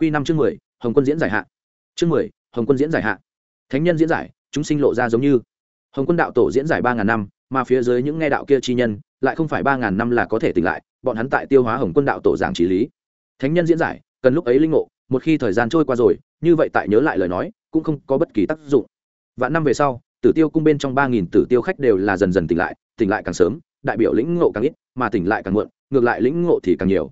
Quy năm chương mười, hồng quân diễn giải hạ. Chương mười, hồng quân diễn giải hạ. Thánh nhân diễn giải, chúng sinh lộ ra giống như. Hồng quân đạo tổ diễn giải ba ngàn năm, mà phía dưới những nghe đạo kia chi nhân, lại không phải ba ngàn năm là có thể tỉnh lại, bọn hắn tại tiêu hóa hồng quân đạo tổ giảng trí lý. Thánh nhân diễn giải, cần lúc ấy linh ngộ, một khi thời gian trôi qua rồi, như vậy tại nhớ lại lời nói, cũng không có bất kỳ tác dụng. Vạn năm về sau, tử tiêu cung bên trong ba nghìn tử tiêu khách đều là dần dần tỉnh lại tỉnh lại càng sớm, đại biểu lĩnh ngộ càng ít, mà tỉnh lại càng muộn, ngược lại lĩnh ngộ thì càng nhiều.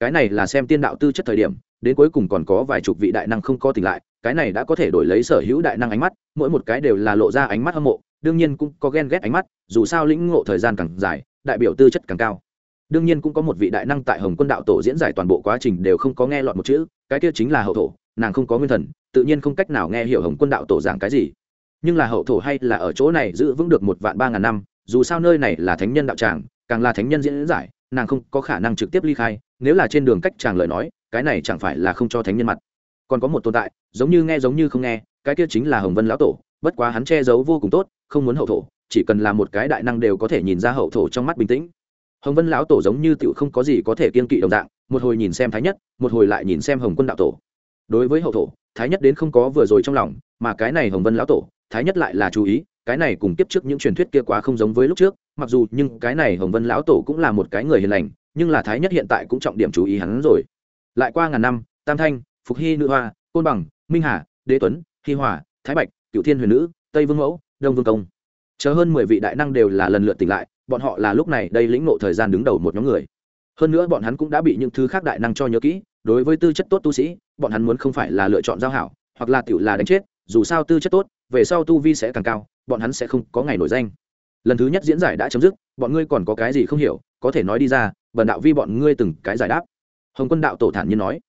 Cái này là xem tiên đạo tư chất thời điểm đến cuối cùng còn có vài chục vị đại năng không có tỉnh lại, cái này đã có thể đổi lấy sở hữu đại năng ánh mắt, mỗi một cái đều là lộ ra ánh mắt hâm mộ, đương nhiên cũng có ghen ghét ánh mắt, dù sao lĩnh ngộ thời gian càng dài, đại biểu tư chất càng cao. Đương nhiên cũng có một vị đại năng tại hồng quân đạo tổ diễn giải toàn bộ quá trình đều không có nghe lọt một chữ, cái kia chính là hậu thổ, nàng không có nguyên thần, tự nhiên không cách nào nghe hiểu hồng quân đạo tổ giảng cái gì. Nhưng là hậu thổ hay là ở chỗ này giữ vững được một vạn ba ngàn năm, dù sao nơi này là thánh nhân đạo tràng, càng là thánh nhân diễn giải, nàng không có khả năng trực tiếp ly khai, nếu là trên đường cách chàng lời nói cái này chẳng phải là không cho thánh nhân mặt. Còn có một tồn tại, giống như nghe giống như không nghe, cái kia chính là hồng vân lão tổ, bất quá hắn che giấu vô cùng tốt, không muốn hậu thổ, chỉ cần là một cái đại năng đều có thể nhìn ra hậu thổ trong mắt bình tĩnh. Hồng vân lão tổ giống như tựu không có gì có thể kiên kỵ đồng dạng, một hồi nhìn xem thái nhất, một hồi lại nhìn xem hồng quân đạo tổ. Đối với hậu thổ, thái nhất đến không có vừa rồi trong lòng, mà cái này hồng vân lão tổ, thái nhất lại là chú ý, cái này cùng tiếp trước những truyền thuyết kia quá không giống với lúc trước, mặc dù nhưng cái này hồng vân lão tổ cũng là một cái người hiền lành, nhưng là thái nhất hiện tại cũng trọng điểm chú ý hắn rồi lại qua ngàn năm, tam thanh, phục hy nữ hoa, côn bằng, minh hà, đế tuấn hy hòa, thái bạch cựu thiên huyền nữ, tây vương mẫu, đông vương công. Chờ hơn mười vị đại năng đều là lần lượt tỉnh lại, bọn họ là lúc này đây lĩnh nộ thời gian đứng đầu một nhóm người. Hơn nữa bọn hắn cũng đã bị những thứ khác đại năng cho nhớ kỹ, đối với tư chất tốt tu sĩ, bọn hắn muốn không phải là lựa chọn giao hảo, hoặc là tiểu là đánh chết, dù sao tư chất tốt, về sau tu vi sẽ càng cao, bọn hắn sẽ không có ngày nổi danh. Lần thứ nhất diễn giải đã chấm dứt, bọn ngươi còn có cái gì không hiểu, có thể nói đi ra, bần đạo vi bọn ngươi từng cái giải đáp hồng quân đạo tổ thản nhiên nói,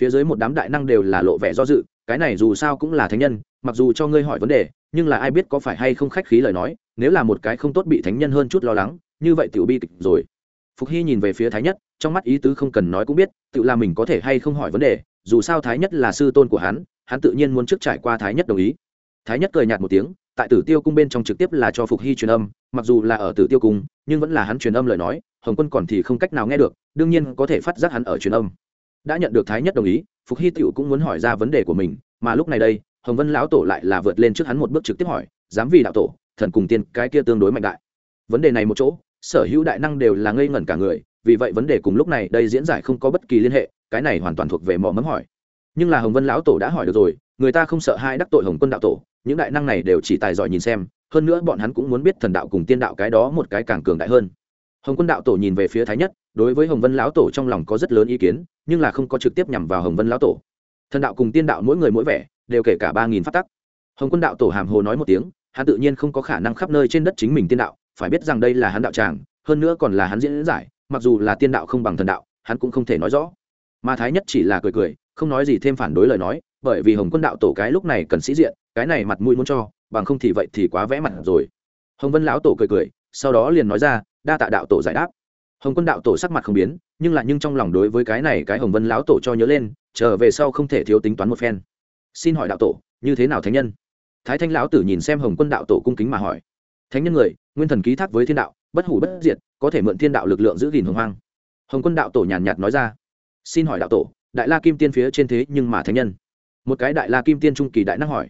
phía dưới một đám đại năng đều là lộ vẻ do dự, cái này dù sao cũng là thánh nhân, mặc dù cho ngươi hỏi vấn đề, nhưng là ai biết có phải hay không khách khí lời nói, nếu là một cái không tốt bị thánh nhân hơn chút lo lắng, như vậy tiểu bi kịch rồi. Phục hy nhìn về phía thái nhất, trong mắt ý tứ không cần nói cũng biết, tự là mình có thể hay không hỏi vấn đề, dù sao thái nhất là sư tôn của hắn hắn tự nhiên muốn trước trải qua thái nhất đồng ý. Thái nhất cười nhạt một tiếng, tại tử tiêu cung bên trong trực tiếp là cho phục hy truyền âm, mặc dù là ở tử tiêu cung, nhưng vẫn là hắn truyền âm lời nói hồng quân còn thì không cách nào nghe được, đương nhiên có thể phát giác hắn ở truyền âm. Đã nhận được thái nhất đồng ý, phục hy tựu cũng muốn hỏi ra vấn đề của mình, mà lúc này đây, hồng vân lão tổ lại là vượt lên trước hắn một bước trực tiếp hỏi dám vì đạo tổ, thần cùng tiên cái kia tương đối mạnh đại. Vấn đề này một chỗ, sở hữu đại năng đều là ngây ngẩn cả người, vì vậy vấn đề cùng lúc này đây diễn giải không có bất kỳ liên hệ, cái này hoàn toàn thuộc về mỏ mẫm hỏi. Nhưng là hồng vân lão tổ đã hỏi được rồi, người ta không sợ hai đắc tội hồng quân đạo tổ, những đại năng này đều chỉ tài giỏi nhìn xem, hơn nữa bọn hắn cũng muốn biết thần đạo cùng tiên đạo cái đó một cái càng cường đại hơn hồng quân đạo tổ nhìn về phía thái nhất, đối với hồng vân lão tổ trong lòng có rất lớn ý kiến, nhưng là không có trực tiếp nhằm vào hồng vân lão tổ. Thần đạo cùng tiên đạo mỗi người mỗi vẻ, đều kể cả ba nghìn phát tắc. Hồng quân đạo tổ hàm hồ nói một tiếng, hắn tự nhiên không có khả năng khắp nơi trên đất chính mình tiên đạo, phải biết rằng đây là hắn đạo tràng, hơn nữa còn là hắn diễn giải, mặc dù là tiên đạo không bằng thần đạo, hắn cũng không thể nói rõ. Mà thái nhất chỉ là cười cười, không nói gì thêm phản đối lời nói, bởi vì hồng quân đạo tổ cái lúc này cần sĩ diện, cái này mặt mũi muốn cho, bằng không thì vậy thì quá vẽ mặt rồi. Hồng vân lão tổ cười cười, sau đó liền nói ra đa tạ đạo tổ giải đáp. Hồng quân đạo tổ sắc mặt không biến, nhưng lại nhưng trong lòng đối với cái này cái hồng vân lão tổ cho nhớ lên, trở về sau không thể thiếu tính toán một phen. Xin hỏi đạo tổ, như thế nào thánh nhân? Thái thanh lão tử nhìn xem hồng quân đạo tổ cung kính mà hỏi. Thánh nhân người, nguyên thần ký thác với thiên đạo, bất hủ bất diệt, có thể mượn thiên đạo lực lượng giữ gìn hồng hoang. Hồng quân đạo tổ nhàn nhạt nói ra. Xin hỏi đạo tổ, đại la kim tiên phía trên thế nhưng mà thánh nhân? Một cái đại la kim tiên trung kỳ đại năng hỏi.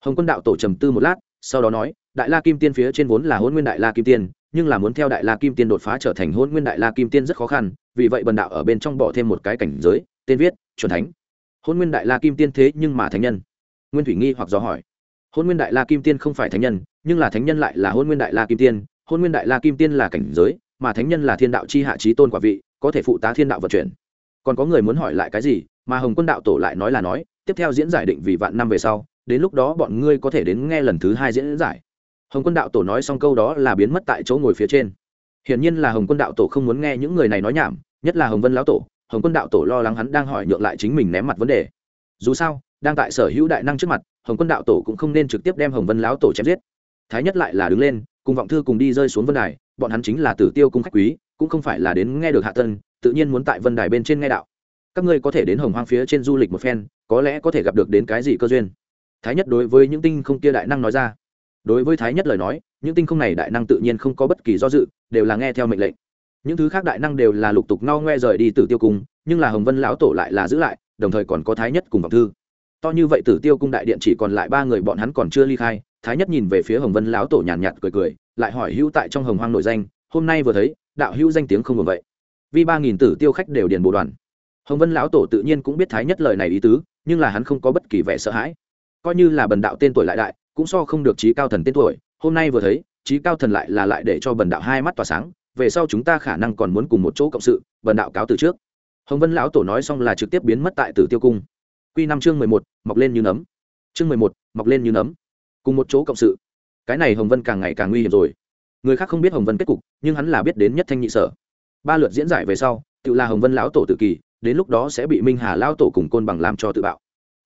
Hồng quân đạo tổ trầm tư một lát, sau đó nói, đại la kim tiên phía trên vốn là hôn nguyên đại la kim tiên nhưng là muốn theo đại la kim tiên đột phá trở thành hôn nguyên đại la kim tiên rất khó khăn, vì vậy bần đạo ở bên trong bỏ thêm một cái cảnh giới, tên viết, chuẩn thánh. Hôn nguyên đại la kim tiên thế nhưng mà thánh nhân. Nguyên thủy nghi hoặc do hỏi. Hôn nguyên đại la kim tiên không phải thánh nhân, nhưng là thánh nhân lại là hôn nguyên đại la kim tiên. Hôn nguyên đại la kim tiên là cảnh giới, mà thánh nhân là thiên đạo c h i hạ trí tôn quả vị, có thể phụ tá thiên đạo vận chuyển. Còn có người muốn hỏi lại cái gì, mà hồng quân đạo tổ lại nói là nói, tiếp theo diễn giải định vì vạn năm về sau, đến lúc đó bọn ngươi có thể đến nghe lần thứ hai diễn giải hồng quân đạo tổ nói xong câu đó là biến mất tại chỗ ngồi phía trên. Hiển nhiên là hồng quân đạo tổ không muốn nghe những người này nói nhảm, nhất là hồng vân lão tổ, hồng quân đạo tổ lo lắng hắn đang hỏi nhượng lại chính mình ném mặt vấn đề. Dù sao, đang tại sở hữu đại năng trước mặt, hồng quân đạo tổ cũng không nên trực tiếp đem hồng vân lão tổ chém giết. Thái nhất lại là đứng lên, cùng vọng thư cùng đi rơi xuống vân đài, bọn hắn chính là tử tiêu cung khách quý, cũng không phải là đến nghe được hạ tân, tự nhiên muốn tại vân đài bên trên nghe đạo. Các ngươi có thể đến hồng hoang phía trên du lịch một phen, có lẽ có thể gặp được đến cái gì cơ duyên. Thái nhất đối với những tinh không kia đại năng nói ra đối với thái nhất lời nói những tinh không này đại năng tự nhiên không có bất kỳ do dự đều là nghe theo mệnh lệnh. Những thứ khác đại năng đều là lục tục ngao ngoe rời đi tử tiêu cung nhưng là hồng vân lão tổ lại là giữ lại đồng thời còn có thái nhất cùng vọng thư. To như vậy tử tiêu cung đại điện chỉ còn lại ba người bọn hắn còn chưa ly khai thái nhất nhìn về phía hồng vân lão tổ nhàn nhạt, nhạt cười cười lại hỏi hữu tại trong hồng hoang nội danh hôm nay vừa thấy đạo hữu danh tiếng không vừa vậy. Vì ba nghìn tử tiêu khách đều điền bộ đoàn. Hồng vân lão tổ tự nhiên cũng biết thái nhất lời này ý tứ nhưng là hắn không có bất kỳ vẻ sợ hãi. Coi như là bần đạo tên tuổi lại đại cũng so không được trí cao thần tên tuổi, hôm nay vừa thấy, trí cao thần lại là lại để cho bần đạo hai mắt tỏa sáng, về sau chúng ta khả năng còn muốn cùng một chỗ cộng sự, bần đạo cáo từ trước. Hồng vân lão tổ nói xong là trực tiếp biến mất tại tử tiêu cung. Q năm chương mười một, mọc lên như nấm. Chương mười một, mọc lên như nấm. Cùng một chỗ cộng sự. Cái này hồng vân càng ngày càng nguy hiểm rồi. Người khác không biết hồng vân kết cục, nhưng hắn là biết đến nhất thanh nhị sở. Ba lượt diễn giải về sau, tự là hồng vân lão tổ tự kỳ, đến lúc đó sẽ bị minh hà lão tổ cùng côn bằng làm cho tự bạo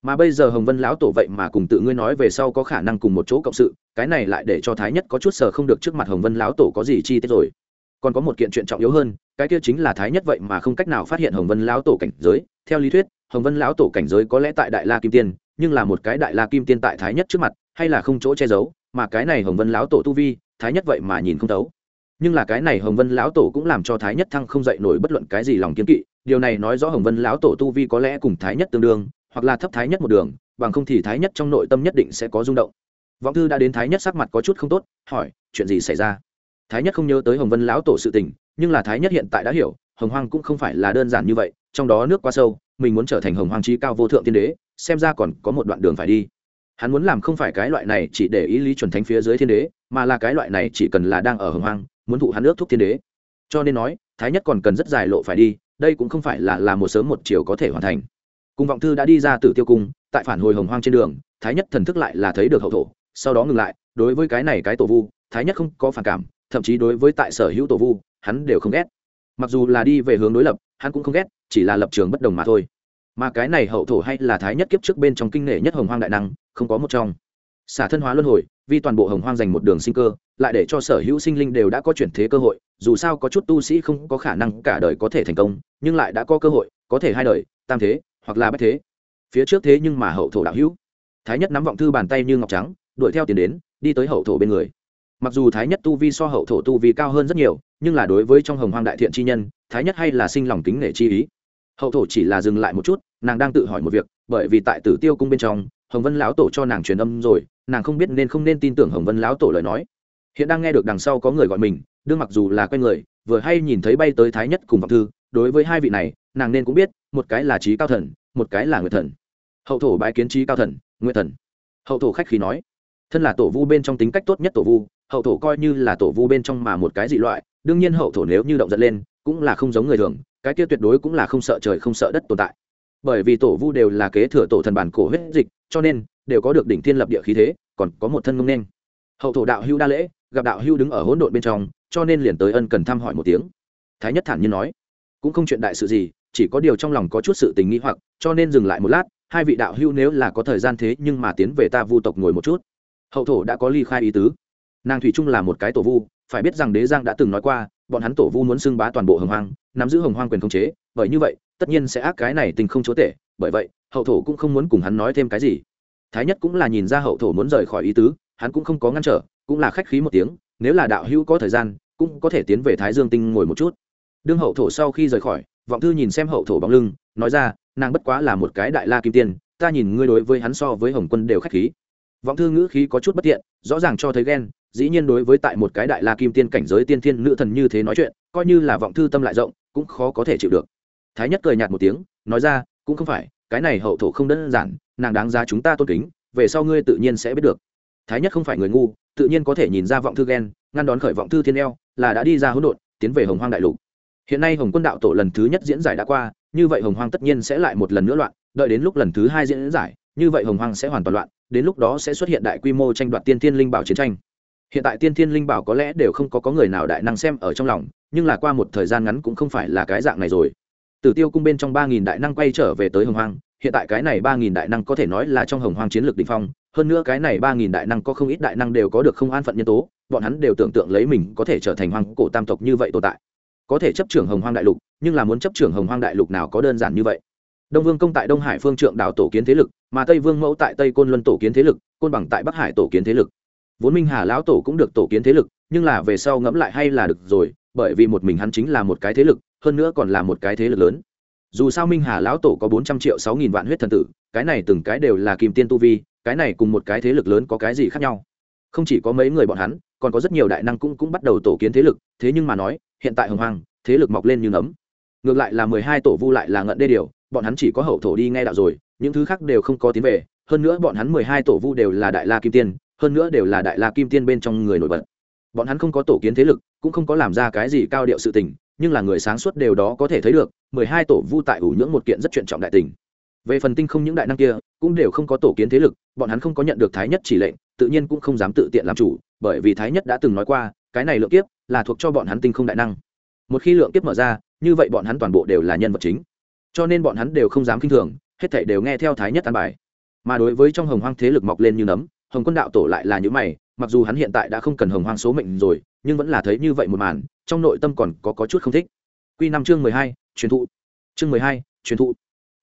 mà bây giờ hồng vân lão tổ vậy mà cùng tự ngươi nói về sau có khả năng cùng một chỗ cộng sự, cái này lại để cho thái nhất có chút sờ không được trước mặt hồng vân lão tổ có gì chi tiết rồi. Còn có một kiện chuyện trọng yếu hơn, cái kia chính là thái nhất vậy mà không cách nào phát hiện hồng vân lão tổ cảnh giới. Theo lý thuyết, hồng vân lão tổ cảnh giới có lẽ tại đại la kim tiên, nhưng là một cái đại la kim tiên tại thái nhất trước mặt, hay là không chỗ che giấu, mà cái này hồng vân lão tổ tu vi, thái nhất vậy mà nhìn không thấu. Nhưng là cái này hồng vân lão tổ cũng làm cho thái nhất thăng không dậy nổi bất luận cái gì lòng kiếm kỵ. Điều này nói rõ hồng vân lão tổ tu vi có lẽ cùng thái nhất tương đương hoặc là thấp thái nhất một đường, bằng không thì thái nhất trong nội tâm nhất định sẽ có rung động. Vọng thư đã đến thái nhất sắc mặt có chút không tốt, hỏi, chuyện gì xảy ra? Thái nhất không nhớ tới hồng vân lão tổ sự tình, nhưng là thái nhất hiện tại đã hiểu, hồng hoang cũng không phải là đơn giản như vậy, trong đó nước quá sâu, mình muốn trở thành hồng hoang trí cao vô thượng tiên đế, xem ra còn có một đoạn đường phải đi. Hắn muốn làm không phải cái loại này chỉ để ý lý chuẩn thánh phía dưới thiên đế, mà là cái loại này chỉ cần là đang ở hồng hoang, muốn thụ hắn ước thúc thiên đế. Cho nên nói, thái nhất còn cần rất dài lộ phải đi, đây cũng không phải là là một sớm một chiều có thể hoàn thành cùng vọng thư đã đi ra Tử tiêu cung, tại phản hồi hồng hoang trên đường, thái nhất thần thức lại là thấy được hậu thổ, sau đó ngừng lại, đối với cái này cái tổ vu, thái nhất không có phản cảm, thậm chí đối với tại sở hữu tổ vu, hắn đều không ghét. Mặc dù là đi về hướng đối lập, hắn cũng không ghét, chỉ là lập trường bất đồng mà thôi. Mà cái này hậu thổ hay là thái nhất kiếp trước bên trong kinh nghệ nhất hồng hoang đại năng, không có một trong. Xả thân hóa luân hồi vì toàn bộ hồng hoang dành một đường sinh cơ, lại để cho sở hữu sinh linh đều đã có chuyển thế cơ hội, dù sao có chút tu sĩ không có khả năng cả đời có thể thành công, nhưng lại đã có cơ hội, có thể hai đời, tam thế hoặc là bất thế. Phía trước thế nhưng mà hậu thổ đạo hữu. Thái nhất nắm vọng thư bàn tay như ngọc trắng, đuổi theo tiền đến, đi tới hậu thổ bên người. Mặc dù thái nhất tu vi so hậu thổ tu vi cao hơn rất nhiều, nhưng là đối với trong hồng hoang đại thiện chi nhân, thái nhất hay là sinh lòng kính nể chi ý. Hậu thổ chỉ là dừng lại một chút, nàng đang tự hỏi một việc, bởi vì tại tử tiêu cung bên trong, hồng vân lão tổ cho nàng truyền âm rồi, nàng không biết nên không nên tin tưởng hồng vân lão tổ lời nói. Hiện đang nghe được đằng sau có người gọi mình, đương mặc dù là quen người, vừa hay nhìn thấy bay tới thái nhất cùng vọng thư, đối với hai vị này nàng nên cũng biết, một cái là trí cao thần, một cái là nguyệt thần. Hậu thổ bái kiến trí cao thần, nguyệt thần. Hậu thổ khách khí nói, thân là tổ vu bên trong tính cách tốt nhất tổ vu, hậu thổ coi như là tổ vu bên trong mà một cái dị loại, đương nhiên hậu thổ nếu như động giận lên, cũng là không giống người thường, cái kia tuyệt đối cũng là không sợ trời không sợ đất tồn tại. Bởi vì tổ vu đều là kế thừa tổ thần bản cổ huyết dịch, cho nên đều có được đỉnh thiên lập địa khí thế, còn có một thân ngông nên. Hậu thổ đạo hưu đa lễ, gặp đạo hưu đứng ở hỗn độn bên trong, cho nên liền tới ân cần thăm hỏi một tiếng. Thái nhất thản nhiên nói, cũng không chuyện đại sự gì chỉ có điều trong lòng có chút sự tình nghĩ hoặc, cho nên dừng lại một lát, hai vị đạo hữu nếu là có thời gian thế nhưng mà tiến về ta vu tộc ngồi một chút. Hậu thổ đã có ly khai ý tứ. Nàng thủy trung là một cái tổ vu, phải biết rằng đế giang đã từng nói qua, bọn hắn tổ vu muốn xưng bá toàn bộ hồng hoang, nắm giữ hồng hoang quyền khống chế, bởi như vậy, tất nhiên sẽ ác cái này tình không chúa tể, bởi vậy, hậu thổ cũng không muốn cùng hắn nói thêm cái gì. Thái nhất cũng là nhìn ra hậu thổ muốn rời khỏi ý tứ, hắn cũng không có ngăn trở, cũng là khách khí một tiếng, nếu là đạo hữu có thời gian, cũng có thể tiến về thái dương tinh ngồi một chút. Đương hậu thổ sau khi rời khỏi vọng thư nhìn xem hậu thổ bóng lưng, nói ra, nàng bất quá là một cái đại la kim tiên, ta nhìn ngươi đối với hắn so với hồng quân đều khách khí. Vọng thư ngữ khí có chút bất tiện, rõ ràng cho thấy ghen, dĩ nhiên đối với tại một cái đại la kim tiên cảnh giới tiên thiên nữ thần như thế nói chuyện, coi như là vọng thư tâm lại rộng, cũng khó có thể chịu được. Thái nhất cười nhạt một tiếng, nói ra, cũng không phải, cái này hậu thổ không đơn giản, nàng đáng giá chúng ta tôn kính, về sau ngươi tự nhiên sẽ biết được. Thái nhất không phải người ngu, tự nhiên có thể nhìn ra vọng thư ghen, ngăn đón khởi vọng thư thiên eo, là đã đi ra hỗn độn, tiến về hồng hoang đại lục hiện nay hồng quân đạo tổ lần thứ nhất diễn giải đã qua, như vậy hồng hoang tất nhiên sẽ lại một lần nữa loạn, đợi đến lúc lần thứ hai diễn giải, như vậy hồng hoang sẽ hoàn toàn loạn, đến lúc đó sẽ xuất hiện đại quy mô tranh đoạt tiên thiên linh bảo chiến tranh. Hiện tại tiên thiên linh bảo có lẽ đều không có có người nào đại năng xem ở trong lòng, nhưng là qua một thời gian ngắn cũng không phải là cái dạng này rồi. Tử tiêu cung bên trong ba nghìn đại năng quay trở về tới hồng hoang, hiện tại cái này ba nghìn đại năng có thể nói là trong hồng hoang chiến lược đ ỉ n h phong, hơn nữa cái này ba nghìn đại năng có không ít đại năng đều có được không an phận nhân tố, bọn hắn đều tưởng tượng lấy mình có thể trở thành hoàng cổ tam tộc như vậy tồn tại có thể chấp trưởng hồng hoang đại lục, nhưng là muốn chấp trưởng hồng hoang đại lục nào có đơn giản như vậy? Đông vương công tại đông hải phương trượng đảo tổ kiến thế lực, mà tây vương mẫu tại tây côn luân tổ kiến thế lực, côn bằng tại bắc hải tổ kiến thế lực. Vốn minh hà lão tổ cũng được tổ kiến thế lực, nhưng là về sau ngẫm lại hay là được rồi, bởi vì một mình hắn chính là một cái thế lực, hơn nữa còn là một cái thế lực lớn. Dù sao minh hà lão tổ có bốn trăm triệu sáu nghìn vạn huyết thần tử, cái này từng cái đều là kim tiên tu vi, cái này cùng một cái thế lực lớn có cái gì khác nhau? Không chỉ có mấy người bọn hắn còn có rất nhiều đại năng cũng cũng bắt đầu tổ kiến thế lực, thế nhưng mà nói, hiện tại hồng hoang, thế lực mọc lên như nấm ngược lại là mười hai tổ vu lại là ngận đê điều, bọn hắn chỉ có hậu thổ đi nghe đạo rồi, những thứ khác đều không có tiến về, hơn nữa bọn hắn mười hai tổ vu đều là đại la kim tiên, hơn nữa đều là đại la kim tiên bên trong người nổi bật. Bọn hắn không có tổ kiến thế lực, cũng không có làm ra cái gì cao điệu sự tình, nhưng là người sáng suốt đều đó có thể thấy được, mười hai tổ vu tại ủ nhưỡng một kiện rất chuyện trọng đại tình về phần tinh không những đại năng kia cũng đều không có tổ kiến thế lực bọn hắn không có nhận được thái nhất chỉ lệnh tự nhiên cũng không dám tự tiện làm chủ bởi vì thái nhất đã từng nói qua cái này lượng kiếp là thuộc cho bọn hắn tinh không đại năng. Một khi lượng kiếp mở ra như vậy bọn hắn toàn bộ đều là nhân vật chính. Cho nên bọn hắn đều không dám k i n h thường hết thảy đều nghe theo thái nhất an bài. Mà đối với trong hồng hoang thế lực mọc lên như nấm hồng quân đạo tổ lại là những mày mặc dù hắn hiện tại đã không cần hồng hoang số mệnh rồi nhưng vẫn là thấy như vậy một màn trong nội tâm còn có, có chút không thích. Q năm chương mười hai truyền thụ. Chương mười hai truyền thụ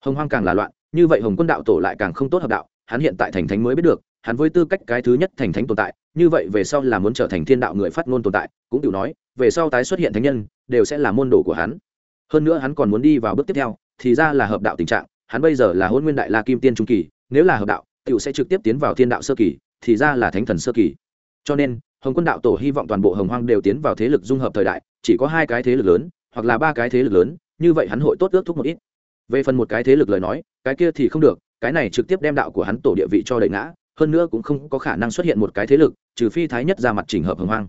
hồng hoang càng là loạn, như vậy hồng quân đạo tổ lại càng không tốt hợp đạo, hắn hiện tại thành thánh mới biết được, hắn với tư cách cái thứ nhất thành thánh tồn tại, như vậy về sau là muốn trở thành thiên đạo người phát ngôn tồn tại, cũng tự nói, về sau tái xuất hiện thánh nhân, đều sẽ là môn đồ của hắn. Hơn nữa hắn còn muốn đi vào bước tiếp theo, thì ra là hợp đạo tình trạng, hắn bây giờ là hôn nguyên đại la kim tiên trung kỳ, nếu là hợp đạo tựu sẽ trực tiếp tiến vào thiên đạo sơ kỳ, thì ra là thánh thần sơ kỳ. Cho nên, hồng quân đạo tổ hy vọng toàn bộ hồng hoang đều tiến vào thế lực dung hợp thời đại, chỉ có hai cái thế lực lớn, hoặc là ba cái thế lực lớn, như vậy hắn hội tốt ước thúc một ít về phần một cái thế lực lời nói, cái kia thì không được, cái này trực tiếp đem đạo của hắn tổ địa vị cho đẩy ngã, hơn nữa cũng không có khả năng xuất hiện một cái thế lực, trừ phi thái nhất ra mặt chỉnh hợp hồng hoang.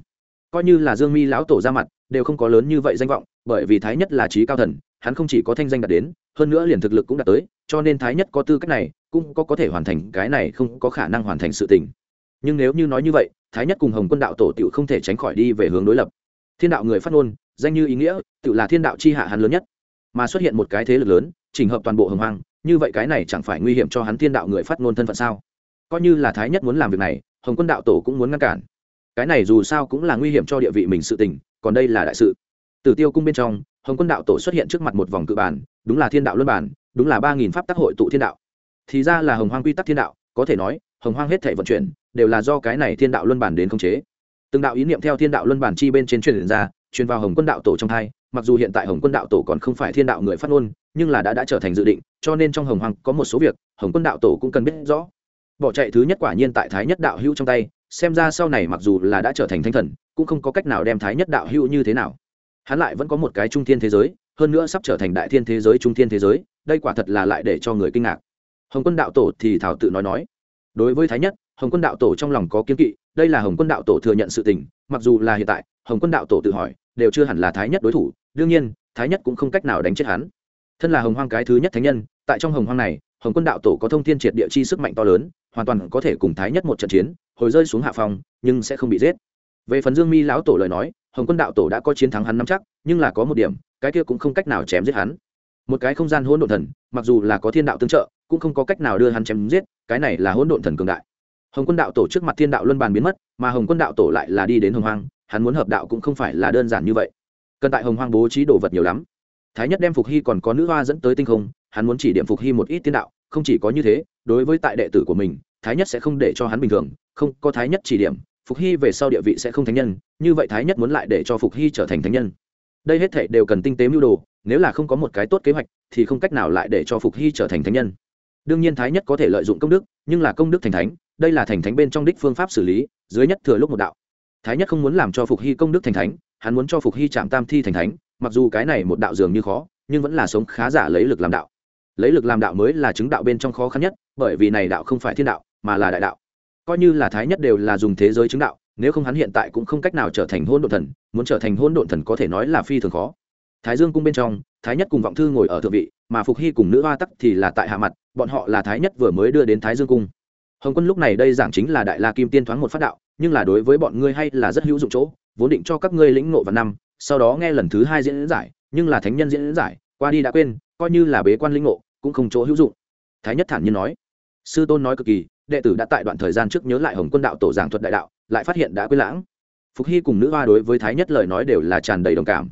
Coi như là dương mi lão tổ ra mặt, đều không có lớn như vậy danh vọng, bởi vì thái nhất là trí cao thần, hắn không chỉ có thanh danh đạt đến, hơn nữa liền thực lực cũng đạt tới, cho nên thái nhất có tư cách này, cũng có có thể hoàn thành cái này không có khả năng hoàn thành sự tình. Nhưng nếu như nói như vậy, thái nhất cùng hồng quân đạo tổ tựu không thể tránh khỏi đi về hướng đối lập. Thiên đạo người phát ngôn, danh như ý nghĩa, tự là thiên đạo chi hạ hắn lớn nhất. Mà xuất hiện một cái thế lực lớn chỉnh hợp toàn bộ hồng hoang, như vậy cái này chẳng phải nguy hiểm cho hắn thiên đạo người phát ngôn thân phận sao? Coi như là thái nhất muốn làm việc này, hồng quân đạo tổ cũng muốn ngăn cản. Cái này dù sao cũng là nguy hiểm cho địa vị mình sự tình, còn đây là đại sự. Tử tiêu cung bên trong, hồng quân đạo tổ xuất hiện trước mặt một vòng cự bản đúng là thiên đạo luân bản đúng là ba nghìn pháp tác hội tụ thiên đạo. Thì ra là hồng hoang quy tắc thiên đạo, có thể nói, hồng hoang hết thể vận chuyển, đều là do cái này thiên đạo luân bản đến khống chế. Từng đạo ý niệm theo thiên đạo luân bản chi bên trên truyền ra, truyền vào hồng quân đạo tổ trong hai mặc dù hiện tại hồng quân đạo tổ còn không phải thiên đạo người phát ngôn, nhưng là đã đã trở thành dự định, cho nên trong hồng hoàng có một số việc, hồng quân đạo tổ cũng cần biết rõ. Bỏ chạy thứ nhất quả nhiên tại thái nhất đạo hữu trong tay, xem ra sau này mặc dù là đã trở thành thanh thần, cũng không có cách nào đem thái nhất đạo hữu như thế nào. Hắn lại vẫn có một cái trung thiên thế giới, hơn nữa sắp trở thành đại thiên thế giới trung thiên thế giới, đây quả thật là lại để cho người kinh ngạc. Hồng quân đạo tổ thì thảo tự nói nói. Đối với thái nhất, hồng quân đạo tổ trong lòng có kiên kỵ, đây là hồng quân đạo tổ thừa nhận sự tình, mặc dù là hiện tại, hồng quân đạo tổ tự hỏi đều chưa hẳn là thái nhất đối thủ, đương nhiên, thái nhất cũng không cách nào đánh chết hắn. Thân là hồng hoang cái thứ nhất thánh nhân, tại trong hồng hoang này, hồng quân đạo tổ có thông thiên triệt địa chi sức mạnh to lớn, hoàn toàn có thể cùng thái nhất một trận chiến, hồi rơi xuống hạ phòng nhưng sẽ không bị giết. Về phần dương mi lão tổ lời nói, hồng quân đạo tổ đã có chiến thắng hắn nắm chắc, nhưng là có một điểm, cái kia cũng không cách nào chém giết hắn. Một cái không gian hỗn độn thần, mặc dù là có thiên đạo tương trợ, cũng không có cách nào đưa hắn chém giết, cái này là hỗn độn thần cường đại. Hồng quân đạo tổ trước mặt thiên đạo luân bàn biến mất, mà hồng quân đạo tổ lại là đi đến hồng hoang hắn muốn hợp đạo cũng không phải là đơn giản như vậy. Cần tại hồng hoang bố trí đồ vật nhiều lắm. Thái nhất đem phục hy còn có nữ hoa dẫn tới tinh không, hắn muốn chỉ điểm phục hy một ít tiên đạo, không chỉ có như thế, đối với tại đệ tử của mình, thái nhất sẽ không để cho hắn bình thường, không, có thái nhất chỉ điểm, phục hy về sau địa vị sẽ không thánh nhân, như vậy thái nhất muốn lại để cho phục hy trở thành thánh nhân. Đây hết thể đều cần tinh tế mưu đồ, nếu là không có một cái tốt kế hoạch, thì không cách nào lại để cho phục hy trở thành thánh nhân. Đương nhiên thái nhất có thể lợi dụng công đức, nhưng là công đức thành thánh, đây là thành thánh bên trong đích phương pháp xử lý, dưới nhất thừa lúc một đạo thái nhất không muốn làm cho phục hy công đức thành thánh, hắn muốn cho phục hy chạm tam thi thành thánh, mặc dù cái này một đạo dường như khó, nhưng vẫn là sống khá giả lấy lực làm đạo. Lấy lực làm đạo mới là chứng đạo bên trong khó khăn nhất, bởi vì này đạo không phải thiên đạo, mà là đại đạo. Coi như là thái nhất đều là dùng thế giới chứng đạo, nếu không hắn hiện tại cũng không cách nào trở thành hôn độn thần, muốn trở thành hôn độn thần có thể nói là phi thường khó. Thái dương cung bên trong, thái nhất cùng vọng thư ngồi ở thượng vị, mà phục hy cùng nữ hoa tắc thì là tại hạ mặt, bọn họ là thái nhất vừa mới đưa đến thái dương cung hồng quân lúc này đây giảng chính là đại la kim tiên thoáng một phát đạo, nhưng là đối với bọn ngươi hay là rất hữu dụng chỗ, vốn định cho các ngươi lĩnh ngộ vào năm, sau đó nghe lần thứ hai diễn giải, nhưng là thánh nhân diễn giải, qua đi đã quên, coi như là bế quan lĩnh ngộ, cũng không chỗ hữu dụng. Thái nhất thản nhiên nói. Sư tôn nói cực kỳ, đệ tử đã tại đoạn thời gian trước nhớ lại hồng quân đạo tổ giảng thuật đại đạo, lại phát hiện đã quên lãng. Phục hy cùng nữ hoa đối với thái nhất lời nói đều là tràn đầy đồng cảm.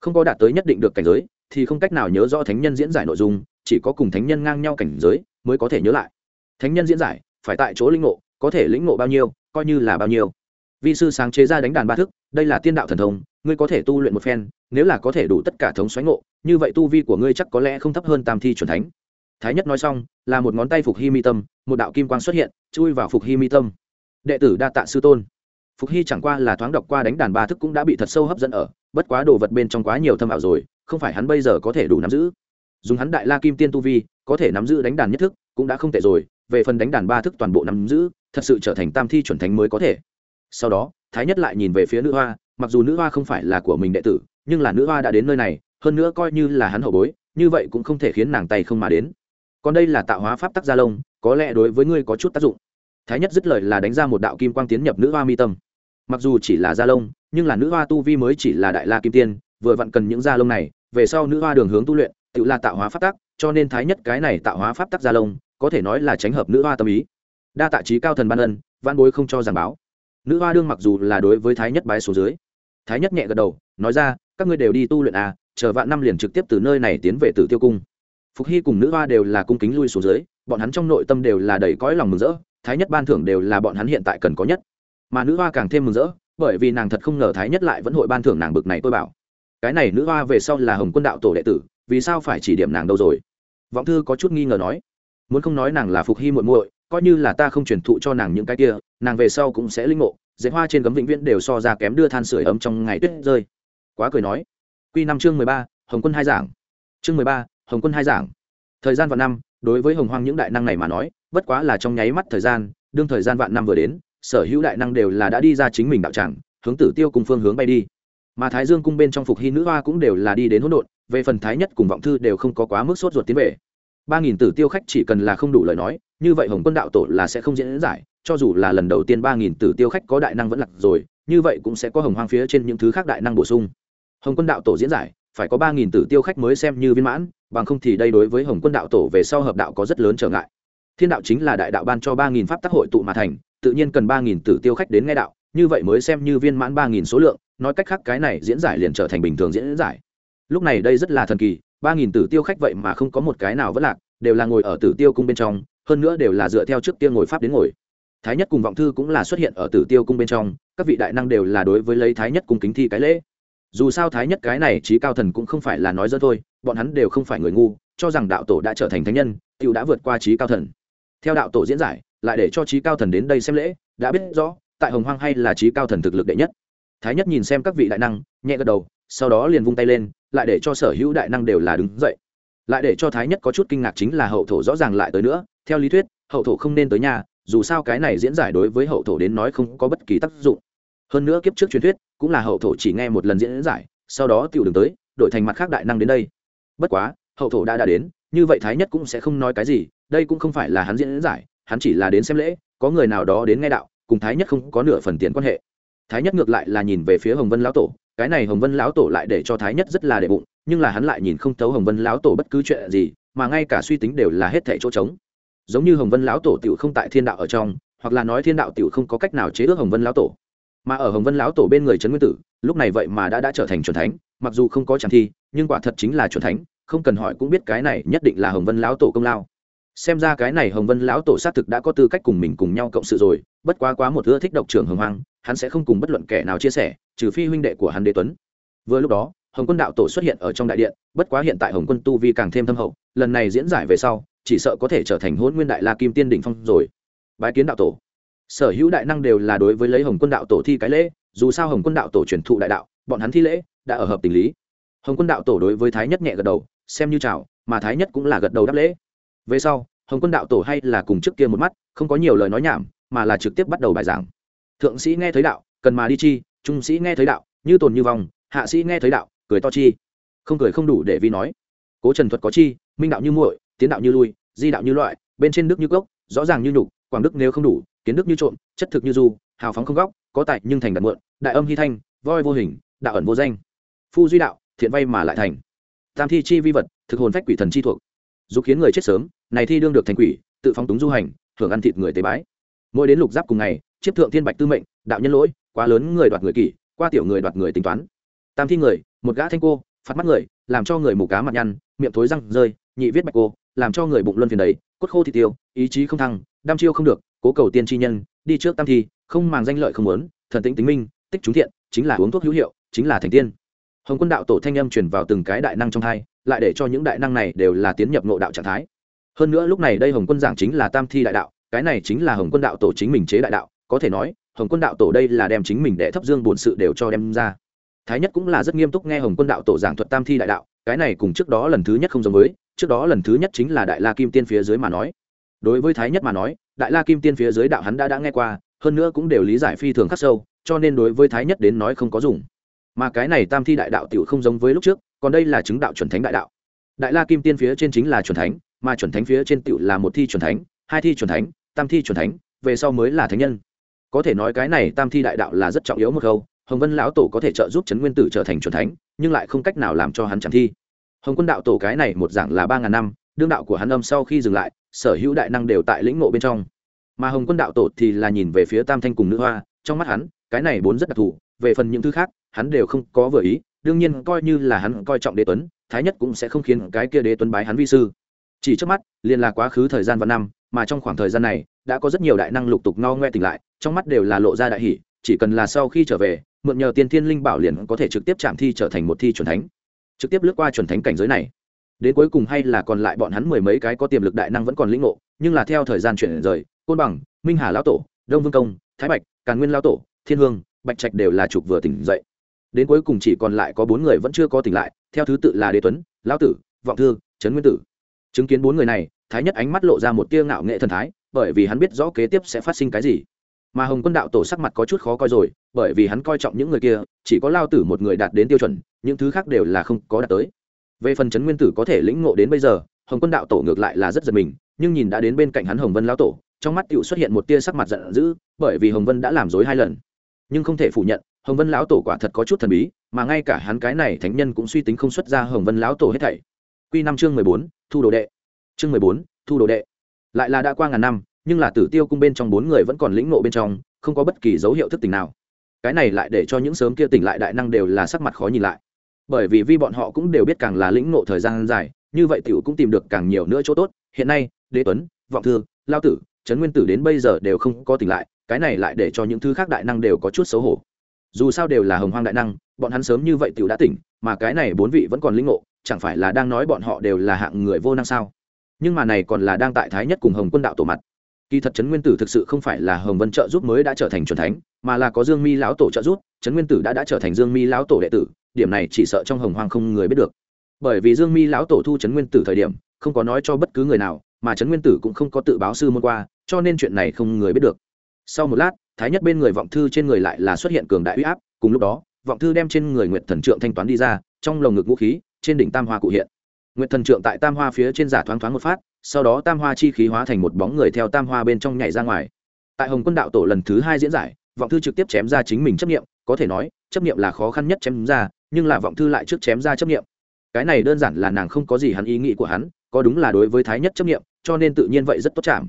Không có đạt tới nhất định được cảnh giới, thì không cách nào nhớ rõ thánh nhân diễn giải nội dung, chỉ có cùng thánh nhân ngang nhau cảnh giới mới có thể nhớ lại. Thánh nhân diễn giải phải tại chỗ lĩnh ngộ, có thể lĩnh ngộ bao nhiêu, coi như là bao nhiêu. Vi sư sáng chế ra đánh đàn ba thức, đây là tiên đạo thần thông, ngươi có thể tu luyện một phen, nếu là có thể đủ tất cả thống xoáy ngộ, như vậy tu vi của ngươi chắc có lẽ không thấp hơn tam thi c thánh. Thái nhất nói xong, là một ngón tay phục hy mi tâm, một đạo kim quang xuất hiện, chui vào phục hy mi tâm. Đệ tử đa tạ sư tôn. Phục hy chẳng qua là thoáng đọc qua đánh đàn ba thức cũng đã bị thật sâu hấp dẫn ở, bất quá đồ vật bên trong quá nhiều thâm ảo rồi, không phải hắn bây giờ có thể đủ nắm giữ. Dùng hắn đại la kim tiên tu vi, có thể nắm giữ đánh đàn nhất thức, cũng đã không tệ rồi về phần đánh đàn ba thức toàn bộ nắm giữ, thật sự trở thành tam thi chuẩn thánh mới có thể. Sau đó, thái nhất lại nhìn về phía nữ hoa, mặc dù nữ hoa không phải là của mình đệ tử, nhưng là nữ hoa đã đến nơi này, hơn nữa coi như là hắn hậu bối, như vậy cũng không thể khiến nàng tay không mà đến. Còn đây là tạo hóa pháp tắc gia lông, có lẽ đối với ngươi có chút tác dụng. Thái nhất dứt lời là đánh ra một đạo kim quang tiến nhập nữ hoa mi tâm. Mặc dù chỉ là gia lông, nhưng là nữ hoa tu vi mới chỉ là đại la kim tiên, vừa vặn cần những gia lông này, về sau nữ hoa đường hướng tu luyện, tự là tạo hóa pháp tắc, cho nên thái nhất cái này tạo hóa pháp tắc gia lông có thể nói là tránh hợp nữ hoa tâm ý. Đa tạ trí cao thần ban ân văn bối không cho giảng báo. Nữ hoa đương mặc dù là đối với thái nhất bái số dưới. Thái nhất nhẹ gật đầu, nói ra, các ngươi đều đi tu luyện à chờ vạn năm liền trực tiếp từ nơi này tiến về tử tiêu cung. Phục hy cùng nữ hoa đều là cung kính lui xuống dưới, bọn hắn trong nội tâm đều là đầy cõi lòng mừng rỡ, thái nhất ban thưởng đều là bọn hắn hiện tại cần có nhất. Mà nữ hoa càng thêm mừng rỡ, bởi vì nàng thật không ngờ thái nhất lại vẫn hội ban thưởng nàng bực này tôi bảo. Cái này nữ hoa về sau là hồng quân đạo tổ đệ tử, vì sao phải chỉ điểm nàng đâu rồi? Vọng thư có chút nghi ngờ nói muốn không nói nàng là phục hy muội muội, coi như là ta không truyền thụ cho nàng những cái kia, nàng về sau cũng sẽ linh ngộ, dệt hoa trên gấm vĩnh viễn đều so ra kém đưa than sửa ấm trong ngày tuyết rơi. Quá cười nói. Q năm chương mười ba, hồng quân hai giảng. Chương mười ba, hồng quân hai giảng. Thời gian vạn năm, đối với hồng hoang những đại năng này mà nói, bất quá là trong nháy mắt thời gian, đương thời gian vạn năm vừa đến, sở hữu đại năng đều là đã đi ra chính mình đạo tràng, hướng tử tiêu cùng phương hướng bay đi. Mà thái dương cung bên trong phục hy nữ hoa cũng đều là đi đến hỗn độn, về phần thái nhất cùng vọng thư đều không có quá mức sốt ruột tiến về ba nghìn tử tiêu khách chỉ cần là không đủ lời nói, như vậy hồng quân đạo tổ là sẽ không diễn giải, cho dù là lần đầu tiên ba nghìn tử tiêu khách có đại năng vẫn lạc rồi, như vậy cũng sẽ có hồng hoang phía trên những thứ khác đại năng bổ sung. Hồng quân đạo tổ diễn giải, phải có ba nghìn tử tiêu khách mới xem như viên mãn, bằng không thì đây đối với hồng quân đạo tổ về sau hợp đạo có rất lớn trở ngại. Thiên đạo chính là đại đạo ban cho ba nghìn pháp tác hội tụ mà thành, tự nhiên cần ba nghìn tử tiêu khách đến nghe đạo, như vậy mới xem như viên mãn ba nghìn số lượng, nói cách khác cái này diễn giải liền trở thành bình thường diễn giải. Lúc này đây rất là thần kỳ, ba nghìn tử tiêu khách vậy mà không có một cái nào vẫn lạc đều là ngồi ở tử tiêu cung bên trong, hơn nữa đều là dựa theo trước tiên ngồi pháp đến ngồi. Thái nhất cùng vọng thư cũng là xuất hiện ở tử tiêu cung bên trong, các vị đại năng đều là đối với lấy thái nhất cùng kính thi cái lễ. Dù sao thái nhất cái này trí cao thần cũng không phải là nói dơ thôi, bọn hắn đều không phải người ngu, cho rằng đạo tổ đã trở thành thánh nhân t i ể u đã vượt qua trí cao thần. Theo đạo tổ diễn giải, lại để cho trí cao thần đến đây xem lễ, đã biết rõ, tại hồng hoang hay là trí cao thần thực lực đệ nhất. Thái nhất nhìn xem các vị đại năng, nhẹ gật đầu, sau đó liền vung tay lên, lại để cho sở hữu đại năng đều là đứng dậy lại để cho thái nhất có chút kinh ngạc chính là hậu thổ rõ ràng lại tới nữa. Theo lý thuyết, hậu thổ không nên tới nhà, dù sao cái này diễn giải đối với hậu thổ đến nói không có bất kỳ tác dụng. Hơn nữa kiếp trước truyền thuyết, cũng là hậu thổ chỉ nghe một lần diễn giải, sau đó tiểu đường tới, đổi thành mặt khác đại năng đến đây. Bất quá, hậu thổ đã đã đến, như vậy thái nhất cũng sẽ không nói cái gì, đây cũng không phải là hắn diễn giải, hắn chỉ là đến xem lễ, có người nào đó đến nghe đạo, cùng thái nhất không có nửa phần tiền quan hệ. Thái nhất ngược lại là nhìn về phía hồng vân lão tổ, cái này hồng vân lão tổ lại để cho thái nhất rất là đệ bụng nhưng là hắn lại nhìn không thấu hồng vân lão tổ bất cứ chuyện gì, mà ngay cả suy tính đều là hết thẻ chỗ trống. Giống như hồng vân lão tổ tiểu không tại thiên đạo ở trong, hoặc là nói thiên đạo tiểu không có cách nào chế ước hồng vân lão tổ. Mà ở hồng vân lão tổ bên người trấn nguyên tử, lúc này vậy mà đã đã trở thành c thánh, mặc dù không có tràng thi, nhưng quả thật chính là c thánh, không cần hỏi cũng biết cái này nhất định là hồng vân lão tổ công lao. Xem ra cái này hồng vân lão tổ xác thực đã có tư cách cùng mình cùng nhau cộng sự rồi, bất quá quá một ưa thích độc trưởng hồng hoang, hắn sẽ không cùng bất luận kẻ nào chia sẻ, trừ phi huynh đệ của hắn đế tuấn. Vừa lúc đó hồng quân đạo tổ xuất hiện ở trong đại điện, bất quá hiện tại hồng quân tu vi càng thêm thâm hậu, lần này diễn giải về sau, chỉ sợ có thể trở thành hôn nguyên đại la kim tiên đỉnh phong rồi. Bái kiến đạo tổ. Sở hữu đại năng đều là đối với lấy hồng quân đạo tổ thi cái lễ, dù sao hồng quân đạo tổ truyền thụ đại đạo, bọn hắn thi lễ đã ở hợp tình lý. Hồng quân đạo tổ đối với thái nhất nhẹ gật đầu, xem như chào, mà thái nhất cũng là gật đầu đáp lễ. Về sau, hồng quân đạo tổ hay là cùng trước kia một mắt, không có nhiều lời nói nhảm, mà là trực tiếp bắt đầu bài giảng. Thượng sĩ nghe thấy đạo, cần mà đi chi, trung sĩ nghe thấy đạo, như tồn như vòng hạ sĩ nghe thấy đạo cười to chi. Không cười không đủ để vi nói. Cố trần thuật có chi, minh đạo như muội, tiến đạo như lui, di đạo như loại, bên trên đức như gốc rõ ràng như nhục, quảng đức nếu không đủ, kiến đức như trộm, chất thực như du, hào phóng không góc, có tài nhưng thành đặt mượn đại âm hy thanh, voi vô hình, đạo ẩn vô danh. Phu duy đạo, thiện vay mà lại thành. Tam thi chi vi vật, thực hồn phách quỷ thần chi thuộc. Dù khiến người chết sớm, này thi đương được thành quỷ, tự phóng túng du hành thường ăn thịt người tế bái. Mỗi đến lục giáp cùng ngày, chiếp thượng thiên bạch tư mệnh, đạo nhân lỗi, quá lớn người đoạt người kỷ, qua tiểu người đoạt người tính toán. Tam thi người một gã thanh cô phát mắt người, làm cho người mù cá mặt nhăn, miệng thối răng rơi, nhị viết bạch cô, làm cho người bụng luân phiền đầy, cốt khô thị tiêu, ý chí không thăng, đam chiêu không được, cố cầu tiên tri nhân, đi trước tam thi, không màng danh lợi không muốn, thần tĩnh tính minh, tích chúng thiện, chính là uống thuốc hữu hiệu, chính là thành tiên. Hồng quân đạo tổ thanh âm truyền vào từng cái đại năng trong hai, lại để cho những đại năng này đều là tiến nhập ngộ đạo trạng thái. Hơn nữa lúc này đây hồng quân giảng chính là tam thi đại đạo, cái này chính là hồng quân đạo tổ chính mình chế đại đạo, có thể nói, hồng quân đạo tổ đây là đem chính mình để thấp dương bổn sự đều cho đem ra thái nhất cũng là rất nghiêm túc nghe hồng quân đạo tổ giảng thuật tam thi đại đạo, cái này cùng trước đó lần thứ nhất không giống với, trước đó lần thứ nhất chính là đại la kim tiên phía dưới mà nói. Đối với thái nhất mà nói, đại la kim tiên phía dưới đạo hắn đã đã nghe qua, hơn nữa cũng đều lý giải phi thường khắc sâu, cho nên đối với thái nhất đến nói không có dùng. Mà cái này tam thi đại đạo tiểu không giống với lúc trước, còn đây là chứng đạo chuẩn thánh đại đạo. Đại la kim tiên phía trên chính là chuẩn thánh, mà chuẩn thánh phía trên tiểu là một thi chuẩn thánh, hai thi chuẩn thánh, tam thi chuẩn thánh, về sau mới là thánh nhân. Có thể nói cái này tam thi đại đạo là rất trọng yếu một câu hồng vân lão tổ có thể trợ giúp trấn nguyên tử trở thành chuẩn thánh, nhưng lại không cách nào làm cho hắn chẳng thi. Hồng quân đạo tổ cái này một dạng là ba ngàn năm, đương đạo của hắn âm sau khi dừng lại, sở hữu đại năng đều tại lĩnh ngộ bên trong. Mà hồng quân đạo tổ thì là nhìn về phía tam thanh cùng nữ hoa, trong mắt hắn, cái này bốn rất đặc thù, về phần những thứ khác, hắn đều không có vừa ý, đương nhiên coi như là hắn coi trọng đế tuấn, thái nhất cũng sẽ không khiến cái kia đế tuấn bái hắn vi sư. Chỉ trước mắt, liền là quá khứ thời gian và năm, mà trong khoảng thời gian này, đã có rất nhiều đại năng lục tục no ngoe tỉnh lại, trong mắt đều là lộ ra đại hỷ chỉ cần là sau khi trở về mượn nhờ tiên thiên linh bảo liền có thể trực tiếp chạm thi trở thành một thi chuẩn thánh, trực tiếp lướt qua chuẩn thánh cảnh giới này. Đến cuối cùng hay là còn lại bọn hắn mười mấy cái có tiềm lực đại năng vẫn còn lĩnh ngộ, nhưng là theo thời gian chuyển rời, côn bằng, minh hà lão tổ, đông vương công, thái bạch, càn nguyên lão tổ, thiên hương, bạch trạch đều là trục vừa tỉnh dậy. Đến cuối cùng chỉ còn lại có bốn người vẫn chưa có tỉnh lại, theo thứ tự là đế tuấn, lão tử, vọng thư, trấn nguyên tử. Chứng kiến bốn người này, thái nhất ánh mắt lộ ra một tia ngạo nghệ thần thái, bởi vì hắn biết rõ kế tiếp sẽ phát sinh cái gì mà hồng quân đạo tổ sắc mặt có chút khó coi rồi, bởi vì hắn coi trọng những người kia, chỉ có lao tử một người đạt đến tiêu chuẩn, những thứ khác đều là không có đạt tới. Về phần trấn nguyên tử có thể lĩnh ngộ đến bây giờ, hồng quân đạo tổ ngược lại là rất giật mình, nhưng nhìn đã đến bên cạnh hắn hồng vân lão tổ, trong mắt tựu xuất hiện một tia sắc mặt giận dữ, bởi vì hồng vân đã làm dối hai lần. Nhưng không thể phủ nhận, hồng vân lão tổ quả thật có chút thần bí, mà ngay cả hắn cái này thánh nhân cũng suy tính không xuất ra hồng vân lão tổ hết thảy. Q năm chương mười bốn, thu đồ đệ. Chương mười bốn, thu đồ đệ. Lại là đã qua ngàn năm nhưng là tử tiêu cung bên trong bốn người vẫn còn lĩnh nộ bên trong, không có bất kỳ dấu hiệu thức tỉnh nào. Cái này lại để cho những sớm kia tỉnh lại đại năng đều là sắc mặt khó nhìn lại. Bởi vì vi bọn họ cũng đều biết càng là lĩnh nộ thời gian dài, như vậy tiểu cũng tìm được càng nhiều nữa chỗ tốt. Hiện nay, đế tuấn, vọng thư, lao tử, trấn nguyên tử đến bây giờ đều không có tỉnh lại, cái này lại để cho những thứ khác đại năng đều có chút xấu hổ. Dù sao đều là hồng hoang đại năng, bọn hắn sớm như vậy tiểu đã tỉnh, mà cái này bốn vị vẫn còn lĩnh ngộ, chẳng phải là đang nói bọn họ đều là hạng người vô năng sao? Nhưng mà này còn là đang tại thái nhất cùng hồng quân đạo tổ mặt kỳ thật trấn nguyên tử thực sự không phải là hồng vân trợ giúp mới đã trở thành c thánh, mà là có dương mi lão tổ trợ giúp, trấn nguyên tử đã đã trở thành dương mi lão tổ đệ tử, điểm này chỉ sợ trong hồng hoang không người biết được. Bởi vì dương mi lão tổ thu trấn nguyên tử thời điểm, không có nói cho bất cứ người nào, mà trấn nguyên tử cũng không có tự báo sư môn qua, cho nên chuyện này không người biết được. Sau một lát, thái nhất bên người vọng thư trên người lại là xuất hiện cường đại uy áp, cùng lúc đó, vọng thư đem trên người nguyệt thần trượng thanh toán đi ra, trong lồng ngực vũ khí, trên đỉnh tam hoa cụ hiện. Nguyệt thần trượng tại tam hoa phía trên giả thoáng thoáng một phát sau đó tam hoa chi khí hóa thành một bóng người theo tam hoa bên trong nhảy ra ngoài. Tại hồng quân đạo tổ lần thứ hai diễn giải, vọng thư trực tiếp chém ra chính mình chấp nghiệm có thể nói, chấp nghiệm là khó khăn nhất chém ra, nhưng là vọng thư lại trước chém ra chấp nghiệm cái này đơn giản là nàng không có gì hắn ý nghĩ của hắn, có đúng là đối với thái nhất chấp nghiệm cho nên tự nhiên vậy rất tốt chạm.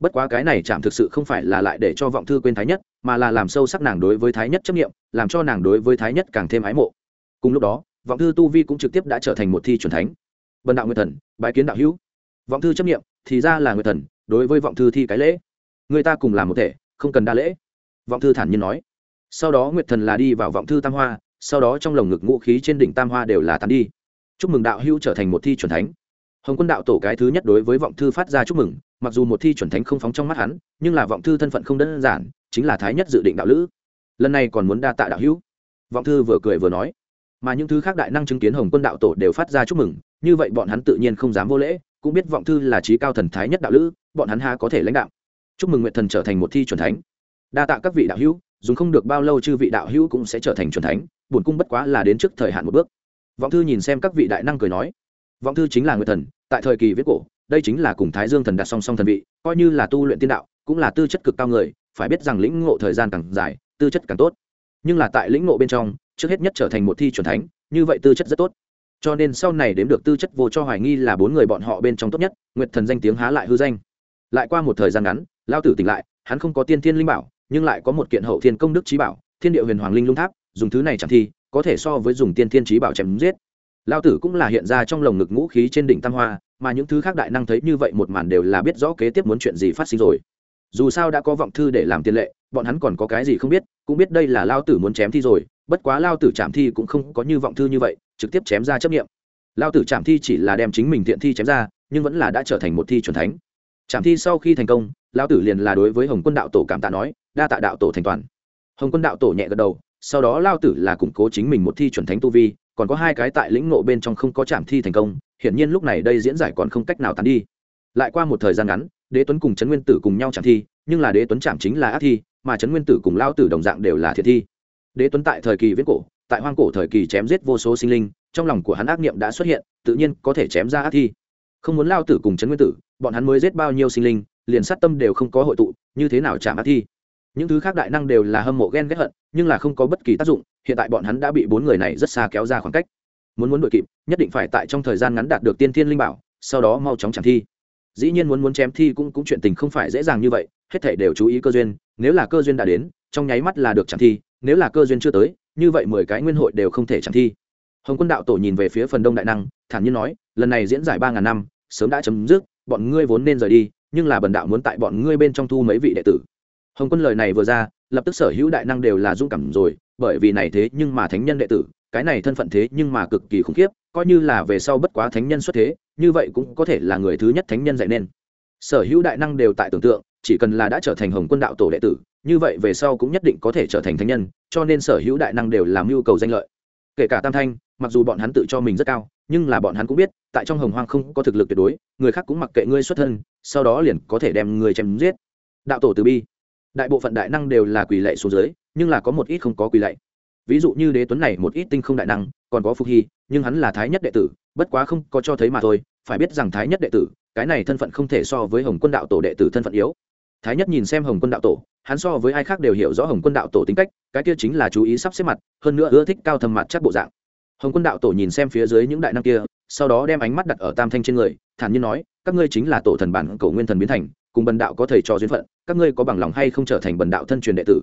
Bất quá cái này chạm thực sự không phải là lại để cho vọng thư quên thái nhất, mà là làm sâu sắc nàng đối với thái nhất chấp nghiệm làm cho nàng đối với thái nhất càng thêm ái mộ. Cùng lúc đó, vọng thư tu vi cũng trực tiếp đã trở thành một thi c thánh. Vần đạo nguyên thần, bái kiến đạo hữu vọng thư chấp nghiệm thì ra là nguyệt thần, đối với vọng thư thi cái lễ. Người ta cùng làm một thể, không cần đa lễ. Vọng thư thản nhiên nói. Sau đó nguyệt thần là đi vào vọng thư tam hoa, sau đó trong lồng ngực ngũ khí trên đỉnh tam hoa đều là tàn đi. Chúc mừng đạo hữu trở thành một thi c thánh. Hồng quân đạo tổ cái thứ nhất đối với vọng thư phát ra chúc mừng, mặc dù một thi chuẩn thánh không phóng trong mắt hắn, nhưng là vọng thư thân phận không đơn giản, chính là thái nhất dự định đạo lữ. Lần này còn muốn đa tạ đạo hữu. Vọng thư vừa cười vừa nói. Mà những thứ khác đại năng chứng kiến hồng quân đạo tổ đều phát ra chúc mừng, như vậy bọn hắn tự nhiên không dám vô lễ cũng biết vọng thư là trí cao thần thái nhất đạo lữ, bọn hắn ha có thể lãnh đạo. Chúc mừng nguyện thần trở thành một thi chuẩn thánh. Đa tạ các vị đạo hữu, dùng không được bao lâu chư vị đạo hữu cũng sẽ trở thành chuẩn thánh bổn cung bất quá là đến trước thời hạn một bước. Vọng thư nhìn xem các vị đại năng cười nói, vọng thư chính là nguyện thần, tại thời kỳ viết cổ, đây chính là cùng thái dương thần đặt song song thần vị, coi như là tu luyện tiên đạo, cũng là tư chất cực cao người, phải biết rằng lĩnh ngộ thời gian càng dài, tư chất càng tốt. Nhưng là tại lĩnh ngộ bên trong, trước hết nhất trở thành một thi c thánh, như vậy tư chất rất tốt cho nên sau này đếm được tư chất vô cho hoài nghi là bốn người bọn họ bên trong tốt nhất, nguyệt thần danh tiếng há lại hư danh. Lại qua một thời gian ngắn lao tử tỉnh lại, hắn không có tiên thiên linh bảo, nhưng lại có một kiện hậu thiên công đức trí bảo, thiên địa huyền hoàng linh lung tháp, dùng thứ này chẳng thi, có thể so với dùng tiên thiên trí bảo chém giết. Lao tử cũng là hiện ra trong lồng ngực ngũ khí trên đỉnh tam hoa, mà những thứ khác đại năng thấy như vậy một màn đều là biết rõ kế tiếp muốn chuyện gì phát sinh rồi. Dù sao đã có vọng thư để làm tiền lệ, bọn hắn còn có cái gì không biết, cũng biết đây là lao tử muốn chém thi rồi, bất quá lao tử chạm thi cũng không có như vọng thư như vậy trực tiếp chém ra chấp nghiệm lao tử trạm thi chỉ là đem chính mình thiện thi chém ra, nhưng vẫn là đã trở thành một thi c thánh. Trạm thi sau khi thành công, lao tử liền là đối với hồng quân đạo tổ cảm tạ nói, đa tạ đạo tổ thành toàn. Hồng quân đạo tổ nhẹ gật đầu, sau đó lao tử là củng cố chính mình một thi chuẩn thánh tu vi, còn có hai cái tại lĩnh nộ bên trong không có trạm thi thành công, hiển nhiên lúc này đây diễn giải còn không cách nào tán đi. Lại qua một thời gian ngắn, đế tuấn cùng trấn nguyên tử cùng nhau trạm thi, nhưng là đế tuấn trạm chính là ác thi, mà trấn nguyên tử cùng lao tử đồng dạng đều là thiệt thi. Đế tuấn tại thời kỳ viết cổ tại hoang cổ thời kỳ chém giết vô số sinh linh, trong lòng của hắn ác niệm đã xuất hiện, tự nhiên có thể chém ra ác thi. Không muốn lao tử cùng trấn nguyên tử, bọn hắn mới giết bao nhiêu sinh linh, liền sát tâm đều không có hội tụ, như thế nào chạm ác thi? Những thứ khác đại năng đều là hâm mộ ghen ghét hận, nhưng là không có bất kỳ tác dụng, hiện tại bọn hắn đã bị bốn người này rất xa kéo ra khoảng cách. Muốn muốn đội kịp, nhất định phải tại trong thời gian ngắn đạt được tiên thiên linh bảo, sau đó mau chóng chẳng thi. Dĩ nhiên muốn muốn chém thi cũng cũng chuyện tình không phải dễ dàng như vậy, hết thảy đều chú ý cơ duyên, nếu là cơ duyên đã đến, trong nháy mắt là được chẳng thi, nếu là cơ duyên chưa tới như vậy mười cái nguyên hội đều không thể chẳng thi. Hồng quân đạo tổ nhìn về phía phần đông đại năng, thản nhiên nói, lần này diễn giải ba ngàn năm, sớm đã chấm dứt, bọn ngươi vốn nên rời đi, nhưng là bần đạo muốn tại bọn ngươi bên trong thu mấy vị đệ tử. Hồng quân lời này vừa ra, lập tức sở hữu đại năng đều là rung cảm rồi, bởi vì này thế nhưng mà thánh nhân đệ tử, cái này thân phận thế nhưng mà cực kỳ khủng khiếp, coi như là về sau bất quá thánh nhân xuất thế, như vậy cũng có thể là người thứ nhất thánh nhân dạy nên. Sở hữu đại năng đều tại tưởng tượng, chỉ cần là đã trở thành hồng quân đạo tổ đệ tử, như vậy về sau cũng nhất định có thể trở thành thánh nhân cho nên sở hữu đại năng đều làm nhu cầu danh lợi. Kể cả tam thanh, mặc dù bọn hắn tự cho mình rất cao, nhưng là bọn hắn cũng biết, tại trong hồng hoang không có thực lực tuyệt đối, người khác cũng mặc kệ ngươi xuất thân, sau đó liền có thể đem người chém giết. Đạo tổ từ bi. Đại bộ phận đại năng đều là quỳ lệ xuống dưới, nhưng là có một ít không có quỳ lệ ví dụ như đế tuấn này một ít tinh không đại năng, còn có phục hy, nhưng hắn là thái nhất đệ tử, bất quá không có cho thấy mà thôi, phải biết rằng thái nhất đệ tử, cái này thân phận không thể so với hồng quân đạo tổ đệ tử thân phận yếu thái nhất nhìn xem hồng quân đạo tổ, hắn so với ai khác đều hiểu rõ hồng quân đạo tổ tính cách, cái kia chính là chú ý sắp xếp mặt, hơn nữa ưa thích cao thầm mặt chắc bộ dạng. Hồng quân đạo tổ nhìn xem phía dưới những đại năng kia, sau đó đem ánh mắt đặt ở tam thanh trên người, thản nhiên nói, các ngươi chính là tổ thần bản cầu nguyên thần biến thành, cùng bần đạo có thầy trò duyên phận, các ngươi có bằng lòng hay không trở thành bần đạo thân truyền đệ tử?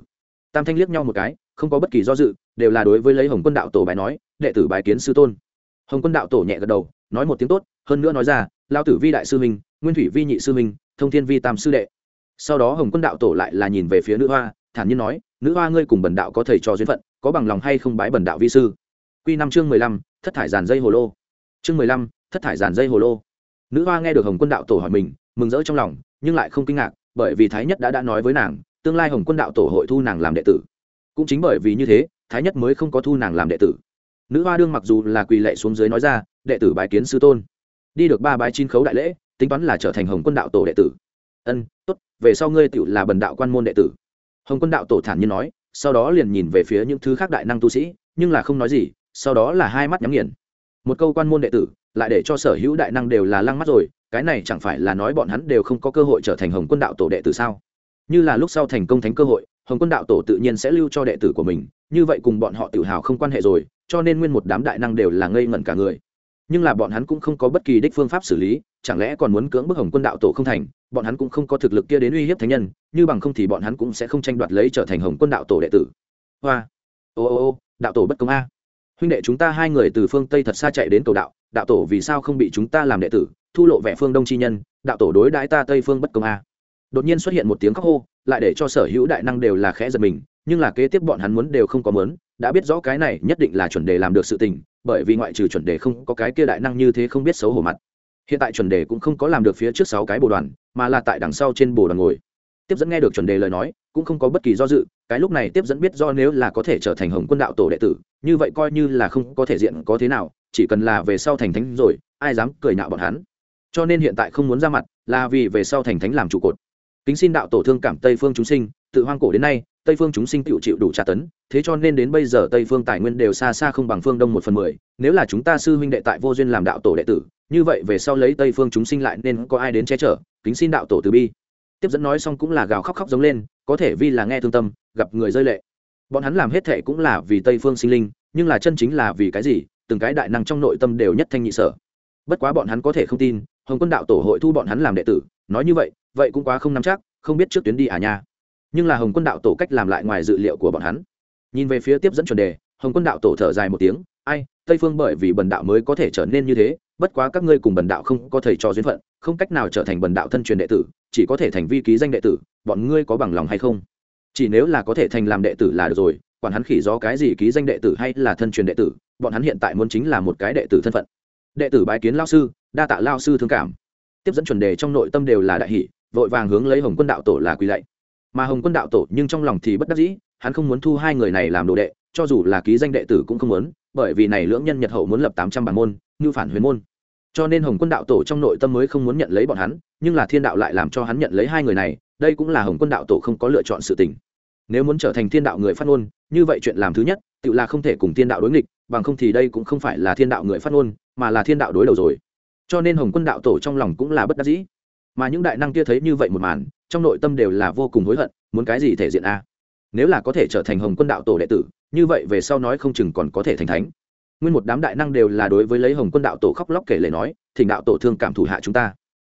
Tam thanh liếc nhau một cái, không có bất kỳ do dự, đều là đối với lấy hồng quân đạo tổ bài nói, đệ tử bài kiến sư tôn. Hồng quân đạo tổ nhẹ gật đầu, nói một tiếng tốt, hơn nữa nói ra lao tử vi đại sư minh nguyên thủy vi nhị sư minh thông thiên vi tam sư đệ sau đó hồng quân đạo tổ lại là nhìn về phía nữ hoa, thản nhiên nói, nữ hoa ngươi cùng bần đạo có thầy trò duyên phận, có bằng lòng hay không bái bần đạo vi sư? Q năm chương mười lăm, thất thải giàn dây hồ lô. Chương mười lăm, thất thải giàn dây hồ lô. Nữ hoa nghe được hồng quân đạo tổ hỏi mình, mừng rỡ trong lòng, nhưng lại không kinh ngạc, bởi vì thái nhất đã đã nói với nàng, tương lai hồng quân đạo tổ hội thu nàng làm đệ tử. Cũng chính bởi vì như thế, thái nhất mới không có thu nàng làm đệ tử. Nữ hoa đương mặc dù là quỳ lệ xuống dưới nói ra, đệ tử bái kiến sư tôn. Đi được ba bái chín khấu đại lễ, tính toán là trở thành hồng quân đạo tổ đệ tử ân, tốt, về sau ngươi tựu là bần đạo quan môn đệ tử. Hồng quân đạo tổ thản nhiên nói, sau đó liền nhìn về phía những thứ khác đại năng tu sĩ, nhưng là không nói gì, sau đó là hai mắt nhắm nghiền. Một câu quan môn đệ tử, lại để cho sở hữu đại năng đều là lăng mắt rồi, cái này chẳng phải là nói bọn hắn đều không có cơ hội trở thành hồng quân đạo tổ đệ tử sao? Như là lúc sau thành công thánh cơ hội, hồng quân đạo tổ tự nhiên sẽ lưu cho đệ tử của mình, như vậy cùng bọn họ tự hào không quan hệ rồi, cho nên nguyên một đám đại năng đều là ngây ngẩn cả người nhưng là bọn hắn cũng không có bất kỳ đích phương pháp xử lý, chẳng lẽ còn muốn cưỡng bức hồng quân đạo tổ không thành, bọn hắn cũng không có thực lực kia đến uy hiếp thánh nhân, như bằng không thì bọn hắn cũng sẽ không tranh đoạt lấy trở thành hồng quân đạo tổ đệ tử. Hoa. Ô ô ô, đạo tổ bất công a. Huynh đệ chúng ta hai người từ phương tây thật xa chạy đến cầu đạo đạo tổ vì sao không bị chúng ta làm đệ tử, thu lộ vẻ phương đông chi nhân, đạo tổ đối đãi ta tây phương bất công a. Đột nhiên xuất hiện một tiếng khóc hô, lại để cho sở hữu đại năng đều là khẽ giật mình, nhưng là kế tiếp bọn hắn muốn đều không có muốn, đã biết rõ cái này nhất định là chuẩn đề làm được sự tình bởi vì ngoại trừ chuẩn đề không có cái kia đại năng như thế không biết xấu hổ mặt. Hiện tại chuẩn đề cũng không có làm được phía trước sáu cái bồ đoàn, mà là tại đằng sau trên bồ đoàn ngồi. Tiếp dẫn nghe được chuẩn đề lời nói, cũng không có bất kỳ do dự, cái lúc này tiếp dẫn biết do nếu là có thể trở thành hồng quân đạo tổ đệ tử, như vậy coi như là không có thể diện có thế nào, chỉ cần là về sau thành thánh rồi, ai dám cười nạo bọn hắn. Cho nên hiện tại không muốn ra mặt, là vì về sau thành thánh làm trụ cột. Kính xin đạo tổ thương cảm tây phương chúng sinh, tự hoang cổ đến nay tây phương chúng sinh tự chịu đủ tra tấn, thế cho nên đến bây giờ tây phương tài nguyên đều xa xa không bằng phương đông một phần mười. Nếu là chúng ta sư huynh đệ tại vô duyên làm đạo tổ đệ tử, như vậy về sau lấy tây phương chúng sinh lại nên có ai đến che chở, kính xin đạo tổ từ bi. Tiếp dẫn nói xong cũng là gào khóc khóc giống lên, có thể vì là nghe thương tâm, gặp người rơi lệ. Bọn hắn làm hết thệ cũng là vì tây phương sinh linh, nhưng là chân chính là vì cái gì, từng cái đại năng trong nội tâm đều nhất thanh nhị sở. Bất quá bọn hắn có thể không tin, hồng quân đạo tổ hội thu bọn hắn làm đệ tử, nói như vậy vậy cũng quá không nắm chắc, không biết trước tuyến đi à nha nhưng là hồng quân đạo tổ cách làm lại ngoài dự liệu của bọn hắn. Nhìn về phía tiếp dẫn chuẩn đề, hồng quân đạo tổ thở dài một tiếng, ai, tây phương bởi vì bần đạo mới có thể trở nên như thế, bất quá các ngươi cùng bần đạo không có thầy trò duyên phận, không cách nào trở thành bần đạo thân truyền đệ tử, chỉ có thể thành vi ký danh đệ tử, bọn ngươi có bằng lòng hay không? Chỉ nếu là có thể thành làm đệ tử là được rồi, quản hắn khỉ gió cái gì ký danh đệ tử hay là thân truyền đệ tử, bọn hắn hiện tại muốn chính là một cái đệ tử thân phận. Đệ tử bái kiến lao sư, đa tạ lao sư thương cảm. Tiếp dẫn chuẩn đề trong nội tâm đều là đại hỷ vội vàng hướng lấy hồng quân đạo tổ là quỳ lạy mà hồng quân đạo tổ nhưng trong lòng thì bất đắc dĩ, hắn không muốn thu hai người này làm đồ đệ, cho dù là ký danh đệ tử cũng không muốn, bởi vì này lưỡng nhân nhật hậu muốn lập tám trăm bản môn như phản huyền môn. Cho nên hồng quân đạo tổ trong nội tâm mới không muốn nhận lấy bọn hắn, nhưng là thiên đạo lại làm cho hắn nhận lấy hai người này, đây cũng là hồng quân đạo tổ không có lựa chọn sự tình. Nếu muốn trở thành thiên đạo người phát ngôn, như vậy chuyện làm thứ nhất, tự là không thể cùng thiên đạo đối nghịch, bằng không thì đây cũng không phải là thiên đạo người phát ngôn, mà là thiên đạo đối đầu rồi. Cho nên hồng quân đạo tổ trong lòng cũng là bất đắc dĩ. Mà những đại năng kia thấy như vậy một màn trong nội tâm đều là vô cùng hối hận, muốn cái gì thể diện a? Nếu là có thể trở thành hồng quân đạo tổ đệ tử, như vậy về sau nói không chừng còn có thể thành thánh. Nguyên một đám đại năng đều là đối với lấy hồng quân đạo tổ khóc lóc kể lể nói, thỉnh đạo tổ thương cảm thủ hạ chúng ta.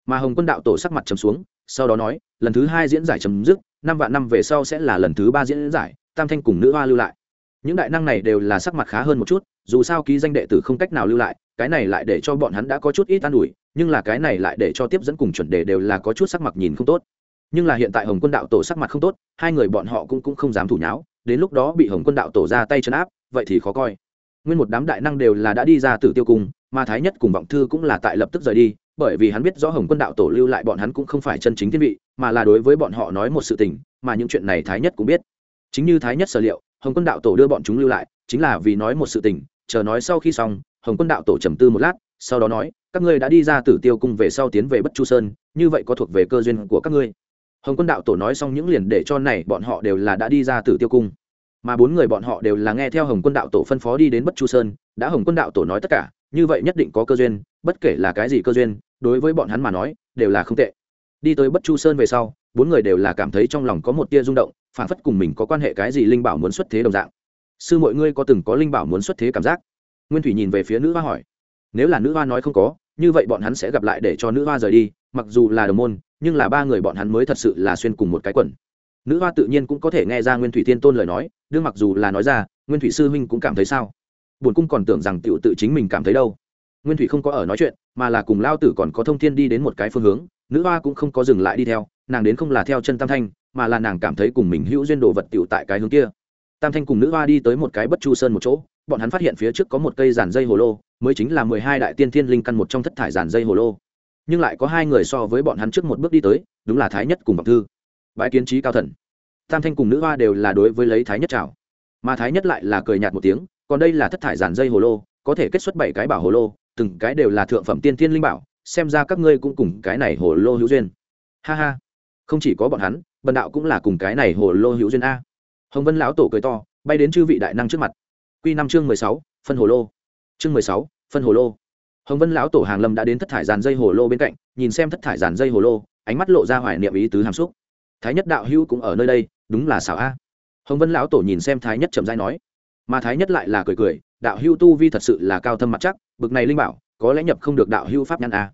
Mà hồng quân đạo tổ sắc mặt trầm xuống, sau đó nói, lần thứ hai diễn giải chấm dứt, năm vạn năm về sau sẽ là lần thứ ba diễn giải, tam thanh cùng nữ hoa lưu lại. Những đại năng này đều là sắc mặt khá hơn một chút, dù sao ký danh đệ tử không cách nào lưu lại, cái này lại để cho bọn hắn đã có chút ít an ủi, nhưng là cái này lại để cho tiếp dẫn cùng chuẩn đề đều là có chút sắc mặt nhìn không tốt nhưng là hiện tại hồng quân đạo tổ sắc mặt không tốt hai người bọn họ cũng, cũng không dám thủ nháo đến lúc đó bị hồng quân đạo tổ ra tay chấn áp vậy thì khó coi. Nguyên một đám đại năng đều là đã đi ra tử tiêu cung mà thái nhất cùng vọng thư cũng là tại lập tức rời đi bởi vì hắn biết rõ hồng quân đạo tổ lưu lại bọn hắn cũng không phải chân chính thiên vị mà là đối với bọn họ nói một sự tình mà những chuyện này thái nhất cũng biết. Chính như thái nhất sở liệu hồng quân đạo tổ đưa bọn chúng lưu lại chính là vì nói một sự tình chờ nói sau khi xong hồng quân đạo tổ trầm tư một lát sau đó nói các ngươi đã đi ra tử tiêu cung về sau tiến về bất chu sơn như vậy có thuộc về cơ duyên của các ngươi hồng quân đạo tổ nói xong những liền để cho này bọn họ đều là đã đi ra tử tiêu cung. Mà bốn người bọn họ đều là nghe theo hồng quân đạo tổ phân phó đi đến bất chu sơn, đã hồng quân đạo tổ nói tất cả, như vậy nhất định có cơ duyên, bất kể là cái gì cơ duyên, đối với bọn hắn mà nói, đều là không tệ. Đi tới bất chu sơn về sau, bốn người đều là cảm thấy trong lòng có một tia rung động phản phất cùng mình có quan hệ cái gì linh bảo muốn xuất thế đồng dạng. Sư mọi ngươi có từng có linh bảo muốn xuất thế cảm giác? Nguyên thủy nhìn về phía nữ hoa hỏi. Nếu là nữ hoa nói không có, như vậy bọn hắn sẽ gặp lại để cho nữ hoa rời đi mặc dù là đồng môn, nhưng là ba người bọn hắn mới thật sự là xuyên cùng một cái quần. Nữ hoa tự nhiên cũng có thể nghe ra nguyên thủy thiên tôn lời nói, đương mặc dù là nói ra, nguyên thủy sư huynh cũng cảm thấy sao? Bổn cung còn tưởng rằng tựu tự chính mình cảm thấy đâu. Nguyên thủy không có ở nói chuyện, mà là cùng lao tử còn có thông thiên đi đến một cái phương hướng, nữ hoa cũng không có dừng lại đi theo, nàng đến không là theo chân tam thanh, mà là nàng cảm thấy cùng mình hữu duyên đồ vật tựu tại cái hướng kia. Tam thanh cùng nữ hoa đi tới một cái bất chu sơn một chỗ, bọn hắn phát hiện phía trước có một cây giàn dây hồ lô, mới chính là mười hai đại tiên thiên linh căn một trong thất thải giàn dây hồ lô nhưng lại có hai người so với bọn hắn trước một bước đi tới, đúng là thái nhất cùng vọng thư. Bãi kiến trí cao thần. Tam thanh cùng nữ hoa đều là đối với lấy thái nhất chào. Mà thái nhất lại là cười nhạt một tiếng, còn đây là thất thải giàn dây hồ lô, có thể kết xuất bảy cái bảo hồ lô, từng cái đều là thượng phẩm tiên thiên linh bảo, xem ra các ngươi cũng cùng cái này hồ lô hữu duyên. Ha ha. Không chỉ có bọn hắn, bần đạo cũng là cùng cái này hồ lô hữu duyên a. Hồng vân lão tổ cười to, bay đến chư vị đại năng trước mặt. Q năm chương mười sáu, phân hồ lô. Chương mười sáu, phân hồ lô hồng vân lão tổ hàng lâm đã đến thất thải dàn dây hồ lô bên cạnh, nhìn xem thất thải dàn dây hồ lô, ánh mắt lộ ra hoài niệm ý tứ hàm xúc. Thái nhất đạo hữu cũng ở nơi đây, đúng là xảo a. Hồng vân lão tổ nhìn xem thái nhất chậm dai nói. Mà thái nhất lại là cười cười, đạo hữu tu vi thật sự là cao thâm mặt chắc, bực này linh bảo, có lẽ nhập không được đạo hữu pháp nhãn a.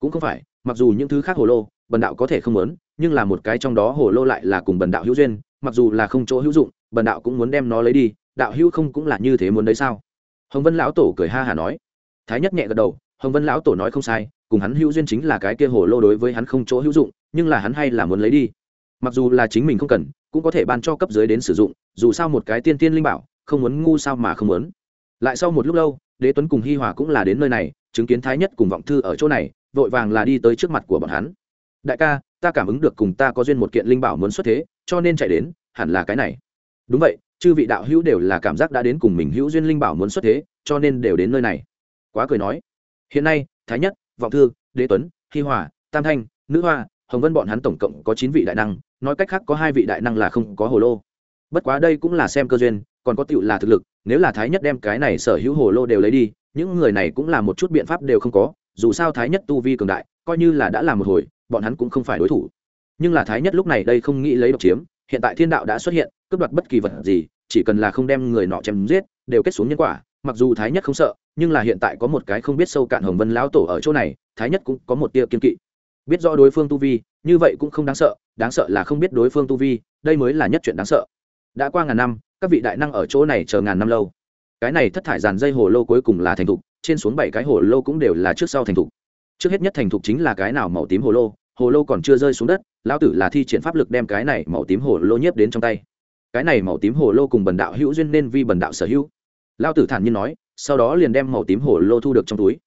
Cũng không phải, mặc dù những thứ khác hồ lô, bần đạo có thể không muốn, nhưng là một cái trong đó hồ lô lại là cùng bần đạo hữu duyên, mặc dù là không chỗ hữu dụng, bần đạo cũng muốn đem nó lấy đi, đạo hữu không cũng là như thế muốn đấy sao? Hồng vân lão tổ cười ha hả nói thái nhất nhẹ gật đầu, hồng vân lão tổ nói không sai, cùng hắn hữu duyên chính là cái kia hồ lô đối với hắn không chỗ hữu dụng, nhưng là hắn hay là muốn lấy đi. Mặc dù là chính mình không cần, cũng có thể ban cho cấp dưới đến sử dụng, dù sao một cái tiên tiên linh bảo, không muốn ngu sao mà không muốn. Lại sau một lúc lâu, đế tuấn cùng hi hòa cũng là đến nơi này, chứng kiến thái nhất cùng vọng thư ở chỗ này, vội vàng là đi tới trước mặt của bọn hắn. Đại ca, ta cảm ứng được cùng ta có duyên một kiện linh bảo muốn xuất thế, cho nên chạy đến, hẳn là cái này. Đúng vậy, chư vị đạo hữu đều là cảm giác đã đến cùng mình hữu duyên linh bảo muốn xuất thế, cho nên đều đến nơi này quá cười nói. Hiện nay, thái nhất, vọng thư, đế tuấn, hi hòa, tam thanh, nữ hoa, hồng vân bọn hắn tổng cộng có chín vị đại năng, nói cách khác có hai vị đại năng là không có hồ lô. Bất quá đây cũng là xem cơ duyên, còn có tựu là thực lực, nếu là thái nhất đem cái này sở hữu hồ lô đều lấy đi, những người này cũng là một chút biện pháp đều không có, dù sao thái nhất tu vi cường đại, coi như là đã làm một hồi, bọn hắn cũng không phải đối thủ. Nhưng là thái nhất lúc này đây không nghĩ lấy độc chiếm, hiện tại thiên đạo đã xuất hiện, cướp đoạt bất kỳ vật gì, chỉ cần là không đem người nọ chém giết, đều kết xuống nhân quả mặc dù thái nhất không sợ, nhưng là hiện tại có một cái không biết sâu cạn hồng vân lão tổ ở chỗ này, thái nhất cũng có một tia kiên kỵ. Biết rõ đối phương tu vi, như vậy cũng không đáng sợ đáng sợ là không biết đối phương tu vi, đây mới là nhất chuyện đáng sợ. Đã qua ngàn năm, các vị đại năng ở chỗ này chờ ngàn năm lâu. Cái này thất thải dàn dây hồ lô cuối cùng là thành thục, trên xuống bảy cái hồ lô cũng đều là trước sau thành thục. Trước hết nhất thành thục chính là cái nào màu tím hồ lô hồ lô còn chưa rơi xuống đất, lão tử là thi triển pháp lực đem cái này màu tím hồ lô nhiếp đến trong tay. Cái này màu tím hồ lô cùng bần đạo hữu duyên nên vi bần đạo sở hữu lao tử thản nhiên nói, sau đó liền đem màu tím hồ lô thu được trong túi.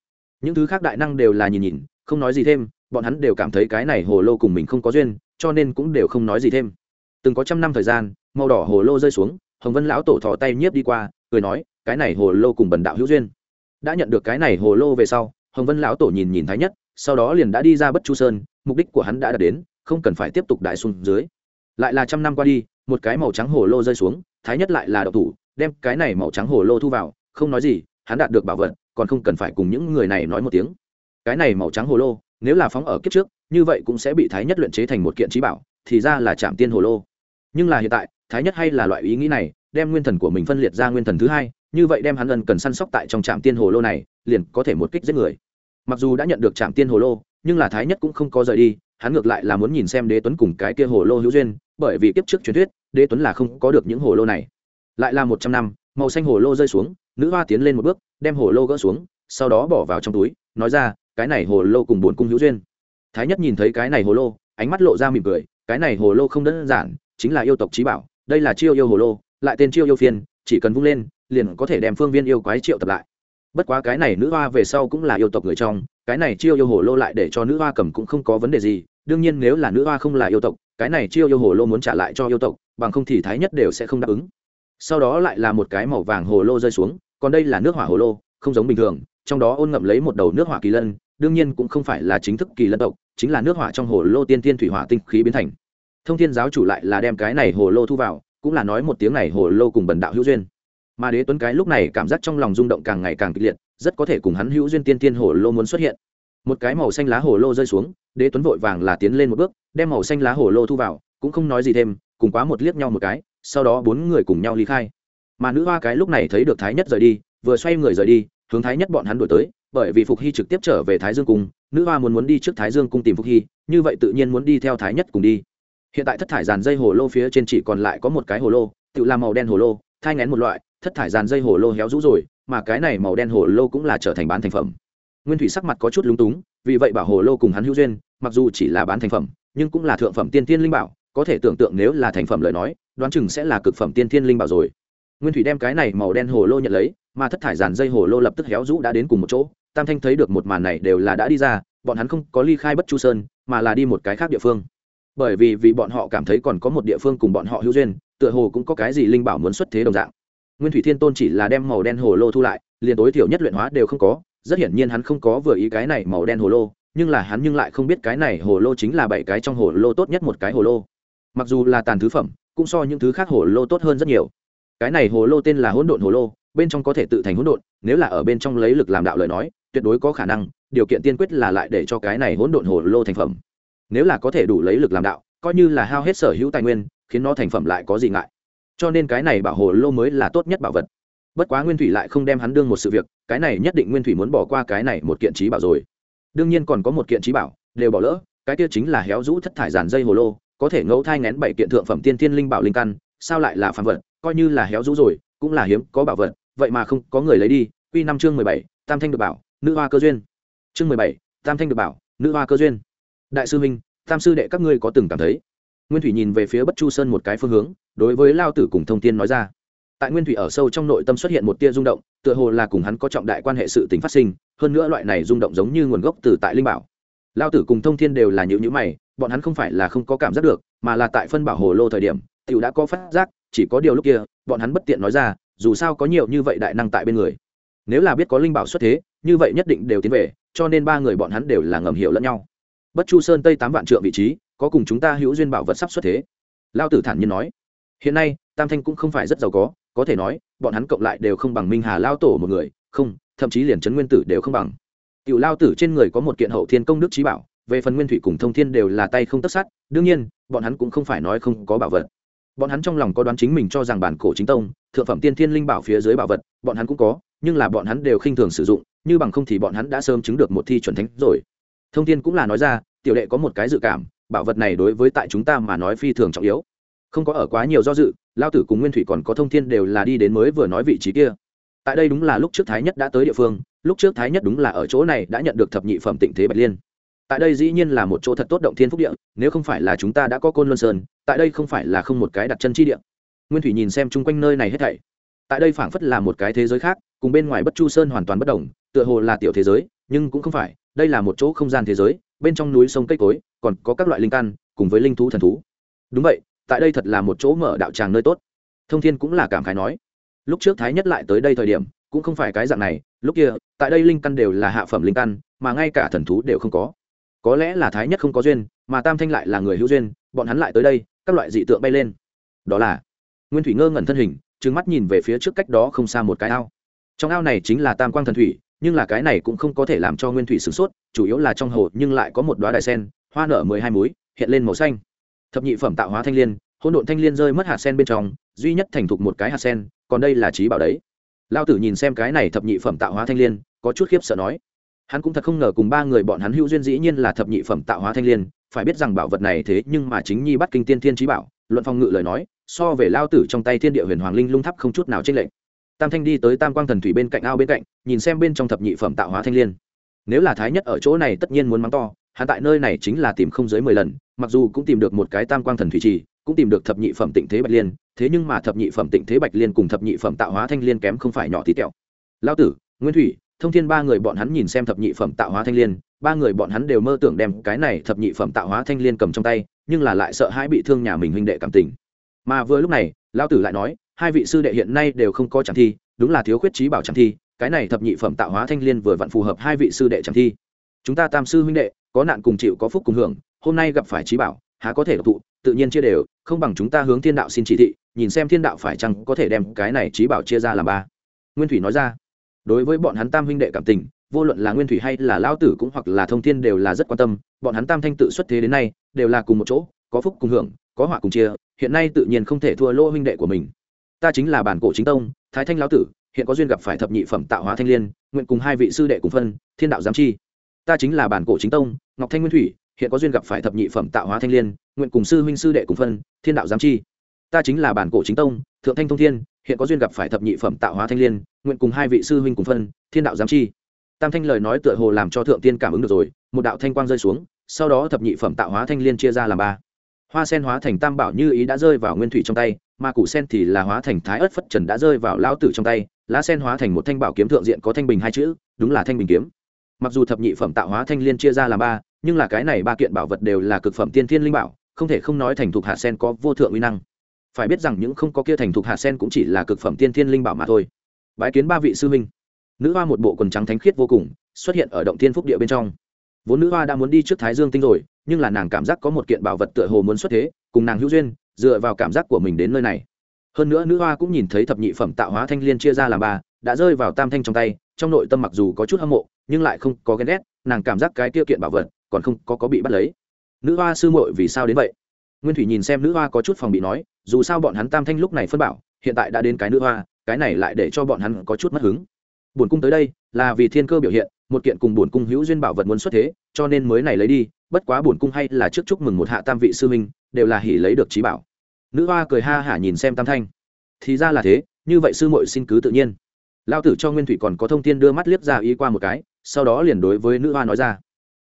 Những thứ khác đại năng đều là nhìn nhìn, không nói gì thêm, bọn hắn đều cảm thấy cái này hồ lô cùng mình không có duyên, cho nên cũng đều không nói gì thêm. Từng có trăm năm thời gian, màu đỏ hồ lô rơi xuống, hồng vân lão tổ thò tay nhiếp đi qua, cười nói, cái này hồ lô cùng bần đạo hữu duyên. Đã nhận được cái này hồ lô về sau, hồng vân lão tổ nhìn nhìn thái nhất, sau đó liền đã đi ra bất chu sơn, mục đích của hắn đã đạt đến, không cần phải tiếp tục đại xuống dưới. Lại là trăm năm qua đi, một cái màu trắng hồ lô rơi xuống, thái nhất lại là đậu thủ đem cái này màu trắng hồ lô thu vào, không nói gì, hắn đạt được bảo vật, còn không cần phải cùng những người này nói một tiếng. Cái này màu trắng hồ lô, nếu là phóng ở kiếp trước, như vậy cũng sẽ bị thái nhất luyện chế thành một kiện trí bảo, thì ra là chạm tiên hồ lô. Nhưng là hiện tại, thái nhất hay là loại ý nghĩ này, đem nguyên thần của mình phân liệt ra nguyên thần thứ hai, như vậy đem hắn ân cần săn sóc tại trong trạm tiên hồ lô này, liền có thể một kích giết người. Mặc dù đã nhận được trạm tiên hồ lô, nhưng là thái nhất cũng không có rời đi, hắn ngược lại là muốn nhìn xem đế tuấn cùng cái kia hồ lô hữu duyên, bởi vì kiếp trước truyền thuyết, đế tuấn là không có được những hồ lô này lại là một trăm năm, màu xanh hồ lô rơi xuống, nữ hoa tiến lên một bước, đem hồ lô gỡ xuống, sau đó bỏ vào trong túi, nói ra, cái này hồ lô cùng bồn cung hữu duyên. Thái nhất nhìn thấy cái này hồ lô, ánh mắt lộ ra mỉm cười, cái này hồ lô không đơn giản, chính là yêu tộc trí bảo, đây là chiêu yêu hồ lô, lại tên chiêu yêu phiên, chỉ cần vung lên, liền có thể đem phương viên yêu quái triệu tập lại. Bất quá cái này nữ hoa về sau cũng là yêu tộc người trong, cái này chiêu yêu hồ lô lại để cho nữ hoa cầm cũng không có vấn đề gì, đương nhiên nếu là nữ hoa không là yêu tộc, cái này chiêu yêu hồ lô muốn trả lại cho yêu tộc, bằng không thì thái nhất đều sẽ không đáp ứng sau đó lại là một cái màu vàng hồ lô rơi xuống, còn đây là nước hỏa hồ lô, không giống bình thường, trong đó ôn ngậm lấy một đầu nước hỏa kỳ lân, đương nhiên cũng không phải là chính thức kỳ lân tộc, chính là nước hỏa trong hồ lô tiên tiên thủy hỏa tinh khí biến thành. Thông thiên giáo chủ lại là đem cái này hồ lô thu vào, cũng là nói một tiếng này hồ lô cùng bần đạo hữu duyên. Mà đế tuấn cái lúc này cảm giác trong lòng rung động càng ngày càng kịch liệt, rất có thể cùng hắn hữu duyên tiên tiên hồ lô muốn xuất hiện. Một cái màu xanh lá hồ lô rơi xuống, đế tuấn vội vàng là tiến lên một bước, đem màu xanh lá hồ lô thu vào, cũng không nói gì thêm, cùng quá một liếc nhau một cái sau đó bốn người cùng nhau ly khai. Mà nữ hoa cái lúc này thấy được thái nhất rời đi, vừa xoay người rời đi, hướng thái nhất bọn hắn đổi tới, bởi vì phục hy trực tiếp trở về thái dương cung, nữ hoa muốn muốn đi trước thái dương cung tìm phục hy, như vậy tự nhiên muốn đi theo thái nhất cùng đi. Hiện tại thất thải dàn dây hồ lô phía trên chỉ còn lại có một cái hồ lô, tự làm màu đen hồ lô, thai ngén một loại, thất thải dàn dây hồ lô héo rũ rồi, mà cái này màu đen hồ lô cũng là trở thành bán thành phẩm. Nguyên thủy sắc mặt có chút lúng túng, vì vậy bảo hồ lô cùng hắn hữu duyên, mặc dù chỉ là bán thành phẩm, nhưng cũng là thượng phẩm tiên tiên linh bảo, có thể tưởng tượng nếu là thành phẩm lời nói đoán chừng sẽ là cực phẩm tiên thiên linh bảo rồi. Nguyên thủy đem cái này màu đen hồ lô nhận lấy, mà thất thải dàn dây hồ lô lập tức héo rũ đã đến cùng một chỗ. Tam thanh thấy được một màn này đều là đã đi ra, bọn hắn không có ly khai bất chu sơn, mà là đi một cái khác địa phương. Bởi vì vì bọn họ cảm thấy còn có một địa phương cùng bọn họ hữu duyên, tựa hồ cũng có cái gì linh bảo muốn xuất thế đồng dạng. Nguyên thủy thiên tôn chỉ là đem màu đen hồ lô thu lại, liền tối thiểu nhất luyện hóa đều không có. Rất hiển nhiên hắn không có vừa ý cái này màu đen hồ lô, nhưng là hắn nhưng lại không biết cái này hồ lô chính là bảy cái trong hồ lô tốt nhất một cái hồ lô. Mặc dù là tàn thứ phẩm cũng so những thứ khác hồ lô tốt hơn rất nhiều. Cái này hồ lô tên là hỗn độn hồ lô, bên trong có thể tự thành hỗn độn, nếu là ở bên trong lấy lực làm đạo lời nói, tuyệt đối có khả năng, điều kiện tiên quyết là lại để cho cái này hỗn độn hồ lô thành phẩm. Nếu là có thể đủ lấy lực làm đạo, coi như là hao hết sở hữu tài nguyên, khiến nó thành phẩm lại có gì ngại. Cho nên cái này bảo hồ lô mới là tốt nhất bảo vật. Bất quá nguyên thủy lại không đem hắn đương một sự việc, cái này nhất định nguyên thủy muốn bỏ qua cái này một kiện trí bảo rồi. Đương nhiên còn có một kiện trí bảo, đều bỏ lỡ, cái kia chính là héo rũ thất thải giàn dây hồ lô có thể ngẫu thai ngén bảy kiện thượng phẩm tiên thiên linh bảo linh căn, sao lại là phàm vật, coi như là héo rũ rồi, cũng là hiếm, có bảo vật, vậy mà không có người lấy đi. Quy năm chương mười bảy, tam thanh được bảo, nữ hoa cơ duyên. Chương mười bảy, tam thanh được bảo, nữ hoa cơ duyên. Đại sư minh tam sư đệ các ngươi có từng cảm thấy? Nguyên thủy nhìn về phía bất chu sơn một cái phương hướng, đối với lao tử cùng thông thiên nói ra. Tại nguyên thủy ở sâu trong nội tâm xuất hiện một tia rung động, tựa hồ là cùng hắn có trọng đại quan hệ sự tính phát sinh, hơn nữa loại này rung động giống như nguồn gốc từ tại linh bảo. Lao tử cùng thông thiên đều là những nhữ mày bọn hắn không phải là không có cảm giác được, mà là tại phân bảo hồ lô thời điểm t i ể u đã có phát giác, chỉ có điều lúc kia, bọn hắn bất tiện nói ra, dù sao có nhiều như vậy đại năng tại bên người. Nếu là biết có linh bảo xuất thế, như vậy nhất định đều tiến về, cho nên ba người bọn hắn đều là ngầm hiểu lẫn nhau. Bất chu sơn tây tám vạn trượng vị trí, có cùng chúng ta hữu duyên bảo vật sắp xuất thế. Lao tử thản nhiên nói, hiện nay, tam thanh cũng không phải rất giàu có có thể nói, bọn hắn cộng lại đều không bằng minh hà lao tổ một người, không, thậm chí liền trấn nguyên tử đều không bằng. Tiểu lao tử trên người có một kiện hậu thiên công đức trí bảo về phần nguyên thủy cùng thông thiên đều là tay không tất sát, đương nhiên, bọn hắn cũng không phải nói không có bảo vật. Bọn hắn trong lòng có đoán chính mình cho rằng bản cổ chính tông, thượng phẩm tiên thiên linh bảo phía dưới bảo vật, bọn hắn cũng có, nhưng là bọn hắn đều khinh thường sử dụng, như bằng không thì bọn hắn đã sớm chứng được một thi chuẩn thánh rồi. Thông thiên cũng là nói ra, tiểu đệ có một cái dự cảm, bảo vật này đối với tại chúng ta mà nói phi thường trọng yếu. Không có ở quá nhiều do dự lao tử cùng nguyên thủy còn có thông thiên đều là đi đến mới vừa nói vị trí kia. Tại đây đúng là lúc trước thái nhất đã tới địa phương, lúc trước thái nhất đúng là ở chỗ này đã nhận được thập nhị phẩm tịnh thế bạch liên tại đây dĩ nhiên là một chỗ thật tốt động thiên phúc địa, nếu không phải là chúng ta đã có côn luân sơn, tại đây không phải là không một cái đặt chân chi địa. Nguyên thủy nhìn xem chung quanh nơi này hết thảy. Tại đây phảng phất là một cái thế giới khác, cùng bên ngoài bất chu sơn hoàn toàn bất đồng, tựa hồ là tiểu thế giới, nhưng cũng không phải, đây là một chỗ không gian thế giới, bên trong núi sông cây cối, còn có các loại linh căn, cùng với linh thú thần thú. Đúng vậy, tại đây thật là một chỗ mở đạo tràng nơi tốt. Thông thiên cũng là cảm khái nói. Lúc trước thái nhất lại tới đây thời điểm, cũng không phải cái dạng này, lúc kia, tại đây linh căn đều là hạ phẩm linh căn, mà ngay cả thần thú đều không có có lẽ là thái nhất không có duyên, mà tam thanh lại là người hữu duyên, bọn hắn lại tới đây, các loại dị tượng bay lên. Đó là, nguyên thủy ngơ ngẩn thân hình, trừng mắt nhìn về phía trước cách đó không xa một cái ao. Trong ao này chính là tam quang thần thủy, nhưng là cái này cũng không có thể làm cho nguyên thủy sửng sốt, chủ yếu là trong hồ nhưng lại có một đoá đại sen, hoa nở mười hai múi, hiện lên màu xanh. Thập nhị phẩm tạo hóa thanh l i ê n hôn độn thanh l i ê n rơi mất hạt sen bên trong, duy nhất thành thục một cái hạt sen, còn đây là trí bảo đấy. Lao tử nhìn xem cái này thập nhị phẩm tạo hóa thanh l i ê n có chút khiếp sợ nói hắn cũng thật không ngờ cùng ba người bọn hắn hữu duyên dĩ nhiên là thập nhị phẩm tạo hóa thanh l i ê n phải biết rằng bảo vật này thế nhưng mà chính nhi bắt kinh tiên thiên trí bảo, luận phong ngự lời nói, so về lao tử trong tay thiên địa huyền hoàng linh lung thắp không chút nào t r ê n lệch. Tam thanh đi tới tam quang thần thủy bên cạnh ao bên cạnh, nhìn xem bên trong thập nhị phẩm tạo hóa thanh l i ê n nếu là thái nhất ở chỗ này tất nhiên muốn mắng to, hắn tại nơi này chính là tìm không dưới mười lần, mặc dù cũng tìm được một cái tam quang thần thủy trì, cũng tìm được thập nhị phẩm tịnh thế bạch liên, thế nhưng mà thập nhị phẩm tịnh thế bạch liên cùng thập nhị phẩm tạo hóa thanh liên kém không phải nhỏ tí tẹo. Lao tử, nguyên thủy thông thiên ba người bọn hắn nhìn xem thập nhị phẩm tạo hóa thanh l i ê n ba người bọn hắn đều mơ tưởng đem cái này thập nhị phẩm tạo hóa thanh l i ê n cầm trong tay, nhưng là lại sợ hãi bị thương nhà mình huynh đệ cảm tình. Mà vừa lúc này, lão tử lại nói, hai vị sư đệ hiện nay đều không có chẳng thi, đúng là thiếu khuyết trí bảo chẳng thi, cái này thập nhị phẩm tạo hóa thanh l i ê n vừa vặn phù hợp hai vị sư đệ chẳng thi. Chúng ta tam sư huynh đệ, có nạn cùng chịu, có phúc cùng hưởng, hôm nay gặp phải trí bảo, há có thể thụ tụ, tự nhiên chia đều, không bằng chúng ta hướng thiên đạo xin chỉ thị, nhìn xem thiên đạo phải chăng có thể đem cái này trí bảo chia ra làm ba. Nguyên thủy nói ra đối với bọn hắn tam huynh đệ cảm tình, vô luận là nguyên thủy hay là lao tử cũng hoặc là thông thiên đều là rất quan tâm, bọn hắn tam thanh tự xuất thế đến nay, đều là cùng một chỗ, có phúc cùng hưởng, có họa cùng chia, hiện nay tự nhiên không thể thua lỗ huynh đệ của mình. Ta chính là bản cổ chính tông, thái thanh lão tử, hiện có duyên gặp phải thập nhị phẩm tạo hóa thanh l i ê n nguyện cùng hai vị sư đệ cùng phân, thiên đạo giám chi. Ta chính là bản cổ chính tông, ngọc thanh nguyên thủy, hiện có duyên gặp phải thập nhị phẩm tạo hóa thanh l i ê n nguyện cùng sư huynh sư đệ cùng phân, thiên đạo giám chi. Ta chính là bản cổ chính tông, thượng thanh thông thiên hiện có duyên gặp phải thập nhị phẩm tạo hóa thanh liên, nguyện cùng hai vị sư huynh cùng phân thiên đạo giám chi. Tam thanh lời nói tựa hồ làm cho thượng tiên cảm ứng được rồi một đạo thanh quang rơi xuống sau đó thập nhị phẩm tạo hóa thanh liên chia ra làm ba. Hoa sen hóa thành tam bảo như ý đã rơi vào nguyên thủy trong tay mà củ sen thì là hóa thành thái ớt phất trần đã rơi vào lão tử trong tay lá sen hóa thành một thanh bảo kiếm thượng diện có thanh bình hai chữ đúng là thanh bình kiếm. Mặc dù thập nhị phẩm tạo hóa thanh liên chia ra làm ba nhưng là cái này ba kiện bảo vật đều là cực phẩm tiên thiên linh bảo không thể không nói thành thục hạt sen có vô thượng uy năng phải biết rằng những không có kia thành thục hạt sen cũng chỉ là cực phẩm tiên thiên linh bảo mà thôi. Bái kiến ba vị sư huynh. Nữ hoa một bộ quần trắng thánh khiết vô cùng, xuất hiện ở động thiên phúc địa bên trong. Vốn nữ hoa đã muốn đi trước thái dương tinh rồi, nhưng là nàng cảm giác có một kiện bảo vật tựa hồ muốn xuất thế, cùng nàng hữu duyên, dựa vào cảm giác của mình đến nơi này. Hơn nữa nữ hoa cũng nhìn thấy thập nhị phẩm tạo hóa thanh liên chia ra làm ba, đã rơi vào tam thanh trong tay, trong nội tâm mặc dù có chút hâm mộ, nhưng lại không có ghen ghét, nàng cảm giác cái tiêu kiện bảo vật còn không có có bị bắt lấy. Nữ hoa sư muội vì sao đến vậy? Nguyên thủy nhìn xem nữ hoa có chút phòng bị nói dù sao bọn hắn tam thanh lúc này phân bảo, hiện tại đã đến cái nữ hoa, cái này lại để cho bọn hắn có chút mất hứng. Bổn cung tới đây, là vì thiên cơ biểu hiện, một kiện cùng bổn cung hữu duyên bảo vật muốn xuất thế, cho nên mới này lấy đi, bất quá bổn cung hay là trước chúc mừng một hạ tam vị sư minh đều là hỉ lấy được trí bảo. Nữ hoa cười ha hả nhìn xem tam thanh. Thì ra là thế, như vậy sư muội xin cứ tự nhiên. Lao tử cho nguyên thủy còn có thông tin đưa mắt liếc ra ý qua một cái, sau đó liền đối với nữ hoa nói ra.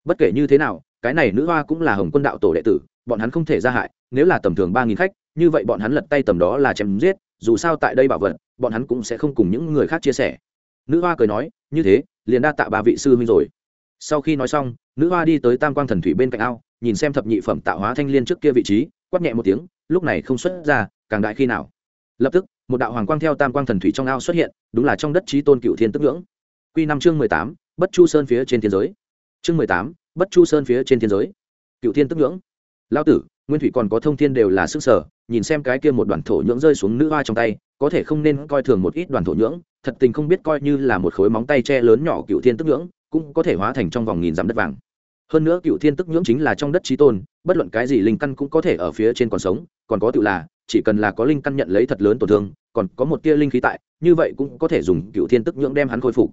Bất kể như thế nào, cái này nữ hoa cũng là hồng quân đạo tổ đệ tử, bọn hắn không thể ra hại, nếu là tầm thường ba nghìn khách như vậy bọn hắn lật tay tầm đó là chém giết, dù sao tại đây bảo vật, bọn hắn cũng sẽ không cùng những người khác chia sẻ. Nữ hoa cười nói, như thế, liền đa tạ ba vị sư huynh rồi. Sau khi nói xong, nữ hoa đi tới tam quang thần thủy bên cạnh ao, nhìn xem thập nhị phẩm tạo hóa thanh liên trước kia vị trí, quát nhẹ một tiếng, lúc này không xuất ra, càng đại khi nào? Lập tức, một đạo hoàng quang theo tam quang thần thủy trong ao xuất hiện, đúng là trong đất trí tôn cựu thiên tức ngưỡng. Q năm chương mười tám, bất chu sơn phía trên thiên giới. Chương mười tám, bất chu sơn phía trên thiên giới. Cựu thiên tức ngưỡng lao tử, nguyên thủy còn có thông thiên đều là sức sở, nhìn xem cái kia một đoàn thổ nhưỡng rơi xuống nữ hoa trong tay, có thể không nên coi thường một ít đoàn thổ nhưỡng, thật tình không biết coi như là một khối móng tay tre lớn nhỏ cựu thiên tức nhưỡng, cũng có thể hóa thành trong vòng nghìn dặm đất vàng. Hơn nữa cựu thiên tức nhưỡng chính là trong đất trí tôn, bất luận cái gì linh căn cũng có thể ở phía trên còn sống, còn có tự là, chỉ cần là có linh căn nhận lấy thật lớn tổn thương, còn có một tia linh khí tại, như vậy cũng có thể dùng cựu thiên tức nhưỡng đem hắn khôi phục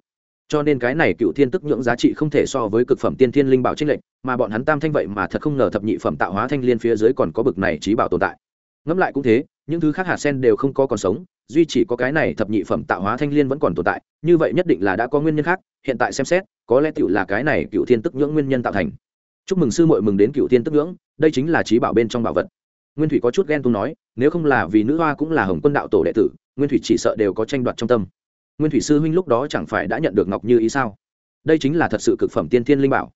cho nên cái này cựu thiên tức nhưỡng giá trị không thể so với cực phẩm tiên thiên linh bảo trinh lệnh mà bọn hắn tam thanh vậy mà thật không ngờ thập nhị phẩm tạo hóa thanh liên phía dưới còn có bực này trí bảo tồn tại. Ngẫm lại cũng thế, những thứ khác hạt sen đều không có còn sống, duy chỉ có cái này thập nhị phẩm tạo hóa thanh liên vẫn còn tồn tại, như vậy nhất định là đã có nguyên nhân khác, hiện tại xem xét, có lẽ tựu là cái này cựu thiên tức nhưỡng nguyên nhân tạo thành. Chúc mừng sư muội mừng đến cựu thiên tức nhưỡng, đây chính là trí bảo bên trong bảo vật. Nguyên thủy có chút ghen tuông nói, nếu không là vì nữ hoa cũng là hồng quân đạo tổ đệ tử, nguyên thủy chỉ sợ đều có tranh đoạt trong tâm nguyên thủy sư huynh lúc đó chẳng phải đã nhận được ngọc như ý sao? Đây chính là thật sự cực phẩm tiên thiên linh bảo.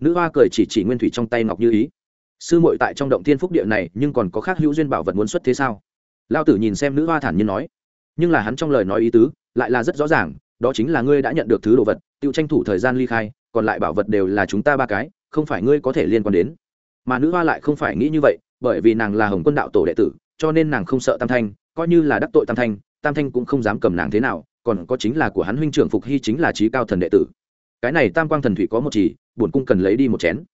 Nữ hoa cười chỉ chỉ nguyên thủy trong tay ngọc như ý. Sư muội tại trong động thiên phúc địa này, nhưng còn có khác hữu duyên bảo vật muốn xuất thế sao? Lao tử nhìn xem nữ hoa thản nhiên nói. Nhưng là hắn trong lời nói ý tứ, lại là rất rõ ràng, đó chính là ngươi đã nhận được thứ đồ vật, tự tranh thủ thời gian ly khai, còn lại bảo vật đều là chúng ta ba cái, không phải ngươi có thể liên quan đến. Mà nữ hoa lại không phải nghĩ như vậy, bởi vì nàng là hồng quân đạo tổ đệ tử, cho nên nàng không sợ tam thanh, coi như là đắc tội tam thanh tam thanh cũng không dám cầm nàng thế nào còn có chính là của hắn huynh trưởng phục hy chính là trí cao thần đệ tử. Cái này tam quang thần thủy có một chỉ bổn cung cần lấy đi một chén.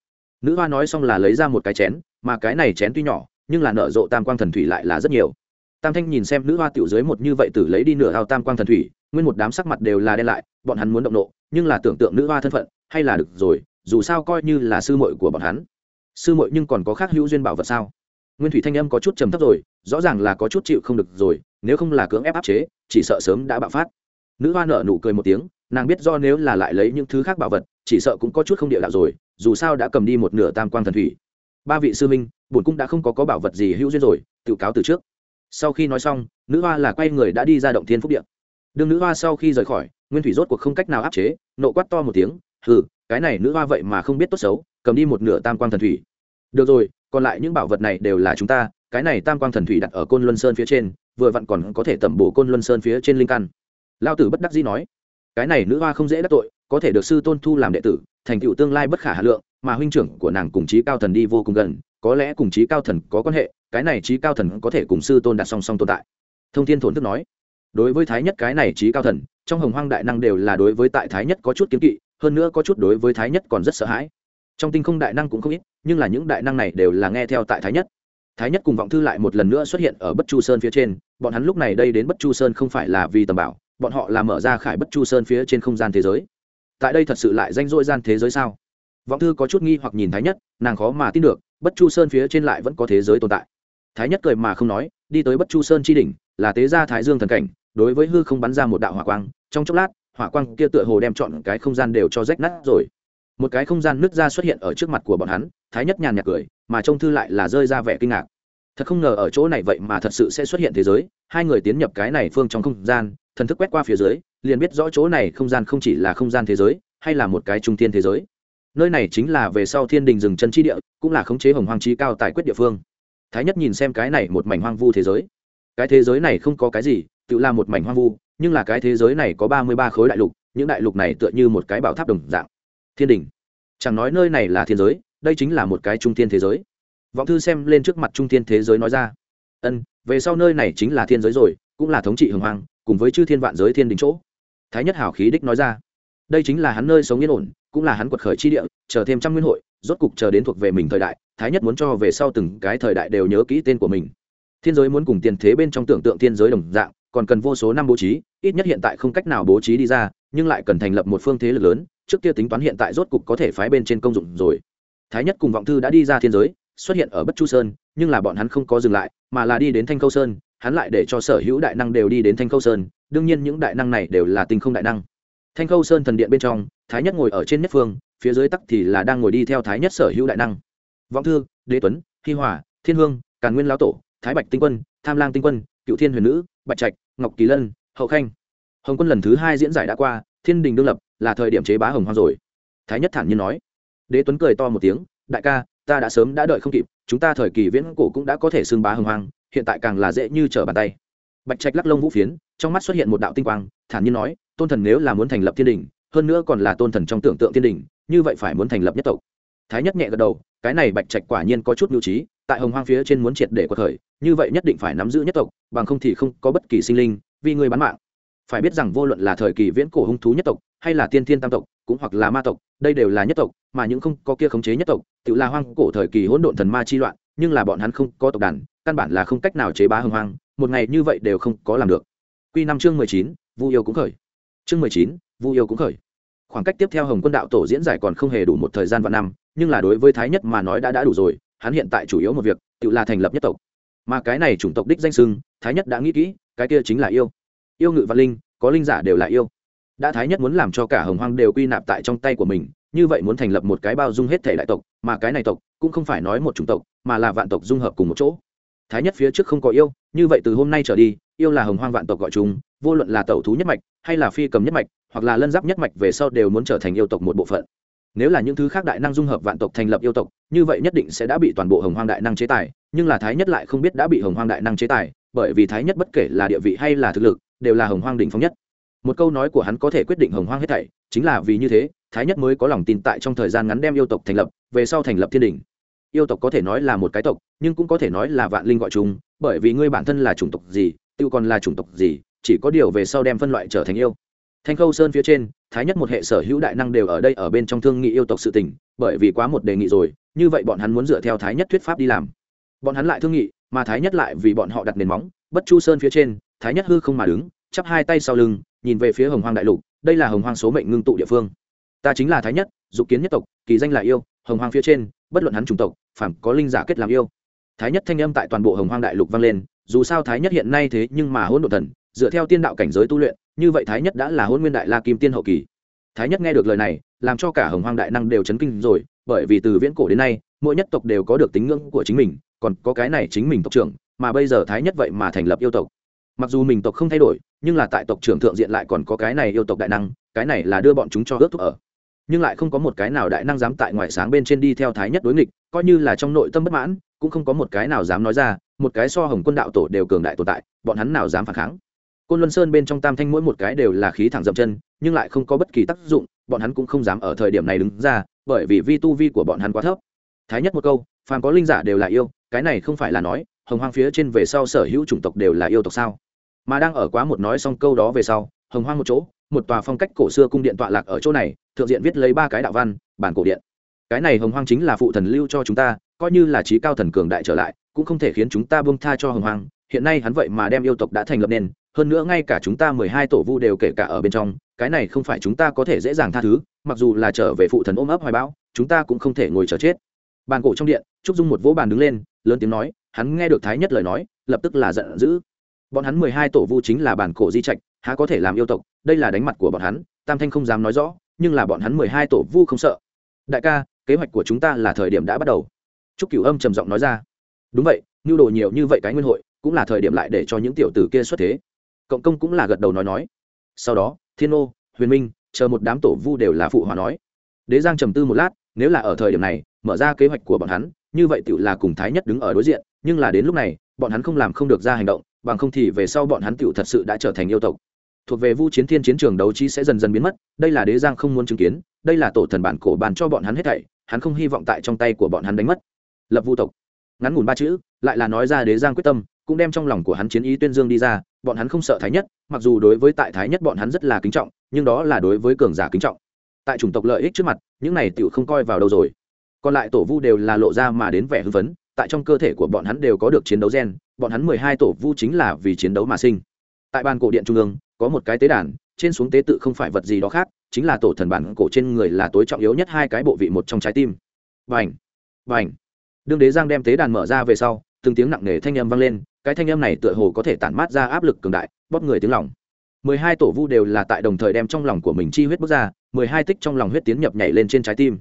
Nữ hoa nói xong là lấy ra một cái chén, mà cái này chén tuy nhỏ, nhưng là nở rộ tam quang thần thủy lại là rất nhiều. Tam thanh nhìn xem nữ hoa tiểu dưới một như vậy tử lấy đi nửa ao tam quang thần thủy, nguyên một đám sắc mặt đều là đen lại, bọn hắn muốn động nộ, nhưng là tưởng tượng nữ hoa thân phận, hay là được rồi, dù sao coi như là sư muội của bọn hắn. Sư muội nhưng còn có khác hữu duyên bảo vật sao? Nguyên thủy thanh âm có chút trầm thấp rồi rõ ràng là có chút chịu không được rồi, nếu không là cưỡng ép áp chế, chỉ sợ sớm đã bạo phát. Nữ hoa nở nụ cười một tiếng, nàng biết do nếu là lại lấy những thứ khác bảo vật, chỉ sợ cũng có chút không địa đạo rồi, dù sao đã cầm đi một nửa tam quang thần thủy. Ba vị sư minh bổn cung đã không có có bảo vật gì hữu duyên rồi, tự cáo từ trước. Sau khi nói xong, nữ hoa là quay người đã đi ra động thiên phúc điện đương nữ hoa sau khi rời khỏi, nguyên thủy rốt cuộc không cách nào áp chế, nộ quát to một tiếng, hừ, cái này nữ hoa vậy mà không biết tốt xấu, cầm đi một nửa tam quang thần thủy được rồi, còn lại những bảo vật này đều là chúng ta, cái này tam quang thần thủy đặt ở côn luân sơn phía trên, vừa vặn còn có thể tẩm bổ côn luân sơn phía trên linh căn. Lao tử bất đắc dĩ nói, cái này nữ hoa không dễ đắc tội, có thể được sư tôn thu làm đệ tử, thành tựu tương lai bất khả hà lượng, mà huynh trưởng của nàng cùng chí cao thần đi vô cùng gần, có lẽ cùng chí cao thần có quan hệ, cái này chí cao thần có thể cùng sư tôn đặt song song tồn tại. Thông thiên thổn thức nói, đối với thái nhất cái này chí cao thần, trong hồng hoang đại năng đều là đối với tại thái nhất có chút kiếm kỵ, hơn nữa có chút đối với thái nhất còn rất sợ hãi trong tinh không đại năng cũng không ít, nhưng là những đại năng này đều là nghe theo tại thái nhất. Thái nhất cùng vọng thư lại một lần nữa xuất hiện ở bất chu sơn phía trên, bọn hắn lúc này đây đến bất chu sơn không phải là vì tầm bảo, bọn họ là mở ra khải bất chu sơn phía trên không gian thế giới. Tại đây thật sự lại danh dội gian thế giới sao? Vọng thư có chút nghi hoặc nhìn thái nhất, nàng khó mà tin được, bất chu sơn phía trên lại vẫn có thế giới tồn tại. Thái nhất cười mà không nói, đi tới bất chu sơn tri đỉnh, là tế gia thái dương thần cảnh, đối với hư không bắn ra một đạo hỏa quang, trong chốc lát, hỏa quang kia tựa hồ đem chọn cái không gian đều cho rách nát rồi một cái không gian nứt ra xuất hiện ở trước mặt của bọn hắn, thái nhất nhàn nhạt cười, mà trông thư lại là rơi ra vẻ kinh ngạc. Thật không ngờ ở chỗ này vậy mà thật sự sẽ xuất hiện thế giới, hai người tiến nhập cái này phương trong không gian, thần thức quét qua phía dưới, liền biết rõ chỗ này không gian không chỉ là không gian thế giới, hay là một cái trung thiên thế giới. Nơi này chính là về sau thiên đình rừng chân chi địa, cũng là khống chế hồng hoang trí cao tài quyết địa phương. Thái nhất nhìn xem cái này một mảnh hoang vu thế giới. Cái thế giới này không có cái gì, tự là một mảnh hoang vu, nhưng là cái thế giới này có ba mươi ba khối đại lục, những đại lục này tựa như một cái bảo tháp đồng dạng thiên đình. Chẳng nói nơi này là thiên giới đây chính là một cái trung thiên thế giới. Vọng thư xem lên trước mặt trung thiên thế giới nói ra. Ân về sau nơi này chính là thiên giới rồi cũng là thống trị hồng hoàng, cùng với chư thiên vạn giới thiên đình chỗ. Thái nhất hảo khí đích nói ra. Đây chính là hắn nơi sống yên ổn cũng là hắn quật khởi chi địa chờ thêm trăm nguyên hội rốt cục chờ đến thuộc về mình thời đại thái nhất muốn cho về sau từng cái thời đại đều nhớ kỹ tên của mình. Thiên giới muốn cùng tiền thế bên trong tưởng tượng thiên giới đồng dạng còn cần vô số năm bố trí ít nhất hiện tại không cách nào bố trí đi ra nhưng lại cần thành lập một phương thế lực lớn trước kia tính toán hiện tại rốt cục có thể phái bên trên công dụng rồi. Thái nhất cùng vọng thư đã đi ra thiên giới, xuất hiện ở bất chu sơn, nhưng là bọn hắn không có dừng lại, mà là đi đến thanh khâu sơn, hắn lại để cho sở hữu đại năng đều đi đến thanh khâu sơn, đương nhiên những đại năng này đều là tinh không đại năng. Thanh khâu sơn thần điện bên trong, thái nhất ngồi ở trên nhất phương, phía dưới tắc thì là đang ngồi đi theo thái nhất sở hữu đại năng. Vọng thư, đế tuấn, hi hòa, thiên hương, càn nguyên lão tổ, thái bạch tinh quân, tham lang tinh quân, cựu thiên huyền nữ, bạch trạch, ngọc kỳ lân, hậu khanh. Hồng quân lần thứ hai diễn giải đã qua, thiên đình đương lập là thời điểm chế bá hồng hoang rồi. Thái nhất thản nhiên nói. Đế tuấn cười to một tiếng, đại ca, ta đã sớm đã đợi không kịp, chúng ta thời kỳ viễn cổ cũng đã có thể xưng bá hồng hoang, hiện tại càng là dễ như trở bàn tay. Bạch trạch lắc lông vũ phiến, trong mắt xuất hiện một đạo tinh quang, thản nhiên nói, tôn thần nếu là muốn thành lập thiên đình, hơn nữa còn là tôn thần trong tưởng tượng thiên đình, như vậy phải muốn thành lập nhất tộc. Thái nhất nhẹ gật đầu, cái này bạch trạch quả nhiên có chút mưu trí, tại hồng hoang phía trên muốn triệt để có thời như vậy nhất định phải nắm giữ nhất tộc, bằng không thì không có bất kỳ sinh linh, vì người bán mạng. Phải biết rằng vô luận là thời kỳ viễn cổ hung thú nhất tộc hay là tiên thiên tam tộc, cũng hoặc là ma tộc, đây đều là nhất tộc, mà những không có kia khống chế nhất tộc, tự là hoang cổ thời kỳ hỗn độn thần ma chi loạn, nhưng là bọn hắn không có tộc đàn, căn bản là không cách nào chế bá hưng hoang, một ngày như vậy đều không có làm được. Quy năm chương mười chín, vu yêu cũng khởi. Chương mười chín, vu yêu cũng khởi. Khoảng cách tiếp theo hồng quân đạo tổ diễn giải còn không hề đủ một thời gian vạn năm, nhưng là đối với thái nhất mà nói đã đã đủ rồi, hắn hiện tại chủ yếu một việc, tự là thành lập nhất tộc. Mà cái này chủng tộc đích danh sưng thái nhất đã nghĩ kỹ, cái kia chính là yêu. Yêu ngự văn linh, có linh giả đều là yêu đã thái nhất muốn làm cho cả hồng hoang đều quy nạp tại trong tay của mình, như vậy muốn thành lập một cái bao dung hết thể đại tộc, mà cái này tộc cũng không phải nói một chủng tộc, mà là vạn tộc dung hợp cùng một chỗ. Thái nhất phía trước không có yêu, như vậy từ hôm nay trở đi, yêu là hồng hoang vạn tộc gọi chúng, vô luận là tẩu thú nhất mạch, hay là phi cầm nhất mạch, hoặc là lân giáp nhất mạch về sau đều muốn trở thành yêu tộc một bộ phận. Nếu là những thứ khác đại năng dung hợp vạn tộc thành lập yêu tộc, như vậy nhất định sẽ đã bị toàn bộ hồng hoang đại năng chế tài, nhưng là thái nhất lại không biết đã bị hồng hoang đại năng chế tài, bởi vì thái nhất bất kể là địa vị hay là thực lực, đều là hồng hoang đỉnh phong nhất một câu nói của hắn có thể quyết định hồng hoang hết thảy, chính là vì như thế, thái nhất mới có lòng tin tại trong thời gian ngắn đem yêu tộc thành lập, về sau thành lập thiên đình. Yêu tộc có thể nói là một cái tộc, nhưng cũng có thể nói là vạn linh gọi chung bởi vì ngươi bản thân là chủng tộc gì tự còn là chủng tộc gì, chỉ có điều về sau đem phân loại trở thành yêu. Thanh khâu sơn phía trên, thái nhất một hệ sở hữu đại năng đều ở đây ở bên trong thương nghị yêu tộc sự tình, bởi vì quá một đề nghị rồi, như vậy bọn hắn muốn dựa theo thái nhất thuyết pháp đi làm. Bọn hắn lại thương nghị, mà thái nhất lại vì bọn họ đặt nền móng, bất chu sơn phía trên, thái nhất hư không mà đứng, chắp hai tay sau lưng nhìn về phía hồng hoang đại lục, đây là hồng hoang số mệnh ngưng tụ địa phương. Ta chính là thái nhất, dục kiến nhất tộc, kỳ danh là yêu, hồng hoang phía trên, bất luận hắn chủng tộc phản có linh giả kết làm yêu. Thái nhất thanh âm tại toàn bộ hồng hoang đại lục vang lên, dù sao thái nhất hiện nay thế nhưng mà hỗn độ thần, dựa theo tiên đạo cảnh giới tu luyện, như vậy thái nhất đã là hôn nguyên đại la kim tiên hậu kỳ. Thái nhất nghe được lời này, làm cho cả hồng hoang đại năng đều chấn kinh rồi, bởi vì từ viễn cổ đến nay, mỗi nhất tộc đều có được tính ngưỡng của chính mình, còn có cái này chính mình tộc trưởng, mà bây giờ thái nhất vậy mà thành lập yêu tộc mặc dù mình tộc không thay đổi, nhưng là tại tộc trưởng thượng diện lại còn có cái này yêu tộc đại năng, cái này là đưa bọn chúng cho ước thúc ở. Nhưng lại không có một cái nào đại năng dám tại ngoại sáng bên trên đi theo thái nhất đối nghịch, coi như là trong nội tâm bất mãn, cũng không có một cái nào dám nói ra, một cái so hồng quân đạo tổ đều cường đại tồn tại, bọn hắn nào dám phản kháng. Côn luân sơn bên trong tam thanh mỗi một cái đều là khí thẳng dậm chân, nhưng lại không có bất kỳ tác dụng, bọn hắn cũng không dám ở thời điểm này đứng ra, bởi vì vi tu vi của bọn hắn quá thấp. Thái nhất một câu, phàm có linh giả đều là yêu, cái này không phải là nói, hồng hoang phía trên về sau sở hữu chủng tộc đều là yêu tộc sao? Mà đang ở quá một nói xong câu đó về sau, hồng hoang một chỗ, một tòa phong cách cổ xưa cung điện tọa lạc ở chỗ này, thượng diện viết lấy ba cái đạo văn, bản cổ điện. Cái này hồng hoang chính là phụ thần lưu cho chúng ta, coi như là trí cao thần cường đại trở lại, cũng không thể khiến chúng ta bông tha cho hồng hoang. Hiện nay hắn vậy mà đem yêu tộc đã thành lập nên hơn nữa ngay cả chúng ta mười hai tổ vu đều kể cả ở bên trong, cái này không phải chúng ta có thể dễ dàng tha thứ, mặc dù là trở về phụ thần ôm ấp hoài bão, chúng ta cũng không thể ngồi chờ chết. Bàn cổ trong điện, trúc dung một vỗ bàn đứng lên, lớn tiếng nói, hắn nghe được thái nhất lời nói, lập tức là giận dữ bọn hắn mười hai tổ vu chính là bản cổ di trạch, há có thể làm yêu tộc, đây là đánh mặt của bọn hắn, tam thanh không dám nói rõ, nhưng là bọn hắn mười hai tổ vu không sợ. Đại ca, kế hoạch của chúng ta là thời điểm đã bắt đầu. Trúc cửu âm trầm giọng nói ra. Đúng vậy nhu đồ nhiều như vậy cái nguyên hội, cũng là thời điểm lại để cho những tiểu tử kia xuất thế. Cộng công cũng là gật đầu nói nói. Sau đó, thiên ô huyền minh, chờ một đám tổ vu đều là phụ hòa nói. Đế giang trầm tư một lát, nếu là ở thời điểm này, mở ra kế hoạch của bọn hắn, như vậy tự là cùng thái nhất đứng ở đối diện, nhưng là đến lúc này, bọn hắn không làm không được ra hành động bằng không thì về sau bọn hắn tự thật sự đã trở thành yêu tộc. Thuộc về vu chiến thiên chiến trường đấu trí sẽ dần dần biến mất, đây là đế giang không muốn chứng kiến, đây là tổ thần bản cổ bàn cho bọn hắn hết thảy, hắn không hy vọng tại trong tay của bọn hắn đánh mất. Lập vu tộc. Ngắn ngủn ba chữ, lại là nói ra đế giang quyết tâm, cũng đem trong lòng của hắn chiến ý tuyên dương đi ra, bọn hắn không sợ thái nhất, mặc dù đối với tại thái nhất bọn hắn rất là kính trọng, nhưng đó là đối với cường giả kính trọng. Tại chủng tộc lợi ích trước mặt, những này tựu không coi vào đâu rồi. Còn lại tổ vu đều là lộ ra mà đến vẻ hưng phấn tại trong cơ thể của bọn hắn đều có được chiến đấu gen, bọn hắn mười hai tổ vu chính là vì chiến đấu mà sinh. Tại ban cổ điện trung ương, có một cái tế đàn, trên xuống tế tự không phải vật gì đó khác, chính là tổ thần bản cổ trên người là tối trọng yếu nhất hai cái bộ vị một trong trái tim. Vành vành đương đế giang đem tế đàn mở ra về sau, từng tiếng nặng nề thanh âm vang lên, cái thanh âm này tựa hồ có thể tản mát ra áp lực cường đại, bóp người tiếng lòng. Mười hai tổ vu đều là tại đồng thời đem trong lòng của mình chi huyết bước ra, mười hai tích trong lòng huyết tiến nhập nhảy lên trên trái tim.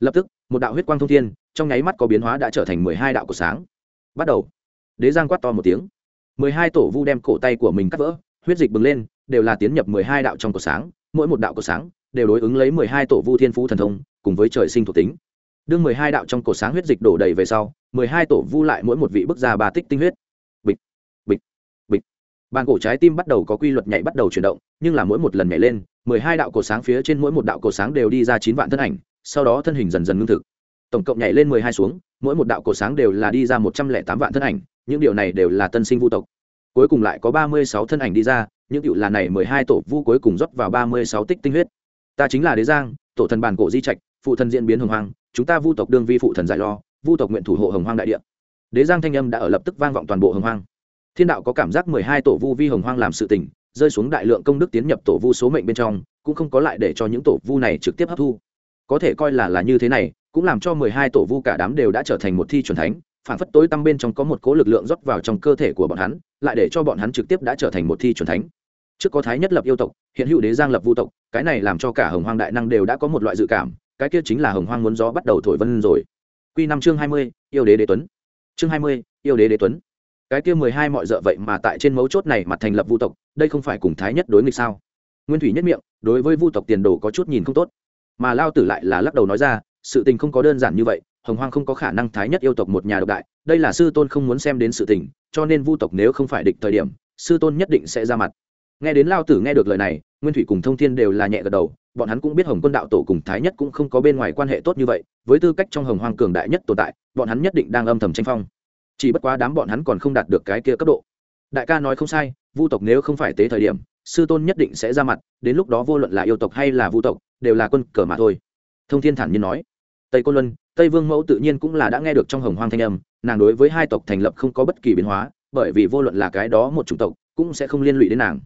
Lập tức, một đạo huyết quang thông thiên trong nháy mắt có biến hóa đã trở thành mười hai đạo của sáng. Bắt đầu. Đế giang quát to một tiếng. mười hai tổ vu đem cổ tay của mình cắt vỡ, huyết dịch bừng lên, đều là tiến nhập mười hai đạo trong cổ sáng. Mỗi một đạo cổ sáng đều đối ứng lấy mười hai tổ vu thiên phú thần thông, cùng với trời sinh thuộc tính. Đương mười hai đạo trong cổ sáng huyết dịch đổ đầy về sau, mười hai tổ vu lại mỗi một vị bước ra ba tích tinh huyết. Bịch bịch bịch. Bàn cổ trái tim bắt đầu có quy luật nhảy bắt đầu chuyển động, nhưng là mỗi một lần nhảy lên, mười hai đạo cổ sáng phía trên mỗi một đạo cổ sáng đều đi ra chín vạn thân ảnh, sau đó thân hình dần dần ngưng thực tổng cộng nhảy lên mười hai xuống, mỗi một đạo cổ sáng đều là đi ra một trăm lẻ tám vạn thân ảnh, những điều này đều là tân sinh vu tộc. Cuối cùng lại có ba mươi sáu thân ảnh đi ra, những cựu là này mười hai tổ vu cuối cùng rót vào ba mươi sáu tích tinh huyết. Ta chính là đế giang, tổ thần bản cổ di trạch, phụ thần diễn biến hồng hoàng chúng ta vu tộc đương vi phụ thần giải lo, vu tộc nguyện thủ hộ hồng hoang đại địa. Đế giang thanh âm đã ở lập tức vang vọng toàn bộ hồng hoang. Thiên đạo có cảm giác mười hai tổ vu vi hồng hoang làm sự tỉnh rơi xuống đại lượng công đức tiến nhập tổ vu số mệnh bên trong, cũng không có lại để cho những tổ vu này trực tiếp hấp thu. Có thể coi là là như thế này cũng làm cho mười hai tổ vu cả đám đều đã trở thành một thi chuẩn thánh, phản phất tối tăm bên trong có một cố lực lượng rót vào trong cơ thể của bọn hắn, lại để cho bọn hắn trực tiếp đã trở thành một thi chuẩn thánh. Trước có thái nhất lập yêu tộc, hiện hữu đế giang lập vu tộc, cái này làm cho cả hồng hoang đại năng đều đã có một loại dự cảm, cái kia chính là hồng hoang muốn gió bắt đầu thổi vân rồi. Q năm chương hai mươi, yêu đế đế tuấn. Chương hai mươi, yêu đế đế tuấn. Cái kia mười hai mọi d vậy mà tại trên mấu chốt này mặt thành lập vu tộc, đây không phải cùng thái nhất đối nghịch sao? Nguyên thủy nhất miệng, đối với vu tộc tiền đồ có chút nhìn không tốt. Mà lao tử lại là lắc đầu nói ra sự tình không có đơn giản như vậy, hồng hoang không có khả năng thái nhất yêu tộc một nhà độc đại, đây là sư tôn không muốn xem đến sự tình, cho nên vu tộc nếu không phải địch thời điểm, sư tôn nhất định sẽ ra mặt. Nghe đến lao tử nghe được lời này, nguyên thủy cùng thông thiên đều là nhẹ gật đầu, bọn hắn cũng biết hồng quân đạo tổ cùng thái nhất cũng không có bên ngoài quan hệ tốt như vậy, với tư cách trong hồng hoang cường đại nhất tồn tại, bọn hắn nhất định đang âm thầm tranh phong. Chỉ bất quá đám bọn hắn còn không đạt được cái kia cấp độ. Đại ca nói không sai, vu tộc nếu không phải tế thời điểm, sư tôn nhất định sẽ ra mặt, đến lúc đó vô luận là yêu tộc hay là vu tộc, đều là quân cờ mà thôi. Thông thiên thản nhiên nói tây côn luân, tây vương mẫu tự nhiên cũng là đã nghe được trong hồng hoang thanh âm, nàng đối với hai tộc thành lập không có bất kỳ biến hóa, bởi vì vô luận là cái đó một chủng tộc, cũng sẽ không liên lụy đến nàng.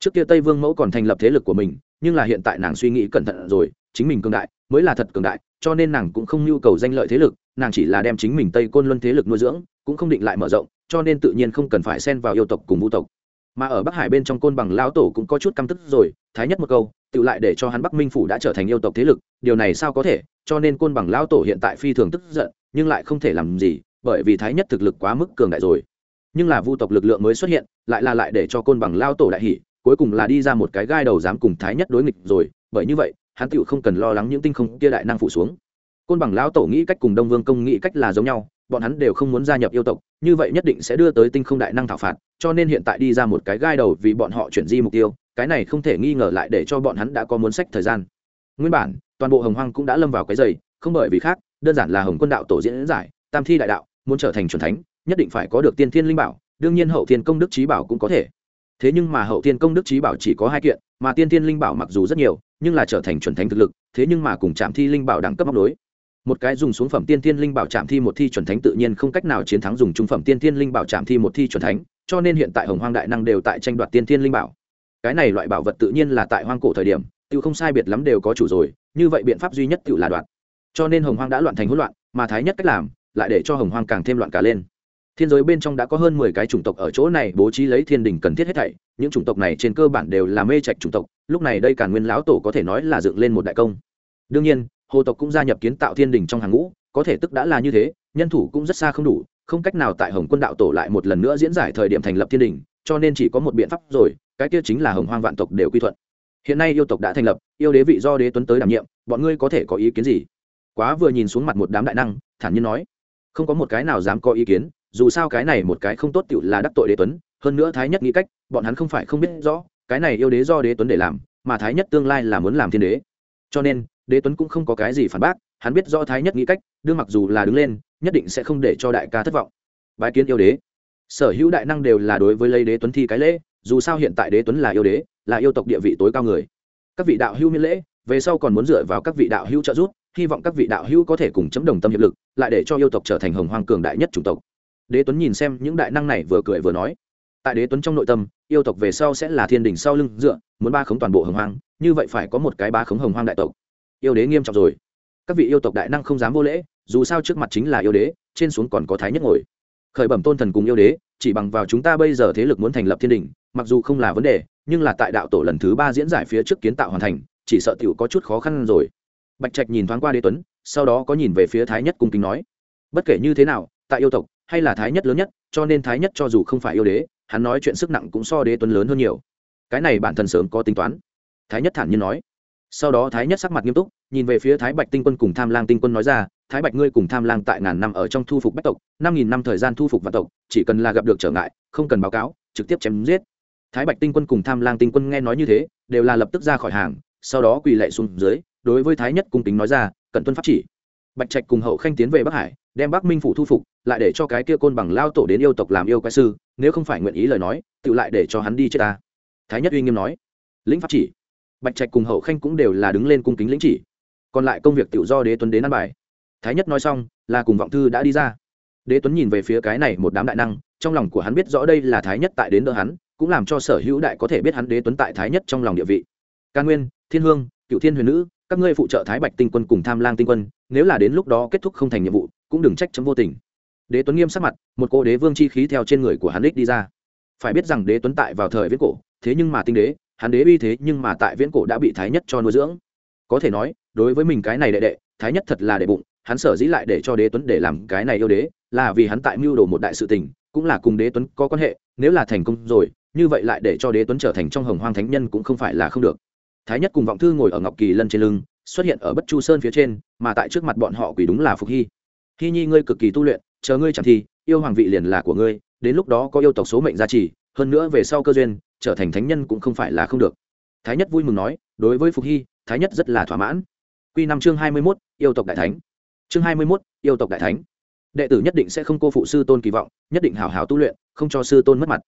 Trước kia tây vương mẫu còn thành lập thế lực của mình, nhưng là hiện tại nàng suy nghĩ cẩn thận rồi, chính mình cường đại, mới là thật cường đại, cho nên nàng cũng không nhu cầu danh lợi thế lực, nàng chỉ là đem chính mình tây côn luân thế lực nuôi dưỡng, cũng không định lại mở rộng, cho nên tự nhiên không cần phải xen vào yêu tộc cùng vũ tộc. Mà ở bắc hải bên trong côn bằng lão tổ cũng có chút căm tức rồi, thái nhất một câu tự lại để cho hắn bắc minh phủ đã trở thành yêu tộc thế lực, điều này sao có thể? Cho nên côn bằng lao tổ hiện tại phi thường tức giận, nhưng lại không thể làm gì, bởi vì thái nhất thực lực quá mức cường đại rồi. Nhưng là vu tộc lực lượng mới xuất hiện, lại là lại để cho côn bằng lao tổ đại hỷ cuối cùng là đi ra một cái gai đầu dám cùng thái nhất đối nghịch rồi. Bởi như vậy, hắn tựu không cần lo lắng những tinh không kia đại năng phủ xuống. Côn bằng lão tổ nghĩ cách cùng đông vương công nghĩ cách là giống nhau bọn hắn đều không muốn gia nhập yêu tộc, như vậy nhất định sẽ đưa tới tinh không đại năng thảo phạt, cho nên hiện tại đi ra một cái gai đầu vì bọn họ chuyển di mục tiêu, cái này không thể nghi ngờ lại để cho bọn hắn đã có muốn sách thời gian. Nguyên bản, toàn bộ hồng hoang cũng đã lâm vào cái giày không bởi vì khác, đơn giản là hồng quân đạo tổ diễn giải, tam thi đại đạo, muốn trở thành c thánh, nhất định phải có được tiên thiên linh bảo, đương nhiên hậu thiên công đức trí bảo cũng có thể. Thế nhưng mà hậu thiên công đức trí bảo chỉ có hai kiện, mà tiên thiên linh bảo mặc dù rất nhiều, nhưng là trở thành chuẩn thánh thực lực, thế nhưng mà cùng trạm thi linh bảo đẳng cấp móc đối một cái dùng xuống phẩm tiên thiên linh bảo trạm thi một thi chuẩn thánh tự nhiên không cách nào chiến thắng dùng trung phẩm tiên thiên linh bảo trạm thi một thi chuẩn thánh, cho nên hiện tại hồng hoang đại năng đều tại tranh đoạt tiên thiên linh bảo. Cái này loại bảo vật tự nhiên là tại hoang cổ thời điểm tự không sai biệt lắm đều có chủ rồi, như vậy biện pháp duy nhất tự là đoạt cho nên hồng hoang đã loạn thành hỗn loạn, mà thái nhất cách làm, lại để cho hồng hoang càng thêm loạn cả lên. Thiên giới bên trong đã có hơn mười cái chủng tộc ở chỗ này bố trí lấy thiên đình cần thiết hết thảy, những chủng tộc này trên cơ bản đều là mê trạch chủng tộc, lúc này đây cả nguyên lão tổ có thể nói là dựng lên một đại công. Đương nhiên hồ tộc cũng gia nhập kiến tạo thiên đình trong hàng ngũ, có thể tức đã là như thế, nhân thủ cũng rất xa không đủ, không cách nào tại hồng quân đạo tổ lại một lần nữa diễn giải thời điểm thành lập thiên đình, cho nên chỉ có một biện pháp rồi, cái kia chính là hồng hoang vạn tộc đều quy thuận. Hiện nay yêu tộc đã thành lập, yêu đế vị do đế tuấn tới đảm nhiệm, bọn ngươi có thể có ý kiến gì? Quá vừa nhìn xuống mặt một đám đại năng, thản nhiên nói, không có một cái nào dám có ý kiến, dù sao cái này một cái không tốt tựu là đắc tội đế tuấn, hơn nữa thái nhất nghĩ cách, bọn hắn không phải không biết rõ, cái này yêu đế do đế tuấn để làm, mà thái nhất tương lai là muốn làm thiên đế. Cho nên đế tuấn cũng không có cái gì phản bác hắn biết do thái nhất nghĩ cách đương mặc dù là đứng lên nhất định sẽ không để cho đại ca thất vọng. Bái kiến yêu đế. Sở hữu đại năng đều là đối với lấy đế tuấn thi cái lễ dù sao hiện tại đế tuấn là yêu đế là yêu tộc địa vị tối cao người. Các vị đạo hữu miễn lễ về sau còn muốn dựa vào các vị đạo hữu trợ giúp hy vọng các vị đạo hữu có thể cùng chấm đồng tâm hiệp lực lại để cho yêu tộc trở thành hồng hoàng cường đại nhất chủng tộc. Đế tuấn nhìn xem những đại năng này vừa cười vừa nói. Tại đế tuấn trong nội tâm yêu tộc về sau sẽ là thiên đình sau lưng dựa muốn ba khống toàn bộ hồng hoàng, như vậy phải có một cái ba khống hồng hoàng đại tộc yêu đế nghiêm trọng rồi. Các vị yêu tộc đại năng không dám vô lễ, dù sao trước mặt chính là yêu đế, trên xuống còn có thái nhất ngồi. Khởi bẩm tôn thần cùng yêu đế, chỉ bằng vào chúng ta bây giờ thế lực muốn thành lập thiên đình, mặc dù không là vấn đề, nhưng là tại đạo tổ lần thứ ba diễn giải phía trước kiến tạo hoàn thành, chỉ sợ t có chút khó khăn rồi. Bạch trạch nhìn thoáng qua đế tuấn, sau đó có nhìn về phía thái nhất cung kính nói, bất kể như thế nào, tại yêu tộc, hay là thái nhất lớn nhất, cho nên thái nhất cho dù không phải yêu đế, hắn nói chuyện sức nặng cũng so đế tuấn lớn hơn nhiều. Cái này bản thân sớm có tính toán. Thái nhất thản nhiên nói sau đó thái nhất sắc mặt nghiêm túc, nhìn về phía thái bạch tinh quân cùng tham lang tinh quân nói ra, thái bạch, ngươi cùng tham lang tại ngàn năm ở trong thu phục bách tộc, năm nghìn năm thời gian thu phục vạn tộc, chỉ cần là gặp được trở ngại, không cần báo cáo, trực tiếp chém giết. Thái bạch tinh quân cùng tham lang tinh quân nghe nói như thế, đều là lập tức ra khỏi hàng, sau đó quỳ lệ xuống dưới, đối với thái nhất cung kính nói ra cần tuân pháp chỉ. Bạch trạch cùng hậu khanh tiến về bắc hải, đem bắc minh phủ thu phục, lại để cho cái kia côn bằng lao tổ đến yêu tộc làm yêu quái sư, nếu không phải nguyện ý lời nói, tự lại để cho hắn đi chết ta. Thái nhất uy nghiêm nói, lĩnh pháp chỉ bạch trạch cùng hậu khanh cũng đều là đứng lên cung kính lĩnh chỉ. Còn lại công việc tự do đế tuấn đến ăn bài. Thái nhất nói xong, là cùng vọng thư đã đi ra. Đế tuấn nhìn về phía cái này một đám đại năng, trong lòng của hắn biết rõ đây là thái nhất tại đến đỡ hắn, cũng làm cho sở hữu đại có thể biết hắn đế tuấn tại thái nhất trong lòng địa vị. Ca nguyên, thiên hương cựu thiên huyền nữ, các ngươi phụ trợ thái bạch tinh quân cùng tham lang tinh quân, nếu là đến lúc đó kết thúc không thành nhiệm vụ, cũng đừng trách chấm vô tình. Đế tuấn nghiêm sắc mặt, một cô đế vương chi khí theo trên người của hắn đích đi ra. Phải biết rằng đế tuấn tại vào thời viết cổ, thế nhưng mà tinh đế hắn đế uy thế nhưng mà tại viễn cổ đã bị thái nhất cho nuôi dưỡng. Có thể nói, đối với mình cái này đệ đệ, thái nhất thật là đệ bụng, hắn sở dĩ lại để cho đế tuấn để làm cái này yêu đế, là vì hắn tại mưu đồ một đại sự tình, cũng là cùng đế tuấn có quan hệ, nếu là thành công rồi, như vậy lại để cho đế tuấn trở thành trong hồng hoang thánh nhân cũng không phải là không được. Thái nhất cùng vọng thư ngồi ở ngọc kỳ lân trên lưng, xuất hiện ở bất chu sơn phía trên, mà tại trước mặt bọn họ quỷ đúng là phục hy. Hy nhi ngươi cực kỳ tu luyện, chờ ngươi chẳng thì, yêu hoàng vị liền là của ngươi, đến lúc đó có yêu tộc số mệnh gia trì, hơn nữa về sau cơ duyên trở thành thánh nhân cũng không phải là không được. Thái nhất vui mừng nói, đối với phục hy, thái nhất rất là thỏa mãn. Q năm chương hai mươi mốt, yêu tộc đại thánh. Chương hai mươi mốt, yêu tộc đại thánh. Đệ tử nhất định sẽ không cô phụ sư tôn kỳ vọng, nhất định hảo hảo tu luyện, không cho sư tôn mất mặt.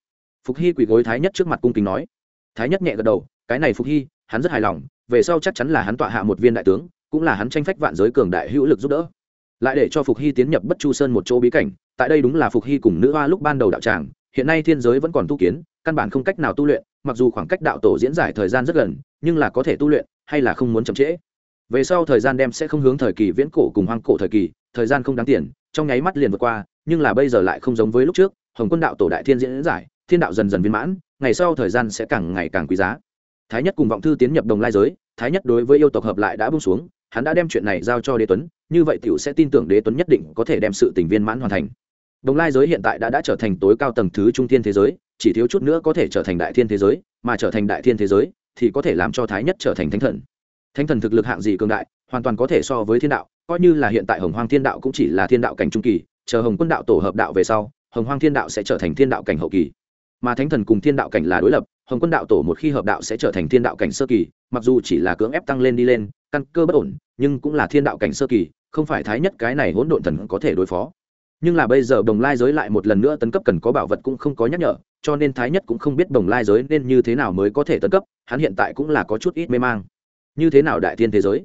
Phục hy quỳ gối thái nhất trước mặt cung kính nói. Thái nhất nhẹ gật đầu, cái này phục hy, hắn rất hài lòng, về sau chắc chắn là hắn tọa hạ một viên đại tướng, cũng là hắn tranh phách vạn giới cường đại hữu lực giúp đỡ. Lại để cho phục hy tiến nhập bất chu sơn một chỗ bí cảnh, tại đây đúng là phục hy cùng nữ hoa lúc ban đầu đạo tràng, hiện nay thiên giới vẫn còn tu kiến căn bản không cách nào tu luyện, mặc dù khoảng cách đạo tổ diễn giải thời gian rất gần, nhưng là có thể tu luyện, hay là không muốn chậm trễ. Về sau thời gian đem sẽ không hướng thời kỳ viễn cổ cùng hoang cổ thời kỳ, thời gian không đáng tiền, trong nháy mắt liền vượt qua, nhưng là bây giờ lại không giống với lúc trước, hồng quân đạo tổ đại thiên diễn giải, thiên đạo dần dần viên mãn, ngày sau thời gian sẽ càng ngày càng quý giá. Thái nhất cùng vọng thư tiến nhập đồng lai giới, thái nhất đối với yêu tộc hợp lại đã bung xuống, hắn đã đem chuyện này giao cho đế tuấn, như vậy t i ể u sẽ tin tưởng đế tuấn nhất định có thể đem sự tình viên mãn hoàn thành. Đồng lai giới hiện tại đã đã trở thành tối cao tầng thứ trung thiên thế giới chỉ thiếu chút nữa có thể trở thành đại thiên thế giới, mà trở thành đại thiên thế giới thì có thể làm cho thái nhất trở thành thánh thần. Thánh thần thực lực hạng gì cường đại, hoàn toàn có thể so với thiên đạo, coi như là hiện tại hồng hoang thiên đạo cũng chỉ là thiên đạo cảnh trung kỳ, chờ hồng quân đạo tổ hợp đạo về sau, hồng hoang thiên đạo sẽ trở thành thiên đạo cảnh hậu kỳ. Mà thánh thần cùng thiên đạo cảnh là đối lập, hồng quân đạo tổ một khi hợp đạo sẽ trở thành thiên đạo cảnh sơ kỳ, mặc dù chỉ là cưỡng ép tăng lên đi lên, căn cơ bất ổn, nhưng cũng là thiên đạo cảnh sơ kỳ, không phải thái nhất cái này hỗn độn thần có thể đối phó nhưng là bây giờ đồng lai giới lại một lần nữa tấn cấp cần có bảo vật cũng không có nhắc nhở, cho nên thái nhất cũng không biết đồng lai giới nên như thế nào mới có thể tấn cấp, hắn hiện tại cũng là có chút ít mê mang. Như thế nào đại thiên thế giới?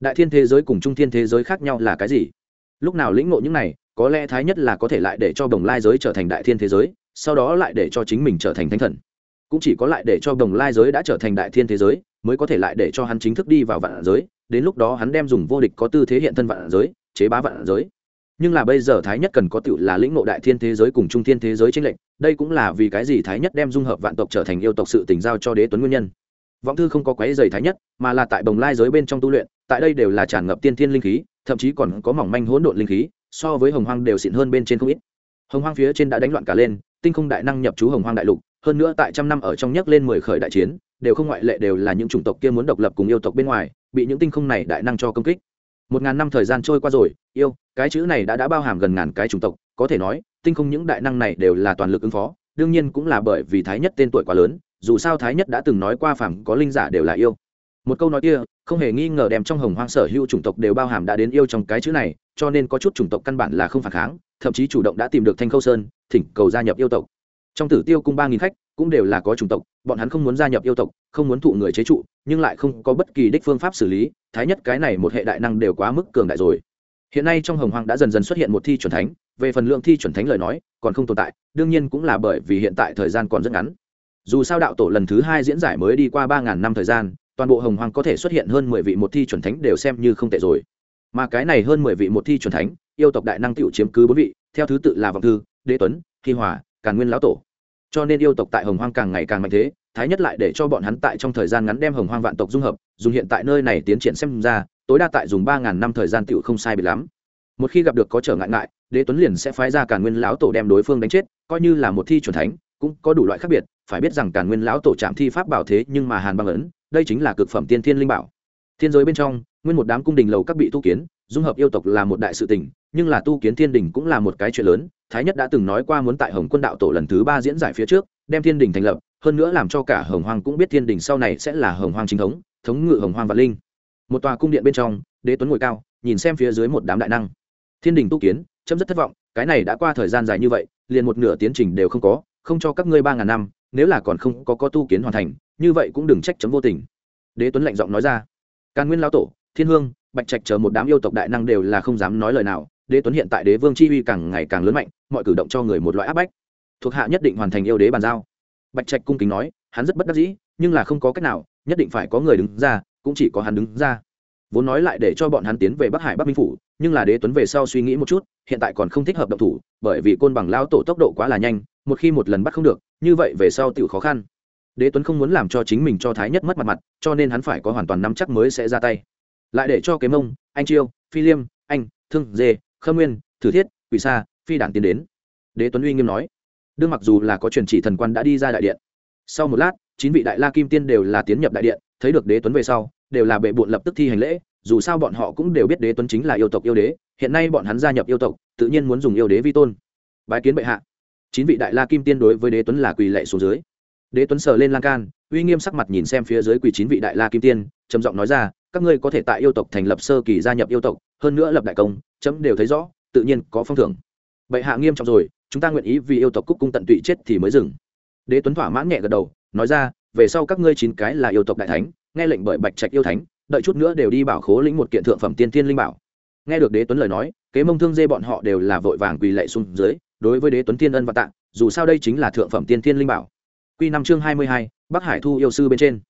Đại thiên thế giới cùng trung thiên thế giới khác nhau là cái gì? Lúc nào lĩnh ngộ những này, có lẽ thái nhất là có thể lại để cho đồng lai giới trở thành đại thiên thế giới, sau đó lại để cho chính mình trở thành thánh thần. Cũng chỉ có lại để cho đồng lai giới đã trở thành đại thiên thế giới, mới có thể lại để cho hắn chính thức đi vào vạn giới, đến lúc đó hắn đem dùng vô địch có tư thế hiện thân vạn giới, chế bá vạn giới nhưng là bây giờ thái nhất cần có tựu là lĩnh ngộ đại thiên thế giới cùng trung thiên thế giới tranh lệnh đây cũng là vì cái gì thái nhất đem dung hợp vạn tộc trở thành yêu tộc sự tình giao cho đế tuấn nguyên nhân. Vọng thư không có quái dày thái nhất, mà là tại bồng lai giới bên trong tu luyện, tại đây đều là tràn ngập tiên thiên linh khí, thậm chí còn có mỏng manh hỗn độn linh khí, so với hồng hoang đều xịn hơn bên trên không ít. Hồng hoang phía trên đã đánh loạn cả lên, tinh không đại năng nhập chú hồng hoang đại lục, hơn nữa tại trăm năm ở trong nhấc lên mười khởi đại chiến, đều không ngoại lệ đều là những chủng tộc kia muốn độc lập cùng yêu tộc bên ngoài, bị những tinh không này đại năng cho công kích một ngàn năm thời gian trôi qua rồi, yêu, cái chữ này đã đã bao hàm gần ngàn cái chủng tộc, có thể nói, tinh không những đại năng này đều là toàn lực ứng phó, đương nhiên cũng là bởi vì thái nhất tên tuổi quá lớn, dù sao thái nhất đã từng nói qua phẳng có linh giả đều là yêu. Một câu nói kia, không hề nghi ngờ đem trong hồng hoang sở hữu chủng tộc đều bao hàm đã đến yêu trong cái chữ này, cho nên có chút chủng tộc căn bản là không phản kháng, thậm chí chủ động đã tìm được thanh khâu sơn, thỉnh cầu gia nhập yêu tộc. Trong tử tiêu cung ba nghìn khách cũng đều là có chủng tộc, bọn hắn không muốn gia nhập yêu tộc, không muốn thụ người chế trụ, nhưng lại không có bất kỳ đích phương pháp xử lý, thái nhất cái này một hệ đại năng đều quá mức cường đại rồi. Hiện nay trong hồng hoang đã dần dần xuất hiện một thi chuẩn thánh, về phần lượng thi chuẩn thánh lời nói, còn không tồn tại, đương nhiên cũng là bởi vì hiện tại thời gian còn rất ngắn. Dù sao đạo tổ lần thứ hai diễn giải mới đi qua ba ngàn năm thời gian, toàn bộ hồng hoang có thể xuất hiện hơn mười vị một thi chuẩn thánh đều xem như không tệ rồi. Mà cái này hơn mười vị một thi chuẩn thánh, yêu tộc đại năng tựu chiếm cứ bốn vị, theo thứ tự là vọng thư, đế tuấn, thi hòa, càn nguyên lão tổ cho nên yêu tộc tại hồng hoang càng ngày càng mạnh thế, thái nhất lại để cho bọn hắn tại trong thời gian ngắn đem hồng hoang vạn tộc dung hợp, dùng hiện tại nơi này tiến triển xem ra, tối đa tại dùng ba ngàn năm thời gian tựu không sai bị lắm. Một khi gặp được có trở ngại ngại, đế tuấn liền sẽ phái ra càn nguyên lão tổ đem đối phương đánh chết, coi như là một thi chuẩn thánh, cũng có đủ loại khác biệt, phải biết rằng càn nguyên lão tổ trạm thi pháp bảo thế nhưng mà hàn băng ấn, đây chính là cực phẩm tiên thiên linh bảo. Thiên giới bên trong, nguyên một đám cung đình lầu các bị tu kiến, dung hợp yêu tộc là một đại sự tình, nhưng là tu kiến thiên đình cũng là một cái chuyện lớn thái nhất đã từng nói qua muốn tại hồng quân đạo tổ lần thứ ba diễn giải phía trước, đem thiên đình thành lập, hơn nữa làm cho cả hồng Hoàng cũng biết thiên đình sau này sẽ là hồng Hoàng chính thống thống ngự hồng Hoàng vạn linh. Một tòa cung điện bên trong, đế tuấn ngồi cao, nhìn xem phía dưới một đám đại năng. Thiên đình tu kiến, chấm rất thất vọng, cái này đã qua thời gian dài như vậy, liền một nửa tiến trình đều không có, không cho các ngươi ba ngàn năm, nếu là còn không có có tu kiến hoàn thành, như vậy cũng đừng trách chấm vô tình. Đế tuấn lạnh giọng nói ra. Càn nguyên lão tổ, thiên hương, bạch trạch chờ một đám yêu tộc đại năng đều là không dám nói lời nào đế tuấn hiện tại đế vương chi uy càng ngày càng lớn mạnh, mọi cử động cho người một loại áp bách. Thuộc hạ nhất định hoàn thành yêu đế bàn giao. Bạch trạch cung kính nói, hắn rất bất đắc dĩ, nhưng là không có cách nào, nhất định phải có người đứng ra, cũng chỉ có hắn đứng ra. Vốn nói lại để cho bọn hắn tiến về bắc hải bắc minh phủ, nhưng là đế tuấn về sau suy nghĩ một chút, hiện tại còn không thích hợp động thủ, bởi vì côn bằng lao tổ tốc độ quá là nhanh, một khi một lần bắt không được, như vậy về sau tự khó khăn. Đế tuấn không muốn làm cho chính mình cho thái nhất mất mặt mặt, cho nên hắn phải có hoàn toàn nắm chắc mới sẽ ra tay. Lại để cho kế mông, anh chiêu, phi liêm, anh, thương, dê khâm nguyên, thử thiết, quỷ sa, phi đản tiến đến. Đế tuấn uy nghiêm nói, đương mặc dù là có truyền chỉ thần quan đã đi ra đại điện, sau một lát, chín vị đại la kim tiên đều là tiến nhập đại điện, thấy được đế tuấn về sau, đều là bệ bộn lập tức thi hành lễ, dù sao bọn họ cũng đều biết đế tuấn chính là yêu tộc yêu đế, hiện nay bọn hắn gia nhập yêu tộc, tự nhiên muốn dùng yêu đế vi tôn. Bái kiến bệ hạ. Chín vị đại la kim tiên đối với đế tuấn là quỳ lệ xuống dưới. Đế tuấn sờ lên lan can, uy nghiêm sắc mặt nhìn xem phía dưới quỳ chín vị đại la kim tiên, trầm giọng nói ra, các ngươi có thể tại yêu tộc thành lập sơ kỳ gia nhập yêu tộc hơn nữa lập đại công, chấm đều thấy rõ, tự nhiên có phong thưởng. Bệ hạ nghiêm trọng rồi, chúng ta nguyện ý vì yêu tộc cúc cung tận tụy chết thì mới dừng. Đế tuấn thỏa mãn nhẹ gật đầu, nói ra, về sau các ngươi chín cái là yêu tộc đại thánh, nghe lệnh bởi bạch trạch yêu thánh, đợi chút nữa đều đi bảo khố lĩnh một kiện thượng phẩm tiên tiên linh bảo. Nghe được đế tuấn lời nói, kế mông thương dê bọn họ đều là vội vàng quỳ lệ xuống dưới, đối với đế tuấn tiên ân và tạng dù sao đây chính là thượng phẩm tiên tiên linh bảo. Q năm chương hai mươi hai, bắc hải thu yêu sư bên trên.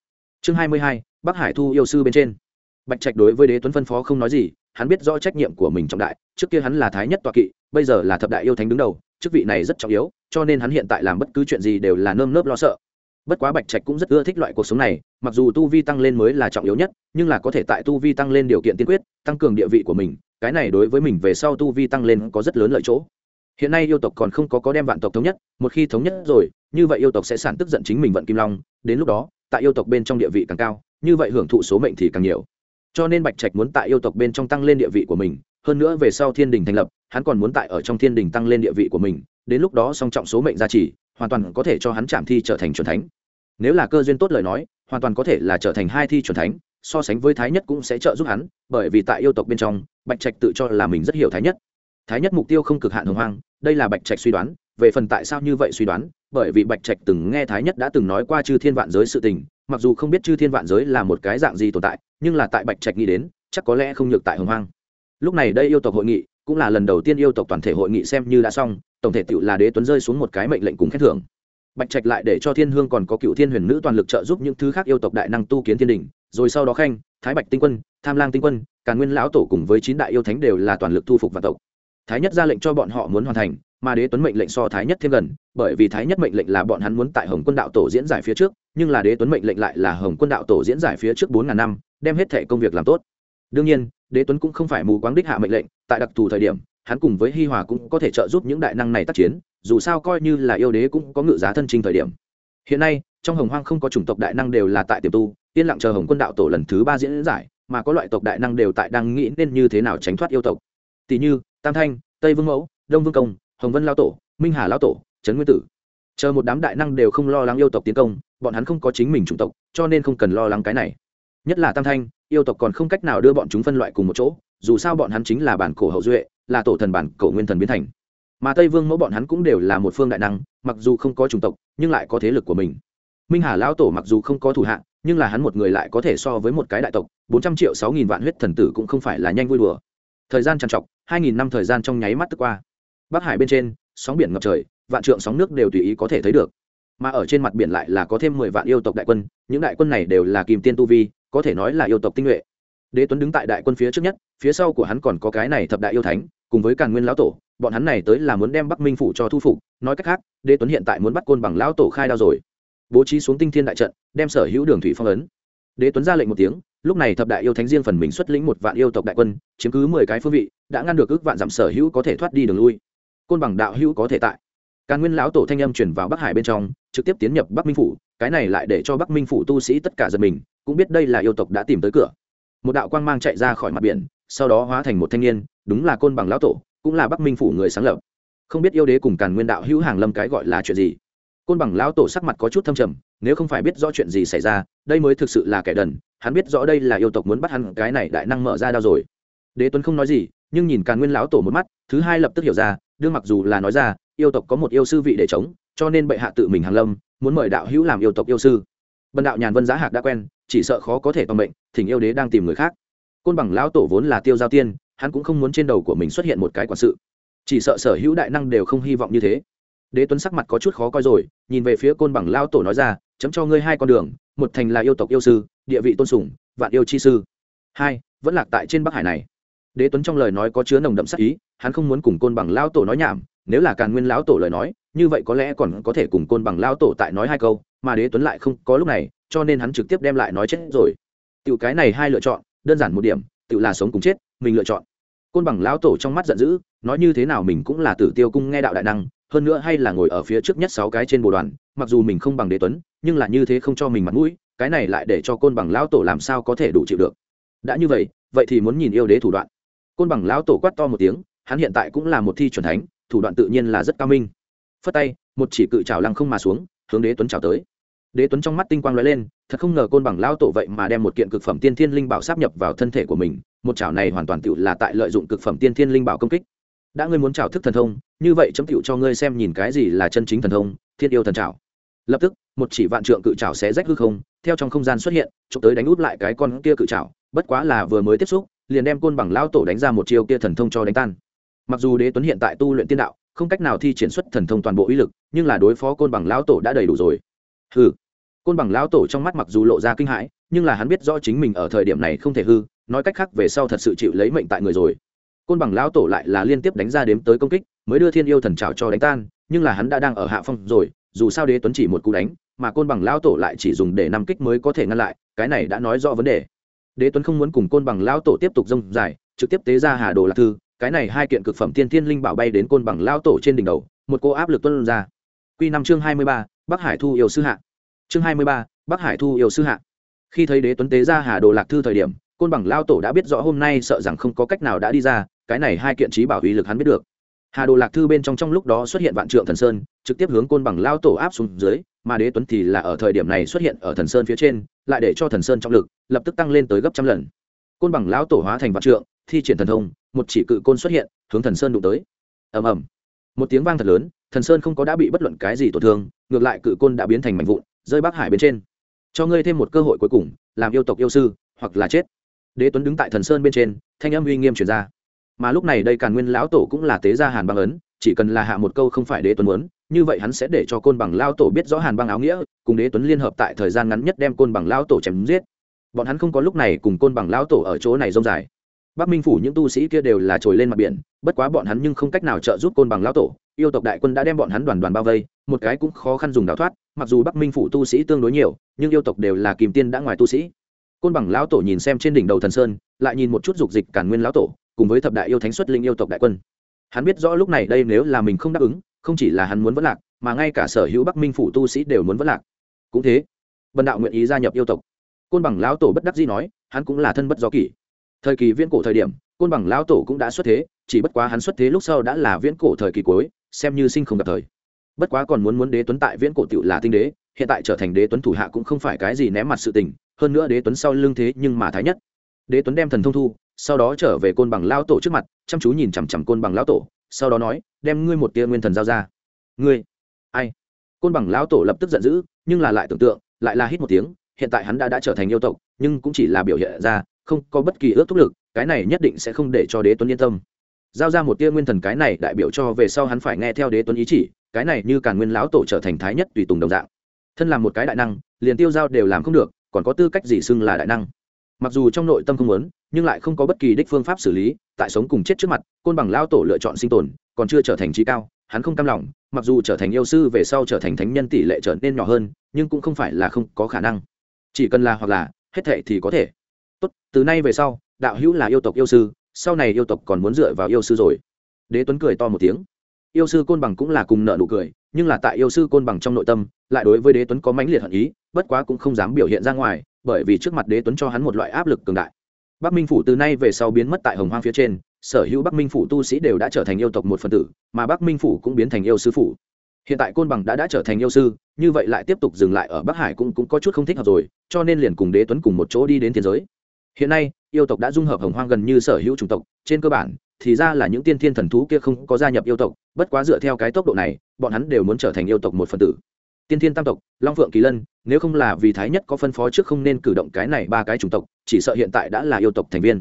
Chương hai mươi hai, bắc hải thu yêu sư bên trên. Bạch trạch đối với đế tuấn phân phó không nói gì hắn biết rõ trách nhiệm của mình trọng đại, trước kia hắn là thái nhất toa kỵ, bây giờ là thập đại yêu thánh đứng đầu, chức vị này rất trọng yếu, cho nên hắn hiện tại làm bất cứ chuyện gì đều là nơm nớp lo sợ. Bất quá bạch trạch cũng rất ưa thích loại cuộc sống này, mặc dù tu vi tăng lên mới là trọng yếu nhất, nhưng là có thể tại tu vi tăng lên điều kiện tiên quyết, tăng cường địa vị của mình, cái này đối với mình về sau tu vi tăng lên có rất lớn lợi chỗ. Hiện nay yêu tộc còn không có có đem vạn tộc thống nhất, một khi thống nhất rồi, như vậy yêu tộc sẽ sản tức giận chính mình vận kim long, đến lúc đó, tại yêu tộc bên trong địa vị càng cao, như vậy hưởng thụ số mệnh thì càng nhiều cho nên bạch trạch muốn tại yêu tộc bên trong tăng lên địa vị của mình, hơn nữa về sau thiên đình thành lập, hắn còn muốn tại ở trong thiên đình tăng lên địa vị của mình, đến lúc đó song trọng số mệnh gia trì, hoàn toàn có thể cho hắn chạm thi trở thành c thánh. Nếu là cơ duyên tốt lời nói, hoàn toàn có thể là trở thành hai thi c thánh, so sánh với thái nhất cũng sẽ trợ giúp hắn, bởi vì tại yêu tộc bên trong, bạch trạch tự cho là mình rất hiểu thái nhất. Thái nhất mục tiêu không cực hạn hồng hoang, đây là bạch trạch suy đoán, về phần tại sao như vậy suy đoán, bởi vì bạch trạch từng nghe thái nhất đã từng nói qua chư thiên vạn giới sự tình mặc dù không biết chư thiên vạn giới là một cái dạng gì tồn tại, nhưng là tại bạch trạch nghĩ đến, chắc có lẽ không nhược tại hồng hoang. Lúc này đây yêu tộc hội nghị, cũng là lần đầu tiên yêu tộc toàn thể hội nghị xem như đã xong, tổng thể tựu là đế tuấn rơi xuống một cái mệnh lệnh cùng khen thưởng. Bạch trạch lại để cho thiên hương còn có cựu thiên huyền nữ toàn lực trợ giúp những thứ khác yêu tộc đại năng tu kiến thiên đình, rồi sau đó khanh, thái bạch tinh quân, tham lang tinh quân, càn nguyên lão tổ cùng với chín đại yêu thánh đều là toàn lực thu phục vạn tộc. Thái nhất ra lệnh cho bọn họ muốn hoàn thành, mà đế tuấn mệnh lệnh so thái nhất thêm gần, bởi vì thái nhất mệnh lệnh là bọn hắn muốn tại hồng quân đạo tổ diễn giải phía trước nhưng là đế tuấn mệnh lệnh lại là hồng quân đạo tổ diễn giải phía trước bốn ngàn năm, đem hết thẻ công việc làm tốt. Đương nhiên, đế tuấn cũng không phải mù quáng đích hạ mệnh lệnh, tại đặc thù thời điểm, hắn cùng với hi hòa cũng có thể trợ giúp những đại năng này tác chiến, dù sao coi như là yêu đế cũng có ngự giá thân trình thời điểm. Hiện nay, trong hồng hoang không có chủng tộc đại năng đều là tại tiềm tu, yên lặng chờ hồng quân đạo tổ lần thứ ba diễn giải, mà có loại tộc đại năng đều tại đang nghĩ nên như thế nào tránh thoát yêu tộc. Tỷ như, tam thanh, tây vương mẫu, đông vương công, hồng vân lao tổ, minh hà lao tổ, trấn nguyên tử chờ một đám đại năng đều không lo lắng yêu tộc tiến công bọn hắn không có chính mình chủng tộc cho nên không cần lo lắng cái này. Nhất là tam thanh yêu tộc còn không cách nào đưa bọn chúng phân loại cùng một chỗ dù sao bọn hắn chính là bản cổ hậu duệ là tổ thần bản cổ nguyên thần biến thành. Mà tây vương mẫu bọn hắn cũng đều là một phương đại năng mặc dù không có chủng tộc nhưng lại có thế lực của mình. Minh hà lão tổ mặc dù không có thủ hạng, nhưng là hắn một người lại có thể so với một cái đại tộc bốn trăm triệu sáu nghìn vạn huyết thần tử cũng không phải là nhanh vui đùa. Thời gian trằn trọc hai nghìn năm thời gian trong nháy mắt tức qua. Bắc hải bên trên sóng biển ngập trời vạn trượng sóng nước đều tùy ý có thể thấy được. Mà ở trên mặt biển lại là có thêm mười vạn yêu tộc đại quân, những đại quân này đều là kim tiên tu vi, có thể nói là yêu tộc tinh nhuệ. Đế tuấn đứng tại đại quân phía trước nhất, phía sau của hắn còn có cái này thập đại yêu thánh, cùng với càn nguyên lão tổ, bọn hắn này tới là muốn đem bắc minh phủ cho thu phục. Nói cách khác, đế tuấn hiện tại muốn bắt côn bằng lão tổ khai đao rồi. Bố trí xuống tinh thiên đại trận, đem sở hữu đường thủy phong ấn. Đế tuấn ra lệnh một tiếng, lúc này thập đại yêu thánh riêng phần mình xuất lĩnh một vạn yêu tộc đại quân, chiếm cứ mười cái phương vị, đã ngăn được ước vạn giảm sở hữu có thể thoát đi đường lui. Côn bằng đạo hữu có thể tại càn nguyên lão tổ thanh âm chuyển vào bắc hải bên trong, trực tiếp tiến nhập bắc minh phủ, cái này lại để cho bắc minh phủ tu sĩ tất cả giật mình, cũng biết đây là yêu tộc đã tìm tới cửa. Một đạo quang mang chạy ra khỏi mặt biển, sau đó hóa thành một thanh niên, đúng là côn bằng lão tổ, cũng là bắc minh phủ người sáng lập. Không biết yêu đế cùng càn nguyên đạo hữu hàng lâm cái gọi là chuyện gì? Côn bằng lão tổ sắc mặt có chút thâm trầm, nếu không phải biết rõ chuyện gì xảy ra, đây mới thực sự là kẻ đần, hắn biết rõ đây là yêu tộc muốn bắt hắn, cái này đại năng mở ra đau rồi. Đế tuấn không nói gì, nhưng nhìn càn nguyên lão tổ một mắt, thứ hai lập tức hiểu ra, đương mặc dù là nói ra yêu tộc có một yêu sư vị để chống, cho nên bệ hạ tự mình hàng lâm, muốn mời đạo hữu làm yêu tộc yêu sư. Bần đạo nhàn vân giá hạc đã quen, chỉ sợ khó có thể toàn mệnh, thỉnh yêu đế đang tìm người khác. Côn bằng lão tổ vốn là tiêu giao tiên, hắn cũng không muốn trên đầu của mình xuất hiện một cái quản sự. Chỉ sợ sở hữu đại năng đều không hy vọng như thế. Đế tuấn sắc mặt có chút khó coi rồi, nhìn về phía côn bằng lao tổ nói ra, chấm cho ngươi hai con đường, một thành là yêu tộc yêu sư, địa vị tôn sùng, vạn yêu chi sư. Hai, vẫn lạc tại trên bắc hải này. Đế tuấn trong lời nói có chứa nồng đậm sắc ý hắn không muốn cùng côn bằng lao tổ nói nhảm, nếu là càn nguyên lão tổ lời nói, như vậy có lẽ còn có thể cùng côn bằng lao tổ tại nói hai câu, mà đế tuấn lại không có lúc này, cho nên hắn trực tiếp đem lại nói chết rồi. Tiểu cái này hai lựa chọn, đơn giản một điểm, tiểu là sống cùng chết, mình lựa chọn. Côn bằng lão tổ trong mắt giận dữ, nói như thế nào mình cũng là tử tiêu cung nghe đạo đại năng, hơn nữa hay là ngồi ở phía trước nhất sáu cái trên bồ đoàn, mặc dù mình không bằng đế tuấn, nhưng là như thế không cho mình mặt mũi, cái này lại để cho côn bằng lão tổ làm sao có thể đủ chịu được. Đã như vậy vậy thì muốn nhìn yêu đế thủ đoạn. Côn bằng lão tổ quát to một tiếng hắn hiện tại cũng là một thi chuẩn thánh, thủ đoạn tự nhiên là rất cao minh. Phất tay, một chỉ cự trào lăng không mà xuống, hướng đế tuấn trào tới. Đế tuấn trong mắt tinh quang lóe lên, thật không ngờ côn bằng lão tổ vậy mà đem một kiện cực phẩm tiên thiên linh bảo sáp nhập vào thân thể của mình, một chảo này hoàn toàn tự là tại lợi dụng cực phẩm tiên thiên linh bảo công kích. Đã ngươi muốn trào thức thần thông, như vậy chấm tựu cho ngươi xem nhìn cái gì là chân chính thần thông, thiên yêu thần trào lập tức, một chỉ vạn trượng cự trào xé rách hư không, theo trong không gian xuất hiện, chụp tới đánh út lại cái con kia cự trào bất quá là vừa mới tiếp xúc, liền đem côn bằng lão tổ đánh ra một chiêu kia thần thông cho đánh tan mặc dù đế tuấn hiện tại tu luyện tiên đạo, không cách nào thi triển xuất thần thông toàn bộ uy lực, nhưng là đối phó côn bằng lão tổ đã đầy đủ rồi. Hư côn bằng lão tổ trong mắt mặc dù lộ ra kinh hãi, nhưng là hắn biết rõ chính mình ở thời điểm này không thể hư, nói cách khác về sau thật sự chịu lấy mệnh tại người rồi. Côn bằng lão tổ lại là liên tiếp đánh ra đếm tới công kích, mới đưa thiên yêu thần trào cho đánh tan, nhưng là hắn đã đang ở hạ phong rồi, dù sao đế tuấn chỉ một cú đánh, mà côn bằng lão tổ lại chỉ dùng để năm kích mới có thể ngăn lại, cái này đã nói rõ vấn đề. Đế tuấn không muốn cùng côn bằng lão tổ tiếp tục rông dài, trực tiếp tế ra hà đồ lạc thư cái này hai kiện cực phẩm tiên thiên linh bảo bay đến côn bằng lao tổ trên đỉnh đầu, một cô áp lực tuân ra. Quy năm chương hai mươi ba, bắc hải thu yêu sư hạ. Chương hai mươi ba, bắc hải thu yêu sư hạ. Khi thấy đế tuấn tế ra hà đồ lạc thư thời điểm, côn bằng lao tổ đã biết rõ hôm nay sợ rằng không có cách nào đã đi ra, cái này hai kiện trí bảo uy lực hắn biết được. Hà đồ lạc thư bên trong trong lúc đó xuất hiện vạn trượng thần sơn, trực tiếp hướng côn bằng lao tổ áp xuống dưới, mà đế tuấn thì là ở thời điểm này xuất hiện ở thần sơn phía trên, lại để cho thần sơn trọng lực lập tức tăng lên tới gấp trăm lần. Côn bằng lão tổ hóa thành vạn trượng thi triển thần thông, một chỉ cự côn xuất hiện, hướng thần sơn đụng tới. Ầm ầm. Một tiếng vang thật lớn, thần sơn không có đã bị bất luận cái gì tổn thương, ngược lại cự côn đã biến thành mảnh vụn, rơi bắc hải bên trên. Cho ngươi thêm một cơ hội cuối cùng, làm yêu tộc yêu sư, hoặc là chết. Đế tuấn đứng tại thần sơn bên trên, thanh âm uy nghiêm truyền ra. Mà lúc này đây càn nguyên lão tổ cũng là tế gia hàn băng ấn, chỉ cần là hạ một câu không phải đế tuấn muốn, như vậy hắn sẽ để cho côn bằng lao tổ biết rõ hàn băng áo nghĩa, cùng đế tuấn liên hợp tại thời gian ngắn nhất đem côn bằng lao tổ chém giết. Bọn hắn không có lúc này cùng côn bằng lao tổ ở chỗ này rông dài bắc minh phủ những tu sĩ kia đều là trồi lên mặt biển, bất quá bọn hắn nhưng không cách nào trợ giúp côn bằng lao tổ, yêu tộc đại quân đã đem bọn hắn đoàn đoàn bao vây, một cái cũng khó khăn dùng đào thoát, mặc dù bắc minh phủ tu sĩ tương đối nhiều, nhưng yêu tộc đều là kìm tiên đã ngoài tu sĩ. Côn bằng lão tổ nhìn xem trên đỉnh đầu thần sơn, lại nhìn một chút dục dịch cản nguyên lão tổ, cùng với thập đại yêu thánh xuất linh yêu tộc đại quân. Hắn biết rõ lúc này đây nếu là mình không đáp ứng, không chỉ là hắn muốn vất lạc, mà ngay cả sở hữu bắc minh phủ tu sĩ đều muốn vất lạc. Cũng thế, bần đạo nguyện ý gia nhập yêu tộc. Côn bằng lão tổ bất đắc dĩ nói, hắn cũng là thân bất do kỷ thời kỳ viễn cổ thời điểm, côn bằng lão tổ cũng đã xuất thế, chỉ bất quá hắn xuất thế lúc sau đã là viễn cổ thời kỳ cuối, xem như sinh không gặp thời. Bất quá còn muốn muốn đế tuấn tại viễn cổ tựu là tinh đế, hiện tại trở thành đế tuấn thủ hạ cũng không phải cái gì ném mặt sự tình, hơn nữa đế tuấn sau lưng thế nhưng mà thái nhất. Đế tuấn đem thần thông thu, sau đó trở về côn bằng lao tổ trước mặt, chăm chú nhìn chằm chằm côn bằng lao tổ, sau đó nói, đem ngươi một tia nguyên thần giao ra. Ngươi? Ai? Côn bằng lão tổ lập tức giận dữ, nhưng là lại tưởng tượng, lại là hít một tiếng, hiện tại hắn đã đã trở thành yêu tộc, nhưng cũng chỉ là biểu hiện ra không có bất kỳ ước thúc lực, cái này nhất định sẽ không để cho đế tuấn yên tâm. Giao ra một tia nguyên thần cái này đại biểu cho về sau hắn phải nghe theo đế tuấn ý chỉ, cái này như càn nguyên lão tổ trở thành thái nhất tùy tùng đồng dạng. Thân làm một cái đại năng, liền tiêu giao đều làm không được, còn có tư cách gì xưng là đại năng? Mặc dù trong nội tâm không muốn, nhưng lại không có bất kỳ đích phương pháp xử lý, tại sống cùng chết trước mặt, côn bằng lao tổ lựa chọn sinh tồn, còn chưa trở thành trí cao, hắn không cam lòng, mặc dù trở thành yêu sư về sau trở thành thánh nhân tỷ lệ trở nên nhỏ hơn, nhưng cũng không phải là không có khả năng. Chỉ cần là hoặc là, hết thệ thì có thể tốt từ nay về sau đạo hữu là yêu tộc yêu sư sau này yêu tộc còn muốn dựa vào yêu sư rồi. Đế tuấn cười to một tiếng. Yêu sư côn bằng cũng là cùng nợ nụ cười nhưng là tại yêu sư côn bằng trong nội tâm lại đối với đế tuấn có mãnh liệt hận ý bất quá cũng không dám biểu hiện ra ngoài bởi vì trước mặt đế tuấn cho hắn một loại áp lực cường đại. Bắc minh phủ từ nay về sau biến mất tại hồng hoang phía trên sở hữu bắc minh phủ tu sĩ đều đã trở thành yêu tộc một phần tử mà bắc minh phủ cũng biến thành yêu sư phủ. Hiện tại côn bằng đã đã trở thành yêu sư như vậy lại tiếp tục dừng lại ở bắc hải cũng, cũng có chút không thích hợp rồi cho nên liền cùng đế tuấn cùng một chỗ đi đến thiên giới hiện nay, yêu tộc đã dung hợp hồng hoang gần như sở hữu chủng tộc, trên cơ bản, thì ra là những tiên thiên thần thú kia không có gia nhập yêu tộc, bất quá dựa theo cái tốc độ này, bọn hắn đều muốn trở thành yêu tộc một phần tử. Tiên thiên tam tộc, long phượng kỳ lân, nếu không là vì thái nhất có phân phó trước không nên cử động cái này ba cái chủng tộc, chỉ sợ hiện tại đã là yêu tộc thành viên.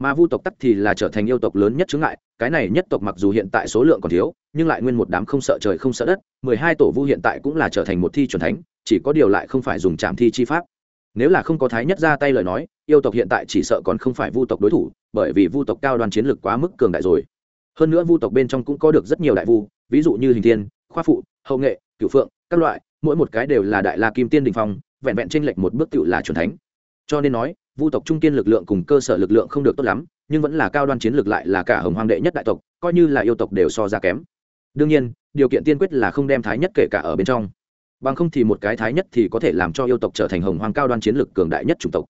Mà vu tộc tắc thì là trở thành yêu tộc lớn nhất chướng ngại, cái này nhất tộc mặc dù hiện tại số lượng còn thiếu, nhưng lại nguyên một đám không sợ trời không sợ đất, mười hai tổ vu hiện tại cũng là trở thành một thi c thánh, chỉ có điều lại không phải dùng trạm thi chi pháp. Nếu là không có thái nhất ra tay lời nói yêu tộc hiện tại chỉ sợ còn không phải vu tộc đối thủ, bởi vì vu tộc cao đoàn chiến lược quá mức cường đại rồi. Hơn nữa vu tộc bên trong cũng có được rất nhiều đại vu, ví dụ như hình thiên, khoa phụ, hậu nghệ, cửu phượng, các loại, mỗi một cái đều là đại la kim tiên đình phong, vẹn vẹn tranh lệch một bước cựu là c thánh. Cho nên nói, vu tộc trung kiên lực lượng cùng cơ sở lực lượng không được tốt lắm, nhưng vẫn là cao đoan chiến lược lại là cả hồng hoàng đệ nhất đại tộc, coi như là yêu tộc đều so ra kém. Đương nhiên, điều kiện tiên quyết là không đem thái nhất kể cả ở bên trong. Bằng không thì một cái thái nhất thì có thể làm cho yêu tộc trở thành hồng hoàng cao đoan chiến lược cường đại nhất chủng tộc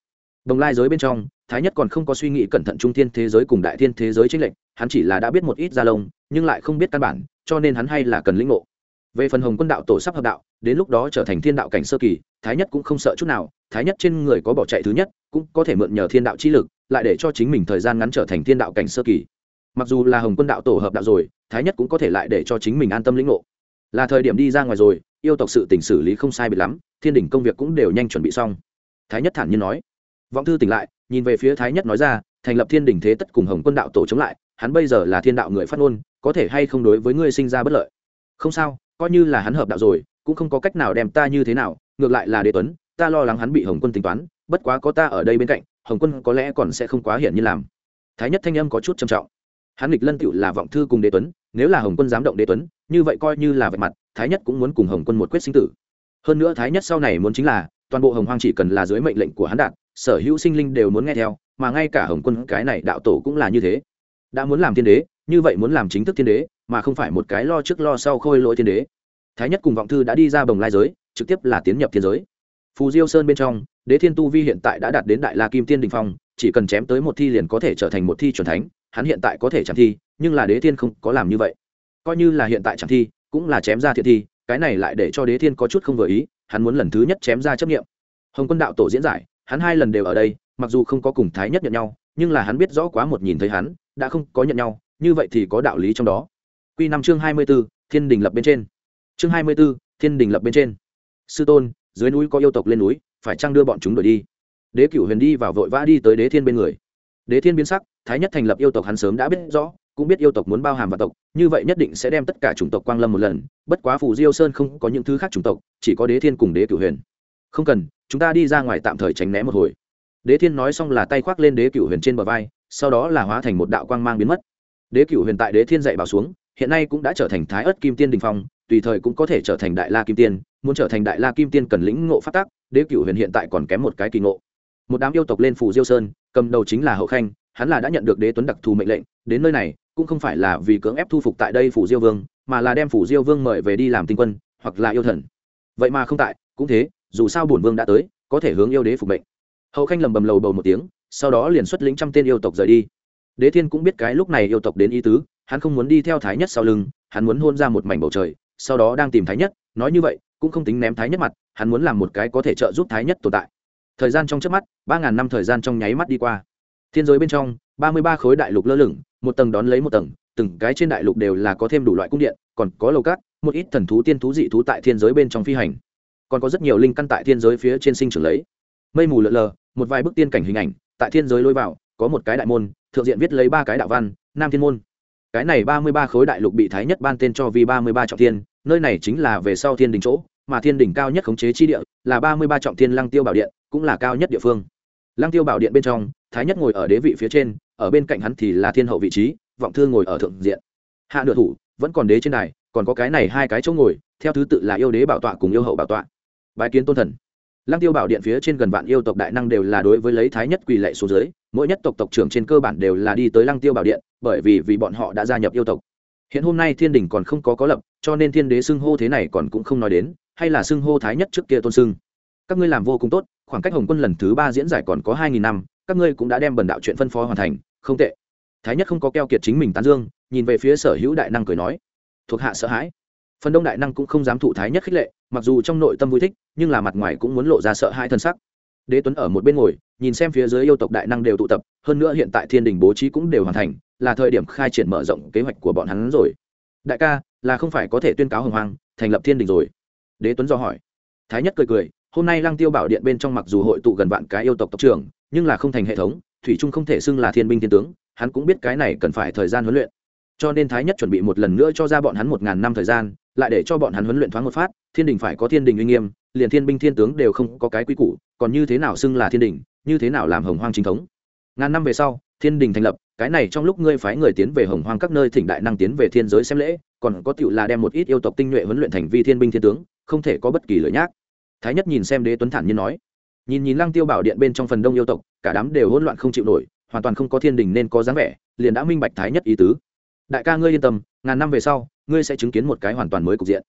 đồng lai giới bên trong, thái nhất còn không có suy nghĩ cẩn thận trung thiên thế giới cùng đại thiên thế giới chính lệnh hắn chỉ là đã biết một ít gia lông, nhưng lại không biết căn bản, cho nên hắn hay là cần lĩnh ngộ. Về phần hồng quân đạo tổ sắp hợp đạo, đến lúc đó trở thành thiên đạo cảnh sơ kỳ, thái nhất cũng không sợ chút nào, thái nhất trên người có bỏ chạy thứ nhất, cũng có thể mượn nhờ thiên đạo chi lực, lại để cho chính mình thời gian ngắn trở thành thiên đạo cảnh sơ kỳ. Mặc dù là hồng quân đạo tổ hợp đạo rồi, thái nhất cũng có thể lại để cho chính mình an tâm lĩnh ngộ. Là thời điểm đi ra ngoài rồi, yêu tộc sự tình xử lý không sai biệt lắm, thiên đỉnh công việc cũng đều nhanh chuẩn bị xong. Thái nhất thản nhiên nói vọng thư tỉnh lại, nhìn về phía thái nhất nói ra, thành lập thiên đỉnh thế tất cùng hồng quân đạo tổ chống lại, hắn bây giờ là thiên đạo người phát ngôn, có thể hay không đối với ngươi sinh ra bất lợi? Không sao, coi như là hắn hợp đạo rồi, cũng không có cách nào đem ta như thế nào, ngược lại là đế tuấn, ta lo lắng hắn bị hồng quân tính toán, bất quá có ta ở đây bên cạnh, hồng quân có lẽ còn sẽ không quá hiển như làm. Thái nhất thanh âm có chút trầm trọng. Hắn nghịch lân tựu là vọng thư cùng đế tuấn, nếu là hồng quân dám động đế tuấn, như vậy coi như là vạch mặt, thái nhất cũng muốn cùng hồng quân một quyết sinh tử. Hơn nữa thái nhất sau này muốn chính là, toàn bộ hồng hoang chỉ cần là dưới mệnh lệnh của hắn đạt sở hữu sinh linh đều muốn nghe theo, mà ngay cả hồng quân cái này đạo tổ cũng là như thế. Đã muốn làm thiên đế, như vậy muốn làm chính thức thiên đế, mà không phải một cái lo trước lo sau khôi lỗi thiên đế. Thái nhất cùng vọng thư đã đi ra bồng lai giới, trực tiếp là tiến nhập thiên giới. Phù diêu sơn bên trong, đế thiên tu vi hiện tại đã đạt đến đại la kim tiên đình phong, chỉ cần chém tới một thi liền có thể trở thành một thi c thánh, hắn hiện tại có thể chạm thi, nhưng là đế thiên không có làm như vậy. Coi như là hiện tại chạm thi, cũng là chém ra thiện thi, cái này lại để cho đế thiên có chút không vừa ý, hắn muốn lần thứ nhất chém ra chấp nghiệm hồng quân đạo tổ diễn giải hắn hai lần đều ở đây, mặc dù không có cùng thái nhất nhận nhau, nhưng là hắn biết rõ quá một nhìn thấy hắn, đã không có nhận nhau, như vậy thì có đạo lý trong đó. Q năm chương hai mươi b ố thiên đình lập bên trên. Chương hai mươi b ố thiên đình lập bên trên. Sư tôn, dưới núi có yêu tộc lên núi, phải chăng đưa bọn chúng đuổi đi? Đế cửu huyền đi vào vội vã đi tới đế thiên bên người. Đế thiên biến sắc, thái nhất thành lập yêu tộc hắn sớm đã biết rõ, cũng biết yêu tộc muốn bao hàm vào tộc, như vậy nhất định sẽ đem tất cả chủng tộc quang lâm một lần, bất quá phù diêu sơn không có những thứ khác chủng tộc, chỉ có đế thiên cùng đế cửu huyền không cần, chúng ta đi ra ngoài tạm thời tránh né một hồi. Đế thiên nói xong là tay khoác lên đế Cựu huyền trên bờ vai, sau đó là hóa thành một đạo quang mang biến mất. Đế Cựu huyền tại đế thiên dạy bảo xuống, hiện nay cũng đã trở thành thái ớt kim tiên đình phong, tùy thời cũng có thể trở thành đại la kim tiên, muốn trở thành đại la kim tiên cần lĩnh ngộ phát tác đế Cựu huyền hiện tại còn kém một cái kỳ ngộ. Một đám yêu tộc lên phủ diêu sơn, cầm đầu chính là hậu khanh, hắn là đã nhận được đế tuấn đặc thù mệnh lệnh, đến nơi này, cũng không phải là vì cưỡng ép thu phục tại đây phủ diêu vương, mà là đem phủ diêu vương mời về đi làm tinh quân, hoặc là yêu thần. Vậy mà không tại, cũng thế dù sao bổn vương đã tới, có thể hướng yêu đế phục mệnh. Hậu khanh lầm bầm lầu bầu một tiếng, sau đó liền xuất lĩnh trăm tên yêu tộc rời đi. Đế thiên cũng biết cái lúc này yêu tộc đến ý tứ, hắn không muốn đi theo thái nhất sau lưng, hắn muốn hôn ra một mảnh bầu trời, sau đó đang tìm thái nhất, nói như vậy, cũng không tính ném thái nhất mặt, hắn muốn làm một cái có thể trợ giúp thái nhất tồn tại. Thời gian trong trước mắt, ba ngàn năm thời gian trong nháy mắt đi qua. Thiên giới bên trong, ba mươi ba khối đại lục lơ lửng, một tầng đón lấy một tầng, từng cái trên đại lục đều là có thêm đủ loại cung điện, còn có lầu cát, một ít thần thú, tiên thú, dị thú tại thiên giới bên trong phi hành còn có rất nhiều linh căn tại thiên giới phía trên sinh trưởng lấy. Mây mù lợn lờ, một vài bức tiên cảnh hình ảnh, tại thiên giới lôi vào, có một cái đại môn, thượng diện viết lấy ba cái đạo văn, nam thiên môn. Cái này ba mươi ba khối đại lục bị thái nhất ban tên cho vì ba mươi ba trọng thiên, nơi này chính là về sau thiên đình chỗ, mà thiên đỉnh cao nhất khống chế chi địa là ba mươi ba trọng thiên lăng tiêu bảo điện, cũng là cao nhất địa phương. Lăng tiêu bảo điện bên trong, thái nhất ngồi ở đế vị phía trên, ở bên cạnh hắn thì là thiên hậu vị trí, vọng thương ngồi ở thượng diện. Hạ nửa thủ, vẫn còn đế trên đài, còn có cái này hai cái chỗ ngồi, theo thứ tự là yêu đế bảo tọa cùng yêu hậu bảo tọa bài kiến tôn thần. Lăng tiêu bảo điện phía trên gần vạn yêu tộc đại năng đều là đối với lấy thái nhất quỳ lệ số dưới, mỗi nhất tộc tộc trưởng trên cơ bản đều là đi tới lăng tiêu bảo điện, bởi vì vì bọn họ đã gia nhập yêu tộc. Hiện hôm nay thiên đình còn không có có lập, cho nên thiên đế xưng hô thế này còn cũng không nói đến, hay là xưng hô thái nhất trước kia tôn xưng. Các ngươi làm vô cùng tốt, khoảng cách hồng quân lần thứ ba diễn giải còn có hai nghìn năm, các ngươi cũng đã đem bần đạo chuyện phân phó hoàn thành, không tệ. Thái nhất không có keo kiệt chính mình tán dương, nhìn về phía sở hữu đại năng cười nói, thuộc hạ sợ hãi phần đông đại năng cũng không dám thụ thái nhất khích lệ, mặc dù trong nội tâm vui thích, nhưng là mặt ngoài cũng muốn lộ ra sợ hãi thân sắc. Đế tuấn ở một bên ngồi, nhìn xem phía dưới yêu tộc đại năng đều tụ tập, hơn nữa hiện tại thiên đình bố trí cũng đều hoàn thành, là thời điểm khai triển mở rộng kế hoạch của bọn hắn rồi. Đại ca, là không phải có thể tuyên cáo hồng hoàng thành lập thiên đình rồi. Đế tuấn do hỏi. Thái nhất cười cười, hôm nay lăng tiêu bảo điện bên trong mặc dù hội tụ gần vạn cái yêu tộc tộc trưởng, nhưng là không thành hệ thống, thủy trung không thể xưng là thiên binh thiên tướng, hắn cũng biết cái này cần phải thời gian huấn luyện. Cho nên thái nhất chuẩn bị một lần nữa cho ra bọn hắn một ngàn năm thời gian lại để cho bọn hắn huấn luyện thoáng một phát, thiên đình phải có thiên đình uy nghiêm, liền thiên binh thiên tướng đều không có cái quy củ, còn như thế nào xưng là thiên đình, như thế nào làm hồng hoang chính thống. Ngàn năm về sau, thiên đình thành lập, cái này trong lúc ngươi phái người tiến về hồng hoang các nơi thỉnh đại năng tiến về thiên giới xem lễ, còn có tựu là đem một ít yêu tộc tinh nhuệ huấn luyện thành vi thiên binh thiên tướng, không thể có bất kỳ lời nhác thái nhất nhìn xem đế tuấn thản như nói, nhìn nhìn lăng tiêu bảo điện bên trong phần đông yêu tộc, cả đám đều hỗn loạn không chịu nổi, hoàn toàn không có thiên đình nên có dáng vẻ, liền đã minh bạch thái nhất ý tứ đại ca ngươi yên tâm, ngàn năm về sau, ngươi sẽ chứng kiến một cái hoàn toàn mới cục diện.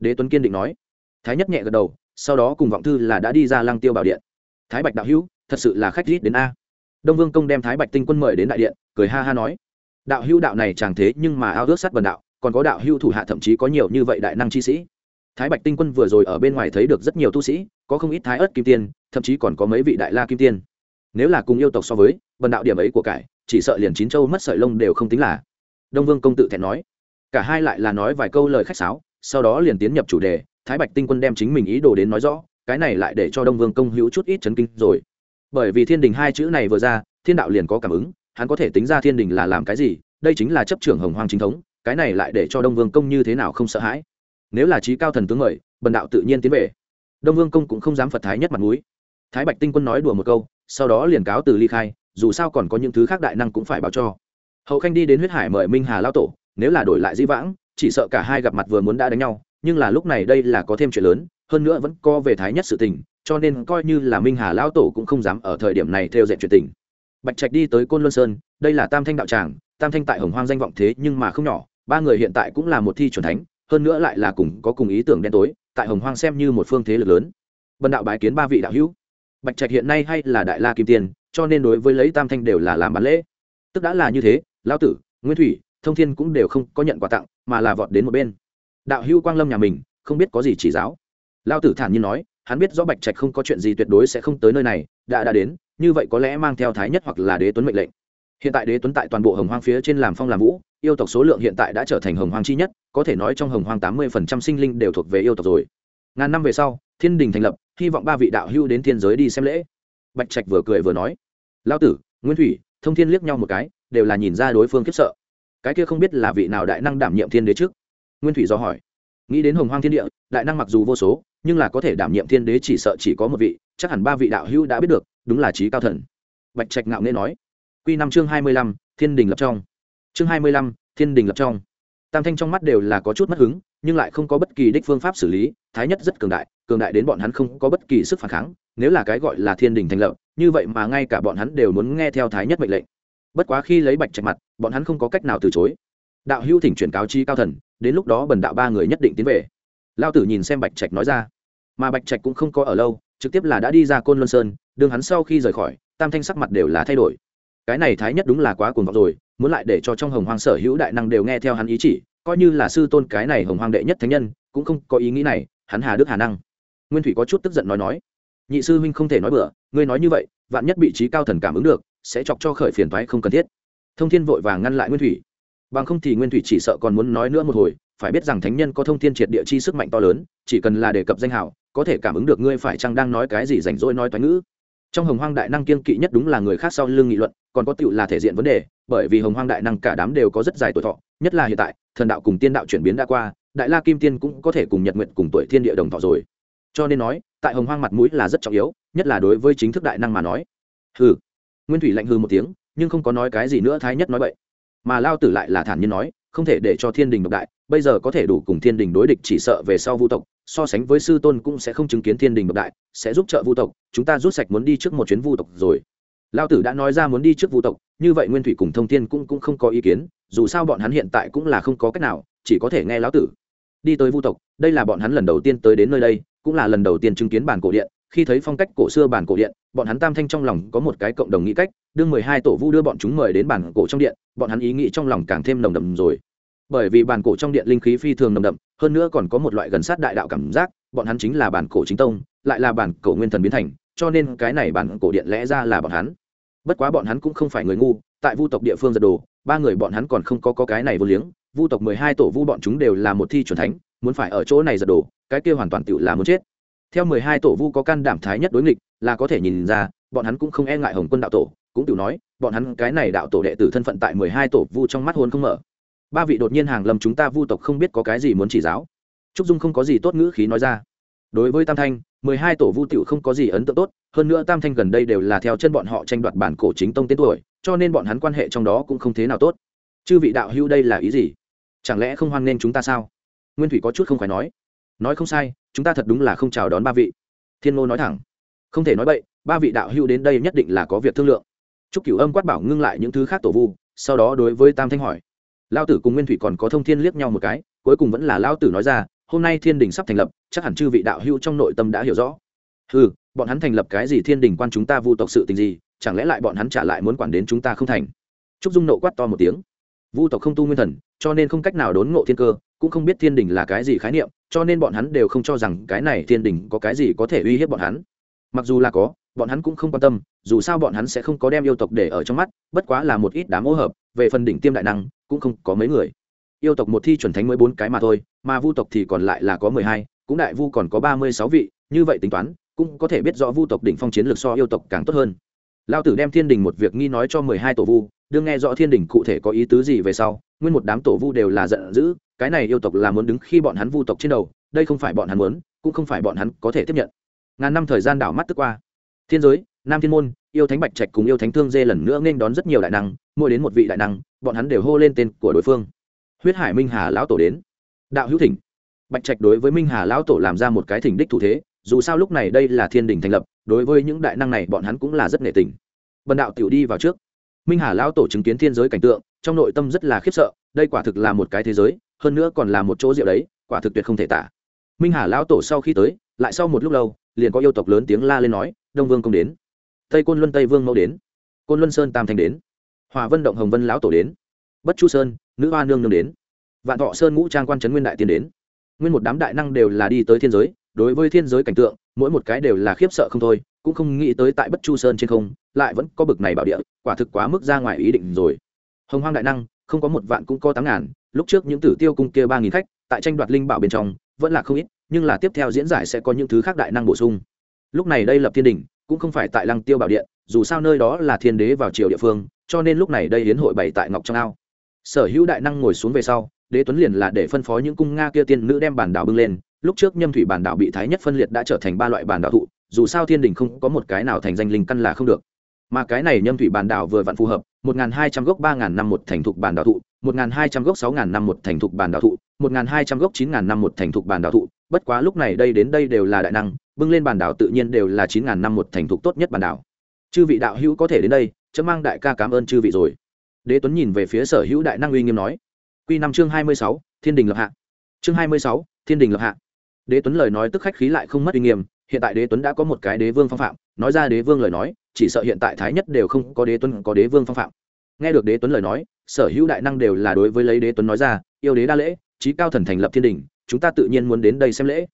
Đế tuấn kiên định nói. Thái nhất nhẹ gật đầu, sau đó cùng vọng thư là đã đi ra lăng tiêu bảo điện. Thái bạch đạo hữu, thật sự là khách rít đến a. Đông vương công đem thái bạch tinh quân mời đến đại điện, cười ha ha nói. Đạo hữu đạo này chẳng thế, nhưng mà ao ước sát vần đạo, còn có đạo hữu thủ hạ thậm chí có nhiều như vậy đại năng chi sĩ. Thái bạch tinh quân vừa rồi ở bên ngoài thấy được rất nhiều tu sĩ, có không ít thái ớt kim tiên, thậm chí còn có mấy vị đại la kim tiên. Nếu là cùng yêu tộc so với, vần đạo điểm ấy của cải, chỉ sợ liền chín châu mất sợi lông đều không tính là đông vương công tự thẹn nói. Cả hai lại là nói vài câu lời khách sáo, sau đó liền tiến nhập chủ đề, thái bạch tinh quân đem chính mình ý đồ đến nói rõ, cái này lại để cho đông vương công hữu chút ít chấn kinh rồi. Bởi vì thiên đình hai chữ này vừa ra, thiên đạo liền có cảm ứng, hắn có thể tính ra thiên đình là làm cái gì, đây chính là chấp trưởng hồng hoàng chính thống, cái này lại để cho đông vương công như thế nào không sợ hãi. Nếu là trí cao thần tướng mời bần đạo tự nhiên tiến về. Đông vương công cũng không dám phật thái nhất mặt m ũ i thái bạch tinh quân nói đùa một câu, sau đó liền cáo từ ly khai, dù sao còn có những thứ khác đại năng cũng phải báo cho hậu khanh đi đến huyết hải mời minh hà lao tổ, nếu là đổi lại di vãng, chỉ sợ cả hai gặp mặt vừa muốn đã đánh nhau, nhưng là lúc này đây là có thêm chuyện lớn, hơn nữa vẫn co về thái nhất sự tình, cho nên coi như là minh hà lao tổ cũng không dám ở thời điểm này theo dệt chuyện tình. Bạch trạch đi tới côn luân sơn, đây là tam thanh đạo tràng, tam thanh tại hồng hoang danh vọng thế nhưng mà không nhỏ, ba người hiện tại cũng là một thi chuẩn thánh, hơn nữa lại là cùng có cùng ý tưởng đen tối, tại hồng hoang xem như một phương thế lực lớn. Bần đạo bái kiến ba vị đạo hữu. Bạch trạch hiện nay hay là đại la kim tiền cho nên đối với lấy tam thanh đều là làm bán lễ tức đã là như thế, lão tử, nguyên thủy, thông thiên cũng đều không có nhận quà tặng, mà là vọt đến một bên. Đạo hữu quang lâm nhà mình, không biết có gì chỉ giáo. Lão tử thản nhiên nói, hắn biết rõ bạch trạch không có chuyện gì tuyệt đối sẽ không tới nơi này, đã đã đến, như vậy có lẽ mang theo thái nhất hoặc là đế tuấn mệnh lệnh. Hiện tại đế tuấn tại toàn bộ hồng hoang phía trên làm phong làm vũ, yêu tộc số lượng hiện tại đã trở thành hồng hoang chi nhất, có thể nói trong hồng hoang tám mươi phần trăm sinh linh đều thuộc về yêu tộc rồi. Ngàn năm về sau, thiên đình thành lập, hy vọng ba vị đạo hưu đến thiên giới đi xem lễ. Bạch trạch vừa cười vừa nói lao tử, nguyên thủy thông thiên liếc nhau một cái, đều là nhìn ra đối phương khiếp sợ. Cái kia không biết là vị nào đại năng đảm nhiệm thiên đế trước. Nguyên thủy do hỏi. Nghĩ đến hồng hoang thiên địa, đại năng mặc dù vô số, nhưng là có thể đảm nhiệm thiên đế chỉ sợ chỉ có một vị, chắc hẳn ba vị đạo hưu đã biết được, đúng là trí cao thần. Bạch trạch ngạo nên nói. Q năm chương hai mươi lăm, thiên đình lập trong. Chương hai mươi lăm, thiên đình lập trong. Tam thanh trong mắt đều là có chút mất hứng, nhưng lại không có bất kỳ đích phương pháp xử lý, thái nhất rất cường đại cường đại đến bọn hắn không có bất kỳ sức phản kháng, nếu là cái gọi là thiên đình thành lập như vậy mà ngay cả bọn hắn đều muốn nghe theo thái nhất mệnh lệnh. Bất quá khi lấy bạch trạch mặt, bọn hắn không có cách nào từ chối. Đạo hữu thỉnh chuyển cáo chi cao thần, đến lúc đó bần đạo ba người nhất định tiến về. Lao tử nhìn xem bạch trạch nói ra. Mà bạch trạch cũng không có ở lâu, trực tiếp là đã đi ra côn luân sơn, đường hắn sau khi rời khỏi, tam thanh sắc mặt đều là thay đổi. Cái này thái nhất đúng là quá cuồng vọng rồi, muốn lại để cho trong hồng hoang sở hữu đại năng đều nghe theo hắn ý chỉ, coi như là sư tôn cái này hồng hoang đệ nhất thánh nhân, cũng không có ý nghĩ này, hắn hà đức hà năng. Nguyên thủy có chút tức giận nói nói nhị sư huynh không thể nói bừa, ngươi nói như vậy, vạn nhất bị trí cao thần cảm ứng được, sẽ chọc cho khởi phiền thoái không cần thiết. Thông thiên vội vàng ngăn lại nguyên thủy. Bằng không thì nguyên thủy chỉ sợ còn muốn nói nữa một hồi, phải biết rằng thánh nhân có thông thiên triệt địa chi sức mạnh to lớn, chỉ cần là đề cập danh hào có thể cảm ứng được ngươi phải chăng đang nói cái gì rảnh rỗi nói toán ngữ. Trong hồng hoang đại năng kiên kỵ nhất đúng là người khác sau lưng nghị luận, còn có tựu là thể diện vấn đề, bởi vì hồng hoang đại năng cả đám đều có rất dài tuổi thọ, nhất là hiện tại, thần đạo cùng tiên đạo chuyển biến đã qua, đại la kim tiên cũng có thể cùng nhật nguyện cùng tuổi thiên địa đồng thọ rồi. Cho nên nói tại hồng hoang mặt mũi là rất trọng yếu, nhất là đối với chính thức đại năng mà nói. Hừ. Nguyên thủy lạnh hư một tiếng, nhưng không có nói cái gì nữa thái nhất nói vậy mà lao tử lại là thản nhiên nói, không thể để cho thiên đình độc đại, bây giờ có thể đủ cùng thiên đình đối địch chỉ sợ về sau vu tộc, so sánh với sư tôn cũng sẽ không chứng kiến thiên đình độc đại, sẽ giúp trợ vu tộc, chúng ta rút sạch muốn đi trước một chuyến vu tộc rồi. Lao tử đã nói ra muốn đi trước vu tộc, như vậy nguyên thủy cùng thông thiên cũng cũng không có ý kiến, dù sao bọn hắn hiện tại cũng là không có cách nào, chỉ có thể nghe lão tử. Đi tới vu tộc, đây là bọn hắn lần đầu tiên tới đến nơi đây cũng là lần đầu tiên chứng kiến bản cổ điện. Khi thấy phong cách cổ xưa bản cổ điện bọn hắn tam thanh trong lòng có một cái cộng đồng nghĩ cách đương mười hai tổ vu đưa bọn chúng mời đến bản cổ trong điện bọn hắn ý nghĩ trong lòng càng thêm nồng đậm rồi. Bởi vì bản cổ trong điện linh khí phi thường nồng đậm hơn nữa còn có một loại gần sát đại đạo cảm giác bọn hắn chính là bản cổ chính tông lại là bản cổ nguyên thần biến thành cho nên cái này bản cổ điện lẽ ra là bọn hắn. Bất quá bọn hắn cũng không phải người ngu tại vu tộc địa phương giật đồ ba người bọn hắn còn không có, có cái này vô liếng vu tộc mười hai tổ vu bọn chúng đều là một thi c thánh muốn phải ở chỗ này giật đổ, cái kia hoàn toàn tự là muốn chết. Theo mười hai tổ vu có can đảm thái nhất đối nghịch là có thể nhìn ra bọn hắn cũng không e ngại hồng quân đạo tổ cũng tự nói bọn hắn cái này đạo tổ đệ tử thân phận tại mười hai tổ vu trong mắt hôn không mở. Ba vị đột nhiên hàng lâm chúng ta vu tộc không biết có cái gì muốn chỉ giáo. Trúc dung không có gì tốt ngữ khí nói ra. Đối với tam thanh mười hai tổ vu tiểu không có gì ấn tượng tốt hơn nữa tam thanh gần đây đều là theo chân bọn họ tranh đoạt bản cổ chính tông tên tuổi cho nên bọn hắn quan hệ trong đó cũng không thế nào tốt. Chư vị đạo hữu đây là ý gì? Chẳng lẽ không hoan nghênh chúng ta sao? Nguyên thủy có chút không phải nói. Nói không sai, chúng ta thật đúng là không chào đón ba vị. Thiên ngô nói thẳng. Không thể nói bậy, ba vị đạo hưu đến đây nhất định là có việc thương lượng. Chúc cửu âm quát bảo ngưng lại những thứ khác tổ vu, sau đó đối với tam thanh hỏi. Lao tử cùng nguyên thủy còn có thông thiên liếc nhau một cái, cuối cùng vẫn là lao tử nói ra, hôm nay thiên đình sắp thành lập, chắc hẳn chư vị đạo hữu trong nội tâm đã hiểu rõ. Ừ bọn hắn thành lập cái gì thiên đình quan chúng ta vu tộc sự tình gì, chẳng lẽ lại bọn hắn trả lại muốn quản đến chúng ta không thành? Trúc dung nộ quát to một tiếng vu tộc không tu nguyên thần, cho nên không cách nào đốn ngộ thiên cơ, cũng không biết thiên đình là cái gì khái niệm, cho nên bọn hắn đều không cho rằng cái này thiên đình có cái gì có thể uy hiếp bọn hắn. Mặc dù là có, bọn hắn cũng không quan tâm, dù sao bọn hắn sẽ không có đem yêu tộc để ở trong mắt, bất quá là một ít đám ô hợp, về phần đỉnh tiêm đại năng, cũng không có mấy người. Yêu tộc một thi chuẩn thánh mới bốn cái mà thôi, mà vu tộc thì còn lại là có mười hai, cũng đại vu còn có ba mươi sáu vị, như vậy tính toán, cũng có thể biết rõ vu tộc đỉnh phong chiến lược so yêu tộc càng tốt hơn lao tử đem thiên đình một việc nghi nói cho mười hai tổ vu đương nghe rõ thiên đình cụ thể có ý tứ gì về sau, nguyên một đám tổ vu đều là giận dữ, cái này yêu tộc là muốn đứng khi bọn hắn vu tộc trên đầu, đây không phải bọn hắn muốn, cũng không phải bọn hắn có thể tiếp nhận. Ngàn năm thời gian đảo mắt tức qua. Thiên giới, nam thiên môn, yêu thánh bạch trạch cùng yêu thánh thương dê lần nữa nên đón rất nhiều đại năng, mỗi đến một vị đại năng, bọn hắn đều hô lên tên của đối phương. Huyết hải minh hà lão tổ đến. Đạo hữu thỉnh. Bạch trạch đối với minh hà lão tổ làm ra một cái thỉnh đích thủ thế dù sao lúc này đây là thiên đình thành lập, đối với những đại năng này bọn hắn cũng là rất nể tình. Bần đạo tiểu đi vào trước. Minh hà lão tổ chứng kiến thiên giới cảnh tượng, trong nội tâm rất là khiếp sợ, đây quả thực là một cái thế giới, hơn nữa còn là một chỗ rượu đấy, quả thực tuyệt không thể tả. Minh hà lão tổ sau khi tới, lại sau một lúc lâu, liền có yêu tộc lớn tiếng la lên nói, đông vương công đến. Tây côn luân tây vương mẫu đến. Côn luân sơn tam thanh đến. Hòa vân động hồng vân lão tổ đến. Bất chu sơn, nữ hoa nương nương đến. Vạn thọ sơn ngũ trang quan trấn nguyên đại tiên đến nguyên một đám đại năng đều là đi tới thiên giới, đối với thiên giới cảnh tượng, mỗi một cái đều là khiếp sợ không thôi, cũng không nghĩ tới tại bất chu sơn trên không, lại vẫn có bực này bảo địa, quả thực quá mức ra ngoài ý định rồi. Hồng hoang đại năng, không có một vạn cũng có tám ngàn, lúc trước những tử tiêu cung kia ba nghìn khách, tại tranh đoạt linh bảo bên trong, vẫn là không ít, nhưng là tiếp theo diễn giải sẽ có những thứ khác đại năng bổ sung. Lúc này đây lập thiên đình cũng không phải tại lăng tiêu bảo điện, dù sao nơi đó là thiên đế vào triều địa phương, cho nên lúc này đây hiến hội bày tại ngọc trong ao. Sở hữu đại năng ngồi xuống về sau đế tuấn liền là để phân phó những cung nga kia tiên nữ đem bản đảo bưng lên. Lúc trước nhâm thủy bản đảo bị thái nhất phân liệt đã trở thành ba loại bản đảo thụ, dù sao thiên đình không có một cái nào thành danh linh căn là không được. Mà cái này nhâm thủy bản đảo vừa vặn phù hợp, một hai trăm gốc ba năm một thành thục bản đảo thụ, một hai trăm gốc sáu năm một thành thục bản đảo thụ, một hai trăm gốc chín năm một thành thục bản đảo thụ. Bất quá lúc này đây đến đây đều là đại năng, bưng lên bản đảo tự nhiên đều là chín năm một thành thục tốt nhất bản đảo. Chư vị đạo hữu có thể đến đây, chớ mang đại ca cảm ơn chư vị rồi. Đế tuấn nhìn về phía sở hữu đại năng uy nghiêm nói. Quy năm chương hai mươi sáu, thiên đình lập hạ. Chương hai mươi sáu, thiên đình lập hạ. Đế tuấn lời nói tức khách khí lại không mất uy nghiêm, hiện tại đế tuấn đã có một cái đế vương phong phạm, nói ra đế vương lời nói, chỉ sợ hiện tại thái nhất đều không có đế tuấn, có đế vương phong phạm. Nghe được đế tuấn lời nói, sở hữu đại năng đều là đối với lấy đế tuấn nói ra, yêu đế đa lễ trí cao thần thành lập thiên đình, chúng ta tự nhiên muốn đến đây xem lễ.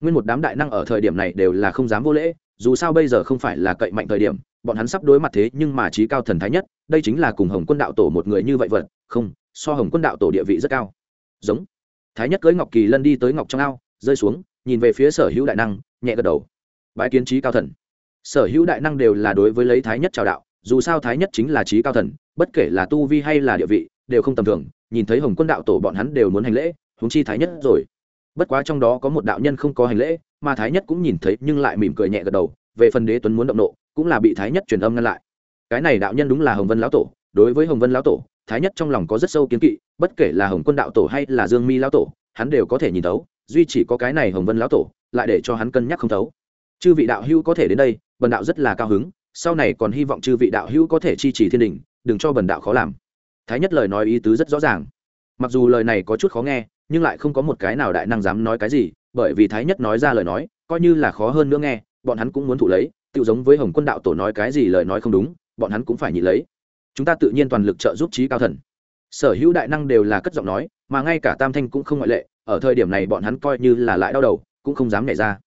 Nguyên một đám đại năng ở thời điểm này đều là không dám vô lễ, dù sao bây giờ không phải là cậy mạnh thời điểm, bọn hắn sắp đối mặt thế nhưng mà trí cao thần thái nhất, đây chính là cùng hồng quân đạo tổ một người như vậy vật không so hồng quân đạo tổ địa vị rất cao. Giống. Thái nhất cưới ngọc kỳ lân đi tới ngọc trong ao, rơi xuống, nhìn về phía sở hữu đại năng, nhẹ gật đầu. Bãi kiến trí cao thần. Sở hữu đại năng đều là đối với lấy thái nhất chào đạo, dù sao thái nhất chính là trí cao thần, bất kể là tu vi hay là địa vị, đều không tầm thường, nhìn thấy hồng quân đạo tổ bọn hắn đều muốn hành lễ, huống chi thái nhất rồi. Bất quá trong đó có một đạo nhân không có hành lễ, mà thái nhất cũng nhìn thấy nhưng lại mỉm cười nhẹ gật đầu, về phần đế tuấn muốn động nộ, cũng là bị thái nhất truyền âm ngăn lại. Cái này đạo nhân đúng là hồng vân lão tổ, đối với hồng vân lão tổ thái nhất trong lòng có rất sâu kiến kỵ, bất kể là hồng quân đạo tổ hay là dương mi lão tổ, hắn đều có thể nhìn thấu, duy chỉ có cái này hồng vân lão tổ, lại để cho hắn cân nhắc không thấu. Chư vị đạo hữu có thể đến đây, bần đạo rất là cao hứng, sau này còn hy vọng chư vị đạo hữu có thể chi trì thiên đình, đừng cho bần đạo khó làm. Thái nhất lời nói ý tứ rất rõ ràng. Mặc dù lời này có chút khó nghe, nhưng lại không có một cái nào đại năng dám nói cái gì, bởi vì thái nhất nói ra lời nói, coi như là khó hơn nữa nghe, bọn hắn cũng muốn thụ lấy tự giống với hồng quân đạo tổ nói cái gì lời nói không đúng, bọn hắn cũng phải nhị lấy chúng ta tự nhiên toàn lực trợ giúp trí cao thần. Sở hữu đại năng đều là cất giọng nói, mà ngay cả tam thanh cũng không ngoại lệ, ở thời điểm này bọn hắn coi như là lại đau đầu, cũng không dám nhảy ra.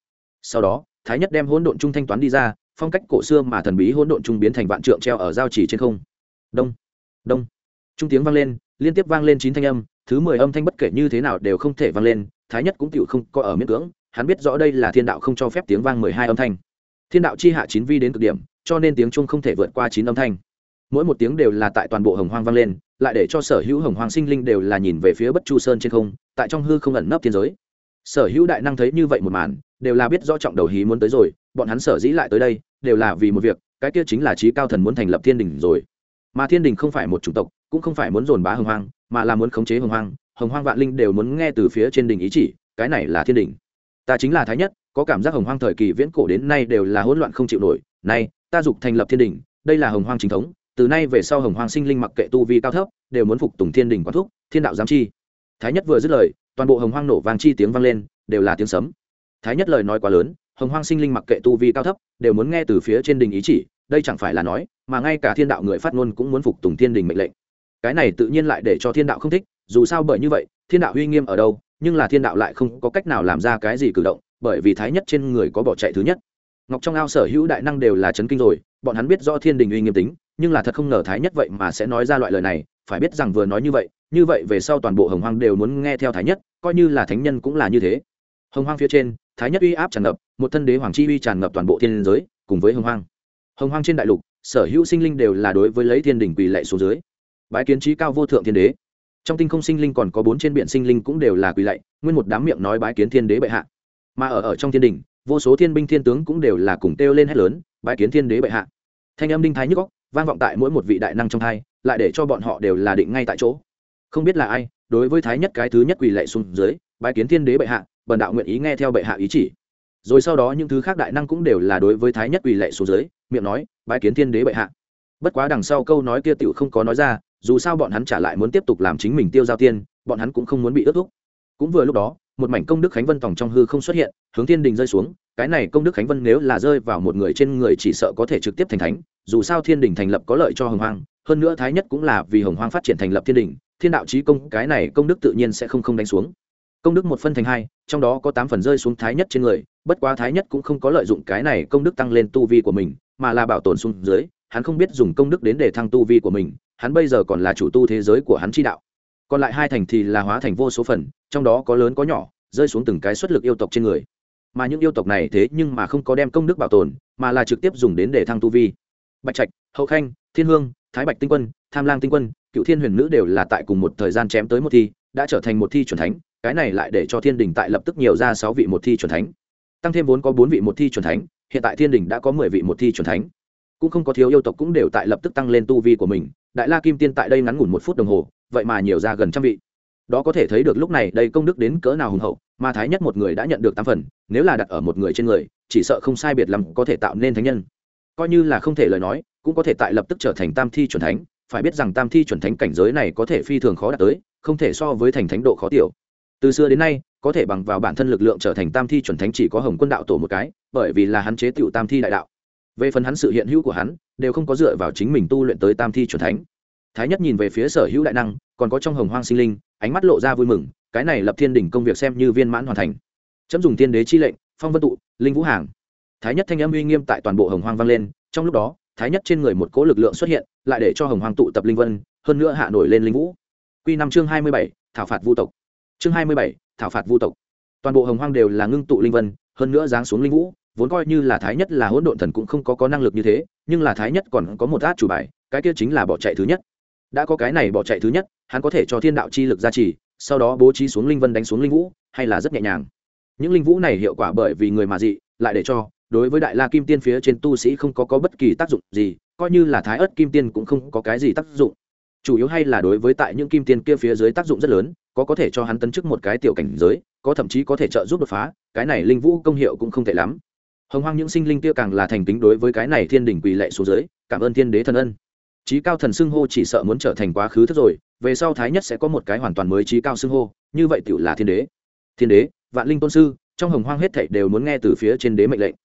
Sau đó, thái nhất đem hỗn độn trung thanh toán đi ra, phong cách cổ xưa mà thần bí hỗn độn trung biến thành vạn trượng treo ở giao chỉ trên không. Đông đông. Trung tiếng vang lên, liên tiếp vang lên chín thanh âm, thứ mười âm thanh bất kể như thế nào đều không thể vang lên, thái nhất cũng tựu không có ở miễn cưỡng, hắn biết rõ đây là thiên đạo không cho phép tiếng vang mười hai âm thanh. Thiên đạo chi hạ chín vi đến cực điểm, cho nên tiếng trung không thể vượt qua chín âm thanh mỗi một tiếng đều là tại toàn bộ hồng hoang vang lên, lại để cho sở hữu hồng hoang sinh linh đều là nhìn về phía bất chu sơn trên không, tại trong hư không ẩn nấp thiên giới. Sở hữu đại năng thấy như vậy một màn, đều là biết rõ trọng đầu hí muốn tới rồi, bọn hắn sở dĩ lại tới đây, đều là vì một việc, cái kia chính là trí cao thần muốn thành lập thiên đình rồi. Mà thiên đình không phải một chủng tộc, cũng không phải muốn dồn bá hồng hoang, mà là muốn khống chế hồng hoang hồng hoang vạn linh đều muốn nghe từ phía trên đình ý chỉ, cái này là thiên đình. Ta chính là thái nhất, có cảm giác hồng hoang thời kỳ viễn cổ đến nay đều là hỗn loạn không chịu nổi, nay, ta dục thành lập thiên đình, đây là hồng hoang chính thống từ nay về sau hồng Hoàng sinh linh mặc kệ tu vi cao thấp, đều muốn phục tùng thiên đình quán thúc, thiên đạo giám chi. Thái nhất vừa dứt lời, toàn bộ hồng hoang nổ vang chi tiếng vang lên, đều là tiếng sấm. Thái nhất lời nói quá lớn, hồng hoang sinh linh mặc kệ tu vi cao thấp, đều muốn nghe từ phía trên đình ý chỉ, đây chẳng phải là nói, mà ngay cả thiên đạo người phát ngôn cũng muốn phục tùng thiên đình mệnh lệnh. Cái này tự nhiên lại để cho thiên đạo không thích, dù sao bởi như vậy, thiên đạo uy nghiêm ở đâu, nhưng là thiên đạo lại không có cách nào làm ra cái gì cử động, bởi vì thái nhất trên người có bỏ chạy thứ nhất. Ngọc trong ao sở hữu đại năng đều là chấn kinh rồi, bọn hắn biết do thiên đình uy nghiêm tính nhưng là thật không ngờ thái nhất vậy mà sẽ nói ra loại lời này, phải biết rằng vừa nói như vậy như vậy về sau toàn bộ hồng hoang đều muốn nghe theo thái nhất, coi như là thánh nhân cũng là như thế. Hồng hoang phía trên, thái nhất uy áp tràn ngập, một thân đế hoàng chi uy tràn ngập toàn bộ thiên giới, cùng với hồng hoang. Hồng hoang trên đại lục, sở hữu sinh linh đều là đối với lấy thiên đình quỳ lệ xuống dưới. Bái kiến trí cao vô thượng thiên đế. Trong tinh không sinh linh còn có bốn trên biển sinh linh cũng đều là quỳ lạy, nguyên một đám miệng nói bái kiến thiên đế bệ hạ. Mà ở ở trong thiên đình vô số thiên binh thiên tướng cũng đều là cùng kêu lên hét lớn, bái kiến thiên đế bệ hạ. Thanh âm đinh thái nhức góc vang vọng tại mỗi một vị đại năng trong hai, lại để cho bọn họ đều là định ngay tại chỗ. Không biết là ai, đối với thái nhất cái thứ nhất quỳ lệ xuống dưới, bái kiến thiên đế bệ hạ, bần đạo nguyện ý nghe theo bệ hạ ý chỉ. Rồi sau đó những thứ khác đại năng cũng đều là đối với thái nhất quỳ lệ xuống dưới, miệng nói, bái kiến thiên đế bệ hạ. Bất quá đằng sau câu nói kia tiểu không có nói ra, dù sao bọn hắn trả lại muốn tiếp tục làm chính mình tiêu giao tiên, bọn hắn cũng không muốn bị ước thúc. Cũng vừa lúc đó một mảnh công đức khánh vân tòng trong hư không xuất hiện, hướng thiên đình rơi xuống. Cái này công đức khánh vân nếu là rơi vào một người trên người chỉ sợ có thể trực tiếp thành thánh, dù sao thiên đình thành lập có lợi cho hồng hoang, hơn nữa thái nhất cũng là vì hồng hoang phát triển thành lập thiên đình, thiên đạo trí công, cái này công đức tự nhiên sẽ không không đánh xuống. Công đức một phân thành hai, trong đó có tám phần rơi xuống thái nhất trên người, bất quá thái nhất cũng không có lợi dụng cái này công đức tăng lên tu vi của mình, mà là bảo tồn xuống dưới, hắn không biết dùng công đức đến để thăng tu vi của mình, hắn bây giờ còn là chủ tu thế giới của hắn chi đạo còn lại hai thành thì là hóa thành vô số phần, trong đó có lớn có nhỏ, rơi xuống từng cái xuất lực yêu tộc trên người. Mà những yêu tộc này thế nhưng mà không có đem công đức bảo tồn, mà là trực tiếp dùng đến để thăng tu vi. Bạch trạch, hậu khanh, thiên hương, thái bạch tinh quân, tham lang tinh quân, cựu thiên huyền nữ đều là tại cùng một thời gian chém tới một thi, đã trở thành một thi c thánh, cái này lại để cho thiên đình tại lập tức nhiều ra sáu vị một thi c thánh. Tăng thêm vốn có bốn vị một thi c thánh, hiện tại thiên đình đã có mười vị một thi c thánh. Cũng không có thiếu yêu tộc cũng đều tại lập tức tăng lên tu vi của mình. Đại la kim tiên tại đây ngắn ngủn một phút đồng hồ vậy mà nhiều ra gần trăm vị. Đó có thể thấy được lúc này đây công đức đến cỡ nào hùng hậu, mà thái nhất một người đã nhận được tám phần, nếu là đặt ở một người trên người, chỉ sợ không sai biệt lắm có thể tạo nên thánh nhân. Coi như là không thể lời nói, cũng có thể tại lập tức trở thành tam thi chuẩn thánh, phải biết rằng tam thi chuẩn thánh cảnh giới này có thể phi thường khó đạt tới, không thể so với thành thánh độ khó tiểu. Từ xưa đến nay, có thể bằng vào bản thân lực lượng trở thành tam thi chuẩn thánh chỉ có hồng quân đạo tổ một cái, bởi vì là hắn chế tựu tam thi đại đạo. Về phần hắn sự hiện hữu của hắn, đều không có dựa vào chính mình tu luyện tới tam thi chuẩn thánh thái nhất nhìn về phía sở hữu đại năng, còn có trong hồng hoang sinh linh, ánh mắt lộ ra vui mừng, cái này lập thiên đỉnh công việc xem như viên mãn hoàn thành. Chấm dùng tiên đế chi lệnh, phong vân tụ, linh vũ hàng. Thái nhất thanh âm uy nghiêm tại toàn bộ hồng hoang vang lên, trong lúc đó, thái nhất trên người một cỗ lực lượng xuất hiện, lại để cho hồng hoang tụ tập linh vân, hơn nữa hạ nổi lên linh vũ. Q năm chương hai mươi bảy, thảo phạt vu tộc. Chương hai mươi bảy, thảo phạt vu tộc. Toàn bộ hồng hoang đều là ngưng tụ linh vân, hơn nữa giáng xuống linh vũ, vốn coi như là thái nhất là hỗn độn thần cũng không có có năng lực như thế, nhưng là thái nhất còn có một át chủ bài, cái kia chính là bỏ chạy thứ nhất đã có cái này bỏ chạy thứ nhất hắn có thể cho thiên đạo chi lực gia trì sau đó bố trí xuống linh vân đánh xuống linh vũ hay là rất nhẹ nhàng. Những linh vũ này hiệu quả bởi vì người mà dị lại để cho đối với đại la kim tiên phía trên tu sĩ không có, có bất kỳ tác dụng gì coi như là thái ớt kim tiên cũng không có cái gì tác dụng. Chủ yếu hay là đối với tại những kim tiên kia phía dưới tác dụng rất lớn có có thể cho hắn tấn chức một cái tiểu cảnh giới có thậm chí có thể trợ giúp đột phá cái này linh vũ công hiệu cũng không tệ lắm. Hồng hoang những sinh linh kia càng là thành kính đối với cái này thiên đình quỳ lệ số giới, cảm ơn thiên đế thần ân trí cao thần xưng hô chỉ sợ muốn trở thành quá khứ thức rồi, về sau thái nhất sẽ có một cái hoàn toàn mới trí cao xưng hô, như vậy tựu là thiên đế. Thiên đế, vạn linh tôn sư, trong hồng hoang hết thảy đều muốn nghe từ phía trên đế mệnh lệnh.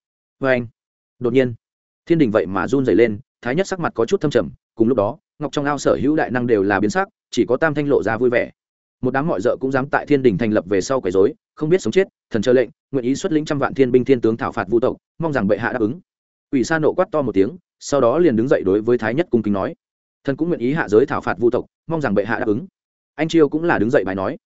Vê anh, đột nhiên, thiên đình vậy mà run dày lên, thái nhất sắc mặt có chút thâm trầm, cùng lúc đó, ngọc trong ao sở hữu đại năng đều là biến sắc, chỉ có tam thanh lộ ra vui vẻ. Một đám mọi d cũng dám tại thiên đình thành lập về sau quấy dối không biết sống chết, thần chờ lệnh, nguyện ý xuất lĩnh trăm vạn thiên binh thiên tướng thảo phạt vũ tộc, mong rằng bệ hạ đáp ứng. Ủy sa nộ quát to một tiếng sau đó liền đứng dậy đối với thái nhất cung kính nói, thần cũng nguyện ý hạ giới thảo phạt vũ tộc, mong rằng bệ hạ đáp ứng. Anh chiêu cũng là đứng dậy bài nói,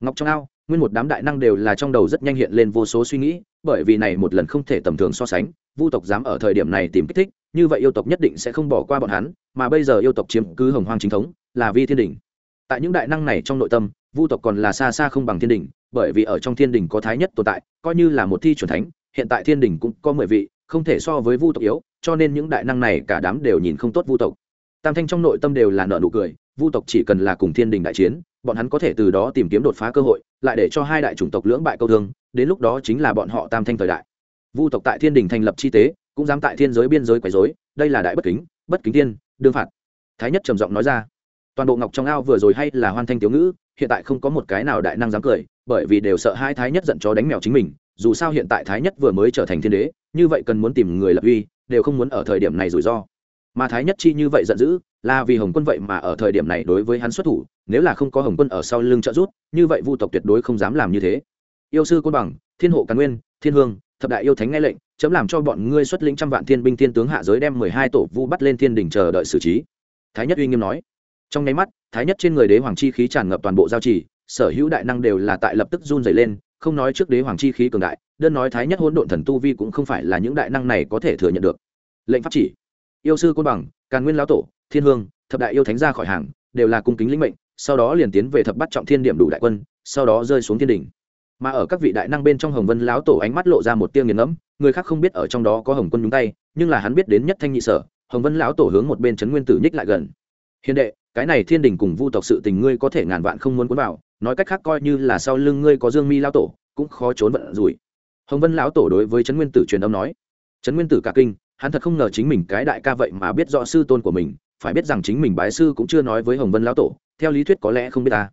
ngọc trong ao, nguyên một đám đại năng đều là trong đầu rất nhanh hiện lên vô số suy nghĩ, bởi vì này một lần không thể tầm thường so sánh, vu tộc dám ở thời điểm này tìm kích thích, như vậy yêu tộc nhất định sẽ không bỏ qua bọn hắn, mà bây giờ yêu tộc chiếm cứ hồng hoang chính thống, là vi thiên đình. Tại những đại năng này trong nội tâm, vu tộc còn là xa xa không bằng thiên đình, bởi vì ở trong thiên đình có thái nhất tồn tại, coi như là một thi c thánh, hiện tại thiên đình cũng có mười vị không thể so với vu tộc yếu, cho nên những đại năng này cả đám đều nhìn không tốt vu tộc. Tam thanh trong nội tâm đều là nợ nụ cười, vu tộc chỉ cần là cùng thiên đình đại chiến, bọn hắn có thể từ đó tìm kiếm đột phá cơ hội, lại để cho hai đại chủng tộc lưỡng bại câu thương, đến lúc đó chính là bọn họ tam thanh thời đại. Vu tộc tại thiên đình thành lập chi tế, cũng dám tại thiên giới biên giới quấy dối đây là đại bất kính bất kính thiên, đương phạt. Thái nhất trầm giọng nói ra. Toàn bộ ngọc trong ao vừa rồi hay là hoan thanh thiếu ngữ, hiện tại không có một cái nào đại năng dám cười, bởi vì đều sợ hai thái nhất giận chó đánh mèo chính mình, dù sao hiện tại thái nhất vừa mới trở thành thiên đế như vậy cần muốn tìm người lập uy, đều không muốn ở thời điểm này rủi ro. Mà thái nhất chi như vậy giận dữ, là vì hồng quân vậy mà ở thời điểm này đối với hắn xuất thủ, nếu là không có hồng quân ở sau lưng trợ rút như vậy vu tộc tuyệt đối không dám làm như thế. Yêu sư côn bằng, thiên hộ càn nguyên, thiên hương, thập đại yêu thánh nghe lệnh, chấm làm cho bọn ngươi xuất lĩnh trăm vạn thiên binh thiên tướng hạ giới đem mười hai tổ vu bắt lên thiên đình chờ đợi xử trí. Thái nhất uy nghiêm nói. Trong nháy mắt, thái nhất trên người đế hoàng chi khí tràn ngập toàn bộ giao trì, sở hữu đại năng đều là tại lập tức run dày lên, không nói trước đế hoàng chi khí cường đại đơn nói thái nhất hỗn độn thần tu vi cũng không phải là những đại năng này có thể thừa nhận được. Lệnh pháp chỉ, yêu sư côn bằng, càn nguyên lão tổ, thiên hương, thập đại yêu thánh ra khỏi hàng, đều là cung kính lĩnh mệnh, sau đó liền tiến về thập bắt trọng thiên điểm đủ đại quân, sau đó rơi xuống thiên đỉnh. Mà ở các vị đại năng bên trong hồng vân lão tổ ánh mắt lộ ra một tiêu nghiền ngẫm, người khác không biết ở trong đó có hồng quân nhúng tay, nhưng là hắn biết đến nhất thanh nhị sở, hồng vân lão tổ hướng một bên trấn nguyên tử nhích lại gần. Hiền đệ, cái này thiên đình cùng vu tộc sự tình ngươi có thể ngàn vạn không muốn cuốn vào, nói cách khác coi như là sau lưng ngươi có dương mi lão tổ, cũng khó trốn vận rủi hồng vân lão tổ đối với trấn nguyên tử truyền âm nói, trấn nguyên tử cả kinh, hắn thật không ngờ chính mình cái đại ca vậy mà biết rõ sư tôn của mình, phải biết rằng chính mình bái sư cũng chưa nói với hồng vân lão tổ, theo lý thuyết có lẽ không biết ta.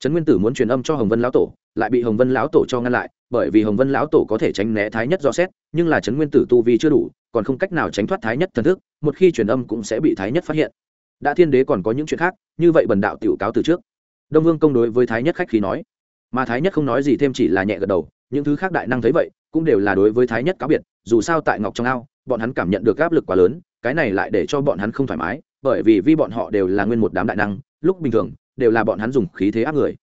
Trấn nguyên tử muốn truyền âm cho hồng vân lão tổ, lại bị hồng vân lão tổ cho ngăn lại, bởi vì hồng vân lão tổ có thể tránh né thái nhất do xét, nhưng là trấn nguyên tử tu vi chưa đủ, còn không cách nào tránh thoát thái nhất thần thức, một khi truyền âm cũng sẽ bị thái nhất phát hiện. Đã thiên đế còn có những chuyện khác, như vậy bần đạo tiểu cáo từ trước. Đông vương công đối với thái nhất khách khí nói, mà thái nhất không nói gì thêm chỉ là nhẹ gật đầu, những thứ khác đại năng thấy vậy cũng đều là đối với thái nhất cáo biệt, dù sao tại ngọc trong ao, bọn hắn cảm nhận được áp lực quá lớn, cái này lại để cho bọn hắn không thoải mái, bởi vì vi bọn họ đều là nguyên một đám đại năng, lúc bình thường, đều là bọn hắn dùng khí thế áp người.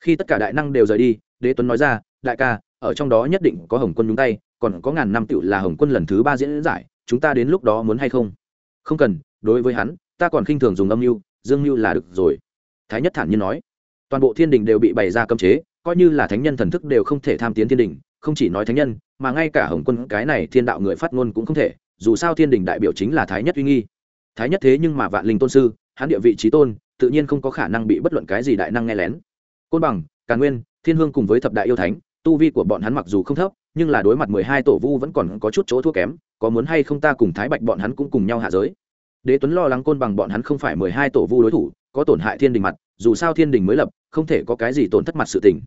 Khi tất cả đại năng đều rời đi, đế tuấn nói ra, đại ca, ở trong đó nhất định có hồng quân nhúng tay, còn có ngàn năm tựu là hồng quân lần thứ ba diễn giải, chúng ta đến lúc đó muốn hay không? Không cần, đối với hắn, ta còn khinh thường dùng âm mưu, dương mưu là được rồi. Thái nhất thản nhiên nói. Toàn bộ thiên đình đều bị bày ra cấm chế, coi như là thánh nhân thần thức đều không thể tham tiến thiên đình không chỉ nói thánh nhân, mà ngay cả hồng quân cái này thiên đạo người phát ngôn cũng không thể, dù sao thiên đình đại biểu chính là thái nhất uy nghi. Thái nhất thế nhưng mà vạn linh tôn sư, hắn địa vị trí tôn, tự nhiên không có khả năng bị bất luận cái gì đại năng nghe lén. Côn bằng, càn nguyên, thiên hương cùng với thập đại yêu thánh, tu vi của bọn hắn mặc dù không thấp, nhưng là đối mặt mười hai tổ vu vẫn còn có chút chỗ thua kém, có muốn hay không ta cùng thái bạch bọn hắn cũng cùng nhau hạ giới. Đế tuấn lo lắng côn bằng bọn hắn không phải mười hai tổ vu đối thủ, có tổn hại thiên đình mặt, dù sao thiên đình mới lập, không thể có cái gì tổn thất mặt sự tình.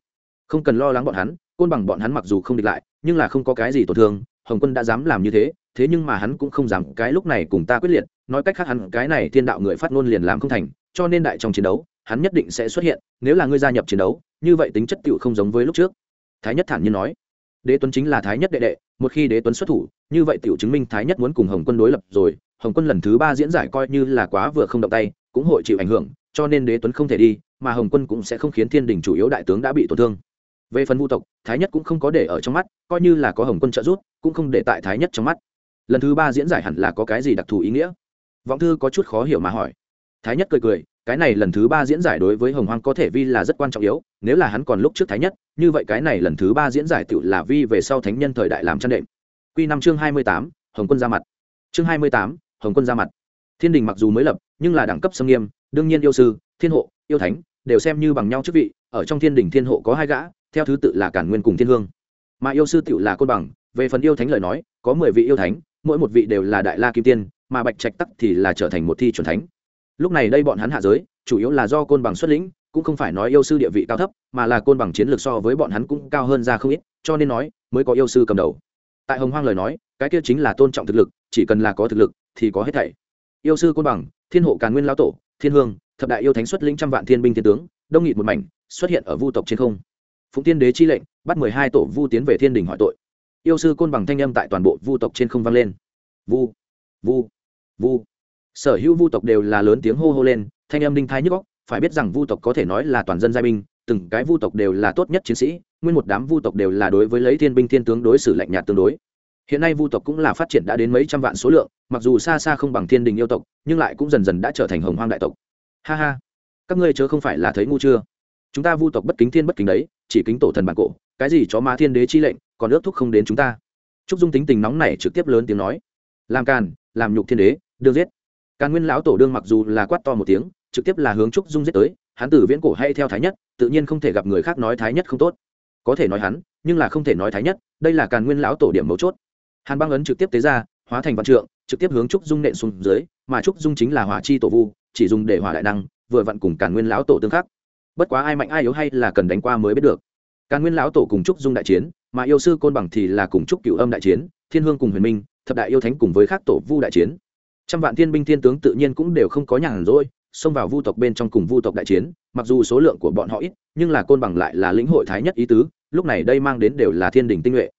Không cần lo lắng bọn hắn côn bằng bọn hắn mặc dù không địch lại, nhưng là không có cái gì tổn thương, hồng quân đã dám làm như thế thế nhưng mà hắn cũng không dám, cái lúc này cùng ta quyết liệt, nói cách khác hắn, cái này thiên đạo người phát ngôn liền làm không thành, cho nên đại trong chiến đấu, hắn nhất định sẽ xuất hiện, nếu là ngươi gia nhập chiến đấu, như vậy tính chất tựu không giống với lúc trước. Thái nhất thản nhiên nói. Đế tuấn chính là thái nhất đệ đệ, một khi đế tuấn xuất thủ, như vậy tựu chứng minh thái nhất muốn cùng hồng quân đối lập rồi, hồng quân lần thứ ba diễn giải coi như là quá vừa không động tay, cũng hội chịu ảnh hưởng, cho nên đế tuấn không thể đi, mà hồng quân cũng sẽ không khiến thiên đình chủ yếu đại tướng đã bị tổn thương về phần vu tộc, thái nhất cũng không có để ở trong mắt, coi như là có hồng quân trợ giúp, cũng không để tại thái nhất trong mắt. Lần thứ ba diễn giải hẳn là có cái gì đặc thù ý nghĩa? Vọng thư có chút khó hiểu mà hỏi. Thái nhất cười cười, cái này lần thứ ba diễn giải đối với hồng hoang có thể vi là rất quan trọng yếu, nếu là hắn còn lúc trước thái nhất, như vậy cái này lần thứ ba diễn giải tự là vi về sau thánh nhân thời đại làm chăn đệm. Q năm chương hai mươi tám, hồng quân ra mặt. Chương hai mươi tám, hồng quân ra mặt. Thiên đình mặc dù mới lập, nhưng là đẳng cấp xâm nghiêm, đương nhiên yêu sư, thiên hộ, yêu thánh, đều xem như bằng nhau chức vị, ở trong thiên đình thiên hộ có hai gã theo thứ tự là cản nguyên cùng thiên hương. Mà yêu sư tựu là côn bằng, về phần yêu thánh lời nói, có mười vị yêu thánh, mỗi một vị đều là đại la kim tiên, mà bạch trạch tắc thì là trở thành một thi chuẩn thánh. Lúc này đây bọn hắn hạ giới, chủ yếu là do côn bằng xuất lĩnh, cũng không phải nói yêu sư địa vị cao thấp, mà là côn bằng chiến lược so với bọn hắn cũng cao hơn ra không ít, cho nên nói, mới có yêu sư cầm đầu. Tại hồng hoang lời nói, cái kia chính là tôn trọng thực lực, chỉ cần là có thực lực, thì có hết thảy. Yêu sư côn bằng, thiên hộ càn nguyên lão tổ, thiên hương, thập đại yêu thánh xuất lĩnh trăm vạn thiên binh thiên tướng, đông nghịt một mảnh, xuất hiện ở vu tộc trên không phụng tiên đế chi lệnh, bắt mười hai tổ vu tiến về thiên đình hỏi tội. Yêu sư côn bằng thanh âm tại toàn bộ vu tộc trên không vang lên. Vu vu vu. Sở hữu vu tộc đều là lớn tiếng hô hô lên, thanh âm đinh thái nhức góc phải biết rằng vu tộc có thể nói là toàn dân giai binh, từng cái vu tộc đều là tốt nhất chiến sĩ, nguyên một đám vu tộc đều là đối với lấy thiên binh thiên tướng đối xử lạnh nhạt tương đối. Hiện nay vu tộc cũng là phát triển đã đến mấy trăm vạn số lượng, mặc dù xa xa không bằng thiên đình yêu tộc, nhưng lại cũng dần dần đã trở thành hồng hoang đại tộc. Ha ha. Các ngươi chớ không phải là thấy ngu chưa? Chúng ta vu tộc bất kính thiên bất kính đấy, chỉ kính tổ thần bản cổ, cái gì chó má thiên đế chi lệnh, còn ước thúc không đến chúng ta. Trúc dung tính tình nóng này trực tiếp lớn tiếng nói. Làm càn, làm nhục thiên đế đương giết. Càn nguyên lão tổ đương mặc dù là quát to một tiếng, trực tiếp là hướng trúc dung giết tới, hắn tử viễn cổ hay theo thái nhất, tự nhiên không thể gặp người khác nói thái nhất không tốt. Có thể nói hắn, nhưng là không thể nói thái nhất, đây là càn nguyên lão tổ điểm mấu chốt. Hàn băng ấn trực tiếp tế ra, hóa thành văn trượng, trực tiếp hướng trúc dung nện xuống dưới, mà trúc dung chính là hỏa chi tổ vu, chỉ dùng để hỏa đại năng, vừa vặn cùng càn nguyên lão tổ tương khắc bất quá ai mạnh ai yếu hay là cần đánh qua mới biết được. Càn nguyên lão tổ cùng trúc dung đại chiến, mà yêu sư côn bằng thì là cùng trúc cựu âm đại chiến, thiên hương cùng huyền minh, thập đại yêu thánh cùng với các tổ vu đại chiến. Trăm vạn thiên binh thiên tướng tự nhiên cũng đều không có nhàn rỗi, xông vào vu tộc bên trong cùng vu tộc đại chiến, mặc dù số lượng của bọn họ ít, nhưng là côn bằng lại là lĩnh hội thái nhất ý tứ, lúc này đây mang đến đều là thiên đình tinh nhuệ.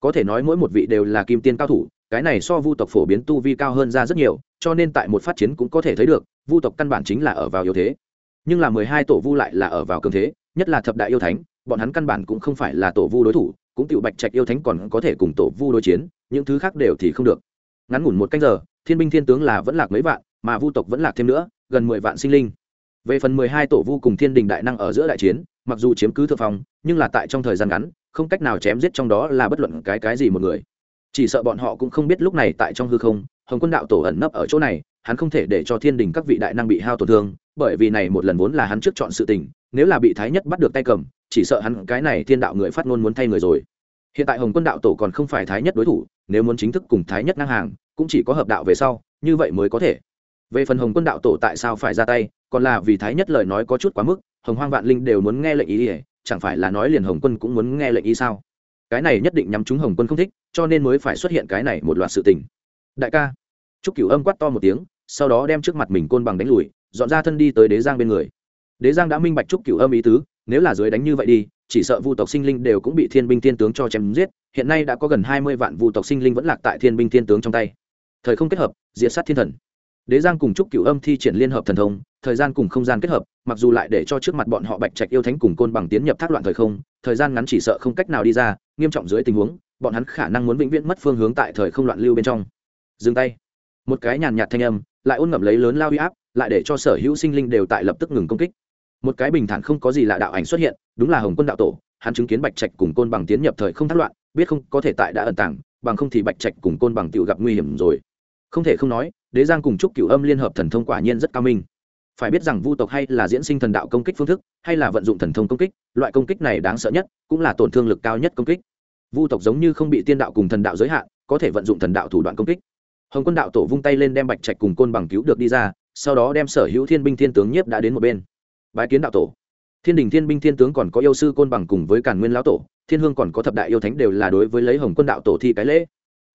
Có thể nói mỗi một vị đều là kim tiên cao thủ, cái này so vu tộc phổ biến tu vi cao hơn ra rất nhiều, cho nên tại một phát chiến cũng có thể thấy được, vu tộc căn bản chính là ở vào yếu thế nhưng là mười hai tổ vu lại là ở vào cường thế, nhất là thập đại yêu thánh, bọn hắn căn bản cũng không phải là tổ vu đối thủ, cũng tiểu bạch trạch yêu thánh còn có thể cùng tổ vu đối chiến, những thứ khác đều thì không được. Ngắn ngủn một canh giờ, thiên binh thiên tướng là vẫn lạc mấy vạn, mà vu tộc vẫn lạc thêm nữa, gần mười vạn sinh linh. Về phần mười hai tổ vu cùng thiên đình đại năng ở giữa đại chiến, mặc dù chiếm cứ thượng phong, nhưng là tại trong thời gian ngắn, không cách nào chém giết trong đó là bất luận cái cái gì một người. Chỉ sợ bọn họ cũng không biết lúc này tại trong hư không, hồng quân đạo tổ ẩn nấp ở chỗ này, hắn không thể để cho thiên đình các vị đại năng bị hao tổn thương bởi vì này một lần vốn là hắn trước chọn sự tình, nếu là bị thái nhất bắt được tay cầm, chỉ sợ hắn cái này thiên đạo người phát ngôn muốn thay người rồi. Hiện tại hồng quân đạo tổ còn không phải thái nhất đối thủ, nếu muốn chính thức cùng thái nhất ngang hàng, cũng chỉ có hợp đạo về sau, như vậy mới có thể. Về phần hồng quân đạo tổ tại sao phải ra tay, còn là vì thái nhất lời nói có chút quá mức, hồng hoang vạn linh đều muốn nghe lệnh ý ỉa chẳng phải là nói liền hồng quân cũng muốn nghe lệnh ý sao? Cái này nhất định nhắm chúng hồng quân không thích, cho nên mới phải xuất hiện cái này một loạt sự tình. Đại ca, Trúc cửu âm quát to một tiếng, sau đó đem trước mặt mình côn bằng đánh lùi dọn ra thân đi tới đế giang bên người. Đế giang đã minh bạch trúc cửu âm ý tứ, nếu là dưới đánh như vậy đi, chỉ sợ vu tộc sinh linh đều cũng bị thiên binh thiên tướng cho chém giết, hiện nay đã có gần hai mươi vạn vu tộc sinh linh vẫn lạc tại thiên binh thiên tướng trong tay. Thời không kết hợp, diệt sát thiên thần. Đế giang cùng trúc cửu âm thi triển liên hợp thần thông, thời gian cùng không gian kết hợp, mặc dù lại để cho trước mặt bọn họ bạch trạch yêu thánh cùng côn bằng tiến nhập thác loạn thời không, thời gian ngắn chỉ sợ không cách nào đi ra, nghiêm trọng dưới tình huống, bọn hắn khả năng muốn vĩnh viễn mất phương hướng tại thời không loạn lưu bên trong. Dừng tay. Một cái nhàn nhạt thanh âm, lại ôn ngậm lấy lớn lao huy áp lại để cho sở hữu sinh linh đều tại lập tức ngừng công kích. Một cái bình thản không có gì lạ đạo ảnh xuất hiện, đúng là hồng quân đạo tổ, hắn chứng kiến bạch trạch cùng côn bằng tiến nhập thời không thác loạn, biết không, có thể tại đã ẩn tàng, bằng không thì bạch trạch cùng côn bằng tự gặp nguy hiểm rồi. Không thể không nói, đế giang cùng chúc cửu âm liên hợp thần thông quả nhiên rất cao minh. Phải biết rằng vu tộc hay là diễn sinh thần đạo công kích phương thức, hay là vận dụng thần thông công kích, loại công kích này đáng sợ nhất, cũng là tổn thương lực cao nhất công kích. Vu tộc giống như không bị tiên đạo cùng thần đạo giới hạn, có thể vận dụng thần đạo thủ đoạn công kích. Hồng quân đạo tổ vung tay lên đem bạch trạch cùng côn bằng cứu được đi ra sau đó đem sở hữu thiên binh thiên tướng nhiếp đã đến một bên. Bái kiến đạo tổ. Thiên đình thiên binh thiên tướng còn có yêu sư côn bằng cùng với càn nguyên lão tổ, thiên hương còn có thập đại yêu thánh đều là đối với lấy hồng quân đạo tổ thi cái lễ.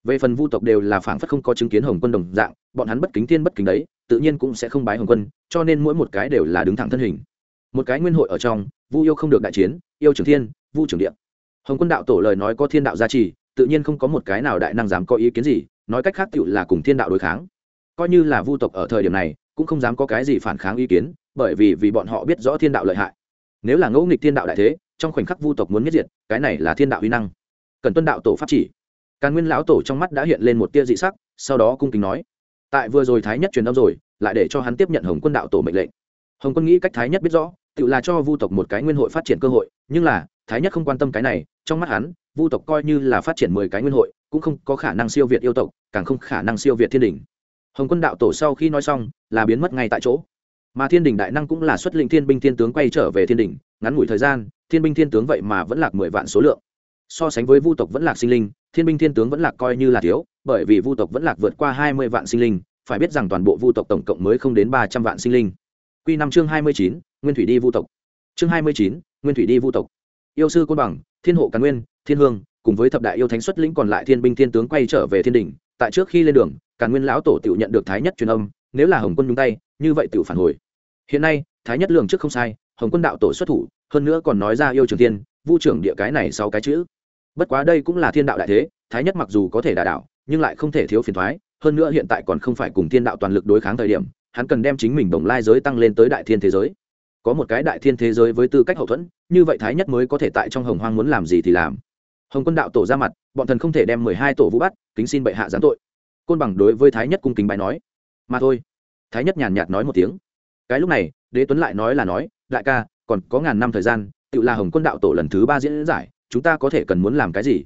Về phần vu tộc đều là phảng phất không có chứng kiến hồng quân đồng dạng, bọn hắn bất kính thiên bất kính đấy, tự nhiên cũng sẽ không bái hồng quân, cho nên mỗi một cái đều là đứng thẳng thân hình. Một cái nguyên hội ở trong, vu yêu không được đại chiến, yêu trưởng thiên, vu trưởng điện hồng quân đạo tổ lời nói có thiên đạo gia trì, tự nhiên không có một cái nào đại năng dám có ý kiến gì, nói cách khác tựu là cùng thiên đạo đối kháng. Coi như là vu tộc ở thời điểm này cũng không dám có cái gì phản kháng ý kiến, bởi vì vì bọn họ biết rõ thiên đạo lợi hại. Nếu là ngẫu nghịch thiên đạo đại thế, trong khoảnh khắc vu tộc muốn nhất diệt, cái này là thiên đạo uy năng. Cần tuân đạo tổ pháp chỉ. Càn nguyên lão tổ trong mắt đã hiện lên một tia dị sắc, sau đó cung kính nói, tại vừa rồi thái nhất truyền âm rồi, lại để cho hắn tiếp nhận hồng quân đạo tổ mệnh lệnh. Hồng quân nghĩ cách thái nhất biết rõ, tự là cho vu tộc một cái nguyên hội phát triển cơ hội, nhưng là, thái nhất không quan tâm cái này, trong mắt hắn, vu tộc coi như là phát triển mười cái nguyên hội, cũng không có khả năng siêu việt yêu tộc, càng không khả năng siêu việt thiên đình hồng quân đạo tổ sau khi nói xong, là biến mất ngay tại chỗ. Mà thiên đình đại năng cũng là xuất lĩnh thiên binh thiên tướng quay trở về thiên đình, ngắn ngủi thời gian, thiên binh thiên tướng vậy mà vẫn lạc mười vạn số lượng. So sánh với vu tộc vẫn lạc sinh linh, thiên binh thiên tướng vẫn lạc coi như là thiếu, bởi vì vu tộc vẫn lạc vượt qua hai mươi vạn sinh linh, phải biết rằng toàn bộ vu tộc tổng cộng mới không đến ba trăm vạn sinh linh. Q năm chương hai mươi chín, nguyên thủy đi vu tộc. Chương hai mươi chín, nguyên thủy đi vu tộc. Yêu sư côn bằng, thiên hộ càn nguyên, thiên hương, cùng với thập đại yêu thánh xuất lĩnh còn lại thiên binh thiên tướng quay trở về thiên đình, tại trước khi lên đường càn nguyên lão tổ tiểu nhận được thái nhất truyền âm, nếu là hồng quân nhúng tay, như vậy tiểu phản hồi. Hiện nay, thái nhất lường trước không sai, hồng quân đạo tổ xuất thủ, hơn nữa còn nói ra yêu trường thiên, vu trưởng địa cái này sau cái chữ. Bất quá đây cũng là thiên đạo đại thế, thái nhất mặc dù có thể đà đạo, nhưng lại không thể thiếu phiền thoái hơn nữa hiện tại còn không phải cùng thiên đạo toàn lực đối kháng thời điểm, hắn cần đem chính mình đồng lai giới tăng lên tới đại thiên thế giới. Có một cái đại thiên thế giới với tư cách hậu thuẫn, như vậy thái nhất mới có thể tại trong hồng hoang muốn làm gì thì làm. Hồng quân đạo tổ ra mặt, bọn thần không thể đem mười hai tổ vũ bắt, kính xin bệ hạ giáng tội côn bằng đối với thái nhất cung kính bài nói. Mà thôi. Thái nhất nhàn nhạt nói một tiếng. Cái lúc này, đế tuấn lại nói là nói, đại ca, còn có ngàn năm thời gian tự là hồng quân đạo tổ lần thứ ba diễn giải, chúng ta có thể cần muốn làm cái gì?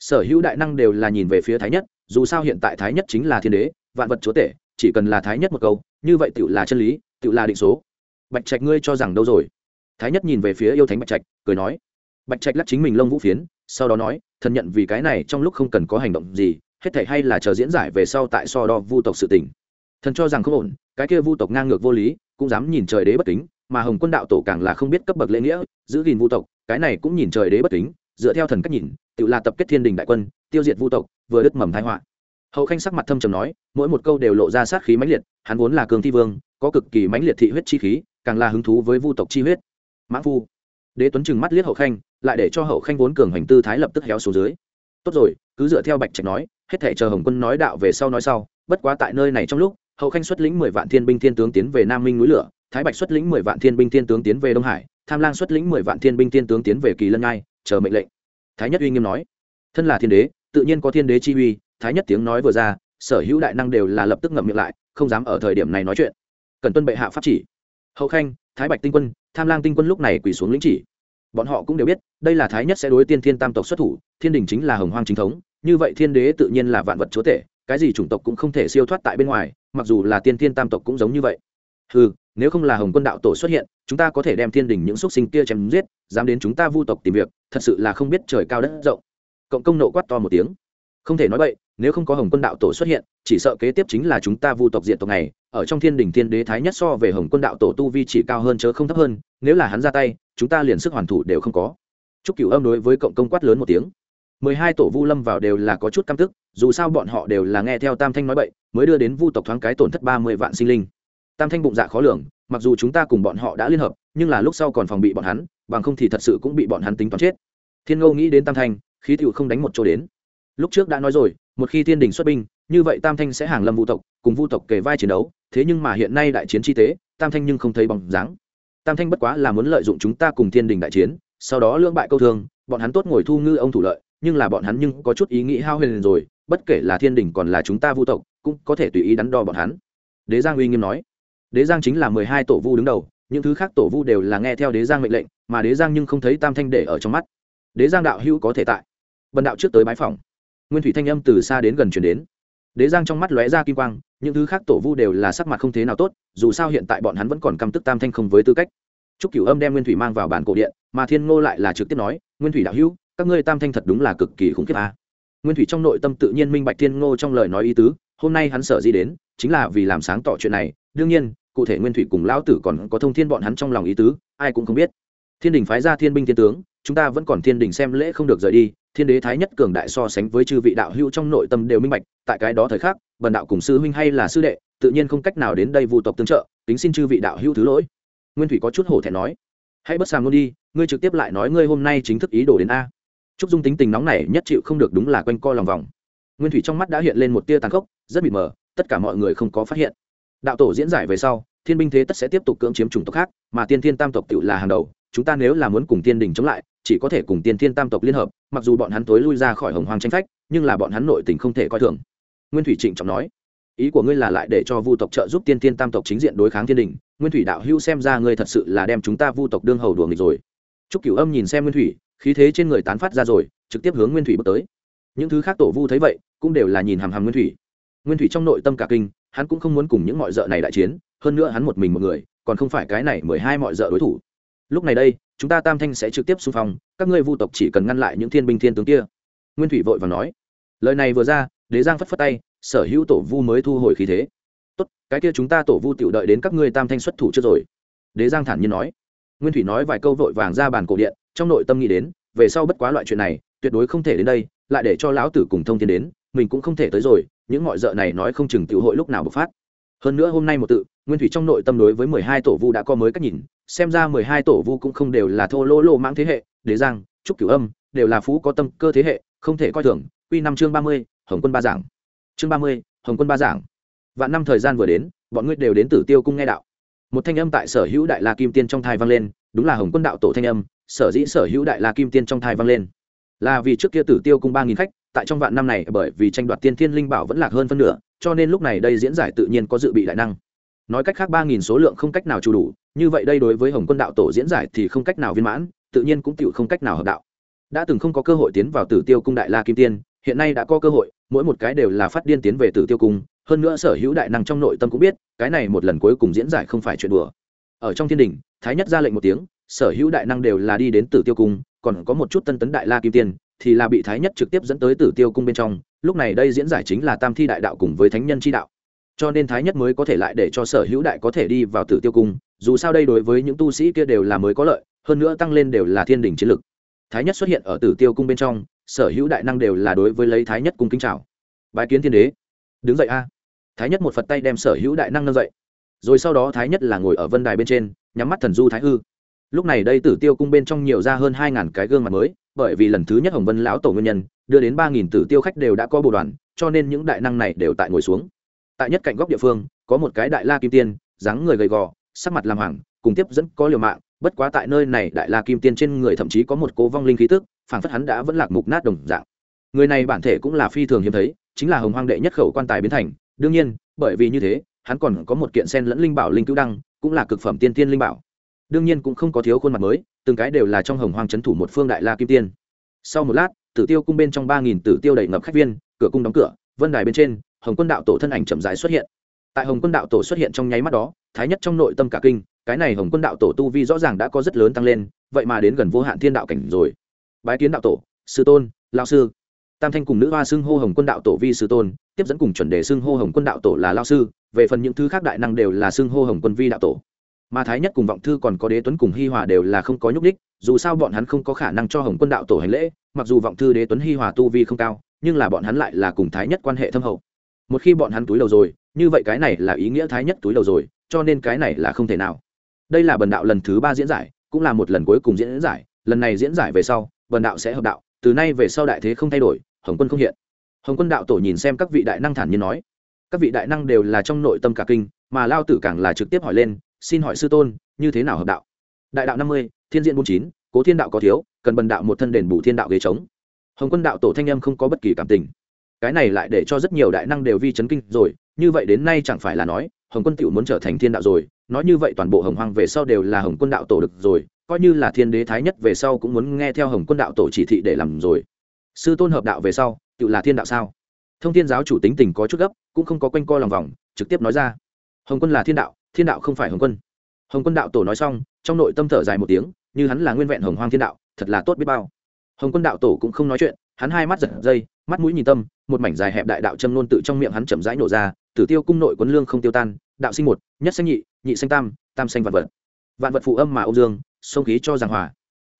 Sở hữu đại năng đều là nhìn về phía thái nhất, dù sao hiện tại thái nhất chính là thiên đế, vạn vật chúa tể, chỉ cần là thái nhất một câu, như vậy tự là chân lý tự là định số. Bạch trạch ngươi cho rằng đâu rồi? Thái nhất nhìn về phía yêu thánh bạch trạch, cười nói. Bạch trạch lắc chính mình lông vũ phiến, sau đó nói, thần nhận vì cái này trong lúc không cần có hành động gì hết thể hay là chờ diễn giải về sau tại so đo vu tộc sự tình. Thần cho rằng không ổn, cái kia vu tộc ngang ngược vô lý, cũng dám nhìn trời đế bất kính, mà hồng quân đạo tổ càng là không biết cấp bậc lễ nghĩa, giữ gìn vu tộc, cái này cũng nhìn trời đế bất kính, dựa theo thần cách nhìn, tự là tập kết thiên đình đại quân, tiêu diệt vu tộc, vừa đứt mầm thái họa. Hậu khanh sắc mặt thâm trầm nói, mỗi một câu đều lộ ra sát khí mãnh liệt, hắn vốn là cường thi vương, có cực kỳ mãnh liệt thị huyết chi khí, càng là hứng thú với vu tộc chi huyết. Mã phu. Đế tuấn trừng mắt liếc hậu khanh, lại để cho hậu khanh vốn cường hành tư thái lập tức héo xuống dưới. Tốt rồi, cứ dựa theo bạch trạch nói hết thể chờ hồng quân nói đạo về sau nói sau, bất quá tại nơi này trong lúc, hậu khanh xuất lĩnh mười vạn thiên binh thiên tướng tiến về nam minh núi lửa, thái bạch xuất lĩnh mười vạn thiên binh thiên tướng tiến về đông hải, tham lang xuất lĩnh mười vạn thiên binh thiên tướng tiến về kỳ lân ngai, chờ mệnh lệnh. Thái nhất uy nghiêm nói, thân là thiên đế, tự nhiên có thiên đế chi uy. Thái nhất tiếng nói vừa ra, sở hữu đại năng đều là lập tức ngậm miệng lại, không dám ở thời điểm này nói chuyện. Cần tuân bệ hạ pháp chỉ. Hậu khanh, thái bạch tinh quân, tham lang tinh quân lúc này quỳ xuống lĩnh chỉ. Bọn họ cũng đều biết, đây là thái nhất sẽ đối tiên thiên tam tộc xuất thủ, thiên đình chính là hồng hoang chính thống như vậy thiên đế tự nhiên là vạn vật chúa tể, cái gì chủng tộc cũng không thể siêu thoát tại bên ngoài, mặc dù là tiên thiên tam tộc cũng giống như vậy. Ừ nếu không là hồng quân đạo tổ xuất hiện, chúng ta có thể đem thiên đình những x sinh kia chém giết, dám đến chúng ta vu tộc tìm việc, thật sự là không biết trời cao đất rộng. Cộng công nộ quát to một tiếng. Không thể nói vậy, nếu không có hồng quân đạo tổ xuất hiện, chỉ sợ kế tiếp chính là chúng ta vu tộc diện tộc này, ở trong thiên đình thiên đế thái nhất so về hồng quân đạo tổ tu vi chỉ cao hơn chớ không thấp hơn, nếu là hắn ra tay, chúng ta liền sức hoàn thủ đều không có. Chúc cửu âm đối với cộng công quát lớn một tiếng mười hai tổ vu lâm vào đều là có chút căm tức, dù sao bọn họ đều là nghe theo tam thanh nói bậy, mới đưa đến vu tộc thoáng cái tổn thất ba mươi vạn sinh linh. Tam thanh bụng dạ khó lường, mặc dù chúng ta cùng bọn họ đã liên hợp, nhưng là lúc sau còn phòng bị bọn hắn, bằng không thì thật sự cũng bị bọn hắn tính toán chết. Thiên ngô nghĩ đến tam thanh, khí tựu không đánh một chỗ đến. Lúc trước đã nói rồi, một khi thiên đình xuất binh, như vậy tam thanh sẽ hàng lâm Vu tộc, cùng vu tộc kề vai chiến đấu, thế nhưng mà hiện nay đại chiến chi tế, tam thanh nhưng không thấy bóng dáng. Tam thanh bất quá là muốn lợi dụng chúng ta cùng thiên đình đại chiến, sau đó lưỡng bại câu thương, bọn hắn tốt ngồi thu ngư ông thủ lợi nhưng là bọn hắn nhưng có chút ý nghĩ hao huyền rồi, bất kể là thiên đình còn là chúng ta vu tộc, cũng có thể tùy ý đắn đo bọn hắn. Đế giang uy nghiêm nói. Đế giang chính là mười hai tổ vu đứng đầu, những thứ khác tổ vu đều là nghe theo đế giang mệnh lệnh, mà đế giang nhưng không thấy tam thanh để ở trong mắt. Đế giang đạo hữu có thể tại. Bần đạo trước tới bái phòng. Nguyên thủy thanh âm từ xa đến gần chuyển đến. Đế giang trong mắt lóe ra kim quang, những thứ khác tổ vu đều là sắc mặt không thế nào tốt, dù sao hiện tại bọn hắn vẫn còn căm tức tam thanh không với tư cách. Chúc cửu âm đem nguyên thủy mang vào bản cổ điện, mà thiên ngô lại là trực tiếp nói, nguyên thủy đạo hữu các ngươi tam thanh thật đúng là cực kỳ khủng khiếp a. Nguyên thủy trong nội tâm tự nhiên minh bạch thiên ngô trong lời nói ý tứ, hôm nay hắn sợ gì đến, chính là vì làm sáng tỏ chuyện này. Đương nhiên, cụ thể nguyên thủy cùng lão tử còn có thông thiên bọn hắn trong lòng ý tứ, ai cũng không biết. Thiên đình phái ra thiên binh thiên tướng, chúng ta vẫn còn thiên đình xem lễ không được rời đi, thiên đế thái nhất cường đại so sánh với chư vị đạo hữu trong nội tâm đều minh bạch, tại cái đó thời khắc, bần đạo cùng sư huynh hay là sư đệ, tự nhiên không cách nào đến đây vụ tộc tương trợ tính xin chư vị đạo hữu thứ lỗi. Nguyên thủy có chút hổ thẹn nói, hãy bất sàm luôn đi, ngươi trực tiếp lại nói ngươi hôm nay chính thức ý đồ đến a trúc dung tính tình nóng này nhất chịu không được đúng là quanh co lòng vòng. Nguyên thủy trong mắt đã hiện lên một tia tàn khốc, rất bị mờ, tất cả mọi người không có phát hiện. Đạo tổ diễn giải về sau, thiên binh thế tất sẽ tiếp tục cưỡng chiếm chủng tộc khác, mà tiên thiên tam tộc tự là hàng đầu, chúng ta nếu là muốn cùng tiên đình chống lại, chỉ có thể cùng tiên thiên tam tộc liên hợp, mặc dù bọn hắn tối lui ra khỏi hồng hoàng tranh phách, nhưng là bọn hắn nội tình không thể coi thường. Nguyên thủy trịnh trọng nói, ý của ngươi là lại để cho vu tộc trợ giúp tiên thiên tam tộc chính diện đối kháng thiên đình, nguyên thủy đạo hữu xem ra ngươi thật sự là đem chúng ta vu tộc đương hầu đùa nghịch rồi. Trúc cửu âm nhìn xem nguyên thủy khí thế trên người tán phát ra rồi, trực tiếp hướng nguyên thủy bước tới. Những thứ khác tổ vu thấy vậy, cũng đều là nhìn hàm hàm nguyên thủy. Nguyên thủy trong nội tâm cả kinh, hắn cũng không muốn cùng những mọi d này đại chiến, hơn nữa hắn một mình một người, còn không phải cái này mười hai mọi d đối thủ. Lúc này đây, chúng ta tam thanh sẽ trực tiếp xung phong, các ngươi vu tộc chỉ cần ngăn lại những thiên binh thiên tướng kia. Nguyên thủy vội và nói. Lời này vừa ra, đế giang phất phất tay, sở hữu tổ vu mới thu hồi khí thế. Tốt, cái kia chúng ta tổ vu tiểu đợi đến các ngươi tam thanh xuất thủ trước rồi. Đế giang thản nhiên nói. Nguyên thủy nói vài câu vội vàng ra bàn cổ điện trong nội tâm nghĩ đến, về sau bất quá loại chuyện này, tuyệt đối không thể đến đây, lại để cho lão tử cùng thông thiên đến, mình cũng không thể tới rồi, những mọi d này nói không chừng tiểu hội lúc nào bộc phát. Hơn nữa hôm nay một tự, nguyên thủy trong nội tâm đối với mười hai tổ vu đã có mới cách nhìn, xem ra mười hai tổ vu cũng không đều là thô lô lô mãng thế hệ, đế giang, trúc cửu âm, đều là phú có tâm cơ thế hệ, không thể coi thường, quy năm chương ba mươi, hồng quân ba giảng. Chương ba mươi, hồng quân ba giảng. Vạn năm thời gian vừa đến, bọn ngươi đều đến tử tiêu cung nghe đạo. Một thanh âm tại sở hữu đại la kim tiên trong thai vang lên, đúng là hồng quân đạo tổ thanh âm sở dĩ sở hữu đại la kim tiên trong thai vang lên. Là vì trước kia tử tiêu cung ba nghìn khách, tại trong vạn năm này, bởi vì tranh đoạt tiên thiên linh bảo vẫn lạc hơn phân nửa, cho nên lúc này đây diễn giải tự nhiên có dự bị đại năng. Nói cách khác ba nghìn số lượng không cách nào chủ đủ, như vậy đây đối với hồng quân đạo tổ diễn giải thì không cách nào viên mãn, tự nhiên cũng tự không cách nào hợp đạo. Đã từng không có cơ hội tiến vào tử tiêu cung đại la kim tiên, hiện nay đã có cơ hội, mỗi một cái đều là phát điên tiến về tử tiêu cung, hơn nữa sở hữu đại năng trong nội tâm cũng biết, cái này một lần cuối cùng diễn giải không phải chuyện đùa. Ở trong thiên đình, thái nhất ra lệnh một tiếng sở hữu đại năng đều là đi đến tử tiêu cung, còn có một chút tân tấn đại la kim tiên, thì là bị thái nhất trực tiếp dẫn tới tử tiêu cung bên trong, lúc này đây diễn giải chính là tam thi đại đạo cùng với thánh nhân chi đạo. Cho nên thái nhất mới có thể lại để cho sở hữu đại có thể đi vào tử tiêu cung, dù sao đây đối với những tu sĩ kia đều là mới có lợi, hơn nữa tăng lên đều là thiên đình chiến lực. Thái nhất xuất hiện ở tử tiêu cung bên trong, sở hữu đại năng đều là đối với lấy thái nhất cung kính chào. Bái kiến thiên đế. Đứng dậy a. Thái nhất một phật tay đem sở hữu đại năng nâng dậy. Rồi sau đó thái nhất là ngồi ở vân đài bên trên, nhắm mắt thần du thái hư lúc này đây tử tiêu cung bên trong nhiều ra hơn hai ngàn cái gương mặt mới, bởi vì lần thứ nhất hồng vân lão tổ nguyên nhân, đưa đến ba nghìn tử tiêu khách đều đã có bộ đoàn, cho nên những đại năng này đều tại ngồi xuống. Tại nhất cạnh góc địa phương, có một cái đại la kim tiên, dáng người gầy gò, sắc mặt làm hoàng cùng tiếp dẫn có liều mạng, bất quá tại nơi này đại la kim tiên trên người thậm chí có một cố vong linh khí tức, phảng phất hắn đã vẫn lạc mục nát đồng dạng. Người này bản thể cũng là phi thường hiếm thấy, chính là hồng hoang đệ nhất khẩu quan tài biến thành. Đương nhiên, bởi vì như thế, hắn còn có một kiện sen lẫn linh bảo linh cứu đăng, cũng là cực phẩm tiên tiên linh bảo đương nhiên cũng không có thiếu khuôn mặt mới, từng cái đều là trong hồng hoang c h ấ n thủ một phương đại la kim tiên. Sau một lát, tử tiêu cung bên trong ba nghìn tử tiêu đầy ngập khách viên, cửa cung đóng cửa, vân đài bên trên, hồng quân đạo tổ thân ảnh chậm dài xuất hiện. Tại hồng quân đạo tổ xuất hiện trong nháy mắt đó, thái nhất trong nội tâm cả kinh, cái này hồng quân đạo tổ tu vi rõ ràng đã có rất lớn tăng lên, vậy mà đến gần vô hạn thiên đạo cảnh rồi. Bái kiến đạo tổ, sư tôn lao sư. Tam thanh cùng nữ hoa xưng hô hồng quân đạo tổ vi sư tôn, tiếp dẫn cùng chuẩn đề xưng hô hồng quân đạo tổ là lao sư, về phần những thứ khác đại năng đều là xưng hô hồng quân vi đạo tổ mà thái nhất cùng vọng thư còn có đế tuấn cùng hi hòa đều là không có nhúc đích dù sao bọn hắn không có khả năng cho hồng quân đạo tổ hành lễ, mặc dù vọng thư đế tuấn hi hòa tu vi không cao, nhưng là bọn hắn lại là cùng thái nhất quan hệ thâm hậu. Một khi bọn hắn túi đầu rồi, như vậy cái này là ý nghĩa thái nhất túi đầu rồi, cho nên cái này là không thể nào. Đây là bần đạo lần thứ ba diễn giải, cũng là một lần cuối cùng diễn giải, lần này diễn giải về sau, bần đạo sẽ hợp đạo, từ nay về sau đại thế không thay đổi, hồng quân không hiện. Hồng quân đạo tổ nhìn xem các vị đại năng thản nhiên nói. Các vị đại năng đều là trong nội tâm cả kinh, mà lao tử càng là trực tiếp hỏi lên xin hỏi sư tôn, như thế nào hợp đạo? Đại đạo năm mươi, thiên diện bốn chín, cố thiên đạo có thiếu, cần bần đạo một thân đền bù thiên đạo ghế trống. Hồng quân đạo tổ thanh em không có bất kỳ cảm tình. Cái này lại để cho rất nhiều đại năng đều vi chấn kinh rồi, như vậy đến nay chẳng phải là nói, hồng quân tiểu muốn trở thành thiên đạo rồi, nói như vậy toàn bộ hồng hoang về sau đều là hồng quân đạo tổ được rồi, coi như là thiên đế thái nhất về sau cũng muốn nghe theo hồng quân đạo tổ chỉ thị để làm rồi. Sư tôn hợp đạo về sau, tự là thiên đạo sao? Thông thiên giáo chủ tính tình có chút gấp, cũng không có quanh co lòng vòng, trực tiếp nói ra. Hồng quân là thiên đạo thiên đạo không phải hồng quân. Hồng quân đạo tổ nói xong, trong nội tâm thở dài một tiếng, như hắn là nguyên vẹn hồng hoang thiên đạo, thật là tốt biết bao. Hồng quân đạo tổ cũng không nói chuyện, hắn hai mắt giật dây, mắt mũi nhìn tâm, một mảnh dài hẹp đại đạo châm nôn tự trong miệng hắn chậm rãi nổ ra, tử tiêu cung nội quấn lương không tiêu tan, đạo sinh một, nhất sinh nhị nhị sinh tam tam sinh vạn vật. Vạn vật phụ âm mà âu dương, sông khí cho giảng hòa.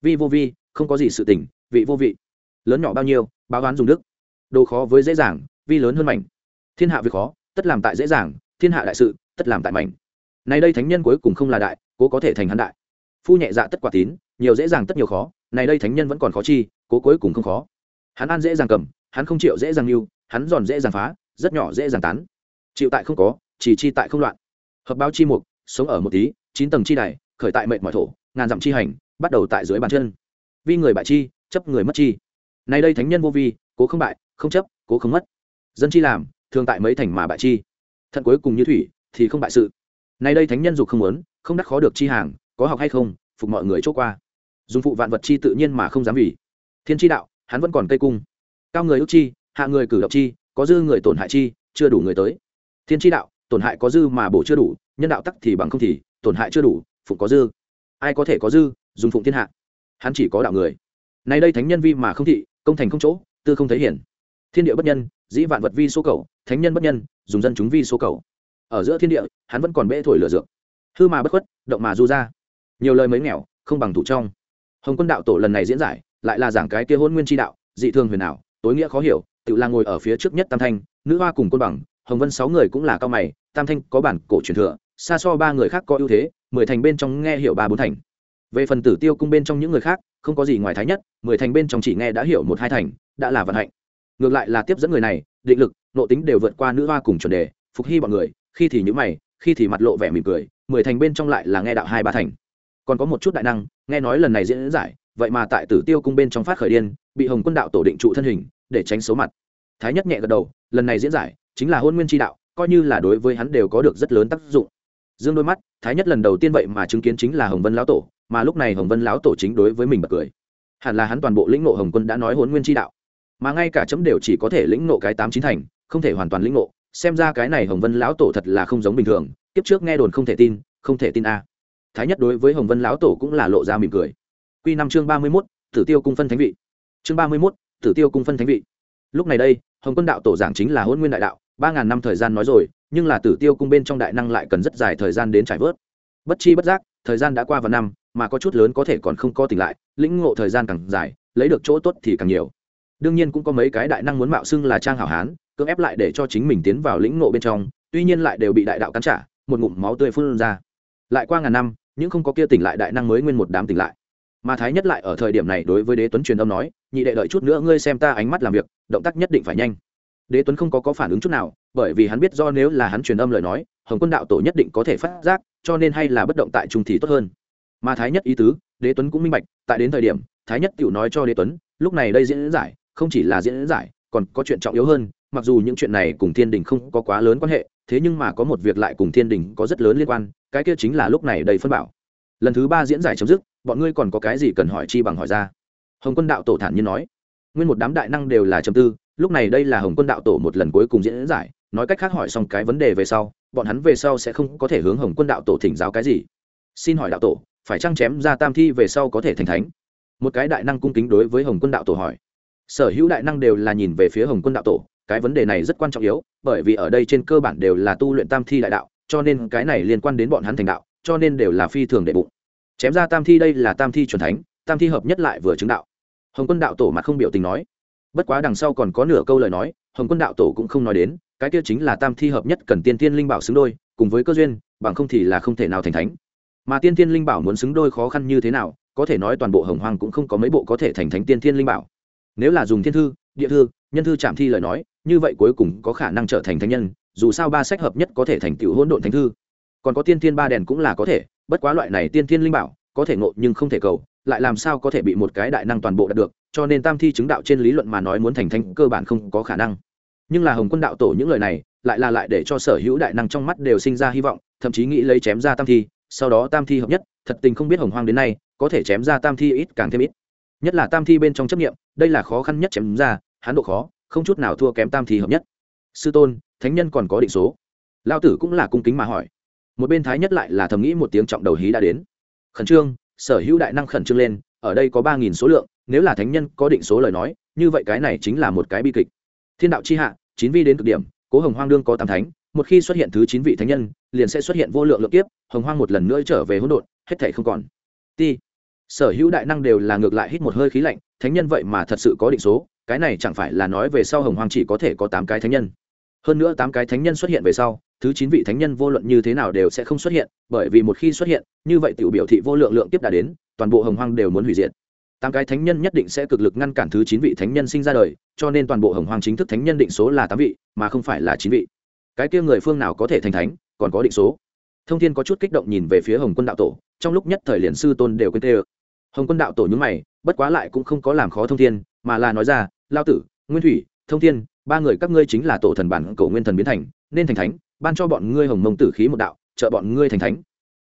Vi vô vi, không có gì sự tỉnh vị vô vị. Lớn nhỏ bao nhiêu, báo đoán dùng đức. Đồ khó với dễ dàng, vi lớn hơn mảnh. Thiên hạ việc khó, tất làm tại dễ dàng, thiên hạ đại sự, tất làm tại mảnh này đây thánh nhân cuối cùng không là đại, cố có thể thành hắn đại. Phu nhẹ dạ tất quả tín, nhiều dễ dàng tất nhiều khó, này đây thánh nhân vẫn còn khó chi, cố cuối cùng không khó. Hắn ăn dễ dàng cầm, hắn không chịu dễ dàng lưu, hắn giòn dễ dàng phá, rất nhỏ dễ dàng tán. Chịu tại không có, chỉ chi tại không loạn. Hợp báo chi mục, sống ở một tí, chín tầng chi đài, khởi tại mệnh mọi thổ, ngàn dặm chi hành, bắt đầu tại dưới bàn chân. Vi người bại chi, chấp người mất chi. Này đây thánh nhân vô vi, cố không bại, không chấp, cố không mất. Dân chi làm, thường tại mấy thành mà bại chi. Thận cuối cùng như thủy, thì không bại sự nay đây thánh nhân dục không muốn, không đắc khó được chi hàng, có học hay không, phục mọi người chốt qua. Dùng phụ vạn vật chi tự nhiên mà không dám vì. Thiên chi đạo, hắn vẫn còn cây cung. Cao người ước chi, hạ người cử động chi, có dư người tổn hại chi, chưa đủ người tới. Thiên chi đạo, tổn hại có dư mà bổ chưa đủ, nhân đạo tắc thì bằng không thì, tổn hại chưa đủ, phụng có dư. Ai có thể có dư, dùng phụng thiên hạ. Hắn chỉ có đạo người. Nay đây thánh nhân vi mà không thị, công thành không chỗ, tư không thấy hiển. Thiên địa bất nhân, dĩ vạn vật vi số cầu, thánh nhân bất nhân, dùng dân chúng vi số cầu ở giữa thiên địa, hắn vẫn còn bẽ thổi lửa dược. Hư mà bất khuất, động mà du ra. Nhiều lời mấy nghèo, không bằng thủ trong. Hồng quân đạo tổ lần này diễn giải, lại là giảng cái kia hôn nguyên tri đạo, dị thường huyền ảo, tối nghĩa khó hiểu, tự là ngồi ở phía trước nhất tam thanh, nữ hoa cùng côn bằng, hồng vân sáu người cũng là cao mày, tam thanh có bản cổ truyền thừa, xa so ba người khác có ưu thế, mười thành bên trong nghe hiểu ba bốn thành. Về phần tử tiêu cung bên trong những người khác, không có gì ngoài thái nhất, mười thành bên trong chỉ nghe đã hiểu một hai thành, đã là vận hạnh. Ngược lại là tiếp dẫn người này, định lực nộ tính đều vượt qua nữ hoa cùng chuẩn đề, phục hy bọn người khi thì nhữ mày, khi thì mặt lộ vẻ mỉm cười, mười thành bên trong lại là nghe đạo hai ba thành. Còn có một chút đại năng, nghe nói lần này diễn giải, vậy mà tại tử tiêu cung bên trong phát khởi điên, bị hồng quân đạo tổ định trụ thân hình, để tránh số mặt. Thái nhất nhẹ gật đầu, lần này diễn giải chính là hôn nguyên tri đạo, coi như là đối với hắn đều có được rất lớn tác dụng. Dương đôi mắt, thái nhất lần đầu tiên vậy mà chứng kiến chính là hồng vân lão tổ, mà lúc này hồng vân lão tổ chính đối với mình bật cười. Hẳn là hắn toàn bộ lĩnh nộ hồng quân đã nói hôn nguyên tri đạo, mà ngay cả chấm đều chỉ có thể lĩnh nộ cái tám chín thành, không thể hoàn toàn lĩnh nộ xem ra cái này hồng vân lão tổ thật là không giống bình thường, kiếp trước nghe đồn không thể tin, không thể tin a. Thái nhất đối với hồng vân lão tổ cũng là lộ ra mỉm cười. Q năm chương ba mươi mốt, tử tiêu cung phân thánh vị. Chương ba mươi mốt, tử tiêu cung phân thánh vị. Lúc này đây, hồng quân đạo tổ giảng chính là hôn nguyên đại đạo, ba ngàn năm thời gian nói rồi, nhưng là tử tiêu cung bên trong đại năng lại cần rất dài thời gian đến trải vớt. Bất chi bất giác, thời gian đã qua vào năm, mà có chút lớn có thể còn không có tỉnh lại, lĩnh ngộ thời gian càng dài, lấy được chỗ tốt thì càng nhiều. Đương nhiên cũng có mấy cái đại năng muốn mạo xưng là trang hảo hán cưỡng ép lại để cho chính mình tiến vào lĩnh ngộ bên trong, tuy nhiên lại đều bị đại đạo cắn trả, một ngụm máu tươi phun ra. Lại qua ngàn năm, những không có kia tỉnh lại đại năng mới nguyên một đám tỉnh lại. Mà thái nhất lại ở thời điểm này đối với đế tuấn truyền âm nói, nhị đệ đợi chút nữa ngươi xem ta ánh mắt làm việc, động tác nhất định phải nhanh. Đế tuấn không có có phản ứng chút nào, bởi vì hắn biết do nếu là hắn truyền âm lời nói, hồng quân đạo tổ nhất định có thể phát giác, cho nên hay là bất động tại trung thì tốt hơn. Mà thái nhất ý tứ, đế tuấn cũng minh bạch, tại đến thời điểm, thái nhất tự nói cho đế tuấn, lúc này đây diễn giải, không chỉ là diễn giải, còn có chuyện trọng yếu hơn mặc dù những chuyện này cùng thiên đình không có quá lớn quan hệ, thế nhưng mà có một việc lại cùng thiên đình có rất lớn liên quan, cái kia chính là lúc này đầy phân bảo. Lần thứ ba diễn giải chấm dứt, bọn ngươi còn có cái gì cần hỏi chi bằng hỏi ra? Hồng quân đạo tổ thản nhiên nói. Nguyên một đám đại năng đều là chấm tư, lúc này đây là hồng quân đạo tổ một lần cuối cùng diễn giải, nói cách khác hỏi xong cái vấn đề về sau, bọn hắn về sau sẽ không có thể hướng hồng quân đạo tổ thỉnh giáo cái gì. Xin hỏi đạo tổ, phải trăng chém ra tam thi về sau có thể thành thánh? Một cái đại năng cung kính đối với hồng quân đạo tổ hỏi. Sở hữu đại năng đều là nhìn về phía hồng quân đạo tổ cái vấn đề này rất quan trọng yếu, bởi vì ở đây trên cơ bản đều là tu luyện tam thi đại đạo, cho nên cái này liên quan đến bọn hắn thành đạo, cho nên đều là phi thường đệ bụng. Chém ra tam thi đây là tam thi c thánh, tam thi hợp nhất lại vừa chứng đạo. Hồng quân đạo tổ mà không biểu tình nói. Bất quá đằng sau còn có nửa câu lời nói, hồng quân đạo tổ cũng không nói đến, cái kia chính là tam thi hợp nhất cần tiên tiên linh bảo xứng đôi, cùng với cơ duyên, bằng không thì là không thể nào thành thánh. Mà tiên tiên linh bảo muốn xứng đôi khó khăn như thế nào, có thể nói toàn bộ hồng hoàng cũng không có mấy bộ có thể thành thánh tiên tiên linh bảo. Nếu là dùng thiên thư, địa thư nhân thư chạm thi lời nói, như vậy cuối cùng có khả năng trở thành thánh nhân, dù sao ba sách hợp nhất có thể thành tựu hỗn độn thánh thư. Còn có tiên thiên ba đèn cũng là có thể, bất quá loại này tiên thiên linh bảo, có thể ngộ nhưng không thể cầu, lại làm sao có thể bị một cái đại năng toàn bộ đạt được, cho nên tam thi chứng đạo trên lý luận mà nói muốn thành thánh cơ bản không có khả năng. Nhưng là hồng quân đạo tổ những lời này, lại là lại để cho sở hữu đại năng trong mắt đều sinh ra hy vọng, thậm chí nghĩ lấy chém ra tam thi, sau đó tam thi hợp nhất, thật tình không biết hồng hoang đến nay có thể chém ra tam thi ít càng thêm ít. Nhất là tam thi bên trong chấp nghiệm đây là khó khăn nhất chém ra hán độ khó, không chút nào thua kém tam thi hợp nhất. Sư tôn, thánh nhân còn có định số. Lao tử cũng là cung kính mà hỏi. Một bên thái nhất lại là thầm nghĩ một tiếng trọng đầu hí đã đến. Khẩn trương, sở hữu đại năng khẩn trương lên, ở đây có ba nghìn số lượng, nếu là thánh nhân có định số lời nói, như vậy cái này chính là một cái bi kịch. Thiên đạo c h i hạ, chín vi đến cực điểm, cố hồng hoang đương có tám thánh, một khi xuất hiện thứ chín vị thánh nhân, liền sẽ xuất hiện vô lượng lượng kiếp, hồng hoang một lần nữa trở về hỗn độn, hết thể không còn. Ti, sở hữu đại năng đều là ngược lại hít một hơi khí lạnh, thánh nhân vậy mà thật sự có định số cái này chẳng phải là nói về sau hồng hoang chỉ có thể có tám cái thánh nhân. Hơn nữa tám cái thánh nhân xuất hiện về sau, thứ chín vị thánh nhân vô luận như thế nào đều sẽ không xuất hiện, bởi vì một khi xuất hiện, như vậy tiểu biểu thị vô lượng lượng tiếp đã đến, toàn bộ hồng hoang đều muốn hủy diệt. Tám cái thánh nhân nhất định sẽ cực lực ngăn cản thứ chín vị thánh nhân sinh ra đời, cho nên toàn bộ hồng hoang chính thức thánh nhân định số là tám vị, mà không phải là chín vị. Cái kia người phương nào có thể thành thánh, còn có định số. Thông thiên có chút kích động nhìn về phía hồng quân đạo tổ, trong lúc nhất thời liền sư tôn đều quên tê ơ. Hồng quân đạo tổ nhúng mày, bất quá lại cũng không có làm khó thông thiên, mà là nói ra lao tử, nguyên thủy, thông thiên, ba người các ngươi chính là tổ thần bản cổ nguyên thần biến thành, nên thành thánh, ban cho bọn ngươi hồng mông tử khí một đạo, trợ bọn ngươi thành thánh.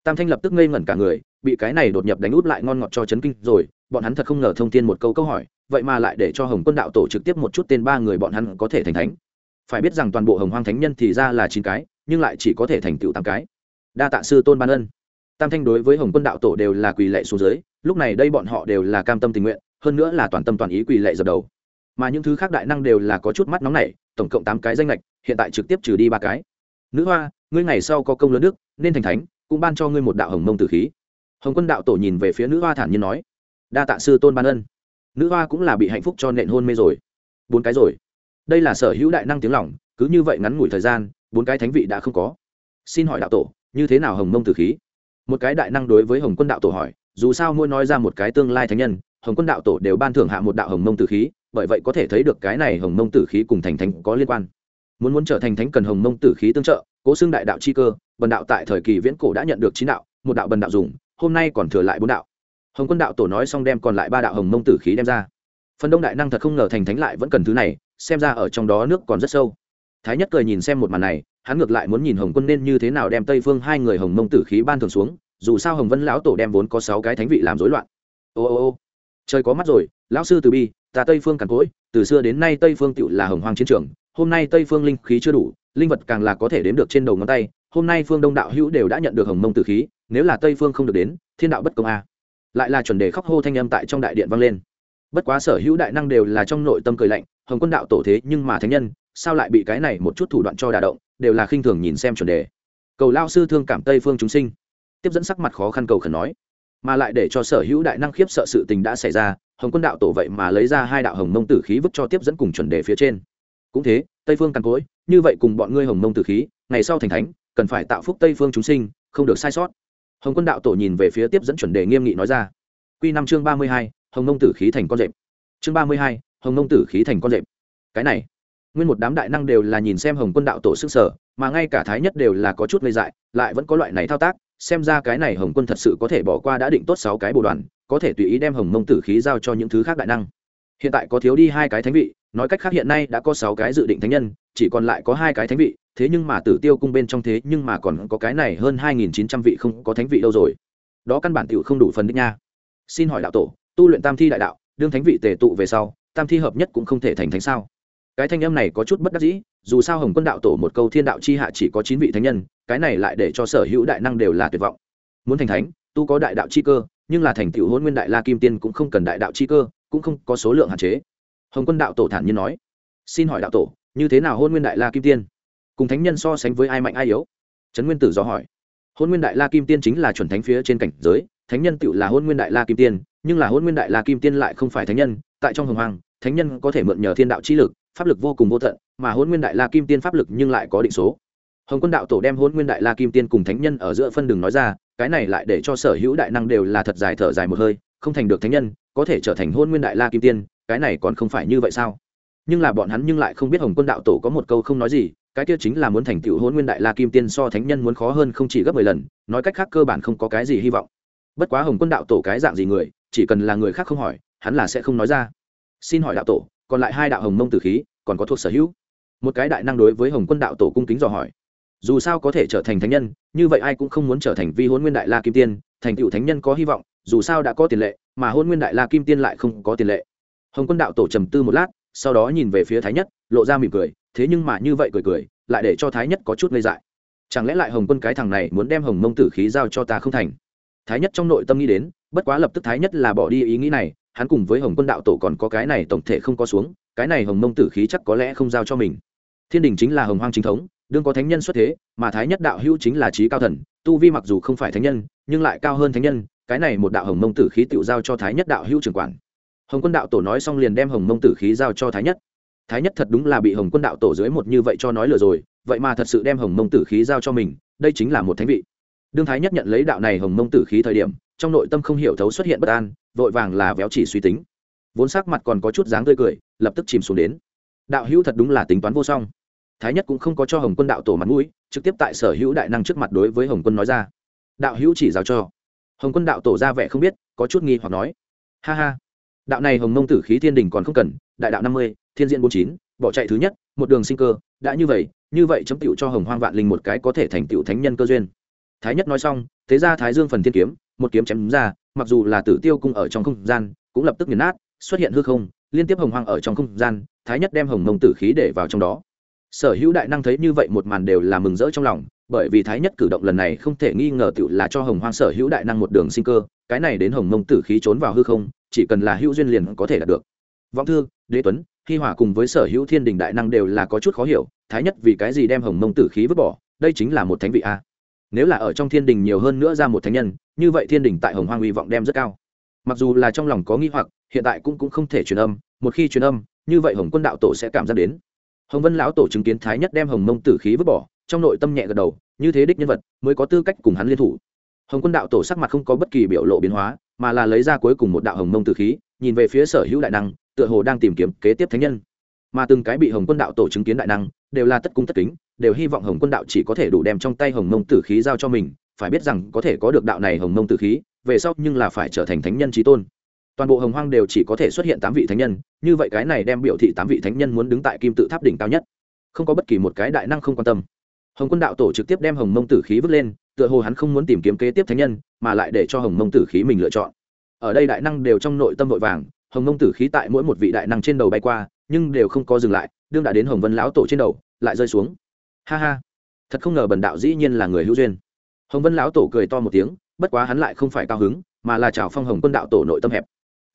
Tam thanh lập tức ngây ngẩn cả người, bị cái này đột nhập đánh út lại ngon ngọt cho chấn kinh rồi, bọn hắn thật không ngờ thông tin một câu câu hỏi, vậy mà lại để cho hồng quân đạo tổ trực tiếp một chút tên ba người bọn hắn có thể thành thánh. Phải biết rằng toàn bộ hồng hoang thánh nhân thì ra là chín cái, nhưng lại chỉ có thể thành tựu tám cái. Đa tạ sư tôn ban ân. Tam thanh đối với hồng quân đạo tổ đều là quỳ lệ xuống dưới, lúc này đây bọn họ đều là cam tâm tình nguyện, hơn nữa là toàn tâm toàn ý quỳ lệ dập đầu mà những thứ khác đại năng đều là có chút mắt nóng này tổng cộng tám cái danh lệch hiện tại trực tiếp trừ đi ba cái. Nữ hoa, ngươi ngày sau có công lớn đức, nên thành thánh, cũng ban cho ngươi một đạo hồng mông tử khí. Hồng quân đạo tổ nhìn về phía nữ hoa thản nhiên nói, đa tạ sư tôn ban ân. Nữ hoa cũng là bị hạnh phúc cho nện hôn mê rồi. Bốn cái rồi. Đây là sở hữu đại năng tiếng lỏng cứ như vậy ngắn ngủi thời gian, bốn cái thánh vị đã không có. Xin hỏi đạo tổ, như thế nào hồng mông tử khí? Một cái đại năng đối với hồng quân đạo tổ hỏi, dù sao mỗi nói ra một cái tương lai thánh nhân hồng quân đạo tổ đều ban thưởng hạ một đạo hồng mông tử khí, bởi vậy có thể thấy được cái này hồng mông tử khí cùng thành thánh có liên quan. Muốn muốn trở thành thánh cần hồng mông tử khí tương trợ, cố xưng đại đạo chi cơ, bần đạo tại thời kỳ viễn cổ đã nhận được chín đạo, một đạo bần đạo dùng, hôm nay còn thừa lại bốn đạo. Hồng quân đạo tổ nói xong đem còn lại ba đạo hồng mông tử khí đem ra. Phần đông đại năng thật không ngờ thành thánh lại vẫn cần thứ này, xem ra ở trong đó nước còn rất sâu. Thái nhất cười nhìn xem một màn này, hắn ngược lại muốn nhìn hồng quân nên như thế nào đem tây phương hai người hồng mông tử khí ban thường xuống, dù sao hồng vân lão tổ đem vốn có sáu cái thánh vị làm rối loạn. Ô ô ô trời có mắt rồi, lão sư từ bi, ta tây phương càn cỗi, từ xưa đến nay tây phương tựu là hồng hoang chiến trường, hôm nay tây phương linh khí chưa đủ, linh vật càng là có thể đếm được trên đầu ngón tay, hôm nay phương đông đạo hữu đều đã nhận được hồng mông tử khí, nếu là tây phương không được đến, thiên đạo bất công a. Lại là chuẩn đề khóc hô thanh âm tại trong đại điện vang lên. Bất quá sở hữu đại năng đều là trong nội tâm cười lạnh, hồng quân đạo tổ thế nhưng mà thánh nhân, sao lại bị cái này một chút thủ đoạn cho đả động, đều là khinh thường nhìn xem chuẩn đề. Cầu lao sư thương cảm tây phương chúng sinh. Tiếp dẫn sắc mặt khó khăn cầu khẩn nói mà lại để cho sở hữu đại năng khiếp sợ sự tình đã xảy ra, hồng quân đạo tổ vậy mà lấy ra hai đạo hồng mông tử khí vứt cho tiếp dẫn cùng chuẩn đề phía trên. Cũng thế, tây phương càn cối, như vậy cùng bọn ngươi hồng mông tử khí, ngày sau thành thánh, cần phải tạo phúc tây phương chúng sinh, không được sai sót. Hồng quân đạo tổ nhìn về phía tiếp dẫn chuẩn đề nghiêm nghị nói ra. Q năm chương ba mươi hai, hồng mông tử khí thành con rệp. Chương ba mươi hai, hồng mông tử khí thành con rệp. Cái này, nguyên một đám đại năng đều là nhìn xem hồng quân đạo tổ sức sở mà ngay cả thái nhất đều là có chút ngây dại, lại vẫn có loại này thao tác xem ra cái này hồng quân thật sự có thể bỏ qua đã định tốt sáu cái bộ đoàn, có thể tùy ý đem hồng mông tử khí giao cho những thứ khác đại năng. Hiện tại có thiếu đi hai cái thánh vị, nói cách khác hiện nay đã có sáu cái dự định thánh nhân, chỉ còn lại có hai cái thánh vị, thế nhưng mà tử tiêu cung bên trong thế nhưng mà còn có cái này hơn hai nghìn chín trăm vị không có thánh vị đâu rồi. Đó căn bản t không đủ phần đích nha. Xin hỏi đạo tổ, tu luyện tam thi đại đạo, đương thánh vị tề tụ về sau, tam thi hợp nhất cũng không thể thành thánh sao? Cái thanh âm này có chút bất đắc dĩ, dù sao hồng quân đạo tổ một câu thiên đạo chi hạ chỉ có chín vị thánh nhân cái này lại để cho sở hữu đại năng đều là tuyệt vọng. Muốn thành thánh, tu có đại đạo chi cơ, nhưng là thành tựu hôn nguyên đại la kim tiên cũng không cần đại đạo chi cơ, cũng không có số lượng hạn chế. Hồng quân đạo tổ thản nhiên nói, xin hỏi đạo tổ, như thế nào hôn nguyên đại la kim tiên? Cùng thánh nhân so sánh với ai mạnh ai yếu? Trấn nguyên tử do hỏi. Hôn nguyên đại la kim tiên chính là chuẩn thánh phía trên cảnh giới, thánh nhân tựu là hôn nguyên đại la kim tiên, nhưng là hôn nguyên đại la kim tiên lại không phải thánh nhân, tại trong hồng hoàng, thánh nhân có thể mượn nhờ thiên đạo chi lực, pháp lực vô cùng vô tận, mà hôn nguyên đại la kim tiên pháp lực nhưng lại có định số hồng quân đạo tổ đem hôn nguyên đại la kim tiên cùng thánh nhân ở giữa phân đường nói ra, cái này lại để cho sở hữu đại năng đều là thật dài thở dài một hơi, không thành được thánh nhân, có thể trở thành hôn nguyên đại la kim tiên, cái này còn không phải như vậy sao? Nhưng là bọn hắn nhưng lại không biết hồng quân đạo tổ có một câu không nói gì, cái kia chính là muốn thành tựu hôn nguyên đại la kim tiên so thánh nhân muốn khó hơn không chỉ gấp mười lần, nói cách khác cơ bản không có cái gì hy vọng. Bất quá hồng quân đạo tổ cái dạng gì người, chỉ cần là người khác không hỏi, hắn là sẽ không nói ra. Xin hỏi đạo tổ, còn lại hai đạo hồng mông tử khí, còn có thuộc sở hữu? Một cái đại năng đối với hồng quân đạo tổ cung kính dò hỏi dù sao có thể trở thành thánh nhân, như vậy ai cũng không muốn trở thành vi hôn nguyên đại la kim tiên, thành tựu thánh nhân có hy vọng, dù sao đã có tiền lệ, mà hôn nguyên đại la kim tiên lại không có tiền lệ. Hồng quân đạo tổ trầm tư một lát, sau đó nhìn về phía thái nhất, lộ ra mỉm cười, thế nhưng mà như vậy cười cười, lại để cho thái nhất có chút ngây dại. Chẳng lẽ lại hồng quân cái thằng này muốn đem hồng mông tử khí giao cho ta không thành? Thái nhất trong nội tâm nghĩ đến, bất quá lập tức thái nhất là bỏ đi ý nghĩ này, hắn cùng với hồng quân đạo tổ còn có cái này tổng thể không có xuống, cái này hồng mông tử khí chắc có lẽ không giao cho mình. Thiên đình chính là hồng hoang chính thống đương có thánh nhân xuất thế, mà thái nhất đạo hữu chính là trí cao thần, tu vi mặc dù không phải thánh nhân, nhưng lại cao hơn thánh nhân, cái này một đạo hồng mông tử khí tự giao cho thái nhất đạo hữu trưởng quản. Hồng quân đạo tổ nói xong liền đem hồng mông tử khí giao cho thái nhất. Thái nhất thật đúng là bị hồng quân đạo tổ dưới một như vậy cho nói lừa rồi, vậy mà thật sự đem hồng mông tử khí giao cho mình, đây chính là một thánh vị. Đương thái nhất nhận lấy đạo này hồng mông tử khí thời điểm, trong nội tâm không hiểu thấu xuất hiện bất an, vội vàng là véo chỉ suy tính. Vốn sắc mặt còn có chút dáng tươi cười, lập tức chìm xuống đến. Đạo hữu thật đúng là tính toán vô song thái nhất cũng không có cho hồng quân đạo tổ mặt mũi, trực tiếp tại sở hữu đại năng trước mặt đối với hồng quân nói ra. Đạo hữu chỉ giáo cho. Hồng quân đạo tổ ra vẻ không biết, có chút nghi hoặc nói. Ha ha. Đạo này hồng mông tử khí thiên đình còn không cần, đại đạo năm mươi, thiên diện bốn chín, bỏ chạy thứ nhất, một đường sinh cơ, đã như vậy như vậy chấm tựu cho hồng hoang vạn linh một cái có thể thành tựu thánh nhân cơ duyên. Thái nhất nói xong, thế ra thái dương phần thiên kiếm, một kiếm chém ra, mặc dù là tử tiêu cung ở trong không gian, cũng lập tức nghiền nát, xuất hiện hư không, liên tiếp hồng hoang ở trong không gian, thái nhất đem hồng mông tử khí để vào trong đó sở hữu đại năng thấy như vậy một màn đều là mừng rỡ trong lòng, bởi vì thái nhất cử động lần này không thể nghi ngờ tự là cho hồng hoang sở hữu đại năng một đường sinh cơ, cái này đến hồng mông tử khí trốn vào hư không, chỉ cần là hữu duyên liền có thể đạt được. Vọng thư, đế tuấn, hi hòa cùng với sở hữu thiên đình đại năng đều là có chút khó hiểu, thái nhất vì cái gì đem hồng mông tử khí vứt bỏ, đây chính là một thánh vị a. Nếu là ở trong thiên đình nhiều hơn nữa ra một thánh nhân, như vậy thiên đình tại hồng hoang hy vọng đem rất cao. Mặc dù là trong lòng có nghi hoặc, hiện tại cũng cũng không thể truyền âm, một khi truyền âm, như vậy hồng quân đạo tổ sẽ cảm giác đến hồng vân lão tổ chứng kiến thái nhất đem hồng mông tử khí vứt bỏ, trong nội tâm nhẹ gật đầu, như thế đích nhân vật, mới có tư cách cùng hắn liên thủ. Hồng quân đạo tổ sắc mặt không có bất kỳ biểu lộ biến hóa, mà là lấy ra cuối cùng một đạo hồng mông tử khí, nhìn về phía sở hữu đại năng, tựa hồ đang tìm kiếm kế tiếp thánh nhân. Mà từng cái bị hồng quân đạo tổ chứng kiến đại năng, đều là tất cung tất kính, đều hy vọng hồng quân đạo chỉ có thể đủ đem trong tay hồng mông tử khí giao cho mình, phải biết rằng có thể có được đạo này hồng mông tử khí, về sau nhưng là phải trở thành thánh nhân trí tôn toàn bộ hồng hoang đều chỉ có thể xuất hiện tám vị thánh nhân, như vậy cái này đem biểu thị tám vị thánh nhân muốn đứng tại kim tự tháp đỉnh cao nhất. Không có bất kỳ một cái đại năng không quan tâm. Hồng quân đạo tổ trực tiếp đem hồng mông tử khí vứt lên, tựa hồ hắn không muốn tìm kiếm kế tiếp thánh nhân, mà lại để cho hồng mông tử khí mình lựa chọn. Ở đây đại năng đều trong nội tâm vội vàng, hồng mông tử khí tại mỗi một vị đại năng trên đầu bay qua, nhưng đều không có dừng lại, đương đã đến hồng vân lão tổ trên đầu, lại rơi xuống. Ha ha. Thật không ngờ bần đạo dĩ nhiên là người hữu duyên. Hồng vân lão tổ cười to một tiếng, bất quá hắn lại không phải cao hứng, mà là chào phong hồng quân đạo tổ nội tâm hẹp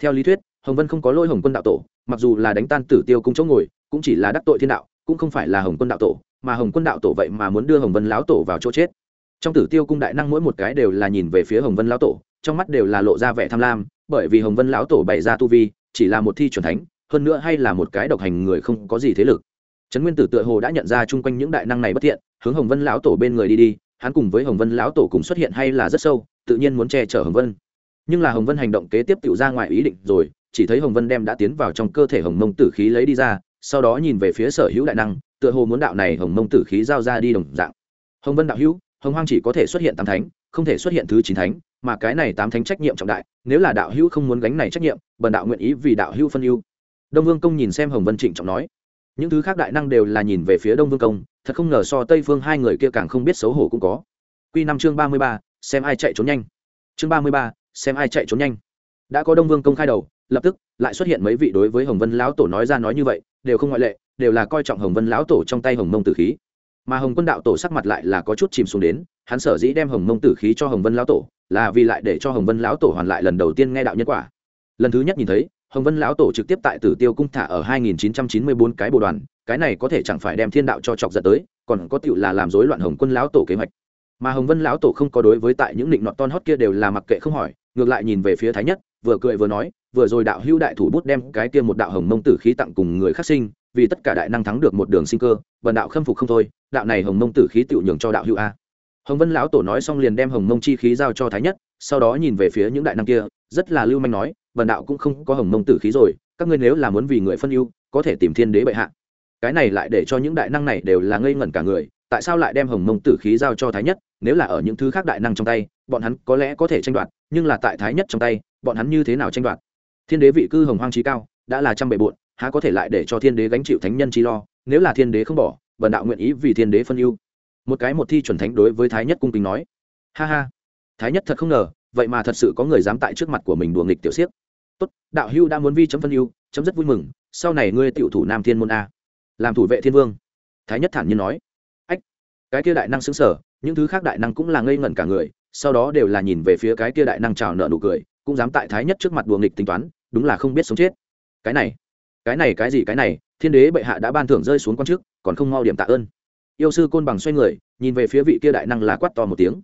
theo lý thuyết, hồng vân không có lỗi hồng quân đạo tổ, mặc dù là đánh tan tử tiêu cung chỗ ngồi, cũng chỉ là đắc tội thiên đạo, cũng không phải là hồng quân đạo tổ, mà hồng quân đạo tổ vậy mà muốn đưa hồng vân lão tổ vào chỗ chết. Trong tử tiêu cung đại năng mỗi một cái đều là nhìn về phía hồng vân lão tổ, trong mắt đều là lộ ra vẻ tham lam, bởi vì hồng vân lão tổ bày ra tu vi, chỉ là một thi c thánh, hơn nữa hay là một cái độc hành người không có gì thế lực. Trấn nguyên tử tựa hồ đã nhận ra chung quanh những đại năng này bất thiện, hướng hồng vân lão tổ bên người đi đi, hắn cùng với hồng vân lão tổ cùng xuất hiện hay là rất sâu, tự nhiên muốn che chở hồng vân nhưng là hồng vân hành động kế tiếp tự ra ngoài ý định rồi, chỉ thấy hồng vân đem đã tiến vào trong cơ thể hồng mông tử khí lấy đi ra, sau đó nhìn về phía sở hữu đại năng, tựa hồ muốn đạo này hồng mông tử khí giao ra đi đồng dạng. Hồng vân đạo hữu, hồng hoang chỉ có thể xuất hiện tám thánh, không thể xuất hiện thứ chín thánh, mà cái này tám thánh trách nhiệm trọng đại, nếu là đạo hữu không muốn gánh này trách nhiệm, bần đạo nguyện ý vì đạo hữu phân ưu. Đông vương công nhìn xem hồng vân trịnh trọng nói, những thứ khác đại năng đều là nhìn về phía đông vương công, thật không ngờ so tây phương hai người kia càng không biết xấu hổ cũng có. Q năm chương ba mươi ba, xem ai chạy trốn nhanh. Chương ba mươi ba xem ai chạy trốn nhanh. Đã có đông vương công khai đầu, lập tức lại xuất hiện mấy vị đối với hồng vân lão tổ nói ra nói như vậy, đều không ngoại lệ, đều là coi trọng hồng vân lão tổ trong tay hồng mông tử khí. Mà hồng quân đạo tổ sắc mặt lại là có chút chìm xuống đến, hắn sở dĩ đem hồng mông tử khí cho hồng vân lão tổ, là vì lại để cho hồng vân lão tổ hoàn lại lần đầu tiên nghe đạo nhân quả. Lần thứ nhất nhìn thấy, hồng vân lão tổ trực tiếp tại tử tiêu cung thả ở 2994 cái bộ đoàn, cái này có thể chẳng phải đem thiên đạo cho chọc giận tới, còn có tựu là làm rối loạn hồng quân lão tổ kế hoạch. Mà hồng vân lão tổ không có đối với tại những định nọt ton hót kia đều là mặc kệ không hỏi ngược lại nhìn về phía thái nhất, vừa cười vừa nói, vừa rồi đạo hữu đại thủ bút đem cái kia một đạo hồng mông tử khí tặng cùng người khắc sinh, vì tất cả đại năng thắng được một đường sinh cơ, vần đạo khâm phục không thôi, đạo này hồng mông tử khí tự nhường cho đạo hữu a. Hồng vân lão tổ nói xong liền đem hồng mông chi khí giao cho thái nhất, sau đó nhìn về phía những đại năng kia, rất là lưu manh nói, vần đạo cũng không có hồng mông tử khí rồi, các ngươi nếu là muốn vì người phân ưu, có thể tìm thiên đế bệ hạ. Cái này lại để cho những đại năng này đều là ngây ngẩn cả người, tại sao lại đem hồng mông tử khí giao cho thái nhất, nếu là ở những thứ khác đại năng trong tay bọn hắn có lẽ có thể tranh đoạt, nhưng là tại thái nhất trong tay, bọn hắn như thế nào tranh đoạt? Thiên đế vị cư hồng hoang trí cao, đã là trăm bề bộn, há có thể lại để cho thiên đế gánh chịu thánh nhân chi lo? Nếu là thiên đế không bỏ bần đạo nguyện ý vì thiên đế phân ưu. Một cái một thi chuẩn thánh đối với thái nhất cung kính nói. Ha ha. Thái nhất thật không ngờ, vậy mà thật sự có người dám tại trước mặt của mình đùa nghịch tiểu siếc. Tốt, đạo hưu đã muốn vi chấm phân ưu, chấm rất vui mừng, sau này ngươi tiểu thủ nam thiên môn a. Làm thủ vệ thiên vương. Thái nhất thản nhiên nói. Ách, cái kia đại năng xứng sở, những thứ khác đại năng cũng là ngây ngẩn cả người sau đó đều là nhìn về phía cái kia đại năng trào nợ nụ cười cũng dám tại thái nhất trước mặt đùa nghịch tính toán đúng là không biết sống chết. Cái này cái này cái gì cái này thiên đế bệ hạ đã ban thưởng rơi xuống quan trước còn không mau điểm tạ ơn. Yêu sư côn bằng xoay người nhìn về phía vị kia đại năng là quát to một tiếng.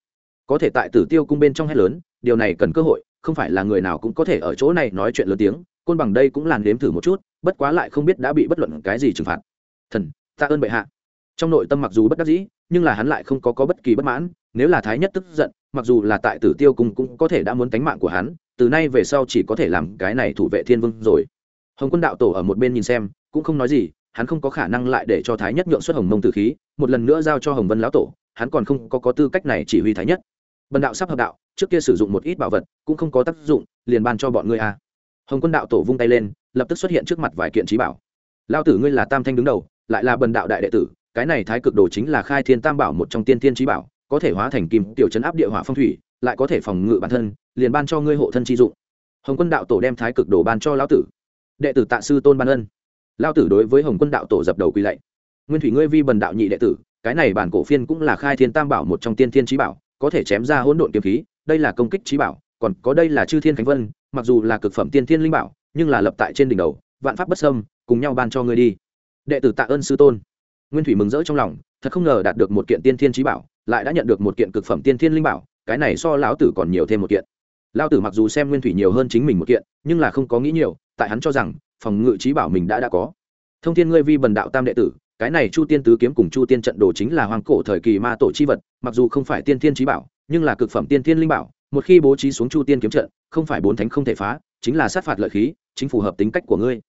Có thể tại tử tiêu cung bên trong hét lớn điều này cần cơ hội không phải là người nào cũng có thể ở chỗ này nói chuyện lớn tiếng côn bằng đây cũng làn đếm thử một chút bất quá lại không biết đã bị bất luận cái gì trừng phạt. Thần tạ ơn bệ hạ. Trong nội tâm mặc dù bất đắc dĩ nhưng là hắn lại không có, có bất kỳ bất mãn nếu là thái nhất tức giận mặc dù là tại tử tiêu cung cũng có thể đã muốn tánh mạng của hắn từ nay về sau chỉ có thể làm cái này thủ vệ thiên vương rồi. Hồng quân đạo tổ ở một bên nhìn xem cũng không nói gì hắn không có khả năng lại để cho thái nhất nhượng xuất hồng mông tử khí một lần nữa giao cho hồng vân lão tổ hắn còn không có, có tư cách này chỉ huy thái nhất. Bần đạo sắp hợp đạo trước kia sử dụng một ít bảo vật cũng không có tác dụng liền ban cho bọn ngươi a. Hồng quân đạo tổ vung tay lên lập tức xuất hiện trước mặt vài kiện trí bảo. Lao tử ngươi là tam thanh đứng đầu lại là bần đạo đại đệ tử cái này thái cực đồ chính là khai thiên tam bảo một trong tiên thiên trí bảo có thể hóa thành kim tiểu chấn áp địa hỏa phong thủy, lại có thể phòng ngự bản thân, liền ban cho ngươi hộ thân chi dụng. Hồng quân đạo tổ đem thái cực đồ ban cho lão tử. Đệ tử tạ sư tôn ban ân. Lao tử đối với hồng quân đạo tổ dập đầu quỳ lạy. Nguyên thủy ngươi vi bần đạo nhị đệ tử, cái này bản cổ phiên cũng là khai thiên tam bảo một trong tiên thiên trí bảo, có thể chém ra hỗn độn kiếm khí, đây là công kích trí bảo, còn có đây là chư thiên khánh vân, mặc dù là cực phẩm tiên thiên linh bảo, nhưng là lập tại trên đỉnh đầu, vạn pháp bất sâm cùng nhau ban cho ngươi đi. Đệ tử tạ ơn sư tôn. Nguyên thủy mừng rỡ trong lòng, thật không ngờ đạt được một kiện tiên thiên trí bảo lại đã nhận được một kiện cực phẩm tiên thiên linh bảo, cái này so lão tử còn nhiều thêm một kiện. Lao tử mặc dù xem nguyên thủy nhiều hơn chính mình một kiện, nhưng là không có nghĩ nhiều, tại hắn cho rằng, phòng ngự trí bảo mình đã đã có. Thông thiên ngươi vi bần đạo tam đệ tử, cái này chu tiên tứ kiếm cùng chu tiên trận đồ chính là hoàng cổ thời kỳ ma tổ chi vật, mặc dù không phải tiên thiên trí bảo, nhưng là cực phẩm tiên thiên linh bảo, một khi bố trí xuống chu tiên kiếm trận, không phải bốn thánh không thể phá, chính là sát phạt lợi khí, chính phù hợp tính cách của ngươi.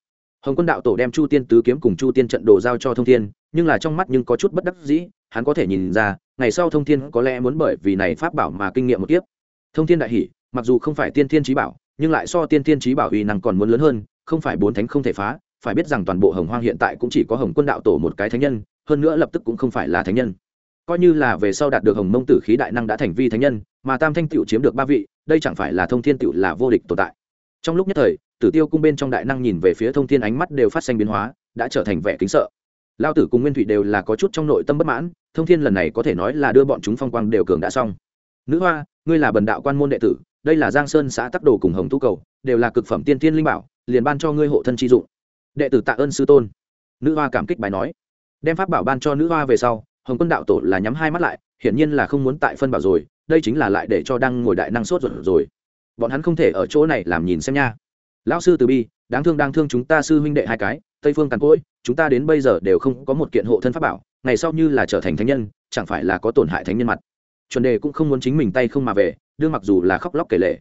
Hồng quân đạo tổ đem chu tiên tứ kiếm cùng chu tiên trận đồ giao cho thông thiên, nhưng là trong mắt nhưng có chút bất đắc dĩ, hắn có thể nhìn ra ngày sau thông thiên có lẽ muốn bởi vì này pháp bảo mà kinh nghiệm một tiếp thông thiên đại hỷ mặc dù không phải tiên thiên trí bảo, nhưng lại so tiên thiên trí bảo uy năng còn muốn lớn hơn, không phải bốn thánh không thể phá, phải biết rằng toàn bộ hồng hoang hiện tại cũng chỉ có hồng quân đạo tổ một cái thánh nhân, hơn nữa lập tức cũng không phải là thánh nhân. Coi như là về sau đạt được hồng mông tử khí đại năng đã thành vi thánh nhân, mà tam thanh tựu chiếm được ba vị, đây chẳng phải là thông thiên tựu là vô địch tồn tại. Trong lúc nhất thời, tử tiêu cung bên trong đại năng nhìn về phía thông thiên ánh mắt đều phát sinh biến hóa, đã trở thành vẻ kính sợ. Lao tử cùng nguyên thủy đều là có chút trong nội tâm bất mãn thông thiên lần này có thể nói là đưa bọn chúng phong quang đều cường đã xong. Nữ hoa, ngươi là bần đạo quan môn đệ tử, đây là giang sơn xã tắc đồ cùng hồng tu cầu, đều là cực phẩm tiên thiên linh bảo, liền ban cho ngươi hộ thân chi dụng. Đệ tử tạ ơn sư tôn. Nữ hoa cảm kích bài nói. Đem pháp bảo ban cho nữ hoa về sau, hồng quân đạo tổ là nhắm hai mắt lại, hiển nhiên là không muốn tại phân bảo rồi, đây chính là lại để cho đang ngồi đại năng sốt ruột rồi. Bọn hắn không thể ở chỗ này làm nhìn xem nha. Lão sư từ bi, đáng thương đáng thương chúng ta sư huynh đệ hai cái tây phương càn cỗi, chúng ta đến bây giờ đều không có một kiện hộ thân pháp bảo, ngày sau như là trở thành thánh nhân, chẳng phải là có tổn hại thánh nhân mặt. Chuẩn đề cũng không muốn chính mình tay không mà về, đương mặc dù là khóc lóc kể lệ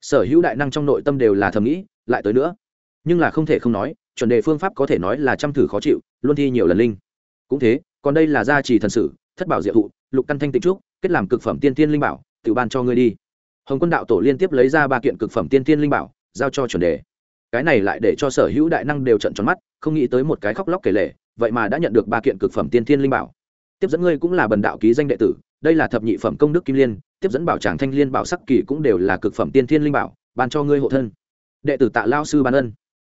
sở hữu đại năng trong nội tâm đều là thầm nghĩ, lại tới nữa. Nhưng là không thể không nói, chuẩn đề phương pháp có thể nói là chăm thử khó chịu, luôn thi nhiều lần linh. Cũng thế, còn đây là gia trì thần sử thất bảo diệu thụ, lục căn thanh tịnh trúc, kết làm cực phẩm tiên tiên linh bảo, tự ban cho ngươi đi. Hồng quân đạo tổ liên tiếp lấy ra ba kiện cực phẩm tiên tiên linh bảo, giao cho chuẩn đề cái này lại để cho sở hữu đại năng đều trận tròn mắt, không nghĩ tới một cái khóc lóc kể lể, vậy mà đã nhận được ba kiện cực phẩm tiên thiên linh bảo. Tiếp dẫn ngươi cũng là bần đạo ký danh đệ tử, đây là thập nhị phẩm công đức kim liên, tiếp dẫn bảo tràng thanh liên bảo sắc kỳ cũng đều là cực phẩm tiên thiên linh bảo, ban cho ngươi hộ thân. Đệ tử tạ lao sư ban ân.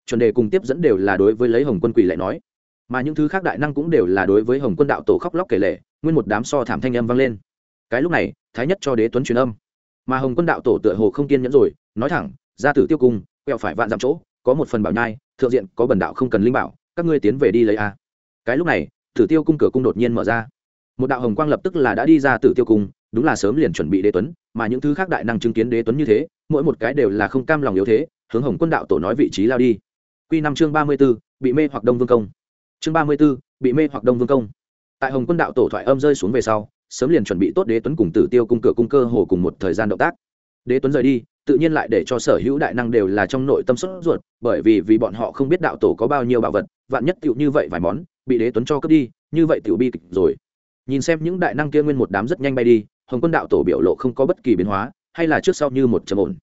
Chuẩn đề cùng tiếp dẫn đều là đối với lấy hồng quân quỷ lại nói. Mà những thứ khác đại năng cũng đều là đối với hồng quân đạo tổ khóc lóc kể lể, nguyên một đám so thảm thanh âm vang lên. Cái lúc này, thái nhất cho đế tuấn truyền âm. Mà hồng quân đạo tổ tựa hồ không kiên nhẫn rồi, nói thẳng, gia tử tiêu cung quẹo phải vạn dặm chỗ, có một phần bảo nhai, thượng diện có bần đạo không cần linh bảo, các ngươi tiến về đi lấy a. Cái lúc này, tử tiêu cung cửa cung đột nhiên mở ra. Một đạo hồng quang lập tức là đã đi ra tử tiêu cung, đúng là sớm liền chuẩn bị đế tuấn, mà những thứ khác đại năng chứng kiến đế tuấn như thế, mỗi một cái đều là không cam lòng yếu thế, hướng hồng quân đạo tổ nói vị trí lao đi. Q năm chương ba mươi b ố bị mê hoặc đông vương công. Chương ba mươi b ố bị mê hoặc đông vương công. Tại hồng quân đạo tổ thoại âm rơi xuống về sau, sớm liền chuẩn bị tốt đế tuấn cùng tử tiêu cung cửa cung cơ hồ cùng một thời gian động tác. Đế tuấn rời đi tự nhiên lại để cho sở hữu đại năng đều là trong nội tâm sốt ruột, bởi vì vì bọn họ không biết đạo tổ có bao nhiêu bảo vật, vạn nhất tựu như vậy vài món, bị đế tuấn cho cướp đi, như vậy tựu bi kịch rồi. Nhìn xem những đại năng kia nguyên một đám rất nhanh bay đi, hồng quân đạo tổ biểu lộ không có bất kỳ biến hóa, hay là trước sau như một trầm ổn.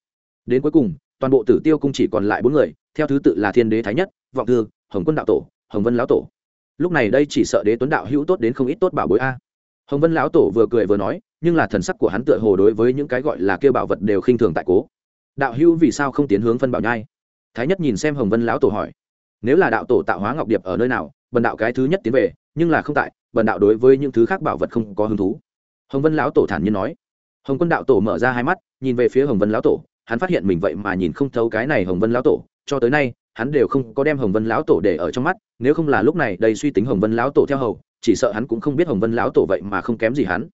Đến cuối cùng, toàn bộ tử tiêu cung chỉ còn lại bốn người, theo thứ tự là thiên đế thái nhất, vọng thư, hồng quân đạo tổ, hồng vân lão tổ. Lúc này đây chỉ sợ đế tuấn đạo hữu tốt đến không ít tốt bảo bối a hồng vân lão tổ vừa cười vừa nói, nhưng là thần sắc của hắn tựa hồ đối với những cái gọi là kêu bảo vật đều khinh thường tại cố. Đạo hữu vì sao không tiến hướng phân bảo nhai? Thái nhất nhìn xem hồng vân lão tổ hỏi. Nếu là đạo tổ tạo hóa ngọc điệp ở nơi nào, bần đạo cái thứ nhất tiến về, nhưng là không tại, bần đạo đối với những thứ khác bảo vật không có hứng thú. Hồng vân lão tổ thản nhiên nói. Hồng quân đạo tổ mở ra hai mắt, nhìn về phía hồng vân lão tổ, hắn phát hiện mình vậy mà nhìn không thấu cái này hồng vân lão tổ, cho tới nay, hắn đều không có đem hồng vân lão tổ để ở trong mắt, nếu không là lúc này đây suy tính hồng vân lão tổ theo hầu chỉ sợ hắn cũng không biết hồng vân lão tổ vậy mà không kém gì hắn.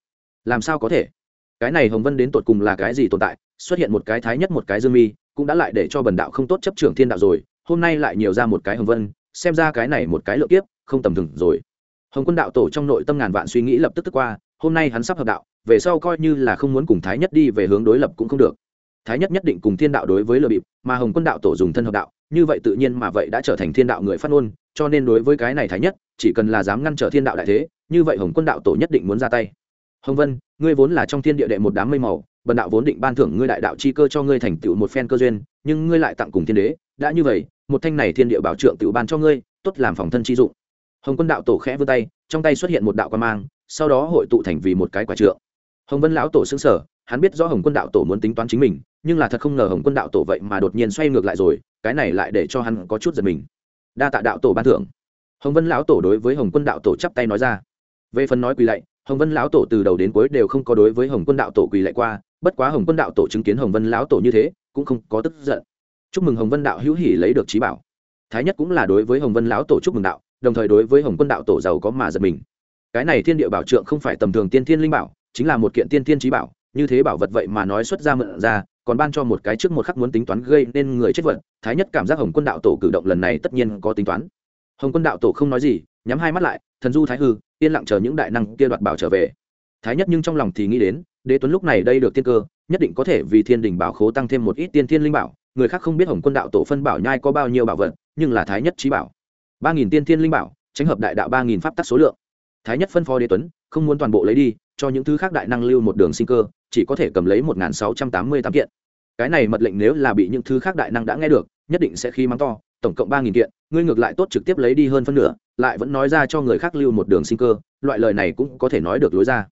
Làm sao có thể? Cái này hồng vân đến tột cùng là cái gì tồn tại? Xuất hiện một cái thái nhất một cái dương mi, cũng đã lại để cho bần đạo không tốt chấp trưởng thiên đạo rồi, hôm nay lại nhiều ra một cái hồng vân, xem ra cái này một cái lượng kiếp, không tầm thường rồi. Hồng quân đạo tổ trong nội tâm ngàn vạn suy nghĩ lập tức tức qua, hôm nay hắn sắp hợp đạo, về sau coi như là không muốn cùng thái nhất đi về hướng đối lập cũng không được. Thái nhất nhất định cùng thiên đạo đối với lừa bịp, mà hồng quân đạo tổ dùng thân hợp đạo, như vậy tự nhiên mà vậy đã trở thành thiên đạo người phát ngôn cho nên đối với cái này thái nhất, chỉ cần là dám ngăn trở thiên đạo đại thế, như vậy hồng quân đạo tổ nhất định muốn ra tay. Hồng vân, ngươi vốn là trong thiên địa đệ một đám mây màu, bần đạo vốn định ban thưởng ngươi đại đạo chi cơ cho ngươi thành tựu một phen cơ duyên, nhưng ngươi lại tặng cùng thiên đế, đã như vậy, một thanh này thiên địa bảo trượng tựu ban cho ngươi, tốt làm phòng thân chi dụng. Hồng quân đạo tổ khẽ vươn tay, trong tay xuất hiện một đạo quan mang, sau đó hội tụ thành vì một cái quả trượng. Hồng vân lão tổ xứng sở hắn biết rõ hồng quân đạo tổ muốn tính toán chính mình, nhưng là thật không ngờ hồng quân đạo tổ vậy mà đột nhiên xoay ngược lại rồi, cái này lại để cho hắn có chút giật mình đa tạ đạo tổ ban thưởng. Hồng vân lão tổ đối với hồng quân đạo tổ chắp tay nói ra. Về phần nói quỳ lạy, hồng vân lão tổ từ đầu đến cuối đều không có đối với hồng quân đạo tổ quỳ lạy qua, bất quá hồng quân đạo tổ chứng kiến hồng vân lão tổ như thế, cũng không có tức giận. Chúc mừng hồng vân đạo hữu hỉ lấy được trí bảo. Thái nhất cũng là đối với hồng vân lão tổ chúc mừng đạo, đồng thời đối với hồng quân đạo tổ giàu có mà giật mình. Cái này thiên địa bảo trượng không phải tầm thường tiên thiên linh bảo, chính là một kiện tiên thiên trí bảo, như thế bảo vật vậy mà nói xuất ra mượn ra còn ban cho một cái trước một khắc muốn tính toán gây nên người chết vật, thái nhất cảm giác hồng quân đạo tổ cử động lần này tất nhiên có tính toán. Hồng quân đạo tổ không nói gì, nhắm hai mắt lại, thần du thái hư, yên lặng chờ những đại năng kia đoạt bảo trở về. Thái nhất nhưng trong lòng thì nghĩ đến, đế tuấn lúc này đây được tiên cơ, nhất định có thể vì thiên đình bảo khố tăng thêm một ít tiên thiên linh bảo, người khác không biết hồng quân đạo tổ phân bảo nhai có bao nhiêu bảo vật, nhưng là thái nhất trí bảo. ba nghìn tiên thiên linh bảo tránh hợp đại đạo ba nghìn pháp tắc số lượng. Thái nhất phân phó đế tuấn, không muốn toàn bộ lấy đi cho những thứ khác đại năng lưu một đường sinh cơ, chỉ có thể cầm lấy một nghìn sáu trăm tám mươi tám kiện. Cái này mật lệnh nếu là bị những thứ khác đại năng đã nghe được, nhất định sẽ khi mắng to, tổng cộng ba nghìn kiện, ngươi ngược lại tốt trực tiếp lấy đi hơn phân nửa, lại vẫn nói ra cho người khác lưu một đường sinh cơ, loại lời này cũng có thể nói được lối ra.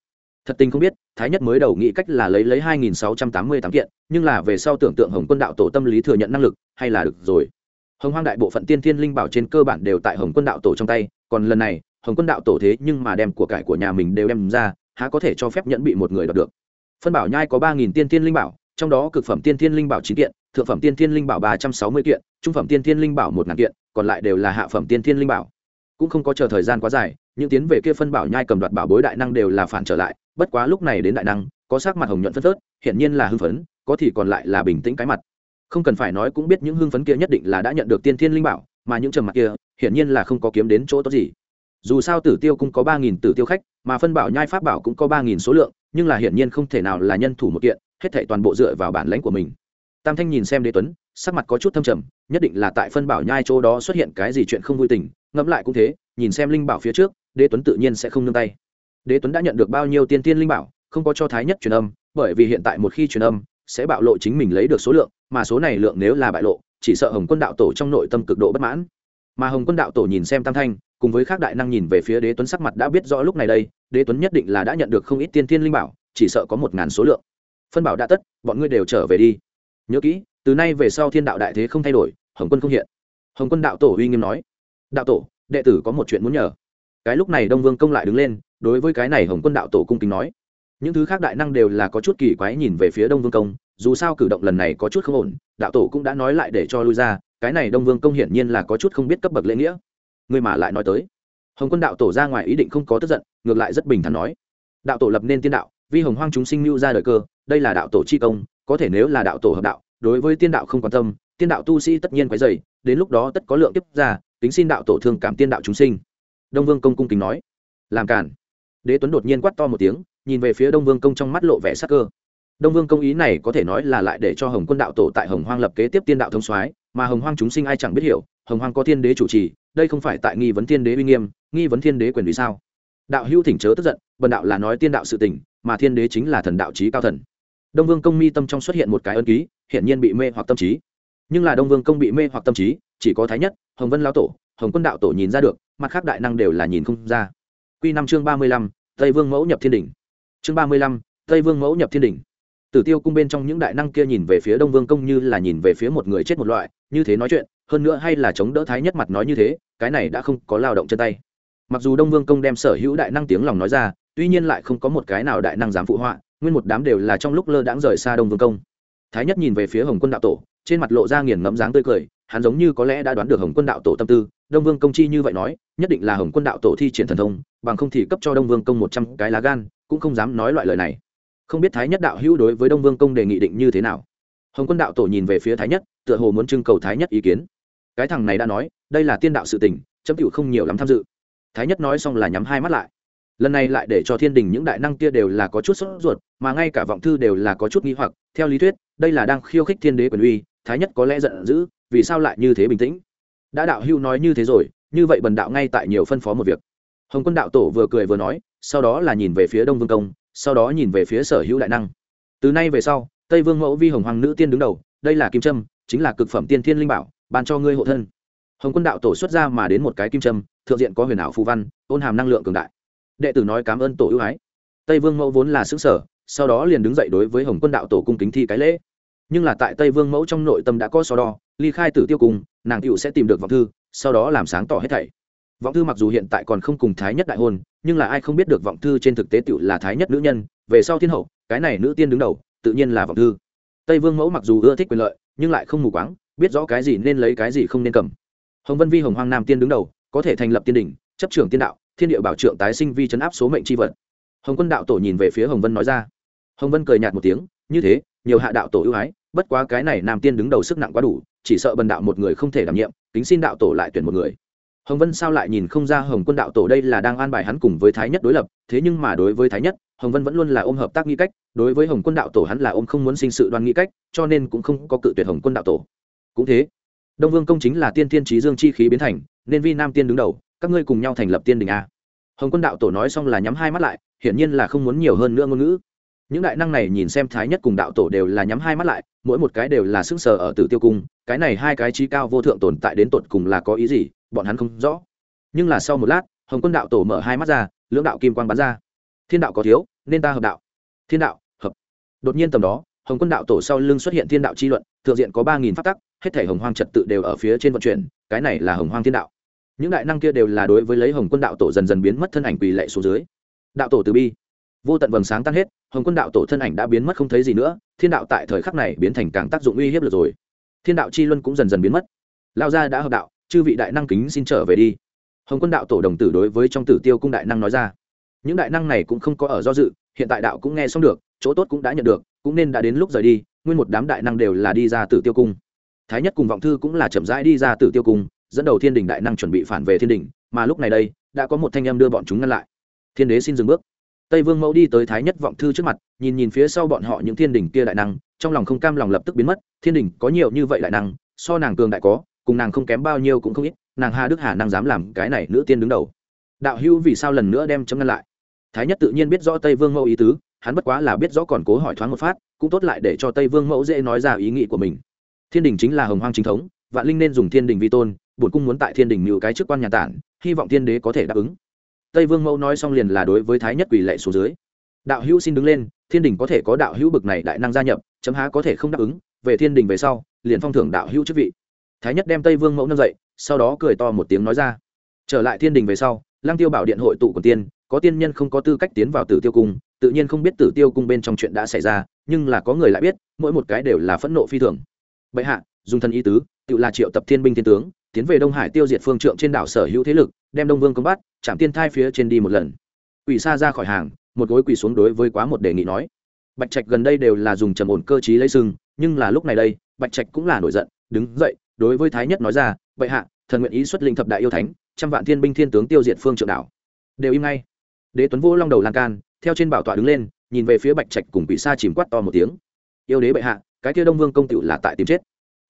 Thật tình không biết, thái nhất mới đầu nghĩ cách là lấy lấy hai nghìn sáu trăm tám mươi tám kiện, nhưng là về sau tưởng tượng hồng quân đạo tổ tâm lý thừa nhận năng lực, hay là được rồi. Hồng hoang đại bộ phận tiên thiên linh bảo trên cơ bản đều tại hồng quân đạo tổ trong tay, còn lần này, hồng quân đạo tổ thế nhưng mà đem của cải của nhà mình đều đem ra há có thể cho phép nhẫn bị một người đoạt được. Phân bảo nhai có ba nghìn tiên thiên linh bảo, trong đó cực phẩm tiên thiên linh bảo chín kiện, thượng phẩm tiên thiên linh bảo ba trăm sáu mươi kiện, trung phẩm tiên thiên linh bảo một ngàn kiện, còn lại đều là hạ phẩm tiên thiên linh bảo. Cũng không có chờ thời gian quá dài, những tiến về kia phân bảo nhai cầm đoạt bảo bối đại năng đều là phản trở lại, bất quá lúc này đến đại năng, có sắc mặt hồng nhuận phân phớt hiện nhiên là hưng phấn, có thì còn lại là bình tĩnh cái mặt. Không cần phải nói cũng biết những hưng phấn kia nhất định là đã nhận được tiên thiên linh bảo, mà những trầm mặt kia, hiển nhiên là không có kiếm đến chỗ tốt gì dù sao tử tiêu cũng có ba nghìn tử tiêu khách, mà phân bảo nhai pháp bảo cũng có ba nghìn số lượng, nhưng là hiển nhiên không thể nào là nhân thủ một kiện, hết thệ toàn bộ dựa vào bản lãnh của mình. Tam thanh nhìn xem đế tuấn, sắc mặt có chút thâm trầm, nhất định là tại phân bảo nhai chỗ đó xuất hiện cái gì chuyện không vui tình, ngẫm lại cũng thế, nhìn xem linh bảo phía trước, đế tuấn tự nhiên sẽ không nương tay. Đế tuấn đã nhận được bao nhiêu tiên tiên linh bảo, không có cho thái nhất truyền âm, bởi vì hiện tại một khi truyền âm, sẽ bạo lộ chính mình lấy được số lượng, mà số này lượng nếu là bại lộ, chỉ sợ hồng quân đạo tổ trong nội tâm cực độ bất mãn mà hồng quân đạo tổ nhìn xem tam thanh, cùng với các đại năng nhìn về phía đế tuấn sắc mặt đã biết rõ lúc này đây, đế tuấn nhất định là đã nhận được không ít tiên thiên linh bảo, chỉ sợ có một ngàn số lượng. Phân bảo đã tất, bọn ngươi đều trở về đi. Nhớ kỹ, từ nay về sau thiên đạo đại thế không thay đổi, hồng quân không hiện. Hồng quân đạo tổ uy nghiêm nói, đạo tổ, đệ tử có một chuyện muốn nhờ. Cái lúc này đông vương công lại đứng lên, đối với cái này hồng quân đạo tổ cung kính nói. Những thứ khác đại năng đều là có chút kỳ quái nhìn về phía đông vương công dù sao cử động lần này có chút không ổn, đạo tổ cũng đã nói lại để cho lui ra, cái này đông vương công hiển nhiên là có chút không biết cấp bậc lễ nghĩa. Người mà lại nói tới. Hồng quân đạo tổ ra ngoài ý định không có tức giận, ngược lại rất bình thản nói. Đạo tổ lập nên tiên đạo vì hồng hoang chúng sinh mưu ra đời cơ, đây là đạo tổ chi công, có thể nếu là đạo tổ hợp đạo, đối với tiên đạo không quan tâm, tiên đạo tu sĩ tất nhiên quấy dày đến lúc đó tất có lượng tiếp ra tính xin đạo tổ thương cảm tiên đạo chúng sinh. Đông vương công cung kính nói. Làm cản đế tuấn đột nhiên quát to một tiếng, nhìn về phía đông vương công trong mắt lộ vẻ sắc cơ đông vương công ý này có thể nói là lại để cho hồng quân đạo tổ tại hồng hoang lập kế tiếp tiên đạo thông soái, mà hồng hoang chúng sinh ai chẳng biết hiểu, hồng hoang có thiên đế chủ trì, đây không phải tại nghi vấn thiên đế uy nghiêm, nghi vấn thiên đế quyền vì sao đạo hữu thỉnh chớ tức giận, bần đạo là nói tiên đạo sự tình, mà thiên đế chính là thần đạo trí cao thần đông vương công mi tâm trong xuất hiện một cái ân ký hiện nhiên bị mê hoặc tâm trí nhưng là đông vương công bị mê hoặc tâm trí, chỉ có thái nhất, hồng vân Lão tổ, hồng quân đạo tổ nhìn ra được, mặt khác đại năng đều là nhìn không ra q năm chương ba mươi lăm, tây vương mẫu nhập thiên đỉnh. chương ba mươi lăm, tây vương mẫu nhập thiên đỉnh tử tiêu cung bên trong những đại năng kia nhìn về phía đông vương công như là nhìn về phía một người chết một loại, như thế nói chuyện, hơn nữa hay là chống đỡ thái nhất mặt nói như thế, cái này đã không có lao động chân tay. Mặc dù đông vương công đem sở hữu đại năng tiếng lòng nói ra, tuy nhiên lại không có một cái nào đại năng dám phụ họa, nguyên một đám đều là trong lúc lơ đãng rời xa đông vương công. Thái nhất nhìn về phía hồng quân đạo tổ, trên mặt lộ ra nghiền ngẫm dáng tươi cười, hắn giống như có lẽ đã đoán được hồng quân đạo tổ tâm tư, đông vương công chi như vậy nói, nhất định là hồng quân đạo tổ thi triển thần thông, bằng không thì cấp cho đông vương công một trăm cái lá gan, cũng không dám nói loại lời này không biết thái nhất đạo hữu đối với đông vương công đề nghị định như thế nào hồng quân đạo tổ nhìn về phía thái nhất tựa hồ muốn trưng cầu thái nhất ý kiến cái thằng này đã nói đây là tiên đạo sự tình chấm cựu không nhiều lắm tham dự thái nhất nói xong là nhắm hai mắt lại lần này lại để cho thiên đình những đại năng kia đều là có chút sốt ruột mà ngay cả vọng thư đều là có chút nghi hoặc theo lý thuyết đây là đang khiêu khích thiên đế quyền uy thái nhất có lẽ giận dữ vì sao lại như thế bình tĩnh đã đạo hưu nói như thế rồi như vậy bần đạo ngay tại nhiều phân phó một việc hồng quân đạo tổ vừa cười vừa nói sau đó là nhìn về phía đông vương công sau đó nhìn về phía sở hữu đại năng. Từ nay về sau, tây vương mẫu vi hồng hoàng nữ tiên đứng đầu, đây là kim trâm chính là cực phẩm tiên thiên linh bảo, ban cho ngươi hộ thân. Hồng quân đạo tổ xuất ra mà đến một cái kim trâm thượng diện có huyền ảo phù văn, ôn hàm năng lượng cường đại. Đệ tử nói cảm ơn tổ ưu ái. Tây vương mẫu vốn là xứ sở sau đó liền đứng dậy đối với hồng quân đạo tổ cung kính thi cái lễ. Nhưng là tại tây vương mẫu trong nội tâm đã có so đo, ly khai tử tiêu cùng, nàng cựu sẽ tìm được vọng thư, sau đó làm sáng tỏ hết thảy vọng thư mặc dù hiện tại còn không cùng thái nhất đại hôn, nhưng là ai không biết được vọng thư trên thực tế tựu là thái nhất nữ nhân, về sau thiên hậu, cái này nữ tiên đứng đầu, tự nhiên là vọng thư. Tây vương mẫu mặc dù ưa thích quyền lợi, nhưng lại không mù quáng, biết rõ cái gì nên lấy cái gì không nên cầm. Hồng vân vi hồng hoang nam tiên đứng đầu, có thể thành lập tiên đình chấp trưởng tiên đạo, thiên địa bảo trượng tái sinh vi chấn áp số mệnh tri vật. Hồng quân đạo tổ nhìn về phía hồng vân nói ra. Hồng vân cười nhạt một tiếng, như thế, nhiều hạ đạo tổ ưu ái, bất quá cái này nam tiên đứng đầu sức nặng quá đủ, chỉ sợ bần đạo một người không thể đảm nhiệm, kính xin đạo tổ lại tuyển một người hồng vân sao lại nhìn không ra hồng quân đạo tổ đây là đang an bài hắn cùng với thái nhất đối lập, thế nhưng mà đối với thái nhất, hồng vân vẫn luôn là ôm hợp tác nghĩ cách, đối với hồng quân đạo tổ hắn là ôm không muốn sinh sự đoan nghĩ cách, cho nên cũng không có cự tuyệt hồng quân đạo tổ. Cũng thế, đông vương công chính là tiên tiên trí dương chi khí biến thành, nên vi nam tiên đứng đầu, các ngươi cùng nhau thành lập tiên đình a. Hồng quân đạo tổ nói xong là nhắm hai mắt lại, hiển nhiên là không muốn nhiều hơn nữa ngôn ngữ. Những đại năng này nhìn xem thái nhất cùng đạo tổ đều là nhắm hai mắt lại, mỗi một cái đều là sững sờ ở tử tiêu cung, cái này hai cái trí cao vô thượng tồn tại đến tột cùng là có ý gì bọn hắn không rõ. Nhưng là sau một lát, hồng quân đạo tổ mở hai mắt ra, lưỡng đạo kim quang bắn ra. Thiên đạo có thiếu, nên ta hợp đạo. Thiên đạo, hợp. Đột nhiên tầm đó, hồng quân đạo tổ sau lưng xuất hiện thiên đạo chi luận, thượng diện có ba nghìn phát tắc, hết thể hồng hoang trật tự đều ở phía trên vận chuyển, cái này là hồng hoang thiên đạo. Những đại năng kia đều là đối với lấy hồng quân đạo tổ dần dần biến mất thân ảnh quỳ lệ xuống dưới. Đạo tổ từ bi. Vô tận vầng sáng tan hết, hồng quân đạo tổ thân ảnh đã biến mất không thấy gì nữa, thiên đạo tại thời khắc này biến thành càng tác dụng uy hiếp được rồi. Thiên đạo chi luân cũng dần dần biến mất. Lao gia đã hợp đạo chư vị đại năng kính xin trở về đi. Hồng quân đạo tổ đồng tử đối với trong tử tiêu cung đại năng nói ra. Những đại năng này cũng không có ở do dự, hiện tại đạo cũng nghe xong được, chỗ tốt cũng đã nhận được, cũng nên đã đến lúc rời đi, nguyên một đám đại năng đều là đi ra tử tiêu cung. Thái nhất cùng vọng thư cũng là chậm rãi đi ra tử tiêu cung, dẫn đầu thiên đình đại năng chuẩn bị phản về thiên đình, mà lúc này đây, đã có một thanh em đưa bọn chúng ngăn lại. Thiên đế xin dừng bước. Tây vương mẫu đi tới thái nhất vọng thư trước mặt, nhìn nhìn phía sau bọn họ những thiên đình kia đại năng, trong lòng không cam lòng lập tức biến mất, thiên đình có nhiều như vậy đại năng, so nàng cường đại có cùng nàng không kém bao nhiêu cũng không ít, nàng hà đức hà năng dám làm cái này nữ tiên đứng đầu. Đạo hữu vì sao lần nữa đem chấm ngăn lại? Thái nhất tự nhiên biết rõ tây vương mẫu ý tứ, hắn bất quá là biết rõ còn cố hỏi thoáng một phát, cũng tốt lại để cho tây vương mẫu dễ nói ra ý nghĩ của mình. Thiên đình chính là hồng hoang chính thống, vạn linh nên dùng thiên đình vi tôn, bổn cung muốn tại thiên đình mưu cái chức quan nhà tản, hy vọng thiên đế có thể đáp ứng. Tây vương mẫu nói xong liền là đối với thái nhất quỳ lệ xuống dưới. Đạo hữu xin đứng lên, thiên đình có thể có đạo hữu bực này đại năng gia nhập, chấm há có thể không đáp ứng, về thiên đình về sau, liền phong thưởng đạo hữu chức vị thái nhất đem tây vương mẫu nâng dậy, sau đó cười to một tiếng nói ra. Trở lại thiên đình về sau, lăng tiêu bảo điện hội tụ của tiên, có tiên nhân không có tư cách tiến vào tử tiêu cung, tự nhiên không biết tử tiêu cung bên trong chuyện đã xảy ra, nhưng là có người lại biết, mỗi một cái đều là phẫn nộ phi thường. Bệ hạ, dùng thân ý tứ, tự là triệu tập thiên binh thiên tướng, tiến về đông hải tiêu diệt phương trượng trên đảo sở hữu thế lực, đem đông vương công bắt, chạm tiên thai phía trên đi một lần. Quỷ xa ra khỏi hàng, một gối quỳ xuống đối với quá một đề nghị nói. Bạch trạch gần đây đều là dùng trầm ổn cơ chí lấy sưng nhưng là lúc này đây, bạch trạch cũng là nổi giận, đứng dậy đối với thái nhất nói ra, bệ hạ, thần nguyện ý xuất linh thập đại yêu thánh, trăm vạn thiên binh thiên tướng tiêu diệt phương trượng đảo. Đều im ngay. Đế tuấn vô long đầu lan can, theo trên bảo tọa đứng lên, nhìn về phía bạch trạch cùng quỷ sa chìm quát to một tiếng. Yêu đế bệ hạ, cái kia đông vương công tựu là tại tìm chết.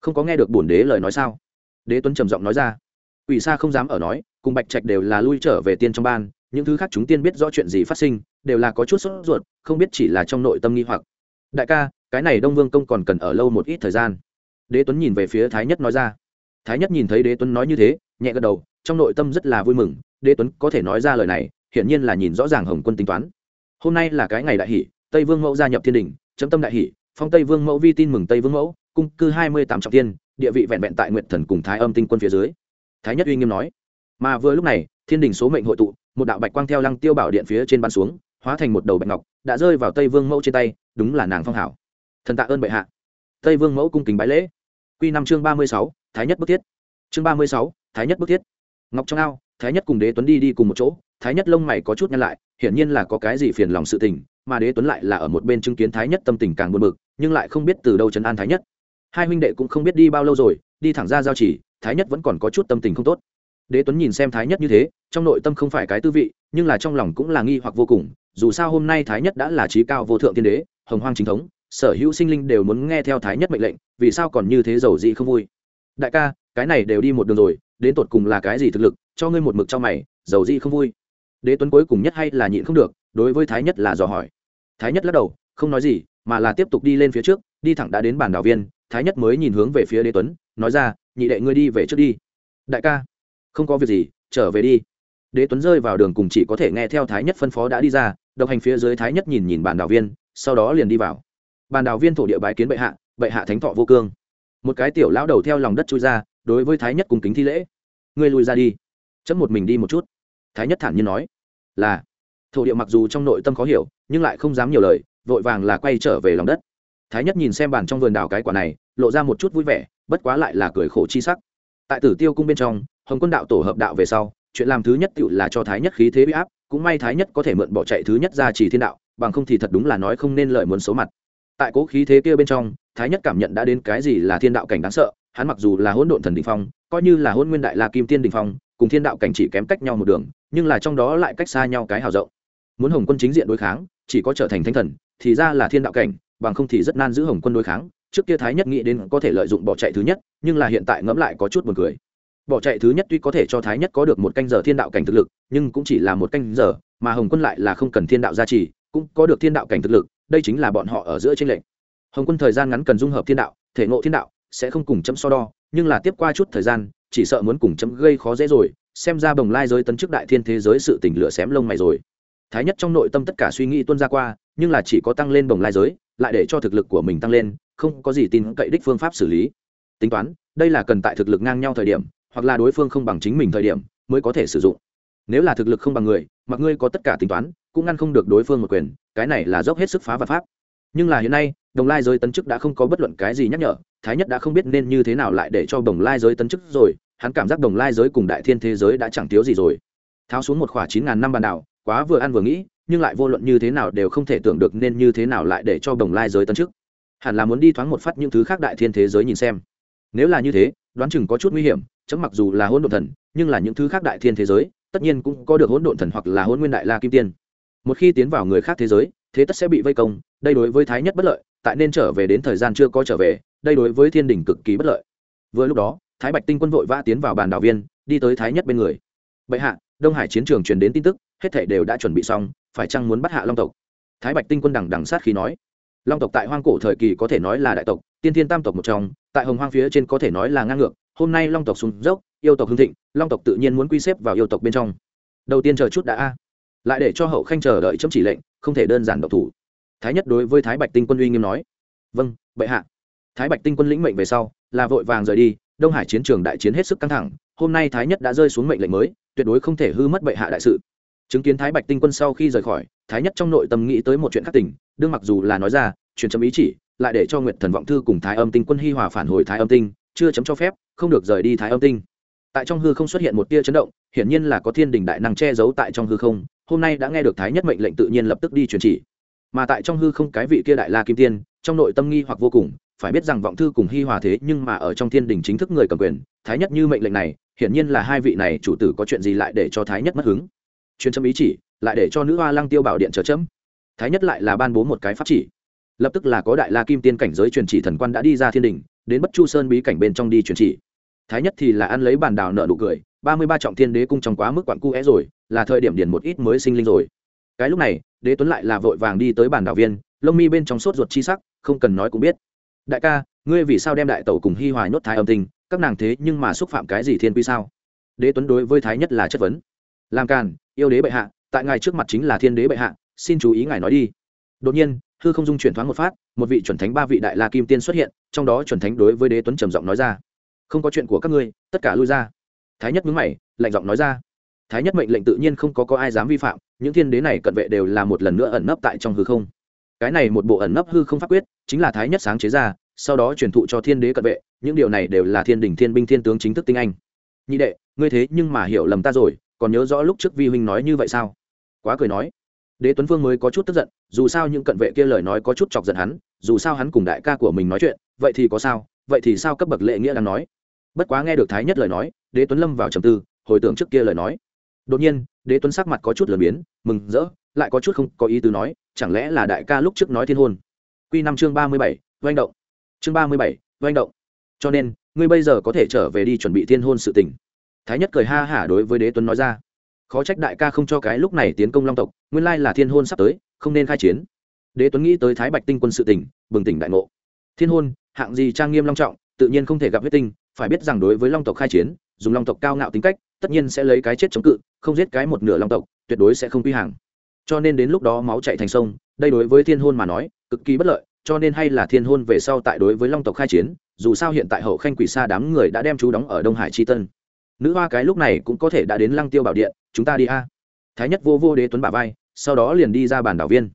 Không có nghe được bổn đế lời nói sao? Đế tuấn trầm giọng nói ra. Quỷ sa không dám ở nói, cùng bạch trạch đều là lui trở về tiên trong ban, những thứ khác chúng tiên biết rõ chuyện gì phát sinh, đều là có chút sốt ruột, không biết chỉ là trong nội tâm nghi hoặc. Đại ca, cái này đông vương công còn cần ở lâu một ít thời gian đế tuấn nhìn về phía thái nhất nói ra. Thái nhất nhìn thấy đế tuấn nói như thế, nhẹ gật đầu, trong nội tâm rất là vui mừng, đế tuấn có thể nói ra lời này, hiển nhiên là nhìn rõ ràng hồng quân tính toán. Hôm nay là cái ngày đại hỷ, tây vương mẫu gia nhập thiên đình, chấm tâm đại hỷ, phong tây vương mẫu vi tin mừng tây vương mẫu, cung cư hai mươi tám trọng tiên địa vị vẹn vẹn tại nguyện thần cùng thái âm tinh quân phía dưới. Thái nhất uy nghiêm nói. Mà vừa lúc này, thiên đình số mệnh hội tụ, một đạo bạch quang theo lăng tiêu bảo điện phía trên ban xuống, hóa thành một đầu bạch ngọc, đã rơi vào tây vương mẫu trên tay, đúng là nàng phong hảo. Thần tạ ơn bệ hạ. Tây vương mẫu cung kính bái lễ. Quy năm chương ba mươi sáu, thái nhất bức thiết. Chương ba mươi sáu, thái nhất bức thiết. Ngọc trong ao, thái nhất cùng đế tuấn đi đi cùng một chỗ, thái nhất lông mày có chút nhăn lại, hiển nhiên là có cái gì phiền lòng sự tình, mà đế tuấn lại là ở một bên chứng kiến thái nhất tâm tình càng buồn bực, nhưng lại không biết từ đâu trấn an thái nhất. Hai huynh đệ cũng không biết đi bao lâu rồi, đi thẳng ra giao chỉ, thái nhất vẫn còn có chút tâm tình không tốt. Đế tuấn nhìn xem thái nhất như thế, trong nội tâm không phải cái tư vị, nhưng là trong lòng cũng là nghi hoặc vô cùng, dù sao hôm nay thái nhất đã là trí cao vô thượng tiên đế, hồng hoang chính thống sở hữu sinh linh đều muốn nghe theo thái nhất mệnh lệnh, vì sao còn như thế giàu dị không vui? Đại ca, cái này đều đi một đường rồi, đến tột cùng là cái gì thực lực, cho ngươi một mực trong mày, giàu dị không vui. Đế tuấn cuối cùng nhất hay là nhịn không được, đối với thái nhất là dò hỏi. Thái nhất lắc đầu, không nói gì, mà là tiếp tục đi lên phía trước, đi thẳng đã đến bàn đảo viên, thái nhất mới nhìn hướng về phía đế tuấn, nói ra, nhị đệ ngươi đi về trước đi. Đại ca, không có việc gì, trở về đi. Đế tuấn rơi vào đường cùng chỉ có thể nghe theo thái nhất phân phó đã đi ra, độc hành phía dưới thái nhất nhìn nhìn bàn đảo viên, sau đó liền đi vào bàn đào viên thổ địa bái kiến bệ hạ bệ hạ thánh thọ vô cương. Một cái tiểu lão đầu theo lòng đất chui ra, đối với thái nhất cùng kính thi lễ. Ngươi lùi ra đi. Chấm một mình đi một chút. Thái nhất thản nhiên nói, là. Thổ địa mặc dù trong nội tâm khó hiểu, nhưng lại không dám nhiều lời, vội vàng là quay trở về lòng đất. Thái nhất nhìn xem bàn trong vườn đào cái quả này, lộ ra một chút vui vẻ, bất quá lại là cười khổ chi sắc. Tại tử tiêu cung bên trong, hồng quân đạo tổ hợp đạo về sau, chuyện làm thứ nhất tự là cho thái nhất khí thế bị áp, cũng may thái nhất có thể mượn bỏ chạy thứ nhất ra chỉ thiên đạo, bằng không thì thật đúng là nói không nên lời muốn số mặt tại cố khí thế kia bên trong, thái nhất cảm nhận đã đến cái gì là thiên đạo cảnh đáng sợ, hắn mặc dù là hỗn độn thần đình phong, coi như là hôn nguyên đại la kim tiên đình phong, cùng thiên đạo cảnh chỉ kém cách nhau một đường, nhưng là trong đó lại cách xa nhau cái hào rộng. Muốn hồng quân chính diện đối kháng, chỉ có trở thành thánh thần, thì ra là thiên đạo cảnh, bằng không thì rất nan giữ hồng quân đối kháng. Trước kia thái nhất nghĩ đến có thể lợi dụng bỏ chạy thứ nhất, nhưng là hiện tại ngẫm lại có chút buồn cười. Bỏ chạy thứ nhất tuy có thể cho thái nhất có được một canh giờ thiên đạo cảnh thực lực, nhưng cũng chỉ là một canh giờ, mà hồng quân lại là không cần thiên đạo gia trì, cũng có được thiên đạo cảnh thực lực đây chính là bọn họ ở giữa trên lệnh hồng quân thời gian ngắn cần dung hợp thiên đạo, thể ngộ thiên đạo, sẽ không cùng chấm so đo, nhưng là tiếp qua chút thời gian, chỉ sợ muốn cùng chấm gây khó dễ rồi, xem ra bồng lai giới tấn chức đại thiên thế giới sự tình lửa xém lông mày rồi. Thái nhất trong nội tâm tất cả suy nghĩ tuân ra qua, nhưng là chỉ có tăng lên bồng lai giới, lại để cho thực lực của mình tăng lên, không có gì tin cậy đích phương pháp xử lý. Tính toán, đây là cần tại thực lực ngang nhau thời điểm, hoặc là đối phương không bằng chính mình thời điểm, mới có thể sử dụng. Nếu là thực lực không bằng người mặc ngươi có tất cả tính toán, cũng ngăn không được đối phương một quyền, cái này là dốc hết sức phá vật pháp. Nhưng là hiện nay, đồng lai giới tấn chức đã không có bất luận cái gì nhắc nhở, thái nhất đã không biết nên như thế nào lại để cho đồng lai giới tấn chức rồi, hắn cảm giác đồng lai giới cùng đại thiên thế giới đã chẳng thiếu gì rồi. Tháo xuống một khoảng chín ngàn năm bàn đảo, quá vừa ăn vừa nghĩ, nhưng lại vô luận như thế nào đều không thể tưởng được nên như thế nào lại để cho đồng lai giới Tấn chức. Hẳn là muốn đi thoáng một phát những thứ khác đại thiên thế giới nhìn xem. Nếu là như thế, đoán chừng có chút nguy hiểm, chấm mặc dù là hỗn độn thần, nhưng là những thứ khác đại thiên thế giới tất nhiên cũng có được hỗn độn thần hoặc là hỗn nguyên đại la kim tiên. Một khi tiến vào người khác thế giới, thế tất sẽ bị vây công, đây đối với thái nhất bất lợi, tại nên trở về đến thời gian chưa có trở về, đây đối với thiên đình cực kỳ bất lợi. Vừa lúc đó, thái bạch tinh quân vội vã tiến vào bàn đạo viên, đi tới thái nhất bên người. Bệ hạ, đông hải chiến trường truyền đến tin tức, hết thể đều đã chuẩn bị xong, phải chăng muốn bắt hạ long tộc? Thái bạch tinh quân đằng đằng sát khi nói. Long tộc tại hoang cổ thời kỳ có thể nói là đại tộc, tiên thiên tam tộc một trong, tại hồng hoang phía trên có thể nói là ngang ngược, hôm nay long tộc sùng dốc yêu tộc hưng thịnh, long tộc tự nhiên muốn quy xếp vào yêu tộc bên trong. Đầu tiên chờ chút đã a. Lại để cho hậu khanh chờ đợi chấm chỉ lệnh, không thể đơn giản độc thủ. Thái nhất đối với thái bạch tinh quân uy nghiêm nói vâng bệ hạ. Thái bạch tinh quân lĩnh mệnh về sau, là vội vàng rời đi, đông hải chiến trường đại chiến hết sức căng thẳng, hôm nay thái nhất đã rơi xuống mệnh lệnh mới, tuyệt đối không thể hư mất bệ hạ đại sự. Chứng kiến thái bạch tinh quân sau khi rời khỏi, thái nhất trong nội tâm nghĩ tới một chuyện khác tình, đương mặc dù là nói ra, truyền chấm ý chỉ, lại để cho nguyệt thần vọng thư cùng thái âm tinh quân hi hòa phản hồi thái âm tinh, chưa chấm cho phép, không được rời đi thái âm tinh tại trong hư không xuất hiện một tia chấn động, hiển nhiên là có thiên đình đại năng che giấu tại trong hư không, hôm nay đã nghe được thái nhất mệnh lệnh tự nhiên lập tức đi truyền chỉ. Mà tại trong hư không cái vị kia đại la kim tiên, trong nội tâm nghi hoặc vô cùng, phải biết rằng vọng thư cùng hi hòa thế nhưng mà ở trong thiên đình chính thức người cầm quyền, thái nhất như mệnh lệnh này, hiển nhiên là hai vị này chủ tử có chuyện gì lại để cho thái nhất mất hứng. Chuyên châm ý chỉ, lại để cho nữ hoa lăng tiêu bảo điện trở chấm. Thái nhất lại là ban bố một cái pháp chỉ. Lập tức là có đại la kim tiên cảnh giới truyền chỉ thần quan đã đi ra thiên đình, đến bất chu sơn bí cảnh bên trong đi truyền chỉ thái nhất thì là ăn lấy bàn đào nợ nụ cười, ba mươi ba trọng thiên đế cung trong quá mức quặn cu é rồi, là thời điểm điển một ít mới sinh linh rồi. Cái lúc này, đế tuấn lại là vội vàng đi tới bàn đào viên, lông mi bên trong sốt ruột chi sắc, không cần nói cũng biết. Đại ca, ngươi vì sao đem đại tẩu cùng hi hòa nhốt thái âm tình? các nàng thế nhưng mà xúc phạm cái gì thiên quy sao? Đế tuấn đối với thái nhất là chất vấn. Làm càn, yêu đế bệ hạ, tại ngài trước mặt chính là thiên đế bệ hạ, xin chú ý ngài nói đi. Đột nhiên, hư không dung chuyển thoáng một phát, một vị chuẩn thánh ba vị đại la kim tiên xuất hiện, trong đó chuẩn thánh đối với đế tuấn trầm giọng nói ra không có chuyện của các ngươi, tất cả lui ra. Thái nhất mướn mày, lạnh giọng nói ra. Thái nhất mệnh lệnh tự nhiên không có có ai dám vi phạm, những thiên đế này cận vệ đều là một lần nữa ẩn nấp tại trong hư không. Cái này một bộ ẩn nấp hư không pháp quyết, chính là thái nhất sáng chế ra, sau đó truyền thụ cho thiên đế cận vệ, những điều này đều là thiên đình thiên binh thiên tướng chính thức tinh anh. Nhị đệ, ngươi thế nhưng mà hiểu lầm ta rồi, còn nhớ rõ lúc trước vi huynh nói như vậy sao? Quá cười nói. Đế tuấn vương mới có chút tức giận, dù sao những cận vệ kia lời nói có chút chọc giận hắn, dù sao hắn cùng đại ca của mình nói chuyện, vậy thì có sao, vậy thì sao cấp bậc lệ nghĩa đang nói? Bất quá nghe được thái nhất lời nói, đế tuấn lâm vào trầm tư, hồi tưởng trước kia lời nói. Đột nhiên, đế tuấn sắc mặt có chút lờ biến, mừng rỡ, lại có chút không có ý tứ nói, chẳng lẽ là đại ca lúc trước nói thiên hôn? Q năm chương ba mươi bảy, oanh động. Chương ba mươi bảy, oanh động. Cho nên, ngươi bây giờ có thể trở về đi chuẩn bị thiên hôn sự tình. Thái nhất cười ha hả đối với đế tuấn nói ra. Khó trách đại ca không cho cái lúc này tiến công long tộc, nguyên lai là thiên hôn sắp tới, không nên khai chiến. Đế tuấn nghĩ tới thái bạch tinh quân sự tỉnh bừng tỉnh đại ngộ. Thiên hôn, hạng gì trang nghiêm long trọng, tự nhiên không thể gặp huyết tinh phải biết rằng đối với long tộc khai chiến, dùng long tộc cao ngạo tính cách, tất nhiên sẽ lấy cái chết chống cự, không giết cái một nửa long tộc, tuyệt đối sẽ không quy hàng. Cho nên đến lúc đó máu chạy thành sông, đây đối với thiên hôn mà nói, cực kỳ bất lợi, cho nên hay là thiên hôn về sau tại đối với long tộc khai chiến, dù sao hiện tại hậu khanh quỷ xa đám người đã đem chú đóng ở đông hải tri tân. Nữ hoa cái lúc này cũng có thể đã đến lăng tiêu bảo điện, chúng ta đi a. Thái nhất vô vô đế tuấn bà vai, sau đó liền đi ra bàn đảo viên.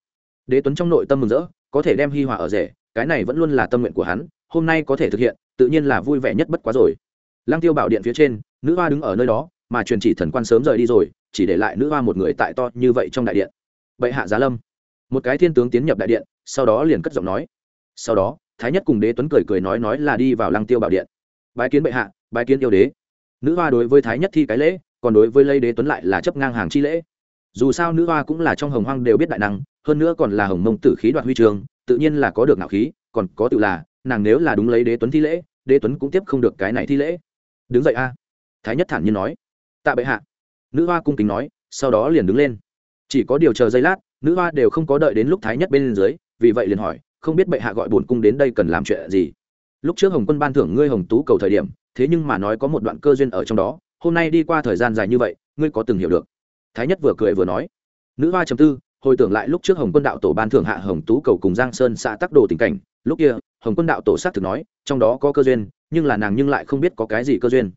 Đế tuấn trong nội tâm mừng rỡ, có thể đem hi hòa ở rể, cái này vẫn luôn là tâm nguyện của hắn, hôm nay có thể thực hiện tự nhiên là vui vẻ nhất bất quá rồi. Lăng tiêu bảo điện phía trên, nữ hoa đứng ở nơi đó, mà truyền chỉ thần quan sớm rời đi rồi, chỉ để lại nữ hoa một người tại to như vậy trong đại điện. Bệ hạ giá lâm. Một cái thiên tướng tiến nhập đại điện, sau đó liền cất giọng nói. Sau đó, thái nhất cùng đế tuấn cười cười nói nói là đi vào lăng tiêu bảo điện. Bái kiến bệ hạ, bái kiến yêu đế. Nữ hoa đối với thái nhất thi cái lễ, còn đối với lây đế tuấn lại là chấp ngang hàng chi lễ. Dù sao nữ hoa cũng là trong hồng hoang đều biết đại năng, hơn nữa còn là hồng mông tử khí đoạt huy trường tự nhiên là có được nạo khí, còn có tự là, nàng nếu là đúng lấy đế tuấn thi lễ đế tuấn cũng tiếp không được cái này thi lễ. Đứng dậy a. Thái nhất thản nhiên nói. Tạ bệ hạ. Nữ hoa cung kính nói, sau đó liền đứng lên. Chỉ có điều chờ giây lát, nữ hoa đều không có đợi đến lúc thái nhất bên dưới, vì vậy liền hỏi, không biết bệ hạ gọi bổn cung đến đây cần làm chuyện gì? Lúc trước hồng quân ban thưởng ngươi hồng tú cầu thời điểm, thế nhưng mà nói có một đoạn cơ duyên ở trong đó, hôm nay đi qua thời gian dài như vậy, ngươi có từng hiểu được? Thái nhất vừa cười vừa nói. Nữ hoa chấm tư, hồi tưởng lại lúc trước hồng quân đạo tổ ban thưởng hạ hồng tú cầu cùng giang sơn xã tắc đồ tình cảnh lúc kia, hồng quân đạo tổ xác thực nói, trong đó có cơ duyên, nhưng là nàng nhưng lại không biết có cái gì cơ duyên.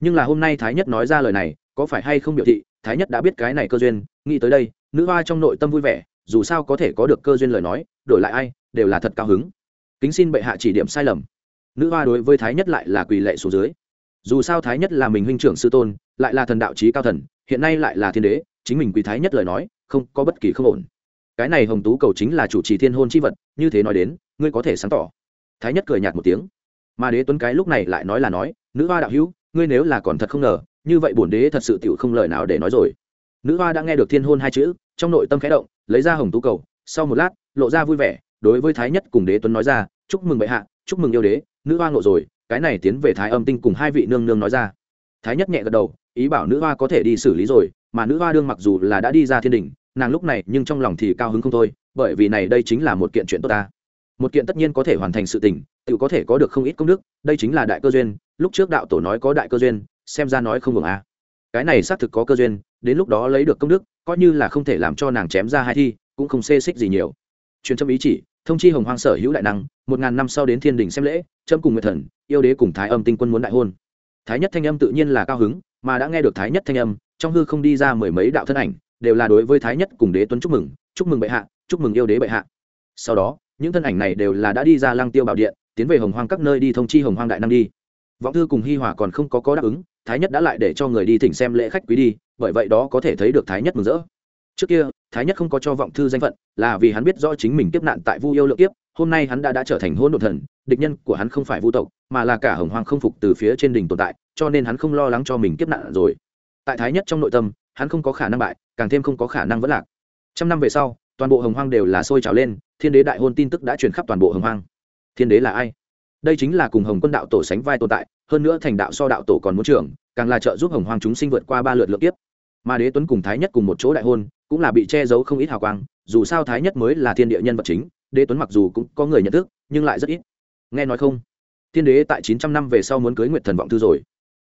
Nhưng là hôm nay thái nhất nói ra lời này, có phải hay không biểu thị, thái nhất đã biết cái này cơ duyên, nghĩ tới đây, nữ hoa trong nội tâm vui vẻ, dù sao có thể có được cơ duyên lời nói, đổi lại ai, đều là thật cao hứng. Kính xin bệ hạ chỉ điểm sai lầm. Nữ hoa đối với thái nhất lại là quỳ lệ số dưới. Dù sao thái nhất là mình huynh trưởng sư tôn, lại là thần đạo trí cao thần, hiện nay lại là thiên đế, chính mình quỳ thái nhất lời nói, không có bất kỳ không ổn. Cái này hồng tú cầu chính là chủ trì thiên hôn chi vật, như thế nói đến ngươi có thể sáng tỏ. Thái nhất cười nhạt một tiếng. Mà đế tuấn cái lúc này lại nói là nói, nữ hoa đạo hữu, ngươi nếu là còn thật không ngờ, như vậy bổn đế thật sự tựu không lời nào để nói rồi. Nữ hoa đã nghe được thiên hôn hai chữ, trong nội tâm khẽ động, lấy ra hồng tú cầu, sau một lát, lộ ra vui vẻ, đối với thái nhất cùng đế tuấn nói ra, chúc mừng bệ hạ, chúc mừng yêu đế, nữ hoa ngộ rồi, cái này tiến về thái âm tinh cùng hai vị nương nương nói ra. Thái nhất nhẹ gật đầu, ý bảo nữ hoa có thể đi xử lý rồi, mà nữ hoa đương mặc dù là đã đi ra thiên đình, nàng lúc này nhưng trong lòng thì cao hứng không thôi, bởi vì này đây chính là một kiện chuyện tốt ta một kiện tất nhiên có thể hoàn thành sự tình, tự có thể có được không ít công đức, đây chính là đại cơ duyên, lúc trước đạo tổ nói có đại cơ duyên, xem ra nói không ngừng a. À. cái này xác thực có cơ duyên, đến lúc đó lấy được công đức, coi như là không thể làm cho nàng chém ra hai thi, cũng không xê xích gì nhiều. Truyền trâm ý chỉ, thông chi hồng hoang sở hữu đại năng, một ngàn năm sau đến thiên đình xem lễ trâm cùng nguyệt thần, yêu đế cùng thái âm tinh quân muốn đại hôn. Thái nhất thanh âm tự nhiên là cao hứng, mà đã nghe được thái nhất thanh âm, trong hư không đi ra mười mấy đạo thân ảnh, đều là đối với thái nhất cùng đế tuấn chúc mừng chúc mừng bệ hạ, chúc mừng yêu đế bệ hạ. Sau đó những thân ảnh này đều là đã đi ra lăng tiêu bảo điện, tiến về hồng hoang các nơi đi thông chi hồng hoang đại năng đi. Vọng thư cùng hi hòa còn không có có đáp ứng, thái nhất đã lại để cho người đi thỉnh xem lễ khách quý đi, bởi vậy đó có thể thấy được thái nhất mừng rỡ. Trước kia, thái nhất không có cho vọng thư danh phận, là vì hắn biết rõ chính mình tiếp nạn tại vu yêu lượng kiếp, hôm nay hắn đã đã trở thành hôn đ ộ thần, địch nhân của hắn không phải vu tộc, mà là cả hồng hoang không phục từ phía trên đỉnh tồn tại, cho nên hắn không lo lắng cho mình kiếp nạn rồi. Tại thái nhất trong nội tâm, hắn không có khả năng bại, càng thêm không có khả năng vẫn lạc. Trăm năm về sau toàn bộ hồng hoang đều là sôi trào lên, thiên đế đại hôn tin tức đã truyền khắp toàn bộ hồng hoang. Thiên đế là ai? Đây chính là cùng hồng quân đạo tổ sánh vai tồn tại, hơn nữa thành đạo so đạo tổ còn muốn trưởng, càng là trợ giúp hồng hoang chúng sinh vượt qua ba lượt lượt tiếp mà đế tuấn cùng thái nhất cùng một chỗ đại hôn, cũng là bị che giấu không ít hào quang, dù sao thái nhất mới là thiên địa nhân vật chính, đế tuấn mặc dù cũng có người nhận thức, nhưng lại rất ít. Nghe nói không? Thiên đế tại chín trăm năm về sau muốn cưới nguyệt thần vọng thư rồi.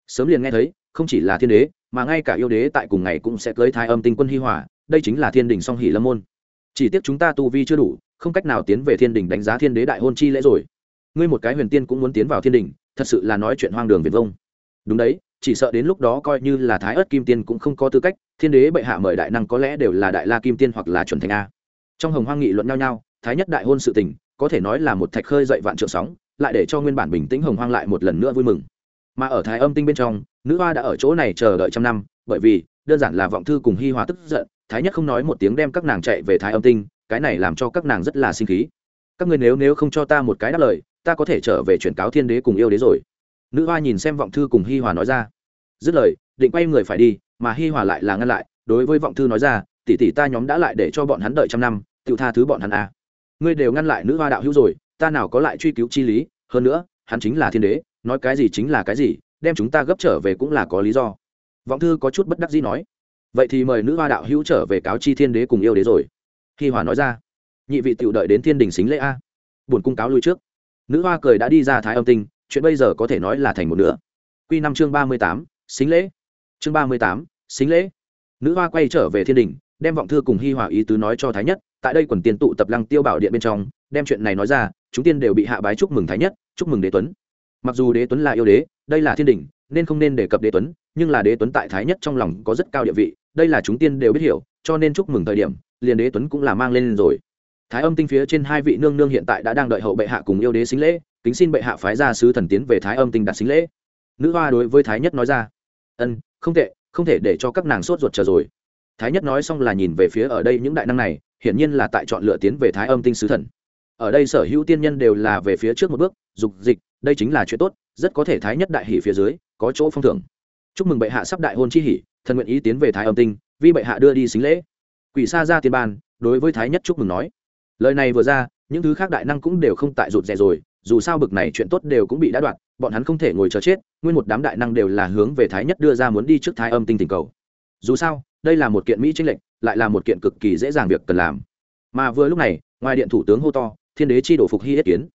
Sớm liền nghe thấy, không chỉ là thiên đế, mà ngay cả yêu đế tại cùng ngày cũng sẽ cưới thái âm tinh quân hi hòa, đây chính là thiên đình song hỷ lâm môn chỉ tiếc chúng ta tu vi chưa đủ, không cách nào tiến về thiên đình đánh giá thiên đế đại hôn chi lễ rồi. Ngươi một cái huyền tiên cũng muốn tiến vào thiên đình, thật sự là nói chuyện hoang đường viền vông. Đúng đấy, chỉ sợ đến lúc đó coi như là thái ớt kim tiên cũng không có tư cách, thiên đế bệ hạ mời đại năng có lẽ đều là đại la kim tiên hoặc là chuẩn thành a. Trong hồng hoang nghị luận nhau nhau, thái nhất đại hôn sự tình, có thể nói là một thạch khơi dậy vạn trượng sóng, lại để cho nguyên bản bình tĩnh hồng hoang lại một lần nữa vui mừng. Mà ở thái âm tinh bên trong, nữ hoa đã ở chỗ này chờ đợi trăm năm bởi vì, đơn giản là vọng thư cùng hi hòa tức giận, thái nhất không nói một tiếng đem các nàng chạy về thái âm tinh, cái này làm cho các nàng rất là sinh khí. Các người nếu nếu không cho ta một cái đáp lời, ta có thể trở về chuyển cáo thiên đế cùng yêu đế rồi. Nữ hoa nhìn xem vọng thư cùng hi hòa nói ra. Dứt lời, định quay người phải đi, mà hi hòa lại là ngăn lại, đối với vọng thư nói ra, tỷ tỷ ta nhóm đã lại để cho bọn hắn đợi trăm năm tự tha thứ bọn hắn à. ngươi đều ngăn lại nữ hoa đạo hữu rồi, ta nào có lại truy cứu chi lý, hơn nữa, hắn chính là thiên đế, nói cái gì chính là cái gì, đem chúng ta gấp trở về cũng là có lý do vọng thư có chút bất đắc dĩ nói, vậy thì mời nữ hoa đạo hữu trở về cáo chi thiên đế cùng yêu đế rồi. Khi hòa nói ra, nhị vị tự đợi đến thiên đình xính lễ a. Buồn cung cáo lui trước. Nữ hoa cười đã đi ra thái âm tinh, chuyện bây giờ có thể nói là thành một nửa. Q năm chương ba mươi tám, xính lễ. Chương ba mươi tám, xính lễ. Nữ hoa quay trở về thiên đình, đem vọng thư cùng hi hòa ý tứ nói cho thái nhất, tại đây quần tiền tụ tập lăng tiêu bảo điện bên trong, đem chuyện này nói ra, chúng tiên đều bị hạ bái chúc mừng thái nhất, chúc mừng đế tuấn. Mặc dù đế tuấn là yêu đế, đây là thiên đình, nên không nên đề cập đế tuấn nhưng là đế tuấn tại thái nhất trong lòng có rất cao địa vị, đây là chúng tiên đều biết hiểu, cho nên chúc mừng thời điểm, liền đế tuấn cũng là mang lên rồi. Thái âm tinh phía trên hai vị nương nương hiện tại đã đang đợi hậu bệ hạ cùng yêu đế xính lễ, kính xin bệ hạ phái ra sứ thần tiến về thái âm tinh đặt xính lễ. Nữ hoa đối với thái nhất nói ra, ân, không tệ, không thể để cho các nàng sốt ruột chờ rồi. Thái nhất nói xong là nhìn về phía ở đây những đại năng này, hiển nhiên là tại chọn lựa tiến về thái âm tinh sứ thần. Ở đây sở hữu tiên nhân đều là về phía trước một bước, dục dịch, đây chính là chuyện tốt, rất có thể thái nhất đại hỷ phía dưới, có chỗ phong thưởng chúc mừng bệ hạ sắp đại hôn chi hỷ, thần nguyện ý tiến về thái âm tinh, vì bệ hạ đưa đi xính lễ. Quỷ sa ra tiên ban đối với thái nhất chúc mừng nói. Lời này vừa ra, những thứ khác đại năng cũng đều không tại rụt rè rồi, dù sao bực này chuyện tốt đều cũng bị đã đoạt, bọn hắn không thể ngồi chờ chết, nguyên một đám đại năng đều là hướng về thái nhất đưa ra muốn đi trước thái âm tinh tình cầu. Dù sao, đây là một kiện mỹ tranh lệch, lại là một kiện cực kỳ dễ dàng việc cần làm. Mà vừa lúc này, ngoài điện thủ tướng hô to, thiên đế chi đổ phục hy yết kiến.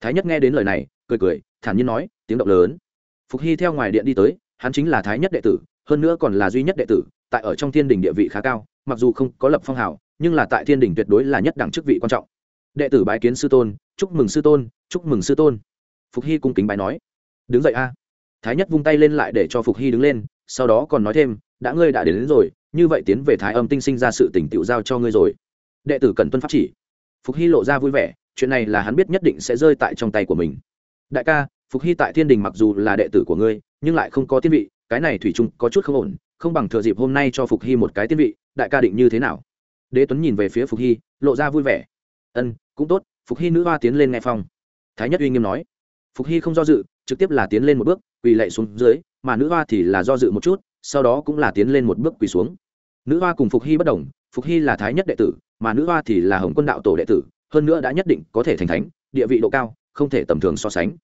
Thái nhất nghe đến lời này, cười cười, thản nhiên nói, tiếng động lớn. Phục hy theo ngoài điện đi tới hắn chính là thái nhất đệ tử hơn nữa còn là duy nhất đệ tử tại ở trong thiên đình địa vị khá cao mặc dù không có lập phong hào nhưng là tại thiên đình tuyệt đối là nhất đẳng chức vị quan trọng. Đệ tử bái kiến sư tôn chúc mừng sư tôn chúc mừng sư tôn. Phục hy cung kính bài nói. Đứng dậy a. Thái nhất vung tay lên lại để cho phục hy đứng lên sau đó còn nói thêm đã ngươi đã đến, đến rồi như vậy tiến về thái âm tinh sinh ra sự tỉnh tiểu giao cho ngươi rồi. Đệ tử cần tuân pháp chỉ. Phục hy lộ ra vui vẻ chuyện này là hắn biết nhất định sẽ rơi tại trong tay của mình. Đại ca phục hy tại thiên đình mặc dù là đệ tử của ngươi nhưng lại không có tiên vị, cái này thủy chung có chút không ổn, không bằng thừa dịp hôm nay cho phục hy một cái tiên vị, đại ca định như thế nào? Đế tuấn nhìn về phía phục hy, lộ ra vui vẻ. Ân, cũng tốt, phục hy nữ hoa tiến lên nghe phong thái nhất uy nghiêm nói. Phục hy không do dự, trực tiếp là tiến lên một bước, quỳ lạy xuống dưới, mà nữ hoa thì là do dự một chút, sau đó cũng là tiến lên một bước quỳ xuống. Nữ hoa cùng phục hy bất đồng, phục hy là thái nhất đệ tử, mà nữ hoa thì là hồng quân đạo tổ đệ tử, hơn nữa đã nhất định có thể thành thánh, địa vị độ cao, không thể tầm thường so sánh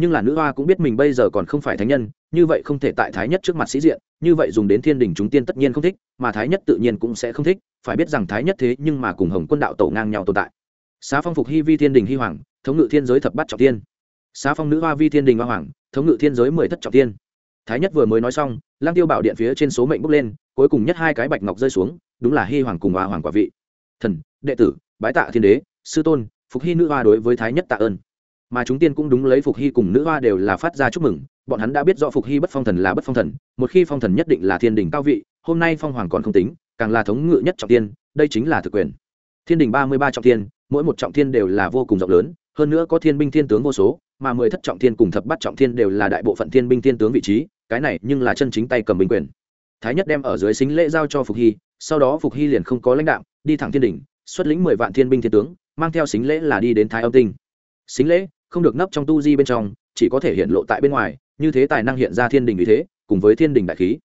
nhưng là nữ hoa cũng biết mình bây giờ còn không phải thánh nhân, như vậy không thể tại thái nhất trước mặt sĩ diện, như vậy dùng đến thiên đình chúng tiên tất nhiên không thích, mà thái nhất tự nhiên cũng sẽ không thích, phải biết rằng thái nhất thế nhưng mà cùng hồng quân đạo tổ ngang nhau tồn tại. Xá phong phục hy vi thiên đình hy hoàng, thống ngự thiên giới thập bát trọng tiên. Xá phong nữ hoa vi thiên đình hoa hoàng, thống ngự thiên giới mười thất trọng tiên. Thái nhất vừa mới nói xong lang tiêu bảo điện phía trên số mệnh bốc lên, cuối cùng nhất hai cái bạch ngọc rơi xuống, đúng là hy hoàng cùng hoa hoàng quả vị. Thần, đệ tử, bái tạ thiên đế, sư tôn, phục hy nữ hoa đối với thái nhất tạ ơn mà chúng tiên cũng đúng lấy phục hy cùng nữ hoa đều là phát ra chúc mừng, bọn hắn đã biết rõ phục hy bất phong thần là bất phong thần, một khi phong thần nhất định là thiên đình cao vị, hôm nay phong hoàng còn không tính, càng là thống ngự nhất trọng tiên, đây chính là thực quyền. Thiên đình ba mươi ba trọng tiên, mỗi một trọng thiên đều là vô cùng rộng lớn, hơn nữa có thiên binh thiên tướng vô số, mà mười thất trọng thiên cùng thập bắt trọng thiên đều là đại bộ phận thiên binh thiên tướng vị trí, cái này nhưng là chân chính tay cầm binh quyền. Thái nhất đem ở dưới xính lễ giao cho phục hy, sau đó phục hy liền không có lãnh đạo đi thẳng thiên đình, xuất lĩnh mười vạn thiên binh thiên tướng, mang theo xính lễ là đi đến thái âm tinh. Xính lễ không được nấp trong tu di bên trong, chỉ có thể hiện lộ tại bên ngoài, như thế tài năng hiện ra thiên đình vì thế, cùng với thiên đình đại khí.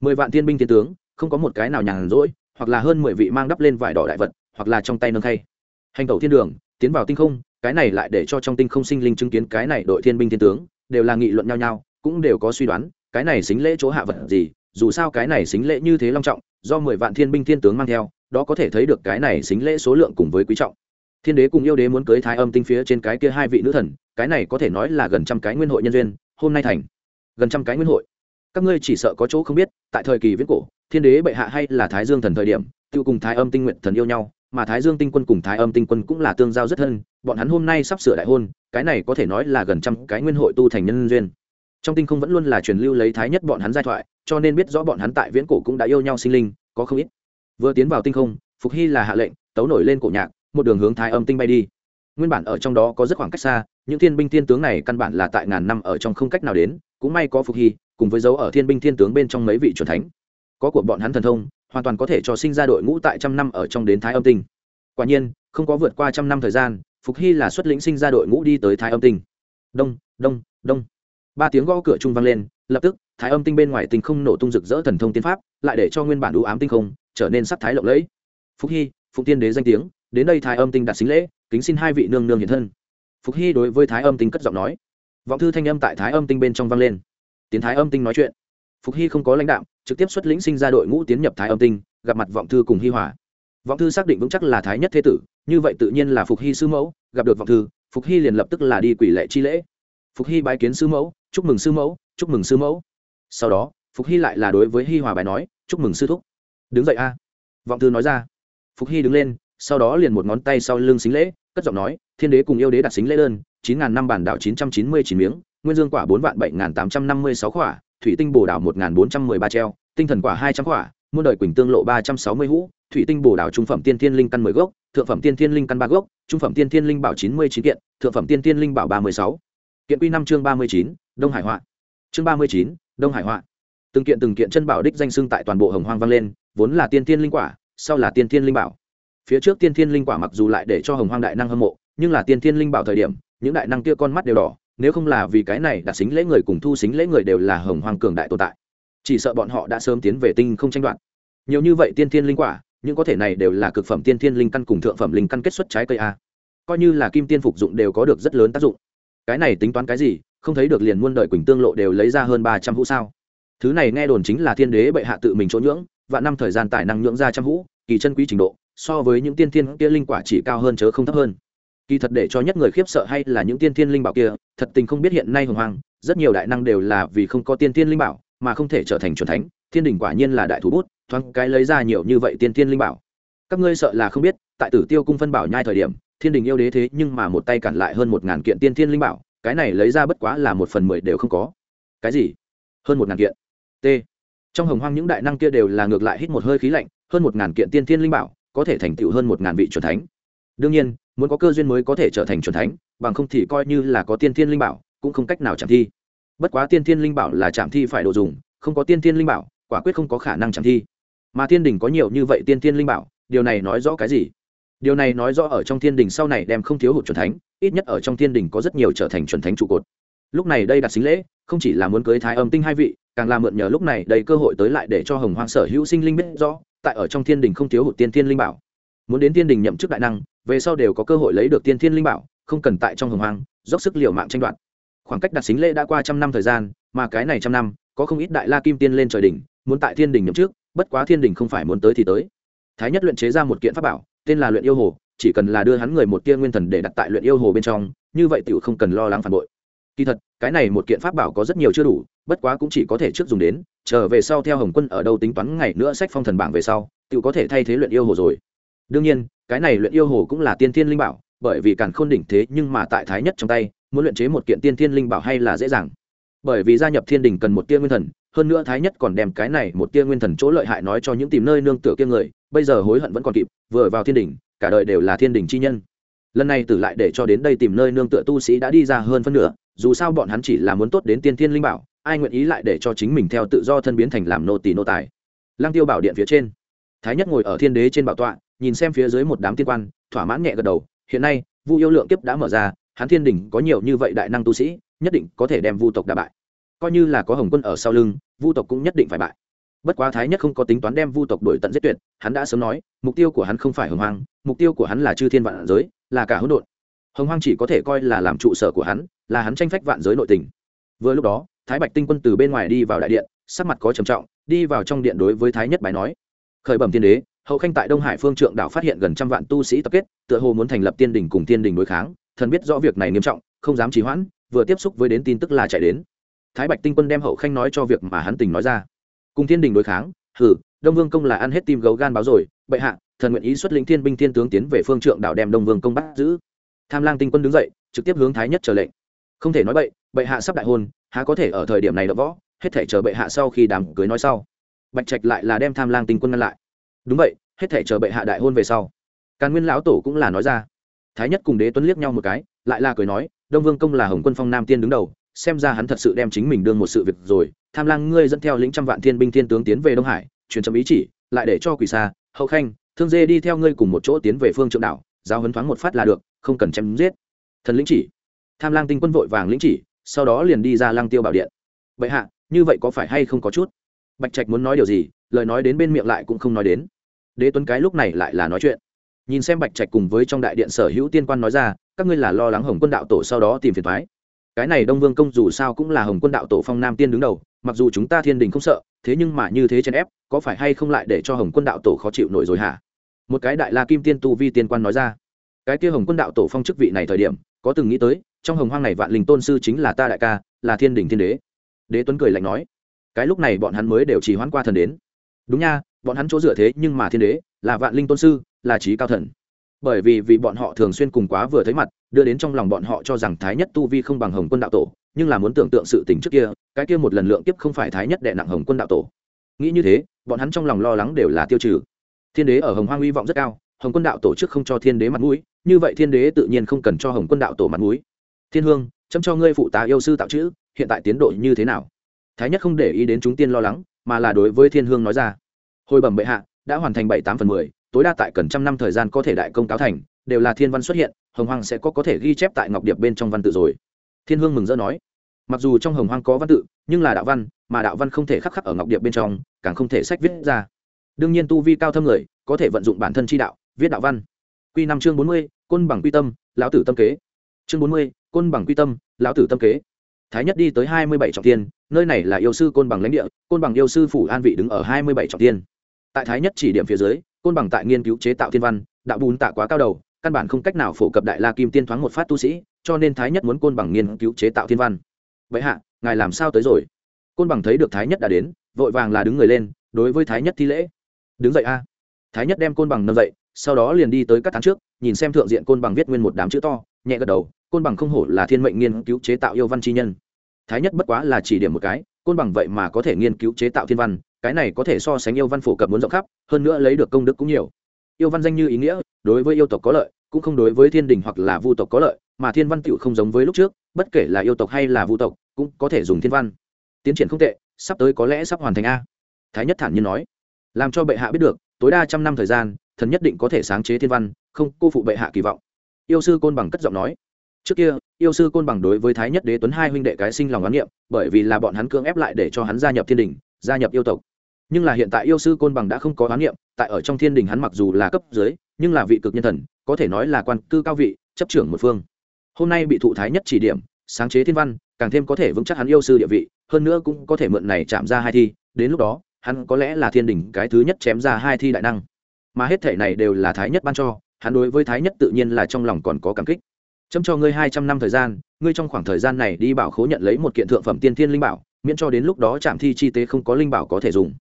Mười vạn thiên binh thiên tướng, không có một cái nào nhàn rỗi, hoặc là hơn mười vị mang đắp lên vải đỏ đại vật, hoặc là trong tay nâng khay. Hành tẩu thiên đường, tiến vào tinh không, cái này lại để cho trong tinh không sinh linh chứng kiến cái này đội thiên binh thiên tướng, đều là nghị luận nhau nhau, cũng đều có suy đoán, cái này xính lễ chỗ hạ vật gì, dù sao cái này xính lễ như thế long trọng, do mười vạn thiên binh thiên tướng mang theo, đó có thể thấy được cái này xính lễ số lượng cùng với quý trọng thiên đế cùng yêu đế muốn cưới thái âm tinh phía trên cái kia hai vị nữ thần, cái này có thể nói là gần trăm cái nguyên hội nhân duyên, hôm nay thành gần trăm cái nguyên hội. Các ngươi chỉ sợ có chỗ không biết, tại thời kỳ viễn cổ, thiên đế bệ hạ hay là thái dương thần thời điểm tự cùng thái âm tinh nguyện thần yêu nhau, mà thái dương tinh quân cùng thái âm tinh quân cũng là tương giao rất thân, bọn hắn hôm nay sắp sửa đại hôn, cái này có thể nói là gần trăm cái nguyên hội tu thành nhân duyên. Trong tinh không vẫn luôn là truyền lưu lấy thái nhất bọn hắn giai thoại, cho nên biết rõ bọn hắn tại viễn cổ cũng đã yêu nhau sinh linh, có không ít. Vừa tiến vào tinh không, phục hy là hạ lệnh, tấu nổi lên cổ nhạc một đường hướng thái âm tinh bay đi. Nguyên bản ở trong đó có rất khoảng cách xa, những thiên binh thiên tướng này căn bản là tại ngàn năm ở trong không cách nào đến, cũng may có phục hy, cùng với dấu ở thiên binh thiên tướng bên trong mấy vị c thánh. Có của bọn hắn thần thông, hoàn toàn có thể cho sinh ra đội ngũ tại trăm năm ở trong đến thái âm tinh. Quả nhiên, không có vượt qua trăm năm thời gian, phục hy là xuất lĩnh sinh ra đội ngũ đi tới thái âm tinh. Đông đông đông. Ba tiếng gõ cửa trung vang lên, lập tức, thái âm tinh bên ngoài tinh không nổ tung rực rỡ thần thông tiên pháp, lại để cho nguyên bản đủ ám tinh không trở nên sắc thái lộng lẫy. Phục hy, phụng tiên đế danh tiếng đến đây thái âm tinh đặt xính lễ, kính xin hai vị nương nương hiện thân. Phục hy đối với thái âm tinh cất giọng nói. Vọng thư thanh âm tại thái âm tinh bên trong vang lên. Tiến thái âm tinh nói chuyện. Phục hy không có lãnh đạo trực tiếp xuất lĩnh sinh ra đội ngũ tiến nhập thái âm tinh, gặp mặt vọng thư cùng hi hòa. Vọng thư xác định vững chắc là thái nhất thế tử, như vậy tự nhiên là phục hy sư mẫu, gặp được vọng thư, phục hy liền lập tức là đi quỷ lệ chi lễ. Phục hy bái kiến sư mẫu, chúc mừng sư mẫu, chúc mừng sư mẫu. Sau đó, phục hy lại là đối với hi hòa bài nói, chúc mừng sư thúc. Đứng dậy a. Vọng thư nói ra. Phục hy đứng lên sau đó liền một ngón tay sau lưng xính lễ, cất giọng nói, thiên đế cùng yêu đế đặt xính lễ đơn, chín ngàn năm bản đảo chín trăm chín mươi chín miếng, nguyên dương quả bốn vạn bảy ngàn tám trăm năm mươi sáu khỏa, thủy tinh bồ đảo một ngàn bốn trăm mười ba treo, tinh thần quả hai trăm khỏa, muôn đời quỳnh tương lộ ba trăm sáu mươi hũ, thủy tinh bồ đảo trung phẩm tiên thiên linh căn mười gốc, thượng phẩm tiên thiên linh căn ba gốc, trung phẩm tiên thiên linh bảo chín mươi chín kiện, thượng phẩm tiên thiên linh bảo ba mươi sáu. Kiện quy năm chương ba mươi chín, đông hải họa. Chương ba mươi chín, đông hải họa. Từng kiện từng kiện chân bảo đích danh xưng tại toàn bộ hồng hoang vang lên, vốn là tiên thiên linh quả, sau là tiên thiên linh bảo phía trước tiên thiên linh quả mặc dù lại để cho hồng hoang đại năng hâm mộ, nhưng là tiên thiên linh bảo thời điểm, những đại năng kia con mắt đều đỏ, nếu không là vì cái này đặt xính lễ người cùng thu xính lễ người đều là hồng hoang cường đại tồn tại. Chỉ sợ bọn họ đã sớm tiến về tinh không tranh đoạt. Nhiều như vậy tiên thiên linh quả những có thể này đều là cực phẩm tiên thiên linh căn cùng thượng phẩm linh căn kết xuất trái cây a. Coi như là kim tiên phục dụng đều có được rất lớn tác dụng. Cái này tính toán cái gì, không thấy được liền muôn đời quỳnh tương lộ đều lấy ra hơn ba trăm hũ sao. Thứ này nghe đồn chính là thiên đế bệ hạ tự mình chỗ nhưỡng và năm thời gian tài năng nhưỡng ra trăm hũ, kỳ chân quý trình độ so với những tiên thiên kia linh quả chỉ cao hơn chớ không thấp hơn. Kỳ thật để cho nhất người khiếp sợ hay là những tiên thiên linh bảo kia, thật tình không biết hiện nay hồng hoang, rất nhiều đại năng đều là vì không có tiên thiên linh bảo mà không thể trở thành chuẩn thánh, thiên đình quả nhiên là đại thủ bút, thoáng cái lấy ra nhiều như vậy tiên thiên linh bảo. Các ngươi sợ là không biết, tại tử tiêu cung phân bảo nhai thời điểm, thiên đình yêu đế thế nhưng mà một tay cản lại hơn một ngàn kiện tiên thiên linh bảo, cái này lấy ra bất quá là một phần mười đều không có. Cái gì? Hơn một ngàn kiện? T. Trong hồng hoang những đại năng kia đều là ngược lại hít một hơi khí lạnh, hơn một ngàn kiện tiên thiên linh bảo có thể thành tựu hơn một ngàn vị c thánh. Đương nhiên, muốn có cơ duyên mới có thể trở thành c thánh, bằng không thì coi như là có tiên thiên linh bảo, cũng không cách nào chạm thi. Bất quá tiên thiên linh bảo là chạm thi phải đồ dùng, không có tiên thiên linh bảo, quả quyết không có khả năng chạm thi. Mà thiên đình có nhiều như vậy tiên thiên linh bảo, điều này nói rõ cái gì? Điều này nói rõ ở trong thiên đình sau này đem không thiếu hụt c thánh, ít nhất ở trong thiên đình có rất nhiều trở thành c thánh trụ cột. Lúc này đây đặt xính lễ không chỉ là muốn cưới thái âm tinh hai vị, càng là mượn nhờ lúc này đầy cơ hội tới lại để cho hồng hoang sở hữu sinh linh biết rõ, tại ở trong thiên đình không thiếu hụt tiên thiên linh bảo. Muốn đến thiên đình nhậm chức đại năng, về sau đều có cơ hội lấy được tiên thiên linh bảo, không cần tại trong hồng hoang, dốc sức liều mạng tranh đoạt. Khoảng cách đặt xính lễ đã qua trăm năm thời gian, mà cái này trăm năm, có không ít đại la kim tiên lên trời đỉnh, muốn tại thiên đình nhậm trước bất quá thiên đình không phải muốn tới thì tới. Thái nhất luyện chế ra một kiện pháp bảo, tên là luyện yêu hồ, chỉ cần là đưa hắn người một tia nguyên thần để đặt tại luyện yêu hồ bên trong, như vậy tiểu không cần lo lắng phản bội. Kỳ thật cái này một kiện pháp bảo có rất nhiều chưa đủ, bất quá cũng chỉ có thể trước dùng đến trở về sau theo hồng quân ở đâu tính toán ngày nữa sách phong thần bảng về sau tự có thể thay thế luyện yêu hồ rồi. Đương nhiên, cái này luyện yêu hồ cũng là tiên thiên linh bảo, bởi vì càn khôn đỉnh thế nhưng mà tại thái nhất trong tay, muốn luyện chế một kiện tiên thiên linh bảo hay là dễ dàng. Bởi vì gia nhập thiên đình cần một tia nguyên thần, hơn nữa thái nhất còn đem cái này một tia nguyên thần chỗ lợi hại nói cho những tìm nơi nương tựa kia người, bây giờ hối hận vẫn còn kịp, vừa vào thiên đình, cả đời đều là thiên đình chi nhân lần này tử lại để cho đến đây tìm nơi nương tựa tu sĩ đã đi ra hơn phân nửa, dù sao bọn hắn chỉ là muốn tốt đến tiên thiên linh bảo, ai nguyện ý lại để cho chính mình theo tự do thân biến thành làm nô tỳ nô tài. Lang tiêu bảo điện phía trên, thái nhất ngồi ở thiên đế trên bảo tọa, nhìn xem phía dưới một đám tiên quan, thỏa mãn nhẹ gật đầu, hiện nay, vu yêu lượng kiếp đã mở ra, hắn thiên đình có nhiều như vậy đại năng tu sĩ, nhất định có thể đem vu tộc đả bại. Coi như là có hồng quân ở sau lưng, vu tộc cũng nhất định phải bại. Bất quá thái nhất không có tính toán đem vu tộc đổi tận giết tuyệt, hắn đã sớm nói, mục tiêu của hắn không phải hồng hoang, mục tiêu của hắn là chư thiên vạn giới là cả hỗn độn. Hồng hoang chỉ có thể coi là làm trụ sở của hắn, là hắn tranh phách vạn giới nội tình. Vừa lúc đó, thái bạch tinh quân từ bên ngoài đi vào đại điện, sắc mặt có trầm trọng, đi vào trong điện đối với thái nhất bài nói, khởi bẩm tiên đế, hậu khanh tại đông hải phương trượng đảo phát hiện gần trăm vạn tu sĩ tập kết, tựa hồ muốn thành lập tiên đình cùng tiên đình đối kháng, thần biết rõ việc này nghiêm trọng, không dám trì hoãn, vừa tiếp xúc với đến tin tức là chạy đến. Thái bạch tinh quân đem hậu khanh nói cho việc mà hắn tình nói ra. Cùng tiên đình đối kháng, hừ, đông vương công là ăn hết tim gấu gan báo rồi, bệ hạ thần nguyện ý xuất lĩnh thiên binh thiên tướng tiến về phương trượng đảo đem đông vương công bắt giữ. Tham lang tinh quân đứng dậy, trực tiếp hướng thái nhất trở lệnh. Không thể nói bậy, bệ hạ sắp đại hôn, há có thể ở thời điểm này đỡ võ, hết thể chờ bệ hạ sau khi đàm cưới nói sau. Bạch trạch lại là đem tham lang tinh quân ngăn lại. Đúng vậy, hết thể chờ bệ hạ đại hôn về sau. Càn nguyên lão tổ cũng là nói ra. Thái nhất cùng đế tuấn liếc nhau một cái, lại là cười nói, đông vương công là hồng quân phong nam tiên đứng đầu, xem ra hắn thật sự đem chính mình đương một sự việc rồi. Tham lang, ngươi dẫn theo lĩnh trăm vạn thiên binh thiên tướng tiến về đông hải, truyền chấm ý chỉ, lại để cho quỷ xa, hậu khanh thương dê đi theo ngươi cùng một chỗ tiến về phương trượng đảo, giao hấn thoáng một phát là được, không cần chém giết. Thần lĩnh chỉ. Tham lang tinh quân vội vàng lĩnh chỉ, sau đó liền đi ra lang tiêu bảo điện. Vậy hạ, như vậy có phải hay không có chút? Bạch trạch muốn nói điều gì, lời nói đến bên miệng lại cũng không nói đến. Đế tuấn cái lúc này lại là nói chuyện. Nhìn xem bạch trạch cùng với trong đại điện sở hữu tiên quan nói ra, các ngươi là lo lắng hồng quân đạo tổ sau đó tìm phiền thoái cái này đông vương công dù sao cũng là hồng quân đạo tổ phong nam tiên đứng đầu, mặc dù chúng ta thiên đình không sợ, thế nhưng mà như thế chèn ép, có phải hay không lại để cho hồng quân đạo tổ khó chịu nổi rồi hả? Một cái đại la kim tiên tu vi tiên quan nói ra. Cái kia hồng quân đạo tổ phong chức vị này thời điểm, có từng nghĩ tới, trong hồng hoang này vạn linh tôn sư chính là ta đại ca, là thiên đình thiên đế. Đế tuấn cười lạnh nói, cái lúc này bọn hắn mới đều chỉ hoãn qua thần đến. Đúng nha, bọn hắn chỗ dựa thế nhưng mà thiên đế, là vạn linh tôn sư, là trí cao thần bởi vì vì bọn họ thường xuyên cùng quá vừa thấy mặt, đưa đến trong lòng bọn họ cho rằng thái nhất tu vi không bằng hồng quân đạo tổ, nhưng là muốn tưởng tượng sự tình trước kia, cái kia một lần lượng tiếp không phải thái nhất đệ nặng hồng quân đạo tổ. Nghĩ như thế, bọn hắn trong lòng lo lắng đều là tiêu trừ. Thiên đế ở hồng hoang hy vọng rất cao, hồng quân đạo tổ chức không cho thiên đế mặt mũi, như vậy thiên đế tự nhiên không cần cho hồng quân đạo tổ mặt mũi. Thiên hương, chấm cho ngươi phụ tá yêu sư tạo chữ, hiện tại tiến độ như thế nào? Thái nhất không để ý đến chúng tiên lo lắng, mà là đối với thiên hương nói ra. Hồi bẩm bệ hạ, đã hoàn thành bảy tám phần mười tối đa tại cần trăm năm thời gian có thể đại công cáo thành, đều là thiên văn xuất hiện, hồng hoang sẽ có có thể ghi chép tại ngọc điệp bên trong văn tự rồi. Thiên hương mừng rỡ nói, mặc dù trong hồng hoang có văn tự, nhưng là đạo văn, mà đạo văn không thể khắc khắc ở ngọc điệp bên trong, càng không thể sách viết ra. Đương nhiên tu vi cao thâm người, có thể vận dụng bản thân chi đạo, viết đạo văn. Q năm chương bốn mươi, côn bằng quy tâm, lão tử tâm kế. Chương bốn mươi, côn bằng quy tâm, lão tử tâm kế. Thái nhất đi tới hai mươi bảy trọng tiên nơi này là yêu sư côn bằng lãnh địa, côn bằng yêu sư phủ an vị đứng ở hai mươi bảy trọng tiên tại thái nhất chỉ điểm phía dưới côn bằng tại nghiên cứu chế tạo thiên văn, đạo bùn tạ quá cao đầu, căn bản không cách nào phổ cập đại la kim tiên thoáng một phát tu sĩ, cho nên thái nhất muốn côn bằng nghiên cứu chế tạo thiên văn. Vậy hạ, ngài làm sao tới rồi? Côn bằng thấy được thái nhất đã đến, vội vàng là đứng người lên, đối với thái nhất thi lễ. Đứng dậy a. Thái nhất đem côn bằng nâng dậy, sau đó liền đi tới các tháng trước, nhìn xem thượng diện côn bằng viết nguyên một đám chữ to, nhẹ gật đầu, côn bằng không hổ là thiên mệnh nghiên cứu chế tạo yêu văn chi nhân. Thái nhất bất quá là chỉ điểm một cái côn bằng vậy mà có thể nghiên cứu chế tạo thiên văn, cái này có thể so sánh yêu văn phổ cập muốn rộng khắp, hơn nữa lấy được công đức cũng nhiều. Yêu văn danh như ý nghĩa, đối với yêu tộc có lợi, cũng không đối với thiên đình hoặc là vu tộc có lợi, mà thiên văn tựu không giống với lúc trước, bất kể là yêu tộc hay là vu tộc, cũng có thể dùng thiên văn. Tiến triển không tệ, sắp tới có lẽ sắp hoàn thành a. Thái nhất thản nhiên nói. Làm cho bệ hạ biết được, tối đa trăm năm thời gian, thần nhất định có thể sáng chế thiên văn, không cô phụ bệ hạ kỳ vọng. Yêu sư côn bằng cất giọng nói trước kia, yêu sư côn bằng đối với thái nhất đế tuấn hai huynh đệ cái sinh lòng oán niệm, bởi vì là bọn hắn cưỡng ép lại để cho hắn gia nhập thiên đình, gia nhập yêu tộc. Nhưng là hiện tại yêu sư côn bằng đã không có oán niệm, tại ở trong thiên đình hắn mặc dù là cấp dưới, nhưng là vị cực nhân thần, có thể nói là quan cư cao vị, chấp trưởng một phương. Hôm nay bị thụ thái nhất chỉ điểm, sáng chế thiên văn, càng thêm có thể vững chắc hắn yêu sư địa vị, hơn nữa cũng có thể mượn này chạm ra hai thi, đến lúc đó, hắn có lẽ là thiên đình cái thứ nhất chém ra hai thi đại năng. Mà hết thể này đều là thái nhất ban cho, hắn đối với thái nhất tự nhiên là trong lòng còn có cảm kích chấm cho ngươi hai trăm năm thời gian, ngươi trong khoảng thời gian này đi bảo khố nhận lấy một kiện thượng phẩm tiên thiên linh bảo, miễn cho đến lúc đó trạm thi chi tế không có linh bảo có thể dùng.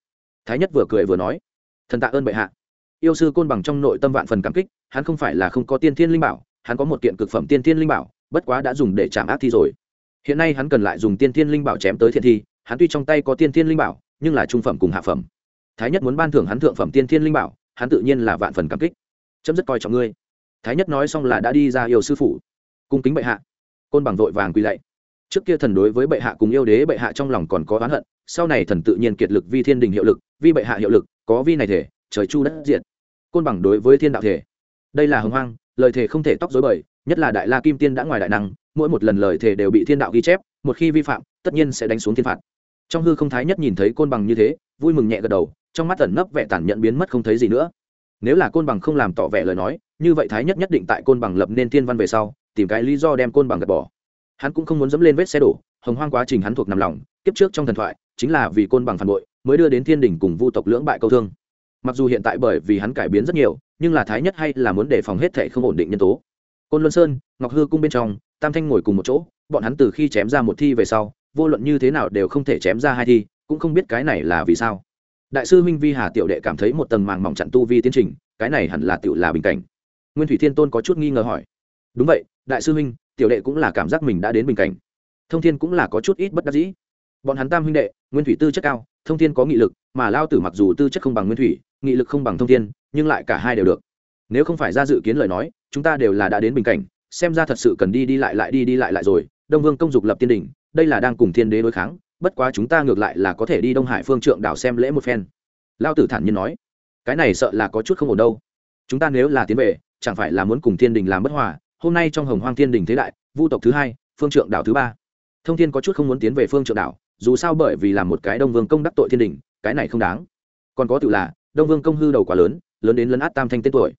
Thái nhất vừa cười vừa nói, thần tạ ơn bệ hạ. Yêu sư côn bằng trong nội tâm vạn phần cảm kích, hắn không phải là không có tiên thiên linh bảo, hắn có một kiện cực phẩm tiên thiên linh bảo, bất quá đã dùng để chạm ác thi rồi. Hiện nay hắn cần lại dùng tiên thiên linh bảo chém tới thiện thi, hắn tuy trong tay có tiên thiên linh bảo, nhưng là trung phẩm cùng hạ phẩm. Thái nhất muốn ban thưởng hắn thượng phẩm tiên thiên linh bảo, hắn tự nhiên là vạn phần cảm kích. Chấm dứt coi trọng ngươi. Thái nhất nói xong là đã đi ra yêu sư phủ cung kính bệ hạ. Côn bằng vội vàng quỳ lạy. Trước kia thần đối với bệ hạ cùng yêu đế bệ hạ trong lòng còn có oán hận, sau này thần tự nhiên kiệt lực vi thiên đình hiệu lực, vi bệ hạ hiệu lực, có vi này thể, trời chu đất diện côn bằng đối với thiên đạo thể. Đây là hồng hoang, lời thể không thể tóc dối bời, nhất là đại la kim tiên đã ngoài đại năng, mỗi một lần lời thể đều bị thiên đạo ghi chép, một khi vi phạm, tất nhiên sẽ đánh xuống thiên phạt. Trong hư không thái nhất nhìn thấy côn bằng như thế, vui mừng nhẹ gật đầu, trong mắt tẩn nấp vẻ tản nhận biến mất không thấy gì nữa. Nếu là côn bằng không làm tỏ vẻ lời nói, như vậy thái nhất nhất định tại côn bằng lập nên thiên văn về sau tìm cái lý do đem côn bằng gạt bỏ. Hắn cũng không muốn dẫm lên vết xe đổ, hồng hoang quá trình hắn thuộc nằm lòng, kiếp trước trong thần thoại, chính là vì côn bằng phản bội, mới đưa đến thiên đình cùng vu tộc lưỡng bại câu thương. Mặc dù hiện tại bởi vì hắn cải biến rất nhiều, nhưng là thái nhất hay là muốn đề phòng hết thệ không ổn định nhân tố. Côn luân sơn, ngọc hư cung bên trong, tam thanh ngồi cùng một chỗ, bọn hắn từ khi chém ra một thi về sau, vô luận như thế nào đều không thể chém ra hai thi, cũng không biết cái này là vì sao. Đại sư minh vi hà tiểu đệ cảm thấy một tầng màng mỏng chặn tu vi tiến trình, cái này hẳn là tiểu là bình cảnh. Nguyên thủy thiên tôn có chút nghi ngờ hỏi. Đúng vậy đại sư huynh, tiểu đệ cũng là cảm giác mình đã đến bình cảnh. Thông thiên cũng là có chút ít bất đắc dĩ. Bọn hắn tam huynh đệ nguyên thủy tư chất cao thông thiên có nghị lực mà lao tử mặc dù tư chất không bằng nguyên thủy nghị lực không bằng thông thiên nhưng lại cả hai đều được. Nếu không phải ra dự kiến lời nói chúng ta đều là đã đến bình cảnh xem ra thật sự cần đi đi lại lại đi đi lại lại rồi đông vương công dục lập tiên đình đây là đang cùng thiên đế đối kháng bất quá chúng ta ngược lại là có thể đi đông hải phương trượng đảo xem lễ một phen. Lao tử thản nhiên nói. Cái này sợ là có chút không ổn đâu. Chúng ta nếu là tiến về chẳng phải là muốn cùng thiên đình làm bất hòa hôm nay trong hồng hoang thiên đình thế đại, vu tộc thứ hai, phương trượng đảo thứ ba. Thông thiên có chút không muốn tiến về phương trượng đảo, dù sao bởi vì làm một cái đông vương công đắc tội thiên đình, cái này không đáng. Còn có tự là, đông vương công hư đầu quá lớn lớn đến lấn át tam thanh tên tuổi.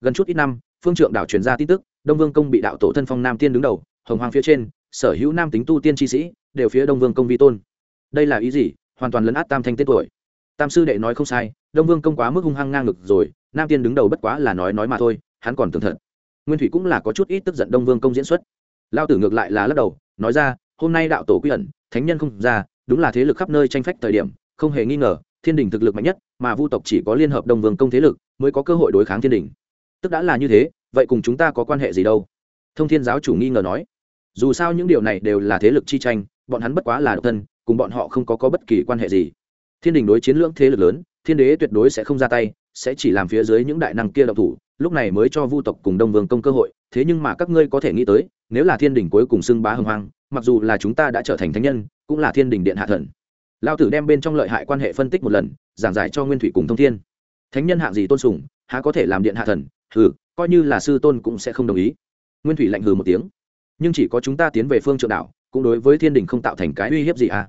Gần chút ít năm, phương trượng đảo truyền ra tin tức, đông vương công bị đạo tổ thân phong nam tiên đứng đầu, hồng hoàng phía trên, sở hữu nam tính tu tiên tri sĩ, đều phía đông vương công vi tôn. Đây là ý gì? Hoàn toàn lấn át tam thanh tên tuổi. Tam sư đệ nói không sai, đông vương công quá mức hung hăng ngang ngực rồi, nam tiên đứng đầu bất quá là nói nói mà thôi, hắn còn tưởng thật nguyên thủy cũng là có chút ít tức giận đông vương công diễn xuất. Lao tử ngược lại là lắc đầu nói ra hôm nay đạo tổ quy ẩn thánh nhân không ra đúng là thế lực khắp nơi tranh phách thời điểm không hề nghi ngờ thiên đình thực lực mạnh nhất mà vu tộc chỉ có liên hợp đông vương công thế lực mới có cơ hội đối kháng thiên đình. Tức đã là như thế vậy cùng chúng ta có quan hệ gì đâu? Thông thiên giáo chủ nghi ngờ nói. Dù sao những điều này đều là thế lực chi tranh bọn hắn bất quá là độc thân cùng bọn họ không có, có bất kỳ quan hệ gì. Thiên đình đối chiến lưỡng thế lực lớn thiên đế tuyệt đối sẽ không ra tay sẽ chỉ làm phía dưới những đại năng kia độc thủ lúc này mới cho vu tộc cùng đông vương công cơ hội, thế nhưng mà các ngươi có thể nghĩ tới, nếu là thiên đình cuối cùng xưng bá hưng hoang, mặc dù là chúng ta đã trở thành thánh nhân, cũng là thiên đình điện hạ thần. Lao tử đem bên trong lợi hại quan hệ phân tích một lần, giảng giải cho nguyên thủy cùng thông thiên. Thánh nhân hạng gì tôn sùng, há có thể làm điện hạ thần, hừ, coi như là sư tôn cũng sẽ không đồng ý. Nguyên thủy lạnh hừ một tiếng. Nhưng chỉ có chúng ta tiến về phương trượng đảo, cũng đối với thiên đình không tạo thành cái uy hiếp gì à?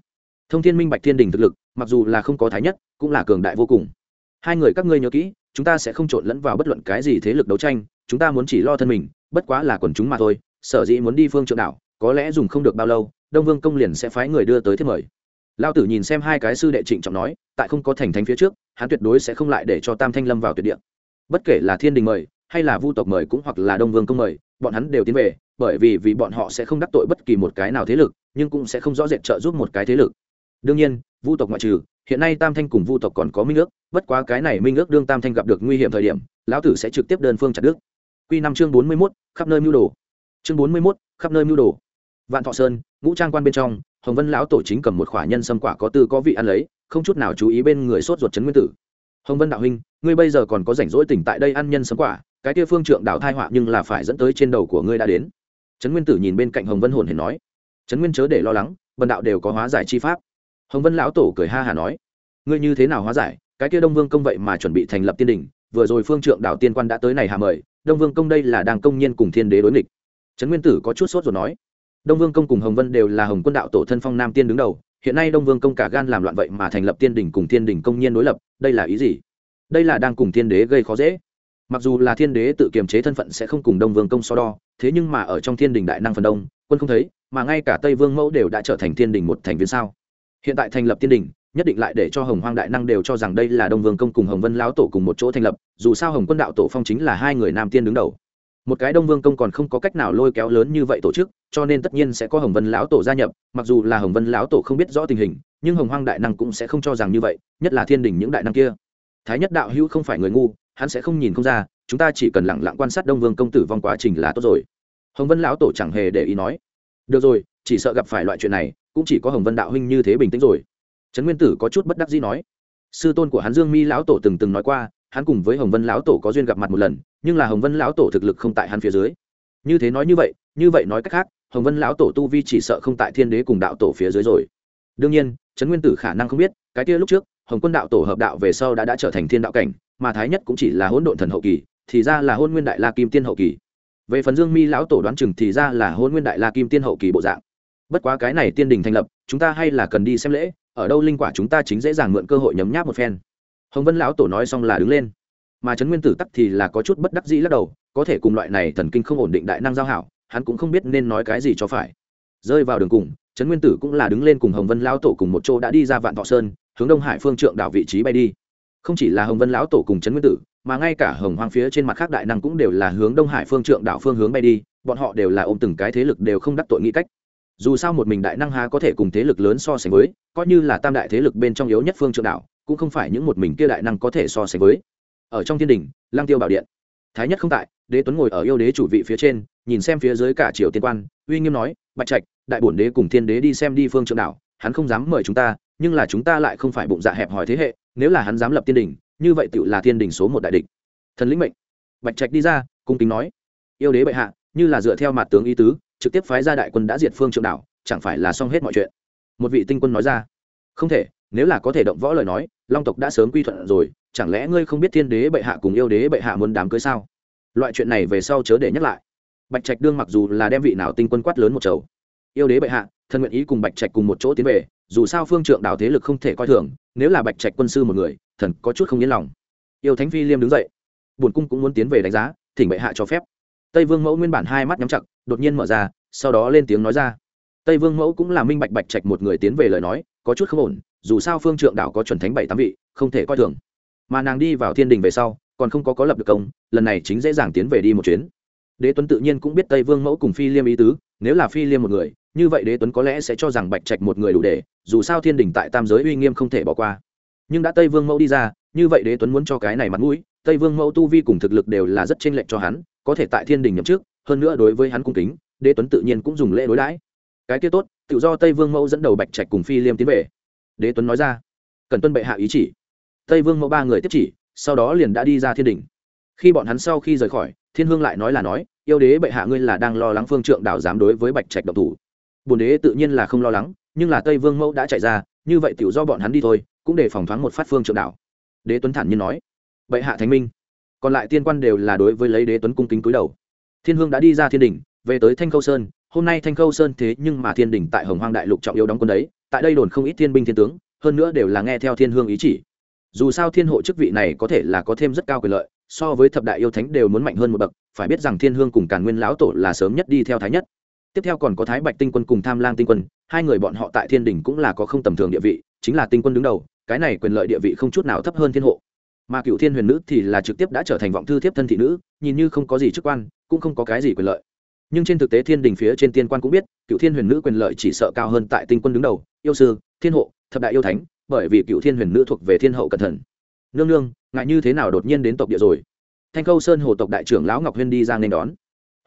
Thông thiên minh bạch thiên đình thực lực, mặc dù là không có thái nhất, cũng là cường đại vô cùng. Hai người các ngươi nhớ kỹ chúng ta sẽ không trộn lẫn vào bất luận cái gì thế lực đấu tranh, chúng ta muốn chỉ lo thân mình, bất quá là quần chúng mà thôi, sở dĩ muốn đi phương trượng đảo, có lẽ dùng không được bao lâu, đông vương công liền sẽ phái người đưa tới thiết mời. Lao tử nhìn xem hai cái sư đệ trịnh trọng nói, tại không có thành thánh phía trước, hắn tuyệt đối sẽ không lại để cho tam thanh lâm vào tuyệt địa. Bất kể là thiên đình mời, hay là vu tộc mời cũng hoặc là đông vương công mời, bọn hắn đều tiến về, bởi vì vì bọn họ sẽ không đắc tội bất kỳ một cái nào thế lực, nhưng cũng sẽ không rõ rệt trợ giúp một cái thế lực. Đương nhiên, vu tộc ngoại trừ hiện nay tam thanh cùng vu tộc còn có minh ước, bất quá cái này minh ước đương tam thanh gặp được nguy hiểm thời điểm, lão tử sẽ trực tiếp đơn phương chặt đức q năm chương bốn mươi mốt, khắp nơi mưu đồ. Chương bốn mươi mốt, khắp nơi mưu đồ. Vạn thọ sơn, ngũ trang quan bên trong, hồng vân lão tổ chính cầm một khỏa nhân sâm quả có tư có vị ăn lấy, không chút nào chú ý bên người sốt ruột chấn nguyên tử. Hồng vân đạo huynh, ngươi bây giờ còn có rảnh rỗi tỉnh tại đây ăn nhân sâm quả, cái kia phương trượng đạo thai họa nhưng là phải dẫn tới trên đầu của ngươi đã đến. Trấn nguyên tử nhìn bên cạnh hồng vân hồn hề nói. Trấn nguyên chớ để lo lắng, bần đạo đều có hóa giải chi pháp hồng vân lão tổ cười ha hả nói, ngươi như thế nào hóa giải? Cái kia đông vương công vậy mà chuẩn bị thành lập tiên đình, vừa rồi phương trượng đảo tiên quan đã tới này hạ mời, đông vương công đây là đang công nhiên cùng thiên đế đối nghịch. Trấn nguyên tử có chút sốt rồi nói, đông vương công cùng hồng vân đều là hồng quân đạo tổ thân phong nam tiên đứng đầu, hiện nay đông vương công cả gan làm loạn vậy mà thành lập tiên đình cùng thiên đình công nhiên đối lập, đây là ý gì? Đây là đang cùng thiên đế gây khó dễ. Mặc dù là thiên đế tự kiềm chế thân phận sẽ không cùng đông vương công so đo, thế nhưng mà ở trong thiên đình đại năng phần đông, quân không thấy, mà ngay cả tây vương mẫu đều đã trở thành thiên đình một thành viên sao? Hiện tại thành lập tiên đình, nhất định lại để cho hồng hoang đại năng đều cho rằng đây là đông vương công cùng hồng vân lão tổ cùng một chỗ thành lập, dù sao hồng quân đạo tổ phong chính là hai người nam tiên đứng đầu. Một cái đông vương công còn không có cách nào lôi kéo lớn như vậy tổ chức, cho nên tất nhiên sẽ có hồng vân lão tổ gia nhập, mặc dù là hồng vân lão tổ không biết rõ tình hình, nhưng hồng hoang đại năng cũng sẽ không cho rằng như vậy, nhất là thiên đình những đại năng kia. Thái nhất đạo hữu không phải người ngu, hắn sẽ không nhìn không ra, chúng ta chỉ cần lặng lặng quan sát đông vương công tử vong quá trình là tốt rồi. Hồng vân lão tổ chẳng hề để ý nói. Được rồi, chỉ sợ gặp phải loại chuyện này cũng chỉ có hồng vân đạo huynh như thế bình tĩnh rồi. Trấn nguyên tử có chút bất đắc dĩ nói. Sư tôn của hắn dương mi lão tổ từng từng nói qua, hắn cùng với hồng vân lão tổ có duyên gặp mặt một lần, nhưng là hồng vân lão tổ thực lực không tại hắn phía dưới. Như thế nói như vậy như vậy nói cách khác, hồng vân lão tổ tu vi chỉ sợ không tại thiên đế cùng đạo tổ phía dưới rồi. Đương nhiên, trấn nguyên tử khả năng không biết, cái kia lúc trước, hồng quân đạo tổ hợp đạo về sau đã đã trở thành thiên đạo cảnh, mà thái nhất cũng chỉ là hỗn độn thần hậu kỳ, thì ra là hôn nguyên đại la kim tiên hậu kỳ. Về phần dương mi lão tổ đoán chừng thì ra là hôn nguyên đại la kim tiên hậu kỳ bộ dạng bất quá cái này tiên đình thành lập, chúng ta hay là cần đi xem lễ, ở đâu linh quả chúng ta chính dễ dàng mượn cơ hội nhấm nháp một phen. Hồng vân lão tổ nói xong là đứng lên. Mà trấn nguyên tử tắc thì là có chút bất đắc dĩ lắc đầu, có thể cùng loại này thần kinh không ổn định đại năng giao hảo, hắn cũng không biết nên nói cái gì cho phải. Rơi vào đường cùng, trấn nguyên tử cũng là đứng lên cùng hồng vân lão tổ cùng một chỗ đã đi ra vạn thọ sơn, hướng đông hải phương trượng đảo vị trí bay đi. Không chỉ là hồng vân lão tổ cùng trấn nguyên tử, mà ngay cả hồng hoang phía trên mặt khác đại năng cũng đều là hướng đông hải phương trượng đảo phương hướng bay đi, bọn họ đều là ôm từng cái thế lực đều không đắc tội nghĩ cách dù sao một mình đại năng há có thể cùng thế lực lớn so sánh với, coi như là tam đại thế lực bên trong yếu nhất phương trượng đảo, cũng không phải những một mình kia đại năng có thể so sánh với. Ở trong thiên đình lang tiêu bảo điện, thái nhất không tại, đế tuấn ngồi ở yêu đế chủ vị phía trên, nhìn xem phía dưới cả triều tiên quan, uy nghiêm nói, bạch trạch, đại bổn đế cùng thiên đế đi xem đi phương trượng đảo, hắn không dám mời chúng ta, nhưng là chúng ta lại không phải bụng dạ hẹp hòi thế hệ, nếu là hắn dám lập tiên đình, như vậy tự là thiên đình số một đại địch. Thần lĩnh mệnh. Bạch trạch đi ra, cung kính nói, yêu đế bệ hạ, như là dựa theo mặt tướng ý tứ trực tiếp phái ra đại quân đã diệt phương trượng đảo, chẳng phải là xong hết mọi chuyện? Một vị tinh quân nói ra. Không thể, nếu là có thể động võ lời nói, long tộc đã sớm quy thuận rồi, chẳng lẽ ngươi không biết thiên đế bệ hạ cùng yêu đế bệ hạ muốn đám cưới sao? Loại chuyện này về sau chớ để nhắc lại. Bạch trạch đương mặc dù là đem vị nào tinh quân quát lớn một chầu, yêu đế bệ hạ, thân nguyện ý cùng bạch trạch cùng một chỗ tiến về, dù sao phương trượng đảo thế lực không thể coi thường, nếu là bạch trạch quân sư một người, thần có chút không yên lòng. Yêu thánh phi liêm đứng dậy, bổn cung cũng muốn tiến về đánh giá, thỉnh bệ hạ cho phép tây vương mẫu nguyên bản hai mắt nhắm chặt, đột nhiên mở ra, sau đó lên tiếng nói ra. Tây vương mẫu cũng là minh bạch bạch trạch một người tiến về lời nói, có chút không ổn, dù sao phương trượng đảo có chuẩn thánh bảy tám vị, không thể coi thường. Mà nàng đi vào thiên đình về sau, còn không có có lập được công, lần này chính dễ dàng tiến về đi một chuyến. Đế tuấn tự nhiên cũng biết tây vương mẫu cùng phi liêm ý tứ, nếu là phi liêm một người, như vậy đế tuấn có lẽ sẽ cho rằng bạch trạch một người đủ để, dù sao thiên đình tại tam giới uy nghiêm không thể bỏ qua. Nhưng đã tây vương mẫu đi ra, như vậy đế tuấn muốn cho cái này mặt mũi, tây vương mẫu tu vi cùng thực lực đều là rất chênh lệch cho hắn có thể tại thiên đình nhậm trước hơn nữa đối với hắn cung kính, đế tuấn tự nhiên cũng dùng lễ đối đãi. Cái kia tốt, tự do tây vương mẫu dẫn đầu bạch trạch cùng phi liêm tiến về. Đế tuấn nói ra cần tuân bệ hạ ý chỉ. Tây vương mẫu ba người tiếp chỉ, sau đó liền đã đi ra thiên đình. Khi bọn hắn sau khi rời khỏi, thiên hương lại nói là nói, yêu đế bệ hạ ngươi là đang lo lắng phương trượng đảo dám đối với bạch trạch độc thủ. Bồn đế tự nhiên là không lo lắng, nhưng là tây vương mẫu đã chạy ra, như vậy tiểu do bọn hắn đi thôi, cũng để phòng thoáng một phát phương trượng đảo. Đế tuấn thản nhiên nói, bệ hạ thánh minh còn lại tiên quan đều là đối với lấy đế tuấn cung kính cúi đầu. Thiên hương đã đi ra thiên đình về tới thanh khâu sơn. Hôm nay thanh khâu sơn thế nhưng mà thiên đình tại hồng hoang đại lục trọng yếu đóng quân đấy, tại đây đồn không ít thiên binh thiên tướng, hơn nữa đều là nghe theo thiên hương ý chỉ. Dù sao thiên hộ chức vị này có thể là có thêm rất cao quyền lợi, so với thập đại yêu thánh đều muốn mạnh hơn một bậc, phải biết rằng thiên hương cùng càn nguyên lão tổ là sớm nhất đi theo thái nhất. Tiếp theo còn có thái bạch tinh quân cùng tham lang tinh quân, hai người bọn họ tại thiên đình cũng là có không tầm thường địa vị, chính là tinh quân đứng đầu, cái này quyền lợi địa vị không chút nào thấp hơn thiên hộ mà cựu thiên huyền nữ thì là trực tiếp đã trở thành vọng thư thiếp thân thị nữ, nhìn như không có gì chức quan, cũng không có cái gì quyền lợi. Nhưng trên thực tế thiên đình phía trên tiên quan cũng biết, cựu thiên huyền nữ quyền lợi chỉ sợ cao hơn tại tinh quân đứng đầu, yêu sư, thiên hộ, thập đại yêu thánh, bởi vì cựu thiên huyền nữ thuộc về thiên hậu cẩn thận. Nương nương, ngại như thế nào đột nhiên đến tộc địa rồi? Thanh khâu sơn hồ tộc đại trưởng lão ngọc huyên đi ra nên đón.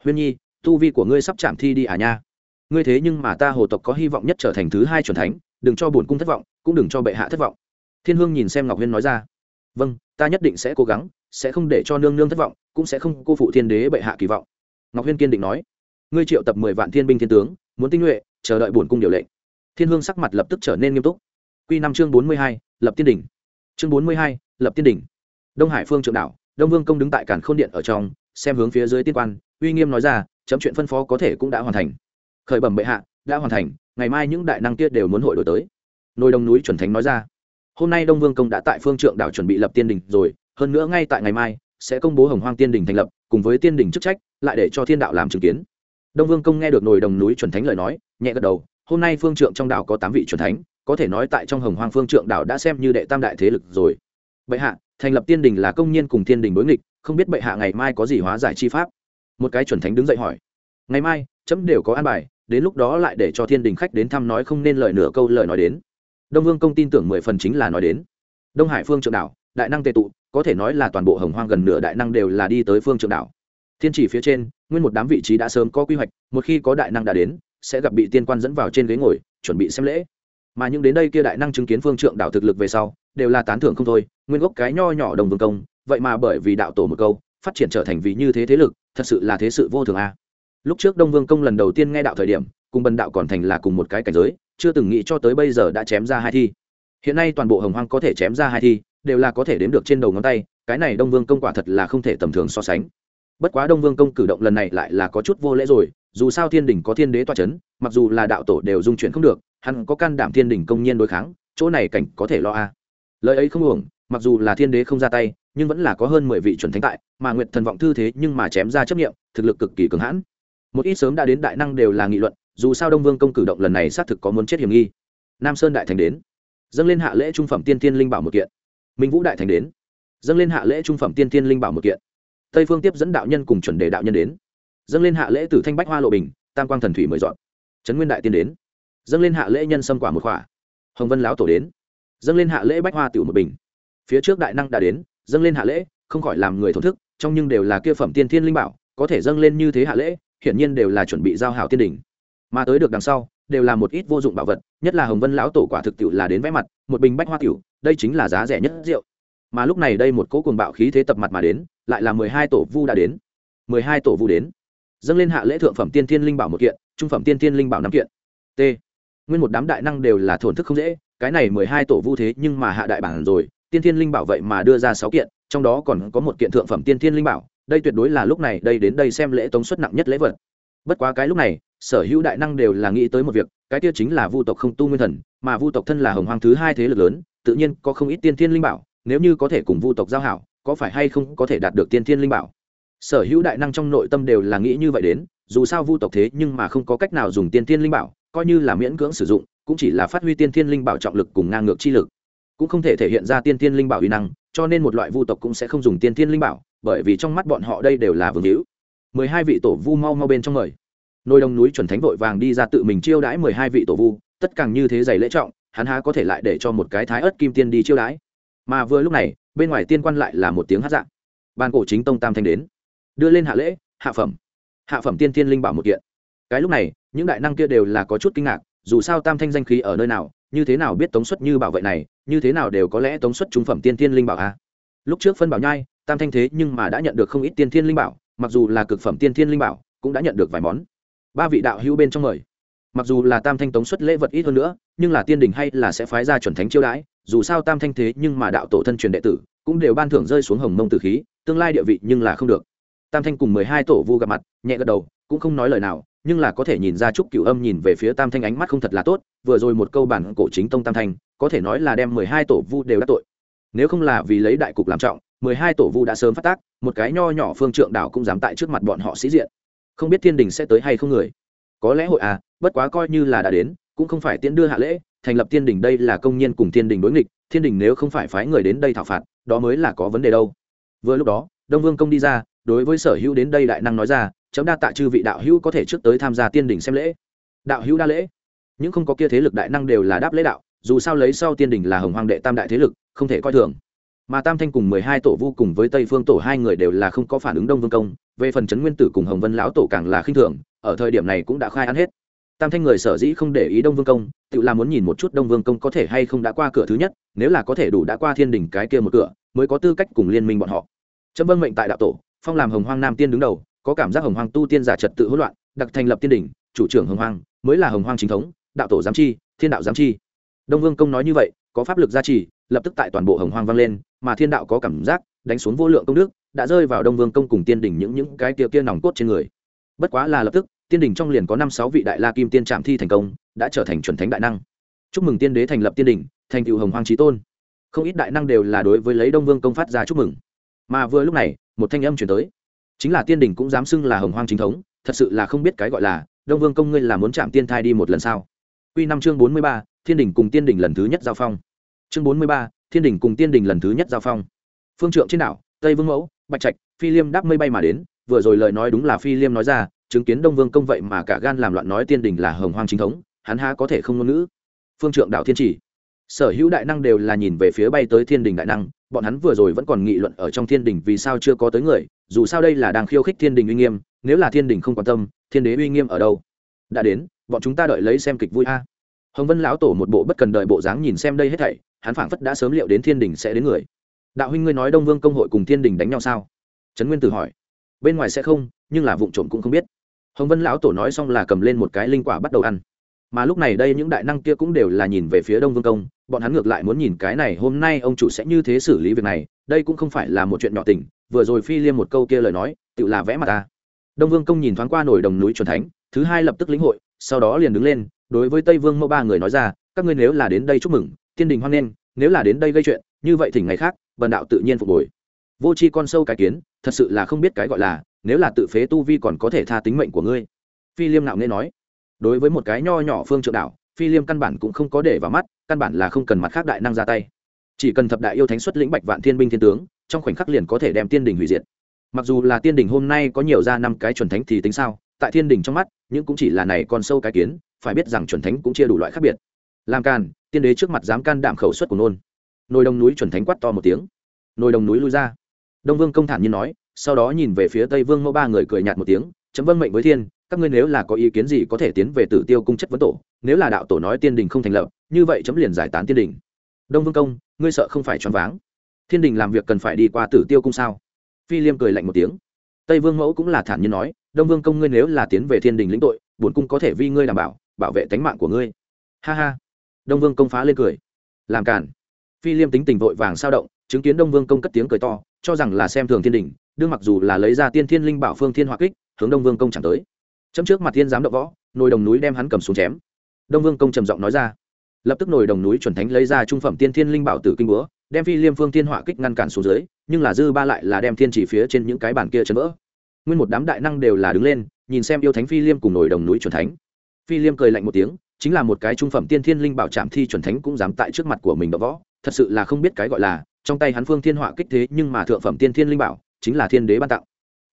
Huyên nhi, tu vi của ngươi sắp chạm thi đi à nha? Ngươi thế nhưng mà ta hồ tộc có hy vọng nhất trở thành thứ hai c thánh, đừng cho bổn cung thất vọng, cũng đừng cho bệ hạ thất vọng. Thiên hương nhìn xem ngọc huyên nói ra vâng ta nhất định sẽ cố gắng, sẽ không để cho nương nương thất vọng, cũng sẽ không cô phụ thiên đế bệ hạ kỳ vọng. Ngọc huyên kiên định nói. Ngươi triệu tập mười vạn thiên binh thiên tướng, muốn tinh nhuệ, chờ đợi bổn cung điều lệnh. Thiên hương sắc mặt lập tức trở nên nghiêm túc. Q năm chương bốn mươi hai, lập tiên đỉnh. Chương bốn mươi hai, lập tiên đỉnh. Đông hải phương trượng đảo, đông vương công đứng tại cản k h ô n điện ở trong, xem hướng phía dưới tiên quan, uy nghiêm nói ra, chấm chuyện phân phó có thể cũng đã hoàn thành. Khởi bẩm bệ hạ, đã hoàn thành, ngày mai những đại năng tiết đều muốn hội đổi tới. Nồi đông núi chuẩn thánh nói ra hôm nay đông vương công đã tại phương trượng đảo chuẩn bị lập tiên đình rồi, hơn nữa ngay tại ngày mai sẽ công bố hồng hoang tiên đình thành lập, cùng với tiên đình chức trách, lại để cho thiên đạo làm chứng kiến. Đông vương công nghe được nồi đồng núi chuẩn thánh lời nói, nhẹ gật đầu, hôm nay phương trượng trong đảo có tám vị chuẩn thánh, có thể nói tại trong hồng hoang phương trượng đảo đã xem như đệ tam đại thế lực rồi. Bệ hạ, thành lập tiên đình là công nhiên cùng tiên đình đối nghịch, không biết bệ hạ ngày mai có gì hóa giải chi pháp? Một cái chuẩn thánh đứng dậy hỏi. Ngày mai, chấm đều có an bài, đến lúc đó lại để cho thiên đình khách đến thăm nói không nên lời nửa câu lời nói đến đông vương công tin tưởng mười phần chính là nói đến. Đông hải phương trượng đảo, đại năng tệ tụ, có thể nói là toàn bộ hồng hoang gần nửa đại năng đều là đi tới phương trượng đảo. Thiên chỉ phía trên, nguyên một đám vị trí đã sớm có quy hoạch, một khi có đại năng đã đến, sẽ gặp bị tiên quan dẫn vào trên ghế ngồi, chuẩn bị xem lễ. Mà những đến đây kia đại năng chứng kiến phương trượng đảo thực lực về sau, đều là tán thưởng không thôi, nguyên gốc cái nho nhỏ đồng vương công, vậy mà bởi vì đạo tổ một câu, phát triển trở thành vì như thế thế lực, thật sự là thế sự vô thường a. Lúc trước đông vương công lần đầu tiên nghe đạo thời điểm, cùng bần đạo còn thành là cùng một cái cảnh giới chưa từng nghĩ cho tới bây giờ đã chém ra hai thi. Hiện nay toàn bộ hồng hoang có thể chém ra hai thi, đều là có thể đếm được trên đầu ngón tay, cái này đông vương công quả thật là không thể tầm thường so sánh. Bất quá đông vương công cử động lần này lại là có chút vô lễ rồi, dù sao thiên đình có thiên đế toa c h ấ n mặc dù là đạo tổ đều dung chuyển không được, hắn có can đảm thiên đình công nhiên đối kháng, chỗ này cảnh có thể lo a. Lời ấy không uổng, mặc dù là thiên đế không ra tay, nhưng vẫn là có hơn mười vị chuẩn thánh tại, mà nguyệt thần vọng thư thế nhưng mà chém ra chấp nghiệm thực lực cực kỳ cường hãn. Một ít sớm đã đến đại năng đều là nghị luận dù sao đông vương công cử động lần này xác thực có muốn chết hiểm nghi. Nam sơn đại thành đến. Dâng lên hạ lễ trung phẩm tiên tiên linh bảo một kiện. Minh vũ đại thành đến. Dâng lên hạ lễ trung phẩm tiên tiên linh bảo một kiện. Tây phương tiếp dẫn đạo nhân cùng chuẩn đề đạo nhân đến. Dâng lên hạ lễ tử thanh bách hoa lộ bình, tam quang thần thủy mười dọn. Trấn nguyên đại tiên đến. Dâng lên hạ lễ nhân sâm quả một khỏa. Hồng vân lão tổ đến. Dâng lên hạ lễ bách hoa tiểu một bình. Phía trước đại năng đã đến, dâng lên hạ lễ, không khỏi làm người thổn thức, trong nhưng đều là kia phẩm tiên thiên linh bảo, có thể dâng lên như thế hạ lễ, hiển nhiên đều là chuẩn bị giao hảo tiên đỉnh mà tới được đằng sau, đều là một ít vô dụng bảo vật, nhất là hồng vân lão tổ quả thực tiệu là đến vẽ mặt, một bình bách hoa tiểu, đây chính là giá rẻ nhất rượu. Mà lúc này đây một cỗ cuồng bạo khí thế tập mặt mà đến, lại là mười hai tổ vu đã đến. mười hai tổ vu đến. Dâng lên hạ lễ thượng phẩm tiên thiên linh bảo một kiện, trung phẩm tiên thiên linh bảo năm kiện. T. Nguyên một đám đại năng đều là thổn thức không dễ, cái này mười hai tổ vu thế nhưng mà hạ đại bản rồi, tiên thiên linh bảo vậy mà đưa ra sáu kiện, trong đó còn có một kiện thượng phẩm tiên thiên linh bảo, đây tuyệt đối là lúc này đây đến đây xem lễ tống suất nặng nhất lễ vật. Bất quá cái lúc này sở hữu đại năng đều là nghĩ tới một việc, cái kia chính là vu tộc không tu nguyên thần, mà vu tộc thân là hồng hoàng thứ hai thế lực lớn, tự nhiên có không ít tiên thiên linh bảo, nếu như có thể cùng vu tộc giao hảo, có phải hay không có thể đạt được tiên thiên linh bảo? Sở hữu đại năng trong nội tâm đều là nghĩ như vậy đến, dù sao vu tộc thế nhưng mà không có cách nào dùng tiên thiên linh bảo, coi như là miễn cưỡng sử dụng, cũng chỉ là phát huy tiên thiên linh bảo trọng lực cùng ngang ngược chi lực. Cũng không thể thể hiện ra tiên thiên linh bảo uy năng, cho nên một loại vu tộc cũng sẽ không dùng tiên thiên linh bảo, bởi vì trong mắt bọn họ đây đều là vương hữu. Mười hai vị tổ vu mau mau bên trong mời nôi đông núi chuẩn thánh vội vàng đi ra tự mình chiêu đãi mười hai vị tổ vu, tất càng như thế dày lễ trọng, hắn há có thể lại để cho một cái thái ớt kim tiên đi chiêu đãi. Mà vừa lúc này, bên ngoài tiên quan lại là một tiếng hát dạng ban cổ chính tông tam thanh đến, đưa lên hạ lễ, hạ phẩm. Hạ phẩm tiên thiên linh bảo một kiện. Cái lúc này, những đại năng kia đều là có chút kinh ngạc, dù sao tam thanh danh khí ở nơi nào, như thế nào biết tống suất như bảo vệ này, như thế nào đều có lẽ tống suất trung phẩm tiên thiên linh bảo a lúc trước phân bảo nhai, tam thanh thế nhưng mà đã nhận được không ít tiên thiên linh bảo, mặc dù là cực phẩm tiên thiên linh bảo, cũng đã nhận được vài món ba vị đạo hữu bên trong mời. Mặc dù là tam thanh tống xuất lễ vật ít hơn nữa, nhưng là tiên đình hay là sẽ phái ra chuẩn thánh chiêu đãi, dù sao tam thanh thế nhưng mà đạo tổ thân truyền đệ tử, cũng đều ban thưởng rơi xuống hồng mông tử khí, tương lai địa vị nhưng là không được. Tam thanh cùng mười hai tổ vu gặp mặt, nhẹ gật đầu, cũng không nói lời nào, nhưng là có thể nhìn ra trúc cửu âm nhìn về phía tam thanh ánh mắt không thật là tốt, vừa rồi một câu bản cổ chính tông tam thanh, có thể nói là đem mười hai tổ vu đều đã tội. Nếu không là vì lấy đại cục làm trọng, mười hai tổ vu đã sớm phát tác, một cái nho nhỏ phương trượng đảo cũng dám tại trước mặt bọn họ sĩ diện không biết thiên đình sẽ tới hay không người. Có lẽ hội à bất quá coi như là đã đến, cũng không phải tiễn đưa hạ lễ, thành lập thiên đình đây là công nhân cùng thiên đình đối nghịch, thiên đình nếu không phải phái người đến đây thảo phạt, đó mới là có vấn đề đâu. Vừa lúc đó, đông vương công đi ra, đối với sở hữu đến đây đại năng nói ra, chấm đa tạ chư vị đạo hữu có thể trước tới tham gia tiên đình xem lễ. Đạo hữu đa lễ. Những không có kia thế lực đại năng đều là đáp lễ đạo, dù sao lấy sau tiên đình là hồng hoàng đệ tam đại thế lực, không thể coi thường mà tam thanh cùng mười hai tổ vu cùng với tây phương tổ hai người đều là không có phản ứng đông vương công, về phần trấn nguyên tử cùng hồng vân lão tổ càng là khinh thường, ở thời điểm này cũng đã khai ăn hết. Tam thanh người sở dĩ không để ý đông vương công, tự là muốn nhìn một chút đông vương công có thể hay không đã qua cửa thứ nhất, nếu là có thể đủ đã qua thiên đình cái kia một cửa, mới có tư cách cùng liên minh bọn họ. Trâm vân mệnh tại đạo tổ, phong làm hồng hoang nam tiên đứng đầu, có cảm giác hồng hoang tu tiên giả trật tự hỗn loạn, đặc thành lập tiên đình, chủ trưởng hồng hoang, mới là hồng hoang chính thống, đạo tổ giám chi, thiên đạo giám chi. Đông vương công nói như vậy có pháp lực gia trì, lập tức tại toàn bộ hồng hoang vang lên, mà thiên đạo có cảm giác, đánh xuống vô lượng công đức, đã rơi vào đông vương công cùng tiên đỉnh những những cái kia kia nòng cốt trên người. Bất quá là lập tức, tiên đỉnh trong liền có năm sáu vị đại la kim tiên trạm thi thành công, đã trở thành chuẩn thánh đại năng. Chúc mừng tiên đế thành lập tiên đỉnh thành cựu hồng hoang trí tôn. Không ít đại năng đều là đối với lấy đông vương công phát ra chúc mừng. Mà vừa lúc này, một thanh âm chuyển tới. Chính là tiên đỉnh cũng dám xưng là hồng hoang chính thống, thật sự là không biết cái gọi là, đông vương công ngươi là muốn chạm tiên thai đi một lần sao? Q năm chương bốn mươi ba thiên đình cùng tiên đình lần thứ nhất giao phong. Chương bốn mươi ba, thiên đình cùng tiên đình lần thứ nhất giao phong. Phương trượng trên đảo, tây vương mẫu, bạch trạch, phi liêm đáp mây bay mà đến, vừa rồi lời nói đúng là phi liêm nói ra, chứng kiến đông vương công vậy mà cả gan làm loạn nói tiên đình là hồng hoang chính thống, hắn há có thể không ngôn ngữ. Phương trượng đạo thiên chỉ. Sở hữu đại năng đều là nhìn về phía bay tới thiên đình đại năng, bọn hắn vừa rồi vẫn còn nghị luận ở trong thiên đình vì sao chưa có tới người, dù sao đây là đang khiêu khích thiên đình uy nghiêm, nếu là thiên đình không quan tâm, thiên đế uy nghiêm ở đâu? Đã đến, bọn chúng ta đợi lấy xem kịch vui a hồng vân lão tổ một bộ bất cần đợi bộ dáng nhìn xem đây hết thảy, hắn phảng phất đã sớm liệu đến thiên đình sẽ đến người. Đạo huynh ngươi nói đông vương công hội cùng thiên đình đánh nhau sao? Trấn nguyên tử hỏi. Bên ngoài sẽ không, nhưng là vụ trộm cũng không biết. Hồng vân lão tổ nói xong là cầm lên một cái linh quả bắt đầu ăn. Mà lúc này đây những đại năng kia cũng đều là nhìn về phía đông vương công, bọn hắn ngược lại muốn nhìn cái này hôm nay ông chủ sẽ như thế xử lý việc này, đây cũng không phải là một chuyện nhỏ tình, vừa rồi phi liêm một câu kia lời nói, tự là vẽ mặt ta. Đông vương công nhìn thoáng qua nổi đồng núi c thánh, thứ hai lập tức lĩnh hội, sau đó liền đứng lên đối với tây vương mẫu ba người nói ra, các ngươi nếu là đến đây chúc mừng, tiên đình hoan nghênh, nếu là đến đây gây chuyện, như vậy thỉnh ngày khác, bần đạo tự nhiên phục hồi. Vô c h i con sâu cái kiến, thật sự là không biết cái gọi là, nếu là tự phế tu vi còn có thể tha tính mệnh của ngươi. Phi liêm nạo nghe nói. Đối với một cái nho nhỏ phương trượng đạo phi liêm căn bản cũng không có để vào mắt, căn bản là không cần mặt khác đại năng ra tay. Chỉ cần thập đại yêu thánh xuất lĩnh bạch vạn thiên binh thiên tướng, trong khoảnh khắc liền có thể đem tiên đình hủy diệt. Mặc dù là tiên đình hôm nay có nhiều ra năm cái chuẩn thánh thì tính sao, tại thiên đình trong mắt, nhưng cũng chỉ là này con sâu cái kiến phải biết rằng chuẩn thánh cũng chia đủ loại khác biệt. Làm can tiên đế trước mặt dám can đảm khẩu suất của nôn. Nồi đồng núi chuẩn thánh quát to một tiếng. Nồi đồng núi lui ra. Đông vương công thản nhiên nói, sau đó nhìn về phía tây vương mẫu ba người cười nhạt một tiếng, chấm vâng mệnh với thiên, các ngươi nếu là có ý kiến gì có thể tiến về tử tiêu cung chất vấn tổ, nếu là đạo tổ nói tiên đình không thành lập, như vậy chấm liền giải tán tiên đình. Đông vương công, ngươi sợ không phải choáng váng. Thiên đình làm việc cần phải đi qua tử tiêu cung sao? Phi liêm cười lạnh một tiếng. Tây vương mẫu cũng là thản nhiên nói, đông vương công, ngươi nếu là tiến về thiên đình lĩnh tội, bổn cung có thể vi ngươi đảm bảo bảo vệ tánh mạng của ngươi. Ha ha. Đông vương công phá lên cười. Làm cản phi liêm tính tình vội vàng sao động, chứng kiến đông vương công cất tiếng cười to, cho rằng là xem thường thiên đình, đương mặc dù là lấy ra tiên thiên linh bảo phương thiên hỏa kích, hướng đông vương công chẳng tới. Chấm trước mặt thiên giám động võ, nồi đồng núi đem hắn cầm xuống chém. Đông vương công trầm giọng nói ra. Lập tức nồi đồng núi chuẩn thánh lấy ra trung phẩm tiên thiên linh bảo tử kinh búa, đem phi liêm phương thiên hỏa kích ngăn cản xuống dưới, nhưng là dư ba lại là đem thiên chỉ phía trên những cái bàn kia chấn vỡ. Nguyên một đám đại năng đều là đứng lên, nhìn xem yêu thánh phi liêm cùng nồi đồng núi chuẩn thánh phi liêm cười lạnh một tiếng, chính là một cái trung phẩm tiên thiên linh bảo trạm thi chuẩn thánh cũng dám tại trước mặt của mình đ võ. Thật sự là không biết cái gọi là, trong tay hắn phương thiên họa kích thế nhưng mà thượng phẩm tiên thiên linh bảo, chính là thiên đế ban tặng.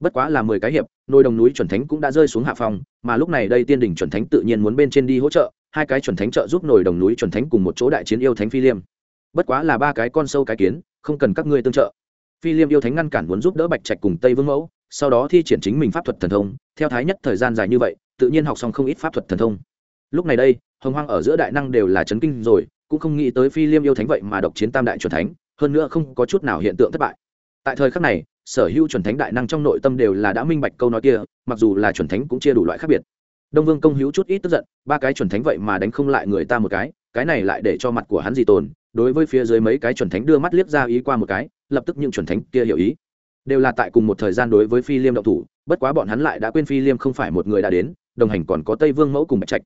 Bất quá là mười cái hiệp nôi đồng núi chuẩn thánh cũng đã rơi xuống hạ phòng, mà lúc này đây tiên đỉnh chuẩn thánh tự nhiên muốn bên trên đi hỗ trợ, hai cái chuẩn thánh trợ giúp nồi đồng núi chuẩn thánh cùng một chỗ đại chiến yêu thánh phi liêm. Bất quá là ba cái con sâu cái kiến, không cần các ngươi tương trợ. Phi liêm yêu thánh ngăn cản muốn giúp đỡ bạch trạch cùng tây vương mẫu, sau đó thi triển chính mình pháp thuật thần thông, theo thái nhất thời gian dài như vậy tự nhiên học xong không ít pháp thuật thần thông. Lúc này đây, hồng hoang ở giữa đại năng đều là chấn kinh rồi, cũng không nghĩ tới phi liêm yêu thánh vậy mà độc chiến tam đại chuẩn thánh, hơn nữa không có chút nào hiện tượng thất bại. Tại thời khắc này, sở hữu chuẩn thánh đại năng trong nội tâm đều là đã minh bạch câu nói kia, mặc dù là chuẩn thánh cũng chia đủ loại khác biệt. Đông vương công hữu chút ít tức giận, ba cái chuẩn thánh vậy mà đánh không lại người ta một cái cái này lại để cho mặt của hắn gì tồn, đối với phía dưới mấy cái chuẩn thánh đưa mắt liếc ra ý qua một cái, lập tức những chuẩn thánh kia hiểu ý. Đều là tại cùng một thời gian đối với phi liêm động thủ, bất quá bọn hắn lại đã quên phi liêm không phải một người đã đến đồng hành còn có tây vương mẫu cùng bạch trạch.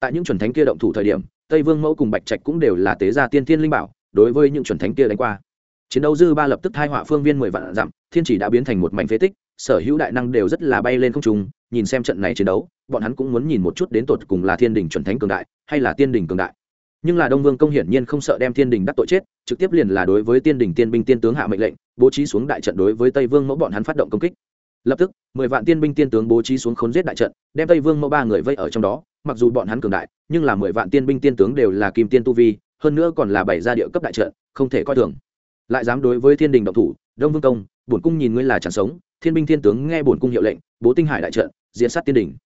Tại những chuẩn thánh kia động thủ thời điểm, tây vương mẫu cùng bạch trạch cũng đều là tế gia tiên thiên linh bảo, đối với những chuẩn thánh kia đánh qua. Chiến đấu dư ba lập tức thai họa phương viên mười vạn dặm, thiên chỉ đã biến thành một mảnh phế tích, sở hữu đại năng đều rất là bay lên không trung, nhìn xem trận này chiến đấu, bọn hắn cũng muốn nhìn một chút đến tột cùng là thiên đình chuẩn thánh cường đại, hay là tiên đình cường đại. Nhưng là đông vương công hiển nhiên không sợ đem thiên đình đắc tội chết, trực tiếp liền là đối với tiên đình tiên binh tiên tướng hạ mệnh lệnh, bố trí xuống đại trận đối với tây vương mẫu bọn hắn phát động công kích lập tức, mười vạn tiên binh tiên tướng bố trí xuống khốn giết đại trận, đem tây vương mẫu ba người vây ở trong đó, mặc dù bọn hắn cường đại, nhưng là mười vạn tiên binh tiên tướng đều là kim tiên tu vi, hơn nữa còn là bảy gia địa cấp đại trận, không thể coi thường. Lại dám đối với thiên đình động thủ, đông vương công, bổn cung nhìn ngươi là chẳng sống, thiên binh thiên tướng nghe bổn cung hiệu lệnh, bố tinh hải đại trận, diễn sát tiên đình.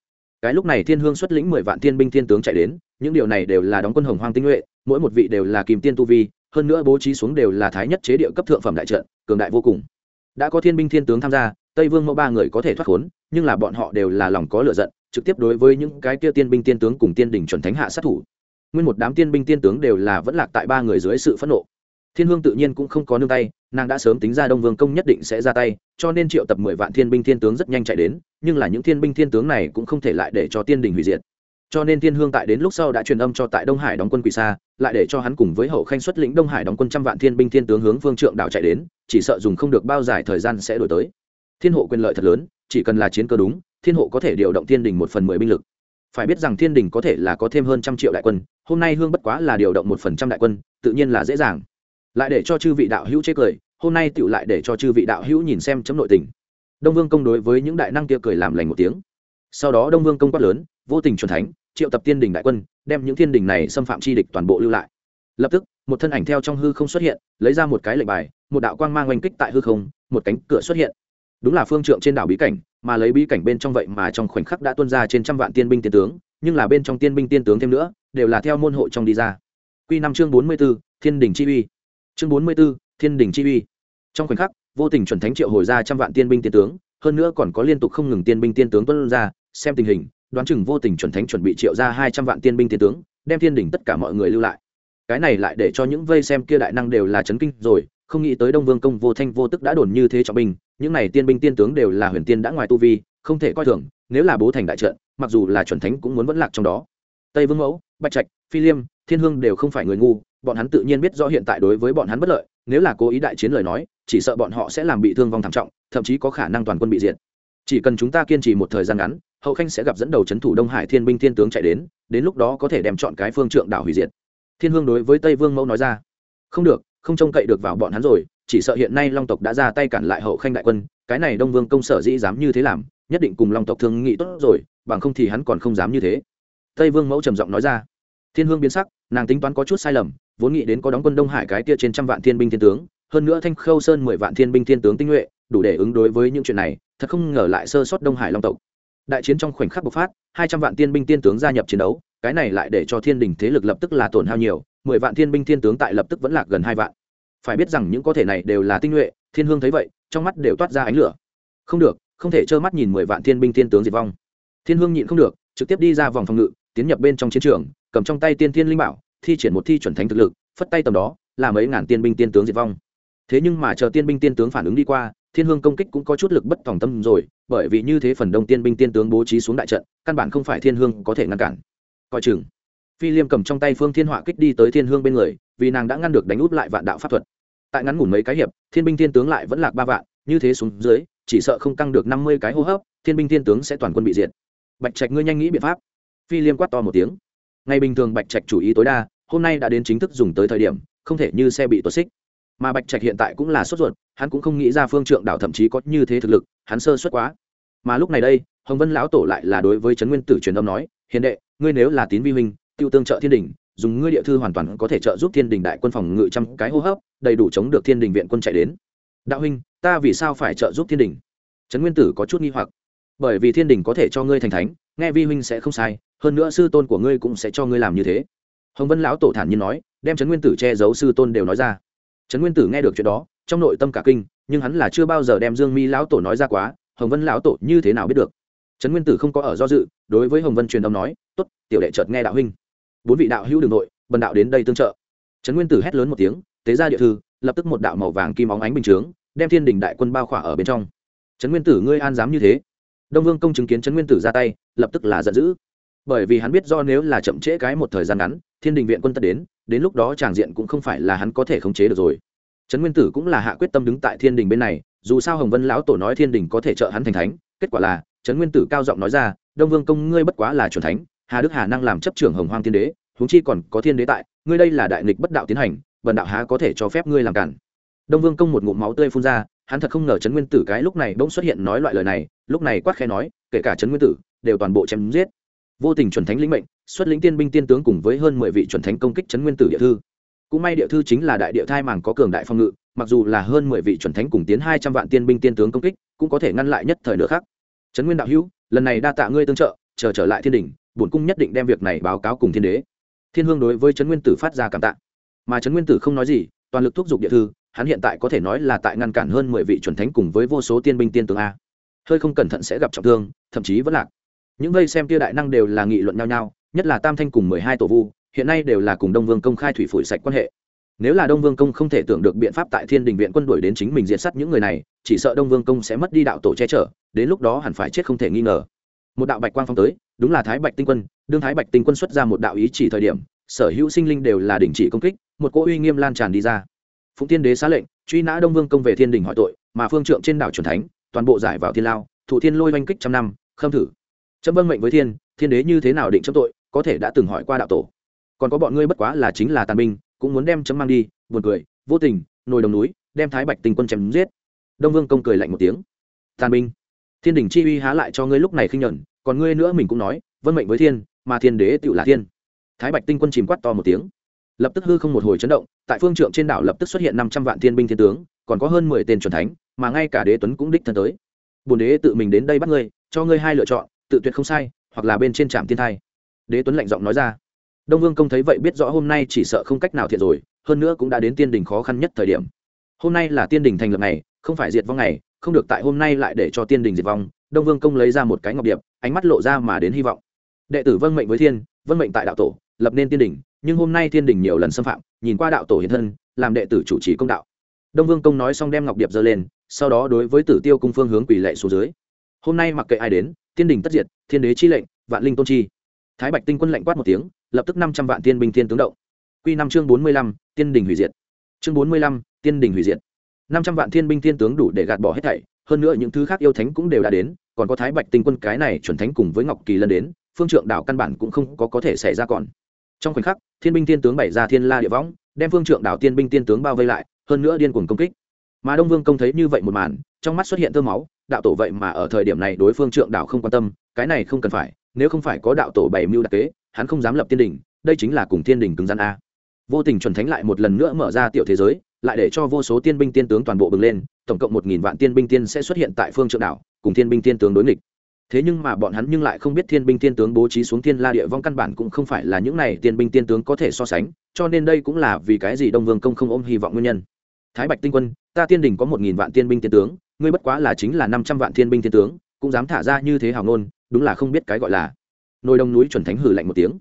Cái lúc này thiên hương xuất lĩnh mười vạn thiên binh thiên tướng chạy đến, những điều này đều là đóng quân hồng hoang tinh nhuệ, mỗi một vị đều là kìm tiên tu vi, hơn nữa bố trí xuống đều là thái nhất chế địa cấp thượng phẩm đại trận, cường đại vô cùng. Đã có thiên binh thiên tướng tham gia tây vương mẫu ba người có thể thoát khốn, nhưng là bọn họ đều là lòng có lựa giận, trực tiếp đối với những cái kia tiên binh tiên tướng cùng tiên đỉnh chuẩn thánh hạ sát thủ. Nguyên một đám tiên binh tiên tướng đều là vẫn lạc tại ba người dưới sự phẫn nộ. Thiên hương tự nhiên cũng không có nương tay, nàng đã sớm tính ra đông vương công nhất định sẽ ra tay, cho nên triệu tập mười vạn thiên binh thiên tướng rất nhanh chạy đến, nhưng là những thiên binh thiên tướng này cũng không thể lại để cho tiên đình hủy diệt. Cho nên thiên hương tại đến lúc sau đã truyền âm cho tại đông hải đóng quân quỷ xa, lại để cho hắn cùng với hậu khanh xuất lĩnh đông hải đóng quân trăm vạn thiên binh thiên tướng hướng phương trượng đảo chạy đến, chỉ sợ dùng không được bao dài thời gian sẽ đổi tới thiên hộ quyền lợi thật lớn, chỉ cần là chiến cơ đúng, thiên hộ có thể điều động thiên đình một phần mười binh lực. Phải biết rằng thiên đình có thể là có thêm hơn trăm triệu đại quân, hôm nay hương bất quá là điều động một phần trăm đại quân, tự nhiên là dễ dàng. Lại để cho chư vị đạo hữu chế cười, hôm nay tựu lại để cho chư vị đạo hữu nhìn xem chấm nội tình. Đông vương công đối với những đại năng kia cười làm lành một tiếng. Sau đó đông vương công quát lớn, vô tình truyền thánh, triệu tập tiên đình đại quân, đem những thiên đình này xâm phạm chi địch toàn bộ lưu lại. Lập tức, một thân ảnh theo trong hư không xuất hiện, lấy ra một cái lệnh bài, một đạo quang mang oanh kích tại hư không, một cánh cửa xuất hiện đúng là phương trượng trên đảo bí cảnh mà lấy bí cảnh bên trong vậy mà trong khoảnh khắc đã tuôn ra trên trăm vạn tiên binh tiên tướng nhưng là bên trong tiên binh tiên tướng thêm nữa đều là theo môn hộ trong đi ra Quy năm chương bốn mươi 44, Thiên Đình chi uy. Chương bốn mươi 44, Thiên Đình chi uy. Trong khoảnh khắc, vô tình chuẩn thánh triệu hồi ra trăm vạn tiên binh tiên tướng, hơn nữa còn có liên tục không ngừng tiên binh tiên tướng tuôn ra, xem tình hình, đoán chừng vô tình chuẩn thánh chuẩn bị triệu ra hai trăm vạn tiên binh tiên tướng, đem thiên đỉnh tất cả mọi người lưu lại. Cái này lại để cho những vây xem kia đại năng đều là chấn kinh rồi, không nghĩ tới Đông Vương công vô thanh vô tức đã đồn như thế trọng binh, những này tiên binh tiên tướng đều là huyền tiên đã ngoài tu vi, không thể coi thường, nếu là bố thành đại trận, mặc dù là chuẩn thánh cũng muốn vẫn lạc trong đó. Tây Vương Mẫu, Bạch Trạch, Phi Liêm, Thiên Hương đều không phải người ngu, bọn hắn tự nhiên biết rõ hiện tại đối với bọn hắn bất lợi, nếu là cố ý đại chiến lời nói, chỉ sợ bọn họ sẽ làm bị thương vong thảm trọng, thậm chí có khả năng toàn quân bị diệt. Chỉ cần chúng ta kiên trì một thời gian ngắn, Hậu Khanh sẽ gặp dẫn đầu chấn thủ Đông Hải Thiên binh thiên tướng chạy đến, đến lúc đó có thể đem chọn cái phương trượng đảo hủy diệt. Thiên Hương đối với Tây Vương Mẫu nói ra, không được, không trông cậy được vào bọn hắn rồi, chỉ sợ hiện nay Long tộc đã ra tay cản lại Hậu Khanh đại quân, cái này Đông Vương công sở dĩ dám như thế làm, nhất định cùng Long tộc thương nghị tốt rồi, bằng không thì hắn còn không dám như thế. Tây Vương Mẫu trầm giọng nói ra. Thiên Hương biến sắc, nàng tính toán có chút sai lầm, vốn nghĩ đến có đóng quân Đông Hải cái kia trên trăm vạn thiên binh thiên tướng, hơn nữa Thanh Khâu Sơn mười vạn thiên binh thiên tướng tinh nhuệ, đủ để ứng đối với những chuyện này, thật không ngờ lại sơ sót Đông Hải Long tộc. Đại chiến trong khoảnh khắc bộc phát, hai trăm vạn tiên binh tiên tướng gia nhập chiến đấu, cái này lại để cho thiên đình thế lực lập tức là tổn hao nhiều, mười vạn thiên binh thiên tướng tại lập tức vẫn lạc gần hai vạn. Phải biết rằng những có thể này đều là tinh nhuệ, Thiên Hương thấy vậy, trong mắt đều toát ra ánh lửa. Không được, không thể trơ mắt nhìn mười vạn thiên binh thiên tướng diệt vong. Thiên Hương nhịn không được, trực tiếp đi ra vòng phòng ngự, tiến nhập bên trong chiến trường, cầm trong tay tiên thiên linh bảo, thi triển một thi chuẩn thánh thực lực, phất tay tầm đó, là mấy ngàn tiên binh tiên tướng diệt vong. Thế nhưng mà chờ tiên binh tiên tướng phản ứng đi qua, Thiên Hương công kích cũng có chút lực bất tòng tâm rồi, bởi vì như thế phần đông tiên binh tiên tướng bố trí xuống đại trận, căn bản không phải Thiên Hương có thể ngăn cản. Coi chừng. Phi Liêm cầm trong tay Phương Thiên Họa kích đi tới Thiên Hương bên người, vì nàng đã ngăn được đánh út lại vạn đạo pháp thuật. Tại ngắn ngủn mấy cái hiệp, Thiên binh Thiên tướng lại vẫn lạc ba vạn, như thế xuống dưới, chỉ sợ không căng được năm mươi cái hô hấp, Thiên binh Thiên tướng sẽ toàn quân bị diệt. Bạch Trạch ngươi nhanh nghĩ biện pháp. Phi Liêm quát to một tiếng. Ngày bình thường Bạch Trạch chủ ý tối đa, hôm nay đã đến chính thức dùng tới thời điểm, không thể như xe bị tuột xích mà bạch trạch hiện tại cũng là sốt ruột hắn cũng không nghĩ ra phương trượng đảo thậm chí có như thế thực lực hắn sơ suất quá mà lúc này đây hồng vân lão tổ lại là đối với trấn nguyên tử truyền âm nói hiền đệ ngươi nếu là tín vi huynh tiêu tương trợ thiên đình, dùng ngươi địa thư hoàn toàn có thể trợ giúp thiên đình đại quân phòng ngự trăm cái hô hấp, đầy đủ chống được thiên đình viện quân chạy đến. Đạo huynh, ta vì sao phải trợ giúp thiên đình? Trấn nguyên tử có chút nghi hoặc. Bởi vì thiên đình có thể cho ngươi thành thánh, nghe vi huynh sẽ không sai, hơn nữa sư tôn của ngươi cũng sẽ cho ngươi làm như thế. Hồng vân lão tổ thản nhiên nói, đem trấn nguyên tử che giấu sư tôn đều nói ra. Trấn nguyên tử nghe được chuyện đó, trong nội tâm cả kinh, nhưng hắn là chưa bao giờ đem dương mi lão tổ nói ra quá, hồng vân lão tổ như thế nào biết được? Trấn nguyên tử không có ở do dự, đối với hồng vân truyền âm nói t ố t tiểu đệ chợt nghe đạo huynh bốn vị đạo hữu đường nội, bần đạo đến đây tương trợ. Trấn nguyên tử hét lớn một tiếng, tế ra địa thư, lập tức một đạo màu vàng kim óng ánh bình chướng, đem thiên đình đại quân bao khỏa ở bên trong. Trấn nguyên tử ngươi an dám như thế? Đông vương công chứng kiến trấn nguyên tử ra tay, lập tức là giận dữ. Bởi vì hắn biết do nếu là chậm trễ cái một thời gian ngắn, thiên đình viện quân tất đến đến lúc đó tràng diện cũng không phải là hắn có thể khống chế được rồi. Trấn nguyên tử cũng là hạ quyết tâm đứng tại thiên đình bên này, dù sao hồng vân lão tổ nói thiên đình có thể trợ hắn thành thánh, kết quả là, trấn nguyên tử cao giọng nói ra, đông vương công ngươi bất quá là c thánh hà đức hà năng làm chấp trưởng hồng hoang thiên đế, huống chi còn có thiên đế tại, ngươi đây là đại nghịch bất đạo tiến hành, bần đạo há có thể cho phép ngươi làm cản. Đông vương công một ngụm máu tươi phun ra, hắn thật không ngờ trấn nguyên tử cái lúc này bỗng xuất hiện nói loại lời này, lúc này quát khẽ nói, kể cả trấn nguyên tử, đều toàn bộ chém giết. Vô tình chuẩn thánh lĩnh mệnh, xuất lĩnh tiên binh tiên tướng cùng với hơn mười vị chuẩn thánh công kích Trấn nguyên tử địa thư. Cũng may địa thư chính là đại địa thai màng có cường đại phong ngự, mặc dù là hơn mười vị chuẩn thánh cùng tiến hai trăm vạn tiên binh tiên tướng công kích, cũng có thể ngăn lại nhất thời nữa khác trấn nguyên đạo hữu, lần này đa tạ ngươi tương trợ, chờ trở lại thiên đình bổn cung nhất định đem việc này báo cáo cùng thiên đế. Thiên hương đối với trấn nguyên tử phát ra cảm tạ. Mà trấn nguyên tử không nói gì, toàn lực thúc giục địa thư, hắn hiện tại có thể nói là tại ngăn cản hơn mười vị chuẩn thánh cùng với vô số tiên binh tiên tướng a. Hơi không cẩn thận sẽ gặp trọng thương, thậm chí vẫn lạc. Những vây xem kia đại năng đều là nghị luận nhau nhau, nhất là tam thanh cùng mười hai tổ vu, hiện nay đều là cùng đông vương công khai thủy phủi sạch quan hệ. Nếu là đông vương công không thể tưởng được biện pháp tại thiên đình viện quân đuổi đến chính mình diện sát những người này, chỉ sợ đông vương công sẽ mất đi đạo tổ che chở, đến lúc đó hẳn phải chết không thể nghi ngờ một đạo bạch quang phong tới, đúng là thái bạch tinh quân, đương thái bạch tinh quân xuất ra một đạo ý chỉ thời điểm, sở hữu sinh linh đều là đình chỉ công kích, một cỗ uy nghiêm lan tràn đi ra. Phụng tiên đế xá lệnh, truy nã đông vương công về thiên đình hỏi tội, mà phương trượng trên đảo truyền thánh, toàn bộ giải vào thiên lao, thủ thiên lôi oanh kích trăm năm, khâm thử. Chấm vâng mệnh với thiên thiên đế như thế nào định chấm tội, có thể đã từng hỏi qua đạo tổ. Còn có bọn ngươi bất quá là chính là tàn binh, cũng muốn đem chấm mang đi, buồn cười, vô tình, nồi đồng núi, đem thái bạch tinh quân chém giết. Đông vương công cười lạnh một tiếng. Tàn binh thiên đình chi uy há lại cho ngươi lúc này khinh nhuận, còn ngươi nữa mình cũng nói, vân mệnh với thiên, mà thiên đế tự là thiên. Thái bạch tinh quân chìm quát to một tiếng. Lập tức hư không một hồi chấn động, tại phương trượng trên đảo lập tức xuất hiện năm trăm vạn thiên binh thiên tướng, còn có hơn mười tên c thánh, mà ngay cả đế tuấn cũng đích thân tới. Bồn đế tự mình đến đây bắt ngươi, cho ngươi hai lựa chọn, tự tuyệt không sai, hoặc là bên trên trạm thiên thai. Đế tuấn lạnh giọng nói ra. Đông vương công thấy vậy biết rõ hôm nay chỉ sợ không cách nào thiệt rồi, hơn nữa cũng đã đến tiên đình khó khăn nhất thời điểm. Hôm nay là tiên đình thành lập ngày, không phải diệt vong ngày không được tại hôm nay lại để cho tiên đình diệt vong, đông vương công lấy ra một cái ngọc điệp, ánh mắt lộ ra mà đến hy vọng. Đệ tử vân mệnh với thiên vân mệnh tại đạo tổ, lập nên tiên đình, nhưng hôm nay tiên đình nhiều lần xâm phạm, nhìn qua đạo tổ hiện thân, làm đệ tử chủ trì công đạo. Đông vương công nói xong đem ngọc điệp giơ lên, sau đó đối với tử tiêu cung phương hướng quỳ lệ xuống dưới. Hôm nay mặc kệ ai đến, tiên đình tất diệt, thiên đế chi lệnh, vạn linh tôn chi. Thái bạch tinh quân lệnh quát một tiếng, lập tức năm trăm vạn tiên binh thiên tướng động. Q năm chương bốn mươi lăm, tiên đình hủy diệt. Chương bốn mươi lăm, tiên đình hủy diệt năm trăm vạn thiên binh thiên tướng đủ để gạt bỏ hết thảy, hơn nữa những thứ khác yêu thánh cũng đều đã đến, còn có thái bạch tinh quân cái này chuẩn thánh cùng với ngọc kỳ lân đến, phương trượng đảo căn bản cũng không có có thể xảy ra còn. Trong khoảnh khắc, thiên binh thiên tướng bày ra thiên la địa võng, đem phương trượng đảo tiên binh tiên tướng bao vây lại, hơn nữa điên cuồng công kích. Mà đông vương công thấy như vậy một màn, trong mắt xuất hiện tơ máu, đạo tổ vậy mà ở thời điểm này đối phương trượng đảo không quan tâm, cái này không cần phải, nếu không phải có đạo tổ bảy mưu đặc kế, hắn không dám lập tiên đình, đây chính là cùng tiên đình cứng rắn a. Vô tình chuẩn thánh lại một lần nữa mở ra tiểu thế giới lại để cho vô số tiên binh tiên tướng toàn bộ bừng lên, tổng cộng một nghìn vạn tiên binh tiên sẽ xuất hiện tại phương trượng đảo, cùng thiên binh tiên tướng đối nghịch. Thế nhưng mà bọn hắn nhưng lại không biết thiên binh tiên tướng bố trí xuống thiên la địa vong căn bản cũng không phải là những này tiên binh tiên tướng có thể so sánh, cho nên đây cũng là vì cái gì đông vương công không ôm hy vọng nguyên nhân. Thái bạch tinh quân, ta tiên đình có một nghìn vạn tiên binh tiên tướng, ngươi bất quá là chính là năm trăm vạn thiên binh tiên tướng, cũng dám thả ra như thế hào ngôn, đúng là không biết cái gọi là. Nồi đông núi chuẩn thánh hử lạnh một tiếng.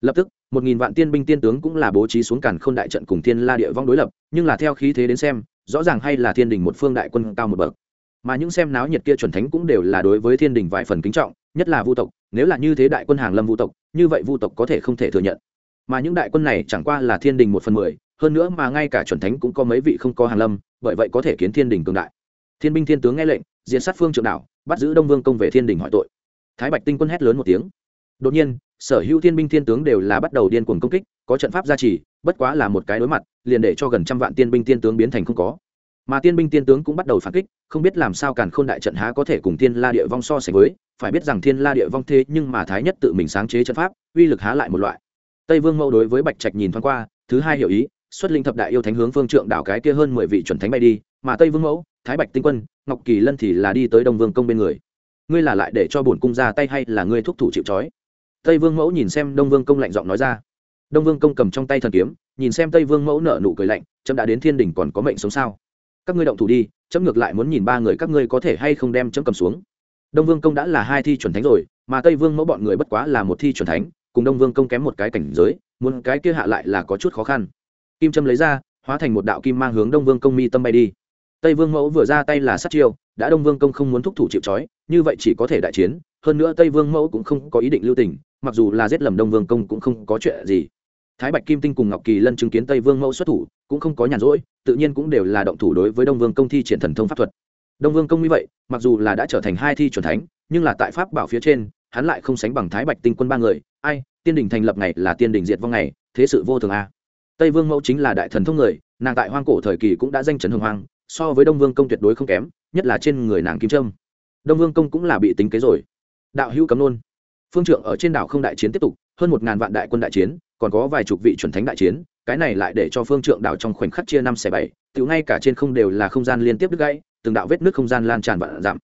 Lập tức một nghìn vạn tiên binh tiên tướng cũng là bố trí xuống cản k h ô n đại trận cùng thiên la địa vong đối lập, nhưng là theo khí thế đến xem, rõ ràng hay là thiên đình một phương đại quân cao một bậc. Mà những xem náo nhiệt kia chuẩn thánh cũng đều là đối với thiên đình vài phần kính trọng, nhất là vu tộc, nếu là như thế đại quân hàng lâm vu tộc, như vậy vu tộc có thể không thể thừa nhận. Mà những đại quân này chẳng qua là thiên đình một phần mười, hơn nữa mà ngay cả chuẩn thánh cũng có mấy vị không có hàng lâm, bởi vậy có thể kiến thiên đình cường đại. Thiên binh thiên tướng nghe lệnh diện sát phương trượng đạo bắt giữ đông vương công về thiên đình hỏi tội. Thái bạch tinh quân hét lớn một tiếng đột nhiên, sở hữu thiên binh thiên tướng đều là bắt đầu điên cuồng công kích, có trận pháp gia trì, bất quá là một cái đối mặt, liền để cho gần trăm vạn tiên binh tiên tướng biến thành không có. Mà tiên binh tiên tướng cũng bắt đầu phản kích, không biết làm sao càn khôn đại trận há có thể cùng thiên la địa vong so sánh với, phải biết rằng thiên la địa vong thế nhưng mà thái nhất tự mình sáng chế trận pháp, uy lực há lại một loại. Tây vương mẫu đối với bạch trạch nhìn thoáng qua, thứ hai hiểu ý, xuất linh thập đại yêu thánh hướng phương trượng đảo cái kia hơn mười vị chuẩn thánh bay đi, mà tây vương mẫu, thái bạch tinh quân, ngọc kỳ lân thì là đi tới đông vương công bên người. Ngươi là lại để cho bổn cung ra tay hay là ngươi thúc thủ chịu trói? Tây vương mẫu nhìn xem đông vương công lạnh giọng nói ra. Đông vương công cầm trong tay thần kiếm, nhìn xem tây vương mẫu nở nụ cười lạnh trâm đã đến thiên đình còn có mệnh sống sao? Các ngươi động thủ đi trẫm ngược lại muốn nhìn ba người các ngươi có thể hay không đem trẫm cầm xuống. Đông vương công đã là hai thi chuẩn thánh rồi, mà tây vương mẫu bọn người bất quá là một thi chuẩn thánh, cùng đông vương công kém một cái cảnh giới, muốn cái kia hạ lại là có chút khó khăn. Kim trâm lấy ra, hóa thành một đạo kim mang hướng đông vương công mi tâm bay đi. Tây vương mẫu vừa ra tay là sát chiêu, đã đông vương công không muốn thúc thủ chịu trói, như vậy chỉ có thể đại chiến hơn nữa tây vương mẫu cũng không có ý định lưu tình, mặc dù là giết lầm đông vương công cũng không có chuyện gì. Thái bạch kim tinh cùng ngọc kỳ lân chứng kiến tây vương mẫu xuất thủ, cũng không có nhàn rỗi, tự nhiên cũng đều là động thủ đối với đông vương công thi triển thần thông pháp thuật. Đông vương công như vậy, mặc dù là đã trở thành hai thi c thánh, nhưng là tại pháp bảo phía trên, hắn lại không sánh bằng thái bạch tinh quân ba người. Ai, tiên đình thành lập ngày là tiên đình diệt vong ngày, thế sự vô thường a. Tây vương mẫu chính là đại thần thông người, nàng tại hoang cổ thời kỳ cũng đã danh chấn hồng hoang, so với đông vương công tuyệt đối không kém, nhất là trên người nàng kim trâm đông vương công cũng là bị tính kế rồi đạo hữu cấm nôn phương trượng ở trên đảo không đại chiến tiếp tục, hơn một ngàn vạn đại quân đại chiến, còn có vài chục vị chuẩn thánh đại chiến, cái này lại để cho phương trượng đảo trong khoảnh khắc chia năm xẻ bảy tự ngay cả trên không đều là không gian liên tiếp đứt gãy, từng đạo vết nước không gian lan tràn vạn giảm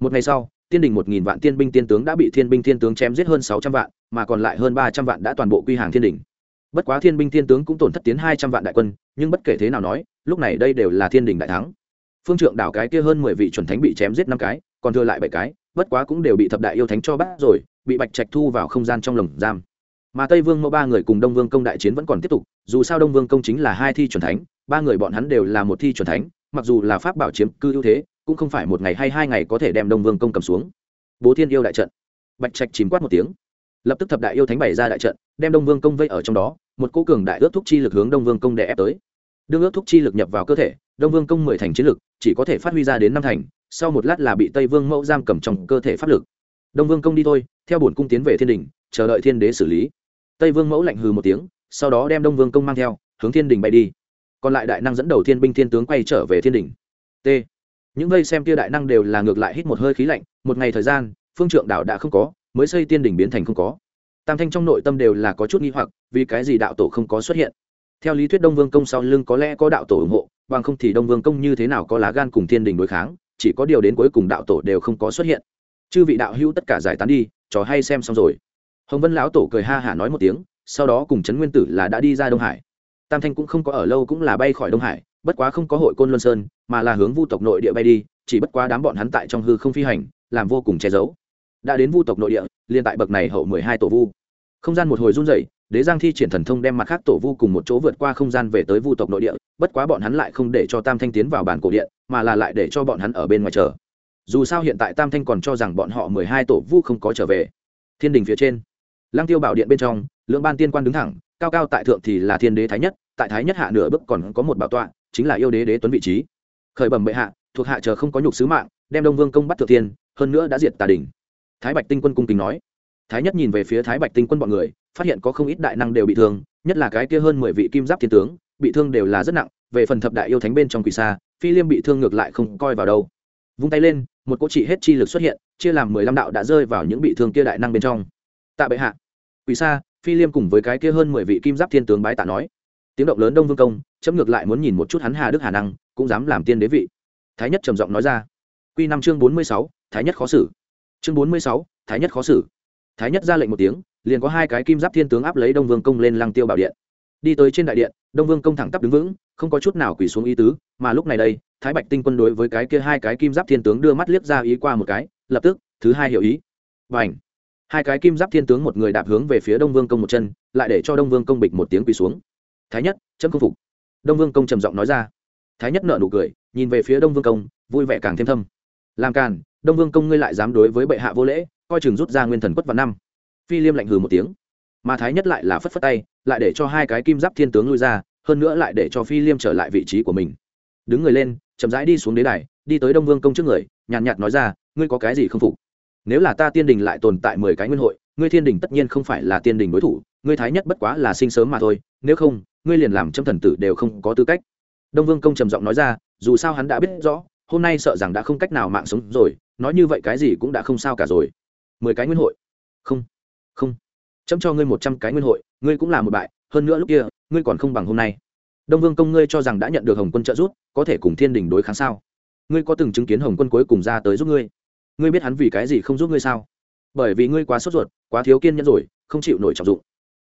một ngày sau, tiên đình một nghìn vạn tiên binh tiên tướng đã bị thiên binh tiên tướng chém giết hơn sáu trăm vạn, mà còn lại hơn ba trăm vạn đã toàn bộ quy hàng thiên đình. Bất quá thiên binh thiên tướng cũng tổn thất tiến hai trăm vạn đại quân, nhưng bất kể thế nào nói, lúc này đây đều là thiên đình đại thắng. Phương trượng đảo cái kia hơn mười vị chuẩn thánh bị chém giết năm cái, còn thừa lại bảy cái bất quá cũng đều bị thập đại yêu thánh cho bắt rồi, bị bạch trạch thu vào không gian trong lồng giam. Mà tây vương mẫu ba người cùng đông vương công đại chiến vẫn còn tiếp tục, dù sao đông vương công chính là hai thi c thánh, ba người bọn hắn đều là một thi c thánh, mặc dù là pháp bảo chiếm cư ưu thế, cũng không phải một ngày hay hai ngày có thể đem đông vương công cầm xuống. Bố thiên yêu đại trận. Bạch trạch chìm quát một tiếng. Lập tức thập đại yêu thánh bày ra đại trận, đem đông vương công vây ở trong đó, một cô cường đại ước thúc chi lực hướng đông vương công đè ép tới. Đương ước thúc chi lực nhập vào cơ thể, đông vương công mười thành chiến lực, chỉ có thể phát huy ra đến năm thành sau một lát là bị tây vương mẫu giam cầm trong cơ thể pháp lực. Đông vương công đi thôi, theo bổn cung tiến về thiên đình, chờ đợi thiên đế xử lý. Tây vương mẫu lạnh hừ một tiếng, sau đó đem đông vương công mang theo, hướng thiên đình bay đi. Còn lại đại năng dẫn đầu thiên binh thiên tướng quay trở về thiên đình. T. Những vây xem kia đại năng đều là ngược lại hít một hơi khí lạnh, một ngày thời gian, phương trượng đạo đã không có, mới xây tiên đình biến thành không có. Tam thanh trong nội tâm đều là có chút nghi hoặc, vì cái gì đạo tổ không có xuất hiện? Theo lý thuyết đông vương công sau lưng có lẽ có đạo tổ ủng hộ, bằng không thì đông vương công như thế nào có lá gan cùng thiên đình đối kháng? Chỉ có điều đến cuối cùng đạo tổ đều không có xuất hiện. Chư vị đạo hữu tất cả giải tán đi, trò hay xem xong rồi. Hồng vân lão tổ cười ha hả nói một tiếng, sau đó cùng trấn nguyên tử là đã đi ra đông hải. Tam thanh cũng không có ở lâu cũng là bay khỏi đông hải, bất quá không có hội côn luân sơn, mà là hướng vu tộc nội địa bay đi, chỉ bất quá đám bọn hắn tại trong hư không phi hành, làm vô cùng che giấu. Đã đến vu tộc nội địa liên tại bậc này hậu mười hai tổ vu. Không gian một hồi run rẩy đế giang thi triển thần thông đem mặt khác tổ vu cùng một chỗ vượt qua không gian về tới vu tộc nội địa bất quá bọn hắn lại không để cho tam thanh tiến vào bản cổ điện mà là lại để cho bọn hắn ở bên ngoài chờ. Dù sao hiện tại tam thanh còn cho rằng bọn họ mười hai tổ vu không có trở về. Thiên đình phía trên lăng tiêu bảo điện bên trong lưỡng ban tiên quan đứng thẳng cao cao tại thượng thì là thiên đế thái nhất tại thái nhất hạ nửa bước còn có một bảo tọa chính là yêu đế đế tuấn vị trí. Khởi bẩm bệ hạ thuộc hạ chờ không có nhục sứ mạng đem đông vương công bắt thượng thiên, hơn nữa đã diệt tà đình thái bạch tinh quân cung kính nói. Thái nhất nhìn về phía thái bạch tinh quân bọn người phát hiện có không ít đại năng đều bị thương, nhất là cái kia hơn mười vị kim giáp thiên tướng, bị thương đều là rất nặng, về phần thập đại yêu thánh bên trong quỷ xa phi liêm bị thương ngược lại không coi vào đâu. Vung tay lên, một cỗ trị hết chi lực xuất hiện, chia làm mười lăm đạo đã rơi vào những bị thương kia đại năng bên trong. Tạ bệ hạ, quỷ xa phi liêm cùng với cái kia hơn mười vị kim giáp thiên tướng bái tạ nói. Tiếng động lớn đông vương công, chấm ngược lại muốn nhìn một chút hắn hà đức hà năng, cũng dám làm tiên đế vị. Thái nhất trầm giọng nói ra. Q năm chương bốn mươi sáu, thái nhất khó xử. Chương bốn mươi sáu, thái nhất khó xử. Thái nhất ra lệnh một tiếng liền có hai cái kim giáp thiên tướng áp lấy đông vương công lên lăng tiêu bảo điện. Đi tới trên đại điện, đông vương công thẳng tắp đứng vững, không có chút nào quỳ xuống ý tứ, mà lúc này đây, thái bạch tinh quân đối với cái kia hai cái kim giáp thiên tướng đưa mắt liếc ra ý qua một cái, lập tức, thứ hai hiểu ý. Và ảnh hai cái kim giáp thiên tướng một người đạp hướng về phía đông vương công một chân, lại để cho đông vương công bịch một tiếng quỳ xuống. Thái nhất, chấm công phục. Đông vương công trầm giọng nói ra. Thái nhất nợ nụ cười, nhìn về phía đông vương công, vui vẻ càng thêm thâm. Làm càn, đông vương công ngươi lại dám đối với bệ hạ vô lễ, coi chừng rút ra nguyên thần quất vào năm phi liêm lạnh hừ một tiếng. Mà thái nhất lại là phất phất tay lại để cho hai cái kim giáp thiên tướng lui ra hơn nữa lại để cho phi liêm trở lại vị trí của mình. Đứng người lên chậm rãi đi xuống đế đài đi tới đông vương công trước người nhàn nhạt, nhạt nói ra ngươi có cái gì không phục? Nếu là ta tiên đình lại tồn tại mười cái nguyên hội ngươi thiên đình tất nhiên không phải là tiên đình đối thủ ngươi thái nhất bất quá là sinh sớm mà thôi nếu không ngươi liền làm châm thần tử đều không có tư cách. Đông vương công trầm giọng nói ra dù sao hắn đã biết rõ hôm nay sợ rằng đã không cách nào mạng sống rồi nói như vậy cái gì cũng đã không sao cả rồi. Mười cái nguyên hội? Không không. Chấm cho ngươi một trăm cái nguyên hội, ngươi cũng là một bại, hơn nữa lúc kia, ngươi còn không bằng hôm nay. Đông vương công ngươi cho rằng đã nhận được hồng quân trợ giúp, có thể cùng thiên đình đối kháng sao? Ngươi có từng chứng kiến hồng quân cuối cùng ra tới giúp ngươi? Ngươi biết hắn vì cái gì không giúp ngươi sao? Bởi vì ngươi quá sốt ruột, quá thiếu kiên nhẫn rồi, không chịu nổi trọng dụng.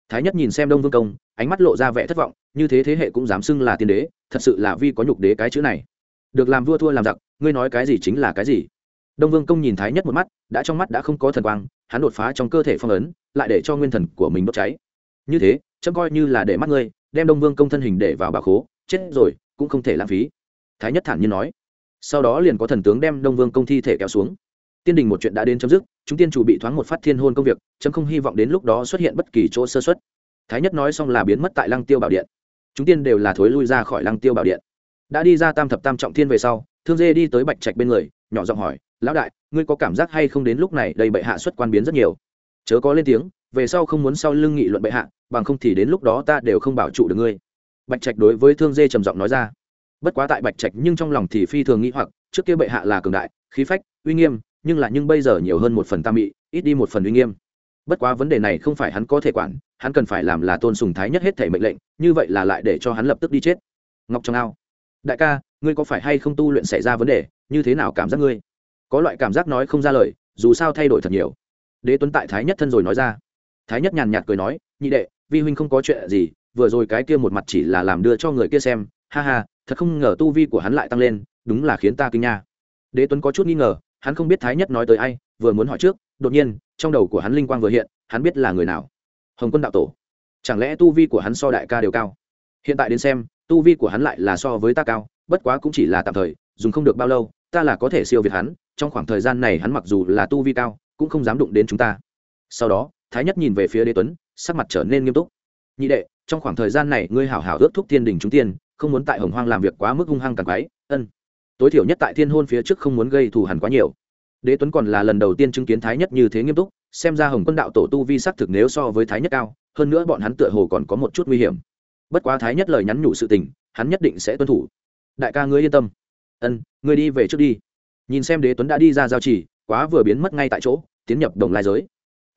Thái nhất nhìn xem đông vương công, ánh mắt lộ ra vẻ thất vọng, như thế thế hệ cũng dám xưng là tiên đế, thật sự là vi có nhục đế cái chữ này. Được làm vua thua làm giặc, ngươi nói cái gì chính là cái gì? Đông vương công nhìn thái nhất một mắt, đã trong mắt đã không có thần quang, hắn đột phá trong cơ thể phong ấn lại để cho nguyên thần của mình đốt cháy. Như thế, chấm coi như là để mắt ngươi, đem đông vương công thân hình để vào bà khố, chết rồi, cũng không thể lãng phí. Thái nhất thản nhiên nói. Sau đó liền có thần tướng đem đông vương công thi thể kéo xuống. Tiên đình một chuyện đã đến chấm dứt, chúng tiên chủ bị thoáng một phát thiên hôn công việc, chấm không hy vọng đến lúc đó xuất hiện bất kỳ chỗ sơ xuất thái nhất nói xong là biến mất tại lăng tiêu bảo điện. Chúng tiên đều là thối lui ra khỏi lăng tiêu bảo điện. Đã đi ra tam thập tam trọng thiên về sau, thương dê đi tới bạch trạch bên người, nhỏ giọng hỏi, lão đại, ngươi có cảm giác hay không đến lúc này đầy bệ hạ xuất quan biến rất nhiều? Chớ có lên tiếng, về sau không muốn sau lưng nghị luận bệ hạ, bằng không thì đến lúc đó ta đều không bảo trụ được ngươi. Bạch trạch đối với thương dê trầm giọng nói ra. Bất quá tại bạch trạch nhưng trong lòng thì phi thường nghĩ hoặc, trước kia bệ hạ là cường đại, khí phách, uy nghiêm, nhưng là nhưng bây giờ nhiều hơn một phần tam mị, ít đi một phần uy nghiêm. Bất quá vấn đề này không phải hắn có thể quản, hắn cần phải làm là tôn sùng thái nhất hết thể mệnh lệnh, như vậy là lại để cho hắn lập tức đi chết. Ngọc trong ao, đại ca, ngươi có phải hay không tu luyện xảy ra vấn đề, như thế nào cảm giác ngươi? Có loại cảm giác nói không ra lời, dù sao thay đổi thật nhiều đế tuấn tại thái nhất thân rồi nói ra. Thái nhất nhàn nhạt cười nói, nhị đệ, vi huynh không có chuyện gì, vừa rồi cái kia một mặt chỉ là làm đưa cho người kia xem. Ha ha, thật không ngờ tu vi của hắn lại tăng lên, đúng là khiến ta kinh nha. Đế tuấn có chút nghi ngờ, hắn không biết thái nhất nói tới ai, vừa muốn hỏi trước, đột nhiên, trong đầu của hắn linh quang vừa hiện, hắn biết là người nào. Hồng quân đạo tổ. Chẳng lẽ tu vi của hắn so đại ca đều cao? Hiện tại đến xem, tu vi của hắn lại là so với ta cao, bất quá cũng chỉ là tạm thời, dùng không được bao lâu, ta là có thể siêu việt hắn. Trong khoảng thời gian này hắn mặc dù là tu vi cao cũng không dám đụng đến chúng ta. Sau đó, thái nhất nhìn về phía đế tuấn, sắc mặt trở nên nghiêm túc. Nhị đệ, trong khoảng thời gian này ngươi hảo hảo ước thúc thiên đình chúng tiên, không muốn tại hồng hoang làm việc quá mức hung hăng càng quái. Ân. Tối thiểu nhất tại thiên hôn phía trước không muốn gây thù hẳn quá nhiều. Đế tuấn còn là lần đầu tiên chứng kiến thái nhất như thế nghiêm túc, xem ra hồng quân đạo tổ tu vi xác thực nếu so với thái nhất cao, hơn nữa bọn hắn tựa hồ còn có một chút nguy hiểm. Bất quá thái nhất lời nhắn nhủ sự tình, hắn nhất định sẽ tuân thủ. Đại ca ngươi yên tâm. Ân, ngươi đi về trước đi. Nhìn xem đế tuấn đã đi ra giao chỉ quá vừa biến mất ngay tại chỗ, tiến nhập đồng lai giới.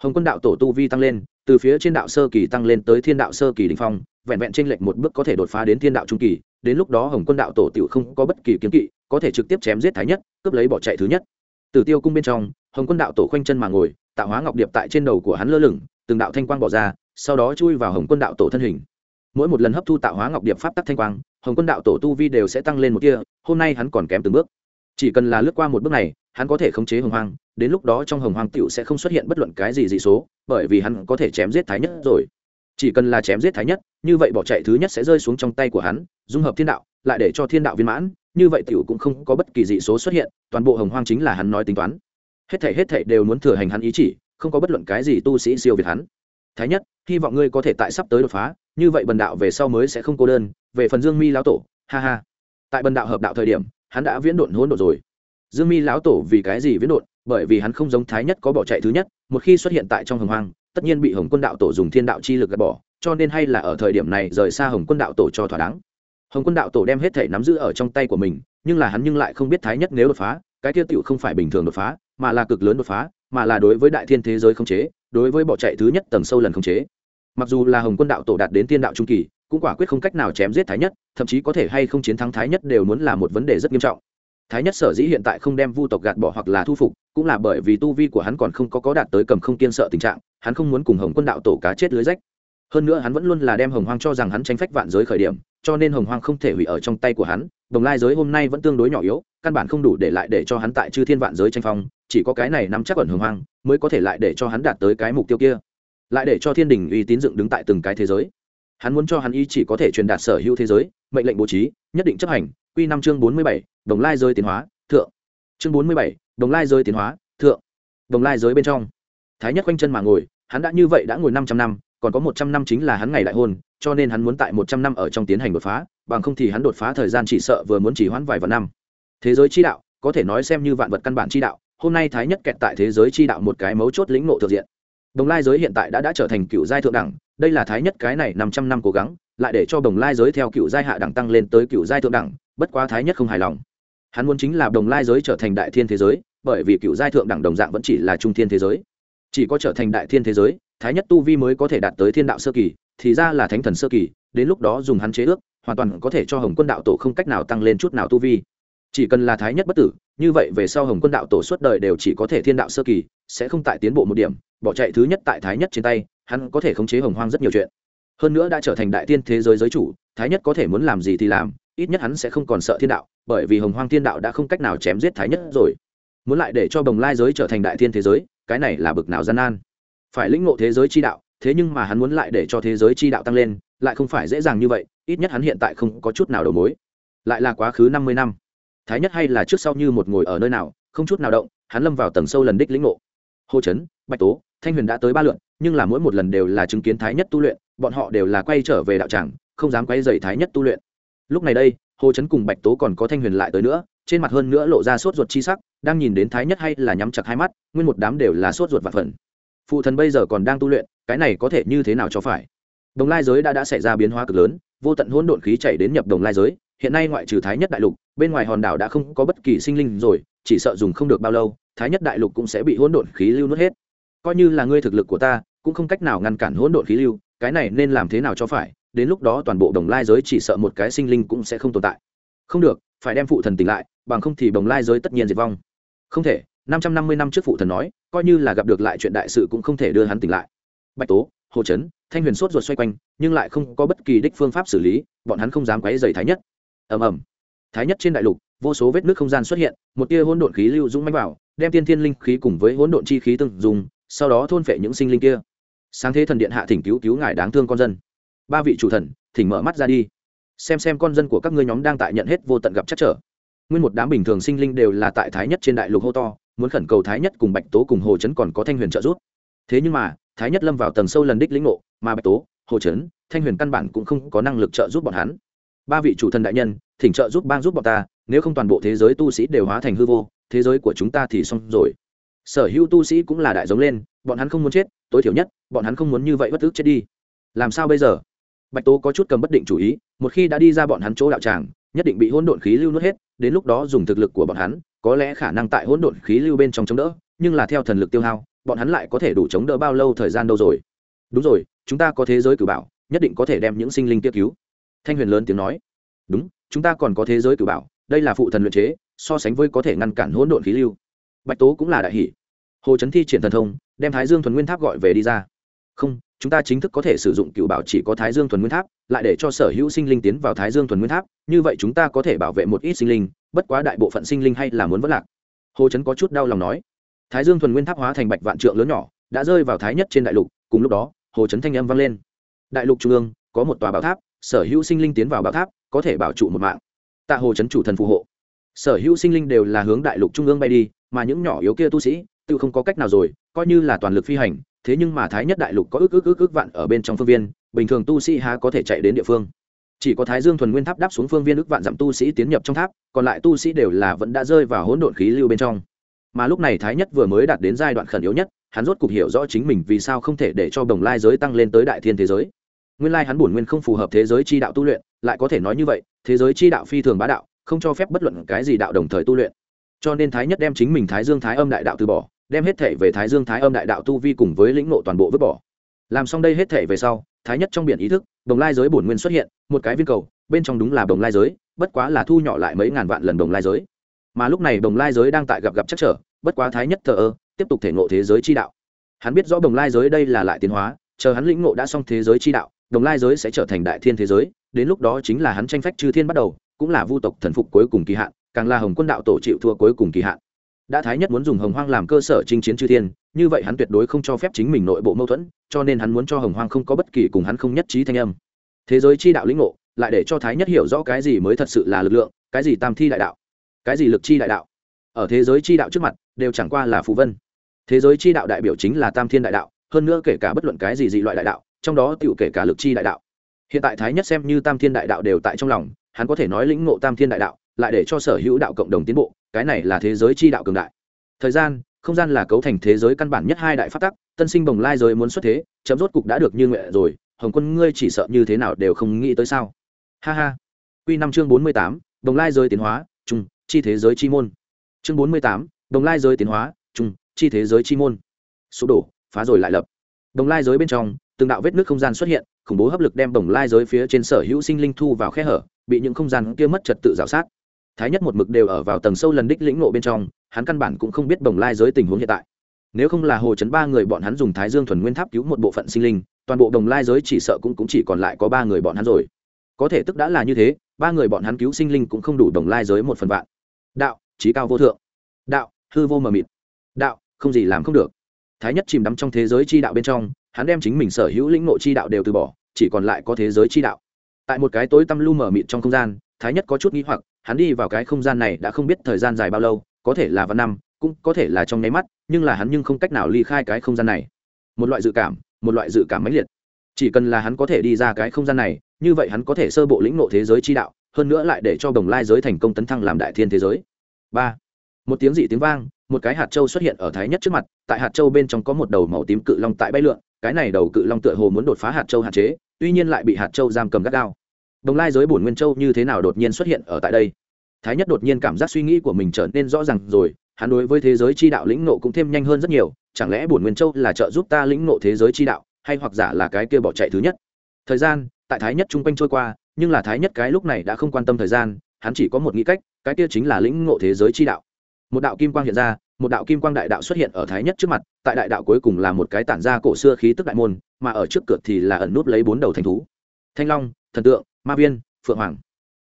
Hồng quân đạo tổ tu vi tăng lên, từ phía trên đạo sơ kỳ tăng lên tới thiên đạo sơ kỳ đình phong, vẹn vẹn trên lệch một bước có thể đột phá đến thiên đạo trung kỳ, đến lúc đó hồng quân đạo tổ tiểu không có bất kỳ kiếm kỵ, có thể trực tiếp chém giết thái nhất, cướp lấy bỏ chạy thứ nhất. Từ tiêu cung bên trong, hồng quân đạo tổ khoanh chân mà ngồi, tạo hóa ngọc điệp tại trên đầu của hắn lơ lửng, từng đạo thanh quang bỏ ra, sau đó chui vào hồng quân đạo tổ thân hình. Mỗi một lần hấp thu tạo hóa ngọc điệp pháp tắc thanh quang, hồng quân đạo tổ tu vi đều sẽ tăng lên một kia hôm nay hắn còn kém từng bước. Chỉ cần là lướt qua một bước này hắn có thể khống chế hồng hoang, đến lúc đó trong hồng hoang tựu sẽ không xuất hiện bất luận cái gì dị số, bởi vì hắn có thể chém giết thái nhất rồi. Chỉ cần là chém giết thái nhất, như vậy bỏ chạy thứ nhất sẽ rơi xuống trong tay của hắn, dung hợp thiên đạo, lại để cho thiên đạo viên mãn, như vậy tiểu cũng không có bất kỳ dị số xuất hiện, toàn bộ hồng hoang chính là hắn nói tính toán. Hết thể hết thể đều muốn thừa hành hắn ý chỉ, không có bất luận cái gì tu sĩ siêu việt hắn. Thái nhất, hy vọng ngươi có thể tại sắp tới đột phá, như vậy bần đạo về sau mới sẽ không cô đơn, về phần dương mi lão tổ, ha ha. Tại bần đạo hợp đạo thời điểm, hắn đã viễn độn hỗn độn rồi dương mi lão tổ vì cái gì viễn đột? bởi vì hắn không giống thái nhất có bỏ chạy thứ nhất, một khi xuất hiện tại trong hồng hoang, tất nhiên bị hồng quân đạo tổ dùng thiên đạo chi lực gạt bỏ, cho nên hay là ở thời điểm này rời xa hồng quân đạo tổ cho thỏa đáng. Hồng quân đạo tổ đem hết thể nắm giữ ở trong tay của mình, nhưng là hắn nhưng lại không biết thái nhất nếu đột phá, cái tiêu tiểu không phải bình thường đột phá, mà là cực lớn đột phá, mà là đối với đại thiên thế giới không chế, đối với bỏ chạy thứ nhất tầng sâu lần không chế. Mặc dù là hồng quân đạo tổ đạt đến tiên đạo trung kỳ, cũng quả quyết không cách nào chém giết thái nhất, thậm chí có thể hay không chiến thắng thái nhất đều muốn là một vấn đề rất nghiêm trọng thái nhất sở dĩ hiện tại không đem vu tộc gạt bỏ hoặc là thu phục, cũng là bởi vì tu vi của hắn còn không có có đạt tới cầm không kiên sợ tình trạng, hắn không muốn cùng hồng quân đạo tổ cá chết lưới rách. Hơn nữa hắn vẫn luôn là đem hồng hoang cho rằng hắn tranh phách vạn giới khởi điểm, cho nên hồng hoang không thể hủy ở trong tay của hắn, đồng lai giới hôm nay vẫn tương đối nhỏ yếu, căn bản không đủ để lại để cho hắn tại chư thiên vạn giới tranh phong, chỉ có cái này nắm chắc ẩn hồng hoang, mới có thể lại để cho hắn đạt tới cái mục tiêu kia. Lại để cho thiên đình uy tín dựng đứng tại từng cái thế giới. Hắn muốn cho hắn ý chỉ có thể truyền đạt sở hữu thế giới, mệnh lệnh bố trí, nhất định chấp hành quy năm chương bốn mươi bảy, đồng lai giới tiến hóa, thượng. Chương bốn mươi bảy, đồng lai giới tiến hóa, thượng. Đồng lai giới bên trong. Thái nhất quanh chân mà ngồi, hắn đã như vậy đã ngồi năm trăm năm, còn có một trăm năm chính là hắn ngày đại hôn, cho nên hắn muốn tại một trăm năm ở trong tiến hành đột phá, bằng không thì hắn đột phá thời gian chỉ sợ vừa muốn chỉ hoãn vài vạn năm. Thế giới chi đạo, có thể nói xem như vạn vật căn bản chi đạo, hôm nay thái nhất kẹt tại thế giới chi đạo một cái mấu chốt lĩnh ngộ thực diện. Đồng lai giới hiện tại đã đã trở thành cựu giai thượng đẳng, đây là thái nhất cái này năm trăm năm cố gắng, lại để cho đồng lai giới theo cựu giai hạ đẳng tăng lên tới cựu giai thượng đẳng bất quá thái nhất không hài lòng. Hắn muốn chính là đồng lai giới trở thành đại thiên thế giới, bởi vì cựu giai thượng đẳng đồng dạng vẫn chỉ là trung thiên thế giới. Chỉ có trở thành đại thiên thế giới, thái nhất tu vi mới có thể đạt tới thiên đạo sơ kỳ, thì ra là thánh thần sơ kỳ, đến lúc đó dùng hắn chế ước, hoàn toàn có thể cho hồng quân đạo tổ không cách nào tăng lên chút nào tu vi. Chỉ cần là thái nhất bất tử, như vậy về sau hồng quân đạo tổ suốt đời đều chỉ có thể thiên đạo sơ kỳ, sẽ không tại tiến bộ một điểm, bỏ chạy thứ nhất tại thái nhất trên tay, hắn có thể khống chế hồng hoang rất nhiều chuyện. Hơn nữa đã trở thành đại tiên thế giới giới chủ, thái nhất có thể muốn làm gì thì làm ít nhất hắn sẽ không còn sợ thiên đạo, bởi vì hồng hoang thiên đạo đã không cách nào chém giết thái nhất rồi. Muốn lại để cho bồng lai giới trở thành đại thiên thế giới, cái này là bực nào gian nan. Phải lĩnh ngộ thế giới chi đạo, thế nhưng mà hắn muốn lại để cho thế giới chi đạo tăng lên, lại không phải dễ dàng như vậy, ít nhất hắn hiện tại không có chút nào đầu mối. Lại là quá khứ năm mươi năm. Thái nhất hay là trước sau như một ngồi ở nơi nào, không chút nào động, hắn lâm vào tầng sâu lần đích lĩnh ngộ. Hô trấn bạch tố, thanh huyền đã tới ba lượn nhưng là mỗi một lần đều là chứng kiến thái nhất tu luyện, bọn họ đều là quay trở về đạo tràng, không dám quay dày thái nhất tu luyện lúc này đây, hồ chấn cùng bạch tố còn có thanh huyền lại tới nữa, trên mặt hơn nữa lộ ra sốt ruột chi sắc, đang nhìn đến thái nhất hay là nhắm chặt hai mắt, nguyên một đám đều là sốt ruột và phần phụ thần bây giờ còn đang tu luyện, cái này có thể như thế nào cho phải? Đồng lai giới đã đã xảy ra biến hóa cực lớn, vô tận hỗn độn khí chảy đến nhập đồng lai giới, hiện nay ngoại trừ thái nhất đại lục, bên ngoài hòn đảo đã không có bất kỳ sinh linh rồi, chỉ sợ dùng không được bao lâu, thái nhất đại lục cũng sẽ bị hỗn độn khí lưu nuốt hết. Coi như là ngươi thực lực của ta, cũng không cách nào ngăn cản hỗn độn khí lưu, cái này nên làm thế nào cho phải? Đến lúc đó toàn bộ đồng lai giới chỉ sợ một cái sinh linh cũng sẽ không tồn tại. Không được, phải đem phụ thần tỉnh lại, bằng không thì đồng lai giới tất nhiên diệt vong. Không thể, năm trăm năm mươi năm trước phụ thần nói, coi như là gặp được lại chuyện đại sự cũng không thể đưa hắn tỉnh lại. Bạch tố, hồ trấn thanh huyền sốt ruột xoay quanh, nhưng lại không có bất kỳ đích phương pháp xử lý, bọn hắn không dám quấy dày thái nhất. Ầm ầm. Thái nhất trên đại lục, vô số vết nước không gian xuất hiện, một tia hỗn độn khí lưu dũng mánh vào, đem tiên thiên linh khí cùng với hỗn độn chi khí từng dùng, sau đó thôn phệ những sinh linh kia. Sáng thế thần điện hạ thỉnh cứu cứu ngài đáng thương con dân ba vị chủ thần, thỉnh mở mắt ra đi. Xem xem con dân của các ngươi nhóm đang tại nhận hết vô tận gặp chắc trở. Nguyên một đám bình thường sinh linh đều là tại thái nhất trên đại lục hô to, muốn khẩn cầu thái nhất cùng bạch tố cùng hồ chấn còn có thanh huyền trợ giúp. Thế nhưng mà, thái nhất lâm vào tầng sâu lần đích lĩnh ngộ, mà bạch tố, hồ chấn, thanh huyền căn bản cũng không có năng lực trợ giúp bọn hắn. Ba vị chủ thần đại nhân, thỉnh trợ giúp bang giúp bọn ta, nếu không toàn bộ thế giới tu sĩ đều hóa thành hư vô, thế giới của chúng ta thì xong rồi. Sở hữu tu sĩ cũng là đại giống lên, bọn hắn không muốn chết, tối thiểu nhất, bọn hắn không muốn như vậy bất ức chết đi. Làm sao bây giờ? Bạch tố có chút cầm bất định chủ ý, một khi đã đi ra bọn hắn chỗ đạo tràng, nhất định bị hỗn độn khí lưu nuốt hết, đến lúc đó dùng thực lực của bọn hắn, có lẽ khả năng tại hỗn độn khí lưu bên trong chống đỡ, nhưng là theo thần lực tiêu hao, bọn hắn lại có thể đủ chống đỡ bao lâu thời gian đâu rồi? Đúng rồi, chúng ta có thế giới cử bảo, nhất định có thể đem những sinh linh tiết cứu. Thanh huyền lớn tiếng nói. Đúng, chúng ta còn có thế giới cử bảo, đây là phụ thần luyện chế, so sánh với có thể ngăn cản hỗn độn khí lưu. Bạch tố cũng là đại hỷ hồ chấn thi triển thần thông, đem thái dương thuần nguyên tháp gọi về đi ra. Không chúng ta chính thức có thể sử dụng cựu bảo chỉ có thái dương thuần nguyên tháp, lại để cho sở hữu sinh linh tiến vào thái dương thuần nguyên tháp, như vậy chúng ta có thể bảo vệ một ít sinh linh, bất quá đại bộ phận sinh linh hay là muốn vất lạc. Hồ chấn có chút đau lòng nói. Thái dương thuần nguyên tháp hóa thành bạch vạn trượng lớn nhỏ, đã rơi vào thái nhất trên đại lục, cùng lúc đó, hồ chấn thanh âm vang lên. Đại lục trung ương, có một tòa bảo tháp, sở hữu sinh linh tiến vào bảo tháp, có thể bảo trụ một mạng. Tạ hồ chấn chủ thần phù hộ. Sở hữu sinh linh đều là hướng đại lục trung ương bay đi, mà những nhỏ yếu kia tu sĩ, tự không có cách nào rồi, coi như là toàn lực phi hành thế nhưng mà thái nhất đại lục có ước ước ước ước vạn ở bên trong phương viên, bình thường tu sĩ há có thể chạy đến địa phương. Chỉ có thái dương thuần nguyên tháp đáp xuống phương viên ước vạn dặm tu sĩ tiến nhập trong tháp, còn lại tu sĩ đều là vẫn đã rơi vào hỗn độn khí lưu bên trong. Mà lúc này thái nhất vừa mới đạt đến giai đoạn khẩn yếu nhất, hắn rốt cục hiểu rõ chính mình vì sao không thể để cho đồng lai giới tăng lên tới đại thiên thế giới. Nguyên lai hắn bổn nguyên không phù hợp thế giới chi đạo tu luyện, lại có thể nói như vậy, thế giới chi đạo phi thường bá đạo, không cho phép bất luận cái gì đạo đồng thời tu luyện. Cho nên thái nhất đem chính mình thái dương thái âm đại đạo từ bỏ đem hết thể về thái dương thái âm đại đạo tu vi cùng với lĩnh nộ toàn bộ vứt bỏ. Làm xong đây hết thể về sau, thái nhất trong biển ý thức, đồng lai giới bổn nguyên xuất hiện, một cái viên cầu, bên trong đúng là đồng lai giới, bất quá là thu nhỏ lại mấy ngàn vạn lần đồng lai giới. Mà lúc này đồng lai giới đang tại gặp gặp chắc trở, bất quá thái nhất thờ ơ, tiếp tục thể ngộ thế giới chi đạo. Hắn biết rõ đồng lai giới đây là lại tiến hóa, chờ hắn lĩnh ngộ đã xong thế giới chi đạo, đồng lai giới sẽ trở thành đại thiên thế giới, đến lúc đó chính là hắn tranh phách chư thiên bắt đầu, cũng là vu tộc thần phục cuối cùng kỳ hạn, càng là hồng quân đạo tổ chịu thua cuối cùng kỳ hạn đã thái nhất muốn dùng hồng hoang làm cơ sở chinh chiến chư thiên, như vậy hắn tuyệt đối không cho phép chính mình nội bộ mâu thuẫn, cho nên hắn muốn cho hồng hoang không có bất kỳ cùng hắn không nhất trí thanh âm. Thế giới chi đạo lĩnh ngộ, lại để cho thái nhất hiểu rõ cái gì mới thật sự là lực lượng, cái gì tam thi đại đạo, cái gì lực chi đại đạo. Ở thế giới chi đạo trước mặt, đều chẳng qua là phù vân. Thế giới chi đạo đại biểu chính là tam thiên đại đạo, hơn nữa kể cả bất luận cái gì dị loại đại đạo, trong đó tựu kể cả lực chi đại đạo. Hiện tại thái nhất xem như tam thiên đại đạo đều tại trong lòng, hắn có thể nói lĩnh ngộ tam thiên đại đạo lại để cho sở hữu đạo cộng đồng tiến bộ, cái này là thế giới chi đạo cường đại. Thời gian, không gian là cấu thành thế giới căn bản nhất hai đại phát tắc, tân sinh bồng lai giới muốn xuất thế, chấm rốt cục đã được như nguyện rồi, hồng quân ngươi chỉ sợ như thế nào đều không nghĩ tới sao? Ha ha. Q năm chương bốn mươi tám đồng lai giới tiến hóa trung chi thế giới chi môn. Chương bốn mươi tám đồng lai giới tiến hóa trung chi thế giới chi môn. Sụp đổ, phá rồi lại lập. Đồng lai giới bên trong, từng đạo vết nước không gian xuất hiện, khủng bố hấp lực đem đồng lai giới phía trên sở hữu sinh linh thu vào khe hở, bị những không gian kia mất trật tự rào sát thái nhất một mực đều ở vào tầng sâu lần đích lĩnh nộ bên trong hắn căn bản cũng không biết đồng lai giới tình huống hiện tại. Nếu không là hồ chấn ba người bọn hắn dùng thái dương thuần nguyên tháp cứu một bộ phận sinh linh toàn bộ đồng lai giới chỉ sợ cũng, cũng chỉ còn lại có ba người bọn hắn rồi. Có thể tức đã là như thế ba người bọn hắn cứu sinh linh cũng không đủ đồng lai giới một phần vạn. Đạo trí cao vô thượng. Đạo hư vô mờ mịt. Đạo không gì làm không được. Thái nhất chìm đắm trong thế giới chi đạo bên trong hắn đem chính mình sở hữu lĩnh nội chi đạo đều từ bỏ chỉ còn lại có thế giới chi đạo. Tại một cái tối tăm lu mờ mịt trong không gian thái nhất có chút nghĩ hoặc, hắn đi vào cái không gian này đã không biết thời gian dài bao lâu, có thể là vạn năm, cũng có thể là trong nháy mắt, nhưng là hắn nhưng không cách nào ly khai cái không gian này. Một loại dự cảm, một loại dự cảm mãnh liệt. Chỉ cần là hắn có thể đi ra cái không gian này, như vậy hắn có thể sơ bộ lĩnh ngộ thế giới chi đạo, hơn nữa lại để cho đồng lai giới thành công tấn thăng làm đại thiên thế giới. Ba, một tiếng dị tiếng vang, một cái hạt châu xuất hiện ở thái nhất trước mặt, tại hạt châu bên trong có một đầu màu tím cự long tại bay lượn, cái này đầu cự long tựa hồ muốn đột phá hạt châu hạn chế, tuy nhiên lại bị hạt châu giam cầm gắt gao đồng lai giới bổn nguyên châu như thế nào đột nhiên xuất hiện ở tại đây? Thái nhất đột nhiên cảm giác suy nghĩ của mình trở nên rõ ràng rồi, hắn đối với thế giới chi đạo lĩnh nộ cũng thêm nhanh hơn rất nhiều, chẳng lẽ bổn nguyên châu là trợ giúp ta lĩnh nộ thế giới chi đạo, hay hoặc giả là cái kia bỏ chạy thứ nhất? Thời gian, tại thái nhất chung quanh trôi qua, nhưng là thái nhất cái lúc này đã không quan tâm thời gian, hắn chỉ có một nghĩ cách, cái kia chính là lĩnh ngộ thế giới chi đạo. Một đạo kim quang hiện ra, một đạo kim quang đại đạo xuất hiện ở thái nhất trước mặt, tại đại đạo cuối cùng là một cái tản ra cổ xưa khí tức đại môn, mà ở trước cửa thì là ẩn núp lấy bốn đầu thành thú. Thanh long, thần tượng ma viên, phượng hoàng.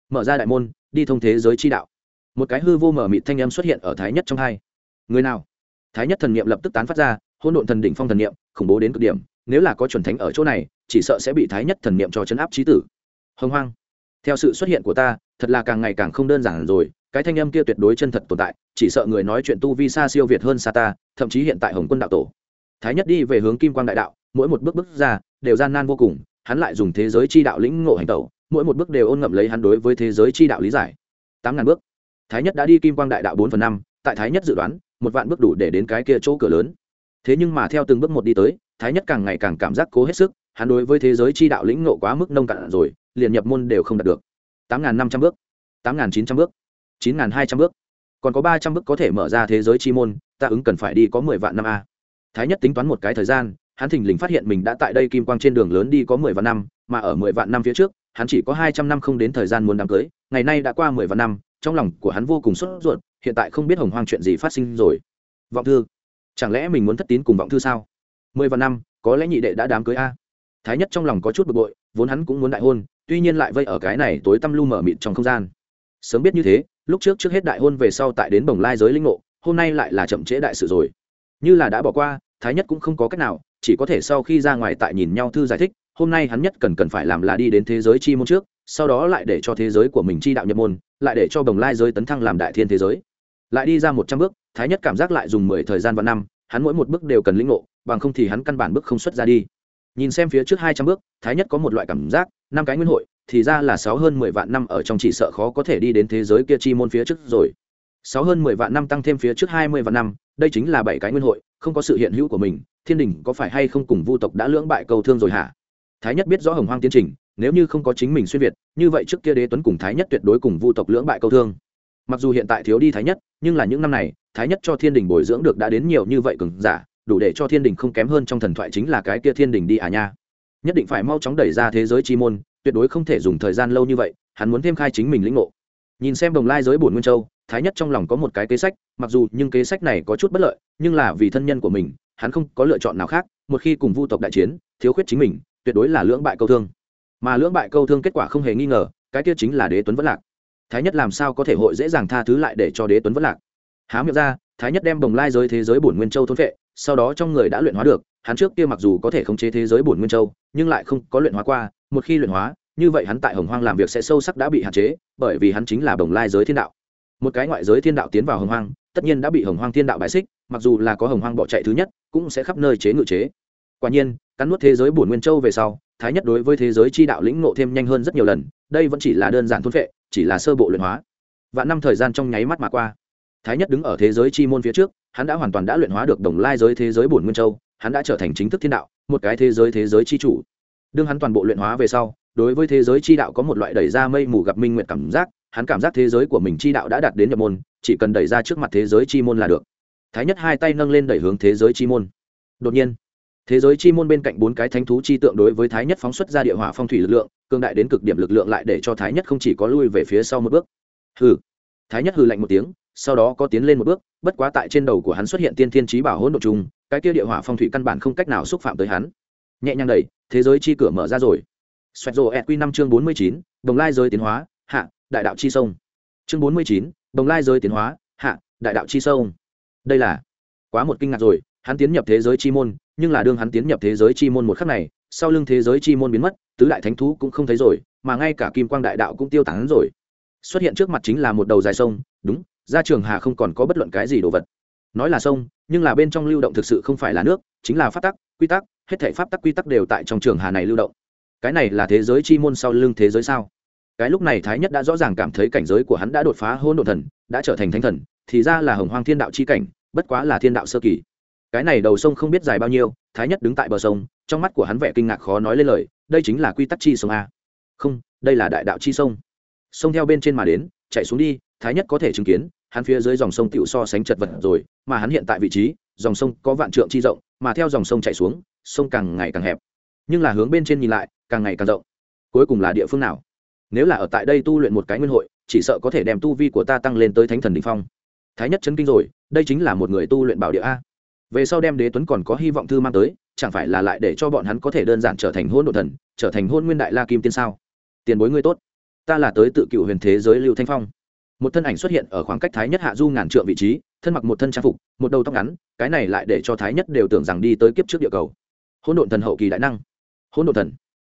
Mở ra đại môn, đi thông thế giới chi đạo. Một cái hư vô mở mịt thanh âm xuất hiện ở thái nhất trong hai. Người nào? Thái nhất thần niệm lập tức tán phát ra hôn độn thần đỉnh phong thần niệm, khủng bố đến cực điểm. Nếu là có chuẩn thánh ở chỗ này, chỉ sợ sẽ bị thái nhất thần niệm cho chấn áp trí tử. Hồng hoang, theo sự xuất hiện của ta, thật là càng ngày càng không đơn giản rồi. Cái thanh âm kia tuyệt đối chân thật tồn tại, chỉ sợ người nói chuyện tu vi xa siêu việt hơn xa ta, thậm chí hiện tại hồng quân đạo tổ. Thái nhất đi về hướng kim quang đại đạo, mỗi một bước bước ra, đều gian nan vô cùng, hắn lại dùng thế giới chi đạo lĩnh ngộ hành tẩu mỗi một bước đều ôn ngậm lấy hắn đối với thế giới chi đạo lý giải. Tám ngàn bước. Thái nhất đã đi kim quang đại đạo bốn phần năm, tại thái nhất dự đoán, một vạn bước đủ để đến cái kia chỗ cửa lớn. Thế nhưng mà theo từng bước một đi tới, thái nhất càng ngày càng cảm giác cố hết sức, hắn đối với thế giới chi đạo lĩnh ngộ quá mức nông cạn rồi, liền nhập môn đều không đạt được. Tám ngàn năm trăm bước. Tám ngàn chín trăm bước. Chín ngàn hai trăm bước. Còn có ba trăm bước có thể mở ra thế giới chi môn, ta ứng cần phải đi có mười vạn năm a. Thái nhất tính toán một cái thời gian, hắn thình lình phát hiện mình đã tại đây kim quang trên đường lớn đi có mười vạn năm, mà ở mười vạn năm phía trước hắn chỉ có hai trăm năm không đến thời gian muốn đám cưới, ngày nay đã qua mười vạn năm, trong lòng của hắn vô cùng sốt ruột, hiện tại không biết hồng hoang chuyện gì phát sinh rồi. Vọng thư, chẳng lẽ mình muốn thất tín cùng vọng thư sao? Mười vạn năm, có lẽ nhị đệ đã đám cưới a. Thái nhất trong lòng có chút bực bội, vốn hắn cũng muốn đại hôn, tuy nhiên lại vây ở cái này tối tăm lu mở mịt trong không gian. Sớm biết như thế, lúc trước trước hết đại hôn về sau tại đến bồng lai giới linh ngộ, hôm nay lại là chậm trễ đại sự rồi. Như là đã bỏ qua, thái nhất cũng không có cách nào, chỉ có thể sau khi ra ngoài tại nhìn nhau thư giải thích hôm nay hắn nhất cần cần phải làm là đi đến thế giới chi môn trước, sau đó lại để cho thế giới của mình chi đạo nhập môn, lại để cho bồng lai giới tấn thăng làm đại thiên thế giới. Lại đi ra một trăm bước, thái nhất cảm giác lại dùng mười thời gian và năm, hắn mỗi một bước đều cần lĩnh ngộ, bằng không thì hắn căn bản bước không xuất ra đi. Nhìn xem phía trước hai trăm bước, thái nhất có một loại cảm giác, năm cái nguyên hội, thì ra là sáu hơn mười vạn năm ở trong chỉ sợ khó có thể đi đến thế giới kia chi môn phía trước rồi. Sáu hơn mười vạn năm tăng thêm phía trước hai mươi vạn năm, đây chính là bảy cái nguyên hội, không có sự hiện hữu của mình, thiên đình có phải hay không cùng vu tộc đã lưỡng bại cầu thương rồi hả? Thái nhất biết rõ hồng hoang tiến trình, nếu như không có chính mình xuyên việt, như vậy trước kia đế tuấn cùng thái nhất tuyệt đối cùng vu tộc lưỡng bại câu thương. Mặc dù hiện tại thiếu đi thái nhất, nhưng là những năm này, thái nhất cho thiên đình bồi dưỡng được đã đến nhiều như vậy cường giả, đủ để cho thiên đình không kém hơn trong thần thoại chính là cái kia thiên đình đi à nha. Nhất định phải mau chóng đẩy ra thế giới chi môn, tuyệt đối không thể dùng thời gian lâu như vậy, hắn muốn thêm khai chính mình lĩnh ngộ. Nhìn xem đồng lai giới bổn nguyên châu, thái nhất trong lòng có một cái kế sách, mặc dù nhưng kế sách này có chút bất lợi, nhưng là vì thân nhân của mình, hắn không có lựa chọn nào khác, một khi cùng vu tộc đại chiến, thiếu khuyết chính mình tuyệt đối là lưỡng bại câu thương. Mà lưỡng bại câu thương kết quả không hề nghi ngờ, cái kia chính là đế tuấn vẫn lạc. Thái nhất làm sao có thể hội dễ dàng tha thứ lại để cho đế tuấn vẫn lạc? Há miệng ra, thái nhất đem bồng lai giới thế giới bổn nguyên châu thôn vệ sau đó trong người đã luyện hóa được, hắn trước kia mặc dù có thể khống chế thế giới bổn nguyên châu, nhưng lại không có luyện hóa qua, một khi luyện hóa, như vậy hắn tại hồng hoang làm việc sẽ sâu sắc đã bị hạn chế, bởi vì hắn chính là bồng lai giới thiên đạo. Một cái ngoại giới thiên đạo tiến vào hồng hoang, tất nhiên đã bị hồng hoang thiên đạo bại xích, mặc dù là có hồng hoang bỏ chạy thứ nhất, cũng sẽ khắp nơi chế ngự chế quả nhiên cắn nuốt thế giới bổn nguyên châu về sau thái nhất đối với thế giới chi đạo lĩnh ngộ thêm nhanh hơn rất nhiều lần đây vẫn chỉ là đơn giản thôn phệ chỉ là sơ bộ luyện hóa và năm thời gian trong nháy mắt mà qua thái nhất đứng ở thế giới chi môn phía trước hắn đã hoàn toàn đã luyện hóa được đồng lai giới thế giới bổn nguyên châu hắn đã trở thành chính thức thiên đạo một cái thế giới thế giới chi chủ đương hắn toàn bộ luyện hóa về sau đối với thế giới chi đạo có một loại đẩy ra mây mù gặp minh nguyện cảm giác hắn cảm giác thế giới của mình chi đạo đã đạt đến nhập môn chỉ cần đẩy ra trước mặt thế giới chi môn là được thái nhất hai tay nâng lên đẩy hướng thế giới chi môn đột nhiên thế giới chi môn bên cạnh bốn cái thánh thú chi tượng đối với thái nhất phóng xuất ra địa hỏa phong thủy lực lượng cương đại đến cực điểm lực lượng lại để cho thái nhất không chỉ có lui về phía sau một bước. Hừ. Thái nhất hừ lạnh một tiếng sau đó có tiến lên một bước bất quá tại trên đầu của hắn xuất hiện tiên thiên trí bảo hỗn độ trùng, cái kia địa hỏa phong thủy căn bản không cách nào xúc phạm tới hắn. Nhẹ nhàng đẩy thế giới chi cửa mở ra rồi. Xoẹt rồ ẹt quy năm chương bốn mươi chín đồng lai giới tiến hóa hạ đại đạo chi sông. Chương bốn mươi chín đồng lai giới tiến hóa hạ đại đạo chi sông. Đây là quá một kinh ngạc rồi hắn tiến nhập thế giới chi môn, nhưng là đương hắn tiến nhập thế giới chi môn một khắc này, sau lưng thế giới chi môn biến mất, tứ đại thánh thú cũng không thấy rồi, mà ngay cả kim quang đại đạo cũng tiêu tán rồi. Xuất hiện trước mặt chính là một đầu dài sông, đúng, ra trường hà không còn có bất luận cái gì đồ vật. Nói là sông, nhưng là bên trong lưu động thực sự không phải là nước, chính là pháp tắc, quy tắc, hết thể pháp tắc quy tắc đều tại trong trường hà này lưu động. Cái này là thế giới chi môn sau lưng thế giới sao? Cái lúc này thái nhất đã rõ ràng cảm thấy cảnh giới của hắn đã đột phá hôn đ ộ thần, đã trở thành thánh thần, thì ra là hồng hoang thiên đạo chi cảnh, bất quá là thiên đạo sơ kỳ cái này đầu sông không biết dài bao nhiêu, thái nhất đứng tại bờ sông, trong mắt của hắn vẻ kinh ngạc khó nói lên lời, đây chính là quy tắc chi sông a. Không, đây là đại đạo chi sông. Sông theo bên trên mà đến, chạy xuống đi, thái nhất có thể chứng kiến, hắn phía dưới dòng sông tựu so sánh chật vật rồi, mà hắn hiện tại vị trí, dòng sông có vạn trượng chi rộng, mà theo dòng sông chạy xuống, sông càng ngày càng hẹp. Nhưng là hướng bên trên nhìn lại, càng ngày càng rộng. Cuối cùng là địa phương nào? Nếu là ở tại đây tu luyện một cái nguyên hội, chỉ sợ có thể đem tu vi của ta tăng lên tới thánh thần đ ỉ n h phong. Thái nhất chấn kinh rồi, đây chính là một người tu luyện bảo địa a về sau đem đế tuấn còn có hy vọng thư mang tới, chẳng phải là lại để cho bọn hắn có thể đơn giản trở thành hôn đ ộ thần, trở thành hôn nguyên đại la kim tiên sao? Tiền bối ngươi tốt. Ta là tới tự cựu huyền thế giới lưu thanh phong. Một thân ảnh xuất hiện ở khoảng cách thái nhất hạ du ngàn trượng vị trí, thân mặc một thân trang phục, một đầu tóc ngắn, cái này lại để cho thái nhất đều tưởng rằng đi tới kiếp trước địa cầu. Hỗn độn thần hậu kỳ đại năng. Hỗn độn thần.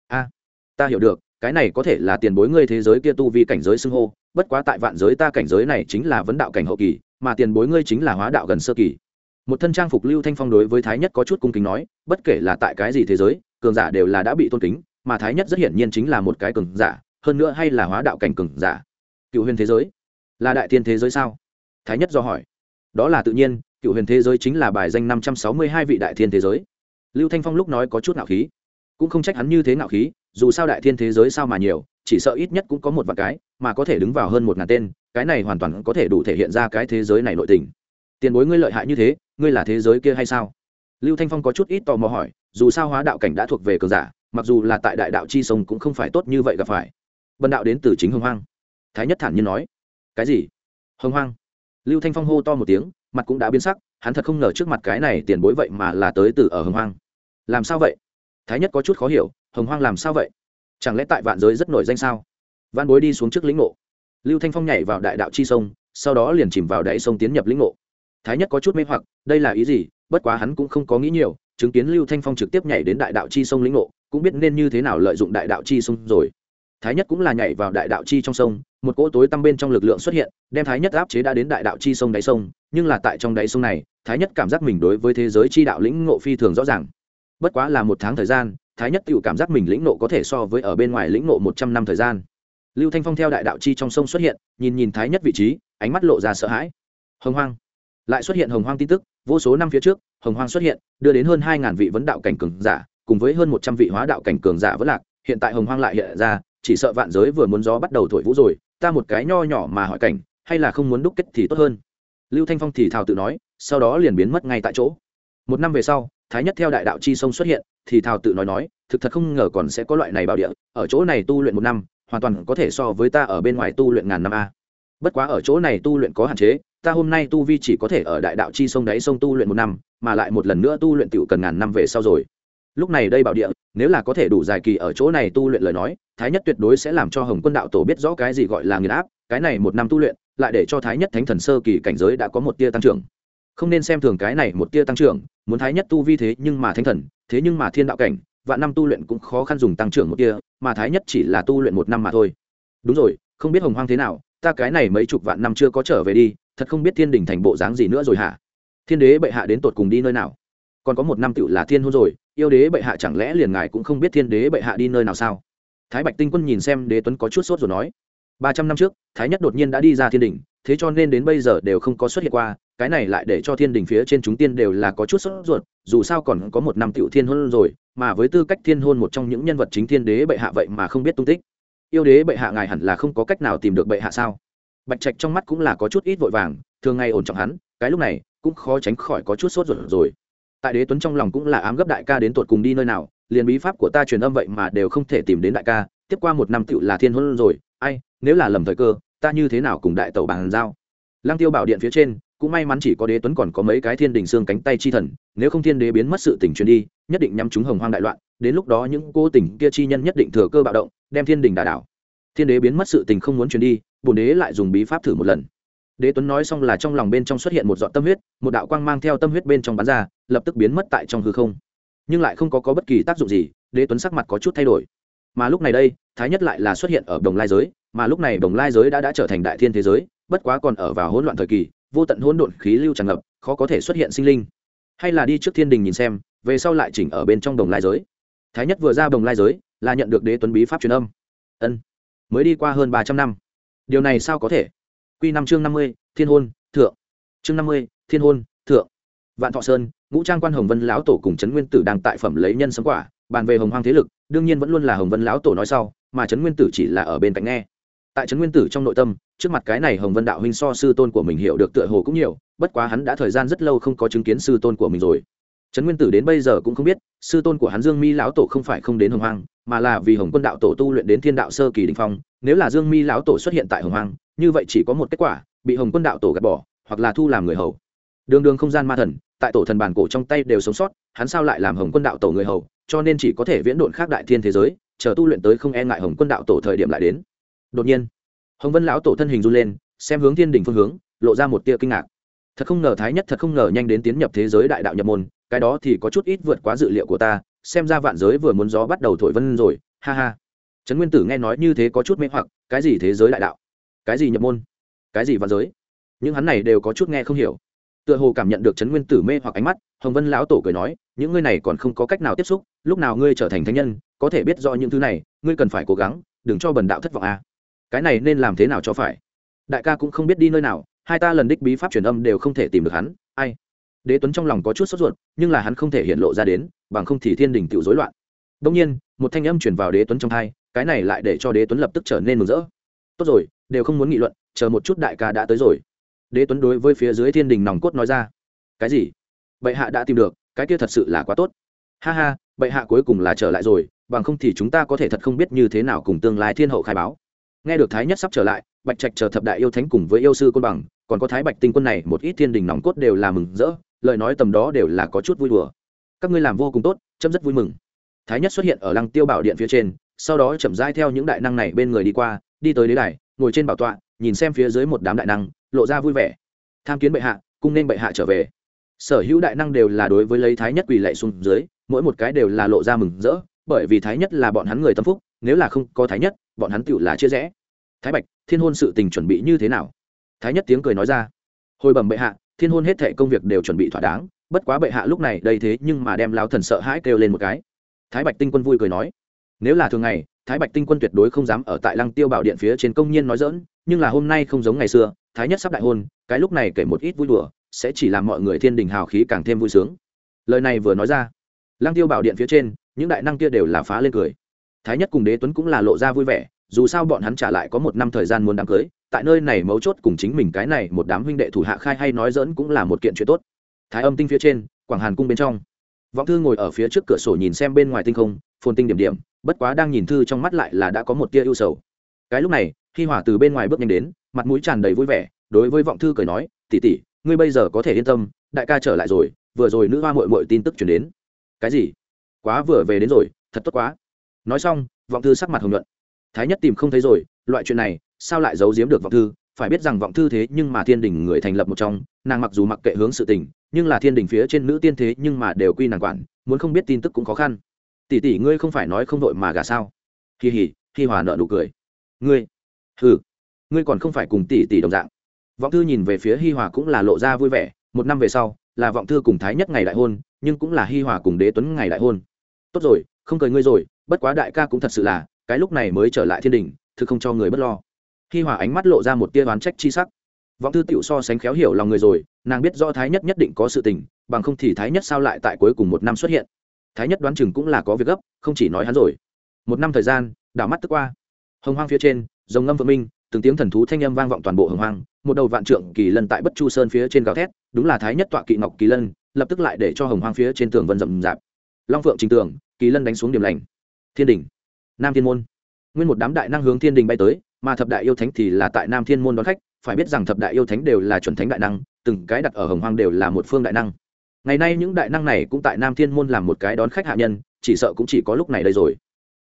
A, ta hiểu được, cái này có thể là tiền bối ngươi thế giới kia tu vi cảnh giới xưng hô, bất quá tại vạn giới ta cảnh giới này chính là vấn đạo cảnh hậu kỳ, mà tiền bối ngươi chính là hóa đạo gần sơ kỳ một thân trang phục lưu thanh phong đối với thái nhất có chút cung kính nói, bất kể là tại cái gì thế giới, cường giả đều là đã bị tôn kính, mà thái nhất rất hiển nhiên chính là một cái cường giả, hơn nữa hay là hóa đạo cảnh cường giả. Cựu huyền thế giới? Là đại tiên thế giới sao? Thái nhất do hỏi. Đó là tự nhiên, cựu huyền thế giới chính là bài danh năm trăm sáu mươi hai vị đại thiên thế giới. Lưu thanh phong lúc nói có chút ngạo khí. Cũng không trách hắn như thế ngạo khí, dù sao đại thiên thế giới sao mà nhiều, chỉ sợ ít nhất cũng có một vài cái, mà có thể đứng vào hơn một ngàn tên, cái này hoàn toàn có thể đủ thể hiện ra cái thế giới này nội tình tiền bối ngươi lợi hại như thế, ngươi là thế giới kia hay sao? Lưu thanh phong có chút ít tò mò hỏi, dù sao hóa đạo cảnh đã thuộc về cờ giả, mặc dù là tại đại đạo chi sông cũng không phải tốt như vậy gặp phải. Bần đạo đến từ chính hồng hoang. Thái nhất thản nhiên nói. Cái gì? Hồng hoang. Lưu thanh phong hô to một tiếng, mặt cũng đã biến sắc, hắn thật không ngờ trước mặt cái này tiền bối vậy mà là tới từ ở hồng hoang. Làm sao vậy? Thái nhất có chút khó hiểu, hồng hoang làm sao vậy? Chẳng lẽ tại vạn giới rất nổi danh sao? Văn bối đi xuống trước lĩnh ngộ. Lưu thanh phong nhảy vào đại đạo chi sông, sau đó liền chìm vào đáy sông tiến nhập lĩnh ngộ thái nhất có chút mê hoặc, đây là ý gì? Bất quá hắn cũng không có nghĩ nhiều, chứng kiến lưu thanh phong trực tiếp nhảy đến đại đạo chi sông lĩnh ngộ, cũng biết nên như thế nào lợi dụng đại đạo chi sông rồi. Thái nhất cũng là nhảy vào đại đạo chi trong sông, một cỗ tối tăm bên trong lực lượng xuất hiện, đem thái nhất áp chế đã đến đại đạo chi sông đáy sông, nhưng là tại trong đáy sông này, thái nhất cảm giác mình đối với thế giới chi đạo lĩnh ngộ phi thường rõ ràng. Bất quá là một tháng thời gian, thái nhất tự cảm giác mình lĩnh ngộ có thể so với ở bên ngoài lĩnh ngộ một trăm năm thời gian. Lưu thanh phong theo đại đạo chi trong sông xuất hiện, nhìn nhìn thái nhất vị trí, ánh mắt lộ ra sợ hãi. Hông hoang lại xuất hiện hồng hoang tin tức, vô số năm phía trước, hồng hoang xuất hiện, đưa đến hơn hai ngàn vị vấn đạo cảnh cường giả, cùng với hơn một trăm vị hóa đạo cảnh cường giả vẫn lạc. Hiện tại hồng hoang lại hiện ra, chỉ sợ vạn giới vừa muốn gió bắt đầu thổi vũ rồi, ta một cái nho nhỏ mà hỏi cảnh, hay là không muốn đúc kết thì tốt hơn? Lưu thanh phong thì thào tự nói, sau đó liền biến mất ngay tại chỗ. Một năm về sau, thái nhất theo đại đạo chi sông xuất hiện, thì thào tự nói nói, thực thật không ngờ còn sẽ có loại này bảo địa, ở chỗ này tu luyện một năm, hoàn toàn có thể so với ta ở bên ngoài tu luyện ngàn năm a. Bất quá ở chỗ này tu luyện có hạn chế ta hôm nay tu vi chỉ có thể ở đại đạo chi sông đáy sông tu luyện một năm, mà lại một lần nữa tu luyện tiểu cần ngàn năm về sau rồi. Lúc này đây bảo địa, nếu là có thể đủ dài kỳ ở chỗ này tu luyện lời nói, thái nhất tuyệt đối sẽ làm cho hồng quân đạo tổ biết rõ cái gì gọi là nghiền áp, cái này một năm tu luyện, lại để cho thái nhất thánh thần sơ kỳ cảnh giới đã có một tia tăng trưởng. Không nên xem thường cái này một tia tăng trưởng, muốn thái nhất tu vi thế nhưng mà thánh thần, thế nhưng mà thiên đạo cảnh, vạn năm tu luyện cũng khó khăn dùng tăng trưởng một tia, mà thái nhất chỉ là tu luyện một năm mà thôi. Đúng rồi, không biết hồng hoang thế nào, ta cái này mấy chục vạn năm chưa có trở về đi thật không biết thiên đình thành bộ dáng gì nữa rồi hả? Thiên đế bệ hạ đến tột cùng đi nơi nào? Còn có một năm tựu là thiên hôn rồi, yêu đế bệ hạ chẳng lẽ liền ngài cũng không biết thiên đế bệ hạ đi nơi nào sao? Thái bạch tinh quân nhìn xem đế tuấn có chút sốt rồi nói, ba trăm năm trước, thái nhất đột nhiên đã đi ra thiên đình, thế cho nên đến bây giờ đều không có xuất hiện qua, cái này lại để cho thiên đình phía trên chúng tiên đều là có chút sốt ruột, dù sao còn có một năm tựu thiên hôn rồi, mà với tư cách thiên hôn một trong những nhân vật chính thiên đế bệ hạ vậy mà không biết tung tích. Yêu đế bệ hạ ngài hẳn là không có cách nào tìm được bệ hạ sao? Bạch trạch trong mắt cũng là có chút ít vội vàng, thường ngày ổn trọng hắn, cái lúc này, cũng khó tránh khỏi có chút sốt ruột rồi. Tại đế tuấn trong lòng cũng là ám gấp đại ca đến tột cùng đi nơi nào, liền bí pháp của ta truyền âm vậy mà đều không thể tìm đến đại ca, tiếp qua một năm tựu là thiên hôn rồi, ai, nếu là lầm thời cơ, ta như thế nào cùng đại tẩu bàn giao? Lăng tiêu bảo điện phía trên, cũng may mắn chỉ có đế tuấn còn có mấy cái thiên đình xương cánh tay chi thần, nếu không thiên đế biến mất sự tình truyền đi, nhất định nhắm chúng hồng hoang đại loạn, đến lúc đó những cô tình kia chi nhân nhất định thừa cơ bạo động, đem thiên đình đà đảo. Thiên đế biến mất sự tình không muốn truyền đi bồn đế lại dùng bí pháp thử một lần. Đế tuấn nói xong là trong lòng bên trong xuất hiện một dọn tâm huyết một đạo quang mang theo tâm huyết bên trong bắn ra lập tức biến mất tại trong hư không. Nhưng lại không có, có bất kỳ tác dụng gì đế tuấn sắc mặt có chút thay đổi. Mà lúc này đây thái nhất lại là xuất hiện ở đồng lai giới mà lúc này đồng lai giới đã đã trở thành đại thiên thế giới bất quá còn ở vào hỗn loạn thời kỳ vô tận hỗn độn khí lưu tràn ngập khó có thể xuất hiện sinh linh. Hay là đi trước thiên đình nhìn xem về sau lại chỉnh ở bên trong đồng lai giới. Thái nhất vừa ra đồng lai giới là nhận được đế tuấn bí pháp truyền âm. Ân. Mới đi qua hơn ba trăm năm điều này sao có thể? Q năm chương năm mươi, thiên hôn, thượng. Chương năm mươi, thiên hôn, thượng. Vạn thọ sơn, ngũ trang quan hồng vân lão tổ cùng trấn nguyên tử đang tại phẩm lấy nhân sống quả, bàn về hồng hoang thế lực, đương nhiên vẫn luôn là hồng vân lão tổ nói sau, mà trấn nguyên tử chỉ là ở bên cạnh nghe. Tại trấn nguyên tử trong nội tâm, trước mặt cái này hồng vân đạo huynh so sư tôn của mình hiểu được tựa hồ cũng nhiều, bất quá hắn đã thời gian rất lâu không có chứng kiến sư tôn của mình rồi trấn nguyên tử đến bây giờ cũng không biết, sư tôn của hắn dương mi lão tổ không phải không đến hồng hoang, mà là vì hồng quân đạo tổ tu luyện đến thiên đạo sơ kỳ đình phong, nếu là dương mi lão tổ xuất hiện tại hồng hoang, như vậy chỉ có một kết quả, bị hồng quân đạo tổ gạt bỏ, hoặc là thu làm người hầu. Đường đường không gian ma thần, tại tổ thần bản cổ trong tay đều sống sót, hắn sao lại làm hồng quân đạo tổ người hầu, cho nên chỉ có thể viễn độn khác đại thiên thế giới, chờ tu luyện tới không e ngại hồng quân đạo tổ thời điểm lại đến. Đột nhiên, hồng vân lão tổ thân hình run lên, xem hướng thiên đình phương hướng, lộ ra một tia kinh ngạc. Thật không ngờ thái nhất thật không ngờ nhanh đến tiến nhập thế giới đại đạo nhập môn cái đó thì có chút ít vượt quá dự liệu của ta, xem ra vạn giới vừa muốn gió bắt đầu thổi vân rồi, ha ha. Trấn nguyên tử nghe nói như thế có chút mê hoặc, cái gì thế giới đại đạo? Cái gì nhập môn? Cái gì vạn giới? Những hắn này đều có chút nghe không hiểu. Tựa hồ cảm nhận được trấn nguyên tử mê hoặc ánh mắt, hồng vân lão tổ cười nói, những ngươi này còn không có cách nào tiếp xúc, lúc nào ngươi trở thành thánh nhân, có thể biết rõ những thứ này, ngươi cần phải cố gắng, đừng cho bần đạo thất vọng a à. cái này nên làm thế nào cho phải? Đại ca cũng không biết đi nơi nào, hai ta lần đích bí pháp truyền âm đều không thể tìm được hắn, ai? Đế tuấn trong lòng có chút sốt ruột, nhưng là hắn không thể hiện lộ ra đến, bằng không thì thiên đình tự rối loạn. Đông nhiên, một thanh âm truyền vào đế tuấn trong thai cái này lại để cho đế tuấn lập tức trở nên mừng rỡ. Tốt rồi, đều không muốn nghị luận, chờ một chút đại ca đã tới rồi. Đế tuấn đối với phía dưới thiên đình nòng cốt nói ra. Cái gì? Bệ hạ đã tìm được, cái kia thật sự là quá tốt. Ha ha, bệ hạ cuối cùng là trở lại rồi, bằng không thì chúng ta có thể thật không biết như thế nào cùng tương lai thiên hậu khai báo. Nghe được thái nhất sắp trở lại, bạch trạch chờ thập đại yêu thánh cùng với yêu sư côn bằng, còn có thái bạch tinh quân này, một ít thiên đình nòng cốt đều là mừng rỡ lời nói tầm đó đều là có chút vui đùa. Các ngươi làm vô cùng tốt, chấm rất vui mừng. Thái nhất xuất hiện ở lăng tiêu bảo điện phía trên, sau đó chậm rãi theo những đại năng này bên người đi qua, đi tới đế đài, ngồi trên bảo tọa, nhìn xem phía dưới một đám đại năng, lộ ra vui vẻ. Tham kiến bệ hạ, cung nên bệ hạ trở về. Sở hữu đại năng đều là đối với lấy thái nhất quỳ lạy xuống dưới, mỗi một cái đều là lộ ra mừng rỡ, bởi vì thái nhất là bọn hắn người tâm phúc, nếu là không có thái nhất, bọn hắn tựu là chia rẽ. Thái bạch, thiên hôn sự tình chuẩn bị như thế nào? Thái nhất tiếng cười nói ra. Hồi bẩm bệ hạ thiên hôn hết thệ công việc đều chuẩn bị thỏa đáng, bất quá bệ hạ lúc này đây thế nhưng mà đem lao thần sợ hãi kêu lên một cái. Thái bạch tinh quân vui cười nói, nếu là thường ngày, thái bạch tinh quân tuyệt đối không dám ở tại lăng tiêu bảo điện phía trên công nhiên nói dỡn nhưng là hôm nay không giống ngày xưa, thái nhất sắp đại hôn, cái lúc này kể một ít vui đùa, sẽ chỉ làm mọi người thiên đình hào khí càng thêm vui sướng. Lời này vừa nói ra, lăng tiêu bảo điện phía trên, những đại năng kia đều là phá lên cười. Thái nhất cùng đế tuấn cũng là lộ ra vui vẻ dù sao bọn hắn trả lại có một năm thời gian muốn đám cưới, tại nơi này mấu chốt cùng chính mình cái này một đám huynh đệ thủ hạ khai hay nói dỡn cũng là một kiện chuyện tốt. Thái âm tinh phía trên, quảng hàn cung bên trong. Vọng thư ngồi ở phía trước cửa sổ nhìn xem bên ngoài tinh không, phồn tinh điểm điểm, bất quá đang nhìn thư trong mắt lại là đã có một tia ưu sầu. Cái lúc này khi hỏa từ bên ngoài bước nhanh đến, mặt mũi tràn đầy vui vẻ, đối với vọng thư cười nói tỉ tỉ ngươi bây giờ có thể yên tâm, đại ca trở lại rồi, vừa rồi nữ hoa mội mội tin tức chuyển đến. Cái gì? Quá vừa về đến rồi, thật tốt quá. Nói xong, vọng thư sắc mặt hồng nhuận thái nhất tìm không thấy rồi, loại chuyện này, sao lại giấu giếm được vọng thư? Phải biết rằng vọng thư thế nhưng mà thiên đình người thành lập một trong, nàng mặc dù mặc kệ hướng sự tình, nhưng là thiên đình phía trên nữ tiên thế nhưng mà đều quy nàng quản, muốn không biết tin tức cũng khó khăn. Tỷ tỷ ngươi không phải nói không đội mà gà sao? Kỳ hỉ khi hòa nợ nụ cười. Ngươi ừ ngươi còn không phải cùng tỷ tỷ đồng dạng. Vọng thư nhìn về phía hi hòa cũng là lộ ra vui vẻ, một năm về sau, là vọng thư cùng thái nhất ngày đại hôn, nhưng cũng là hi hòa cùng đế tuấn ngày đại hôn. Tốt rồi, không cười ngươi rồi, bất quá đại ca cũng thật sự là cái lúc này mới trở lại thiên đình thư không cho người bất lo. Hi hòa ánh mắt lộ ra một tia oán trách chi sắc. Vọng thư tựu so sánh khéo hiểu lòng người rồi, nàng biết do thái nhất nhất định có sự tình, bằng không thì thái nhất sao lại tại cuối cùng một năm xuất hiện? Thái nhất đoán chừng cũng là có việc gấp, không chỉ nói hắn rồi. Một năm thời gian, đảo mắt tức qua. Hồng hoang phía trên dòng ngâm vợ minh, từng tiếng thần thú thanh âm vang vọng toàn bộ hồng hoang, một đầu vạn trượng kỳ lân tại bất chu sơn phía trên gào thét, đúng là thái nhất tọa kỵ ngọc kỳ lân, lập tức lại để cho hồng hoang phía trên tường vân rậm rạp. Long phượng trình tường, kỳ lân đánh xuống điểm lành. Thiên đình nam thiên môn. Nguyên một đám đại năng hướng thiên đình bay tới, mà thập đại yêu thánh thì là tại nam thiên môn đón khách, phải biết rằng thập đại yêu thánh đều là chuẩn thánh đại năng, từng cái đặt ở hồng hoang đều là một phương đại năng. Ngày nay những đại năng này cũng tại nam thiên môn làm một cái đón khách hạ nhân, chỉ sợ cũng chỉ có lúc này đây rồi.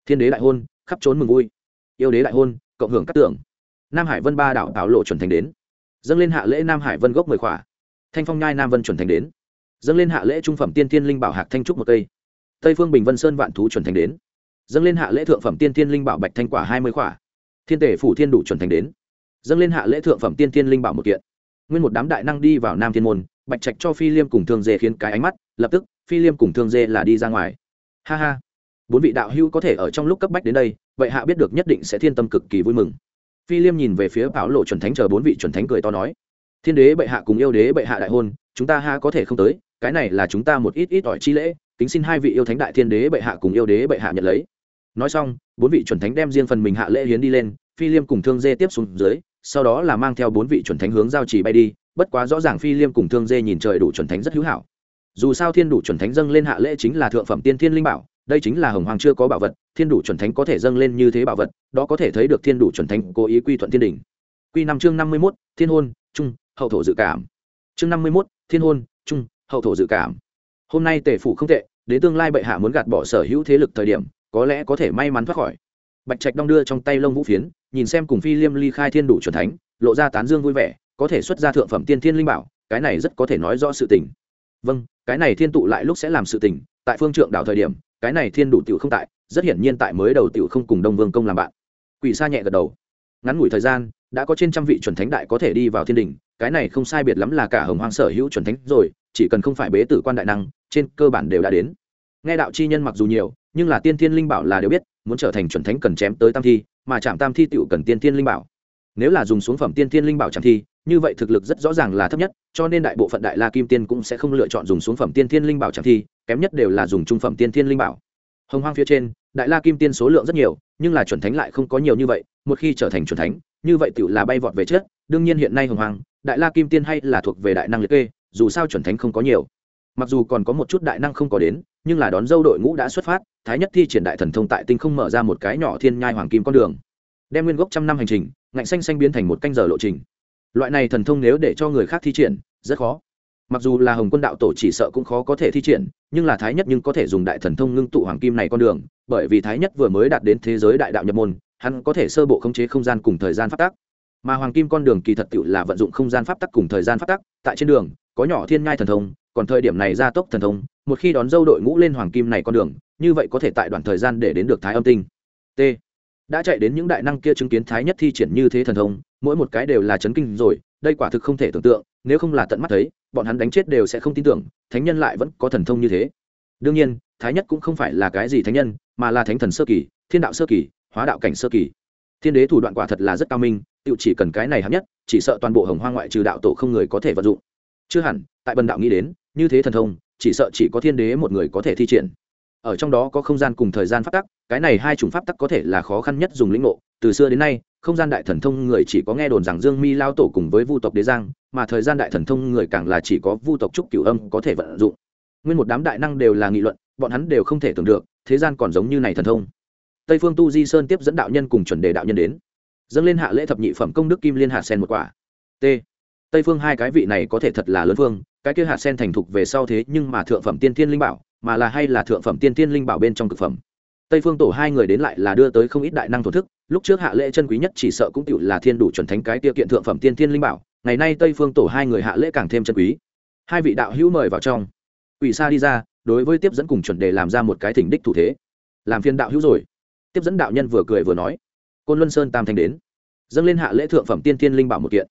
Thiên đế đại hôn, khắp trốn mừng vui. Yêu đế đại hôn, cộng hưởng các tưởng nam hải vân ba đảo tạo lộ chuẩn thành đến. Dâng lên hạ lễ nam hải vân gốc mười khỏa. Thanh phong nhai nam vân chuẩn thành đến. Dâng lên hạ lễ trung phẩm tiên thiên linh bảo hạc thanh trúc một cây. Tây phương bình vân sơn vạn thú chuẩn thành đến dâng lên hạ lễ thượng phẩm tiên thiên linh bảo bạch thanh quả hai mươi khỏa. Thiên tể phủ thiên đủ chuẩn thành đến. Dâng lên hạ lễ thượng phẩm tiên thiên linh bảo một kiện. Nguyên một đám đại năng đi vào nam thiên môn, bạch trạch cho phi liêm cùng thương dê khiến cái ánh mắt, lập tức, phi liêm cùng thương dê là đi ra ngoài. Ha ha. Bốn vị đạo hữu có thể ở trong lúc cấp bách đến đây, vậy hạ biết được nhất định sẽ thiên tâm cực kỳ vui mừng. Phi liêm nhìn về phía bảo lộ chuẩn thánh chờ bốn vị chuẩn thánh cười to nói. Thiên đế bệ hạ cùng yêu đế bệ hạ đại hôn, chúng ta ha có thể không tới, cái này là chúng ta một ít ít ỏi chi lễ, kính xin hai vị yêu thánh đại thiên đế bệ hạ cùng yêu đế bệ hạ nhận lấy nói xong, bốn vị chuẩn thánh đem riêng phần mình hạ lễ hiến đi lên, phi liêm cùng thương dê tiếp xuống dưới, sau đó là mang theo bốn vị chuẩn thánh hướng giao trì bay đi, bất quá rõ ràng phi liêm cùng thương dê nhìn trời đủ chuẩn thánh rất hữu hảo. Dù sao thiên đủ chuẩn thánh dâng lên hạ lễ chính là thượng phẩm tiên thiên linh bảo, đây chính là hồng hoàng chưa có bảo vật, thiên đủ chuẩn thánh có thể dâng lên như thế bảo vật, đó có thể thấy được thiên đủ chuẩn thánh cố ý quy thuận thiên đình. Quy năm chương năm mươi mốt, thiên hôn, trung, hậu thổ dự cảm. Chương năm mươi mốt, thiên hôn, trung, hậu thổ dự cảm. Hôm nay tể phủ không tệ, đến tương lai bệ hạ muốn gạt bỏ sở hữu thế lực thời điểm có lẽ có thể may mắn thoát khỏi. Bạch trạch đong đưa trong tay lông vũ phiến, nhìn xem cùng phi liêm ly khai thiên đủ chuẩn thánh, lộ ra tán dương vui vẻ, có thể xuất ra thượng phẩm tiên thiên linh bảo, cái này rất có thể nói rõ sự tình. Vâng cái này thiên tụ lại lúc sẽ làm sự tình, tại phương trượng đảo thời điểm, cái này thiên đủ tiểu không tại, rất hiển nhiên tại mới đầu tiểu không cùng đông vương công làm bạn. Quỷ sa nhẹ gật đầu. Ngắn ngủi thời gian, đã có trên trăm vị chuẩn thánh đại có thể đi vào thiên đình, cái này không sai biệt lắm là cả hồng hoang sở hữu chuẩn thánh rồi, chỉ cần không phải bế tử quan đại năng, trên cơ bản đều đã đến. Nghe đạo chi nhân mặc dù nhiều nhưng là tiên thiên linh bảo là đều biết, muốn trở thành chuẩn thánh cần chém tới tam thi, mà chạm tam thi tựu cần tiên thiên linh bảo. Nếu là dùng xuống phẩm tiên thiên linh bảo chạm thi, như vậy thực lực rất rõ ràng là thấp nhất, cho nên đại bộ phận đại la kim tiên cũng sẽ không lựa chọn dùng xuống phẩm tiên thiên linh bảo chạm thi, kém nhất đều là dùng trung phẩm tiên thiên linh bảo. Hồng hoang phía trên, đại la kim tiên số lượng rất nhiều, nhưng là chuẩn thánh lại không có nhiều như vậy, một khi trở thành chuẩn thánh, như vậy tựu là bay vọt về trước. Đương nhiên hiện nay hồng hoang, đại la kim tiên hay là thuộc về đại năng liệt kê, dù sao chuẩn thánh không có nhiều mặc dù còn có một chút đại năng không có đến, nhưng là đón dâu đội ngũ đã xuất phát, thái nhất thi triển đại thần thông tại tinh không mở ra một cái nhỏ thiên nhai hoàng kim con đường. Đem nguyên gốc trăm năm hành trình, ngạnh xanh xanh biến thành một canh giờ lộ trình. Loại này thần thông nếu để cho người khác thi triển, rất khó. Mặc dù là hồng quân đạo tổ chỉ sợ cũng khó có thể thi triển, nhưng là thái nhất nhưng có thể dùng đại thần thông ngưng tụ hoàng kim này con đường, bởi vì thái nhất vừa mới đạt đến thế giới đại đạo nhập môn, hắn có thể sơ bộ khống chế không gian cùng thời gian phát tác mà hoàng kim con đường kỳ thật tự là vận dụng không gian pháp tắc cùng thời gian pháp tắc, tại trên đường, có nhỏ thiên nhai thần thông còn thời điểm này gia tốc thần thông, một khi đón dâu đội ngũ lên hoàng kim này con đường, như vậy có thể tại đoạn thời gian để đến được thái âm tinh. T. Đã chạy đến những đại năng kia chứng kiến thái nhất thi triển như thế thần thông, mỗi một cái đều là chấn kinh rồi, đây quả thực không thể tưởng tượng, nếu không là tận mắt thấy, bọn hắn đánh chết đều sẽ không tin tưởng, thánh nhân lại vẫn có thần thông như thế. Đương nhiên, thái nhất cũng không phải là cái gì thánh nhân, mà là thánh thần sơ kỳ, thiên đạo sơ kỳ, hóa đạo cảnh sơ kỳ. Thiên đế thủ đoạn quả thật là rất cao minh tự chỉ cần cái này hấp nhất, chỉ sợ toàn bộ hồng hoa ngoại trừ đạo tổ không người có thể vận dụng. Chưa hẳn, tại bần đạo nghĩ đến như thế thần thông, chỉ sợ chỉ có thiên đế một người có thể thi triển. Ở trong đó có không gian cùng thời gian pháp tắc, cái này hai chủng pháp tắc có thể là khó khăn nhất dùng lĩnh ngộ. Từ xưa đến nay, không gian đại thần thông người chỉ có nghe đồn rằng dương mi lao tổ cùng với vu tộc đế giang, mà thời gian đại thần thông người càng là chỉ có vu tộc trúc cửu âm có thể vận dụng. Nguyên một đám đại năng đều là nghị luận, bọn hắn đều không thể tưởng được, thế gian còn giống như này thần thông. Tây phương tu di sơn tiếp dẫn đạo nhân cùng chuẩn đề đạo nhân đến. Dâng lên hạ lễ thập nhị phẩm công đức kim liên hạ sen một quả. T. Tây phương hai cái vị này có thể thật là lớn phương cái kia hạ sen thành thục về sau thế nhưng mà thượng phẩm tiên tiên linh bảo, mà là hay là thượng phẩm tiên tiên linh bảo bên trong cực phẩm. Tây phương tổ hai người đến lại là đưa tới không ít đại năng thổ thức, lúc trước hạ lễ chân quý nhất chỉ sợ cũng tựu là thiên đủ chuẩn thánh cái tiêu kiện thượng phẩm tiên thiên linh bảo, ngày nay tây phương tổ hai người hạ lễ càng thêm chân quý. Hai vị đạo hữu mời vào trong. Ủy sa đi ra, đối với tiếp dẫn cùng chuẩn đề làm ra một cái thỉnh đích thủ thế. Làm phiên đạo hữu rồi. Tiếp dẫn đạo nhân vừa cười vừa nói. Côn luân sơn tam thanh đến. Dâng lên hạ lễ thượng phẩm tiên thiên linh bảo một kiện.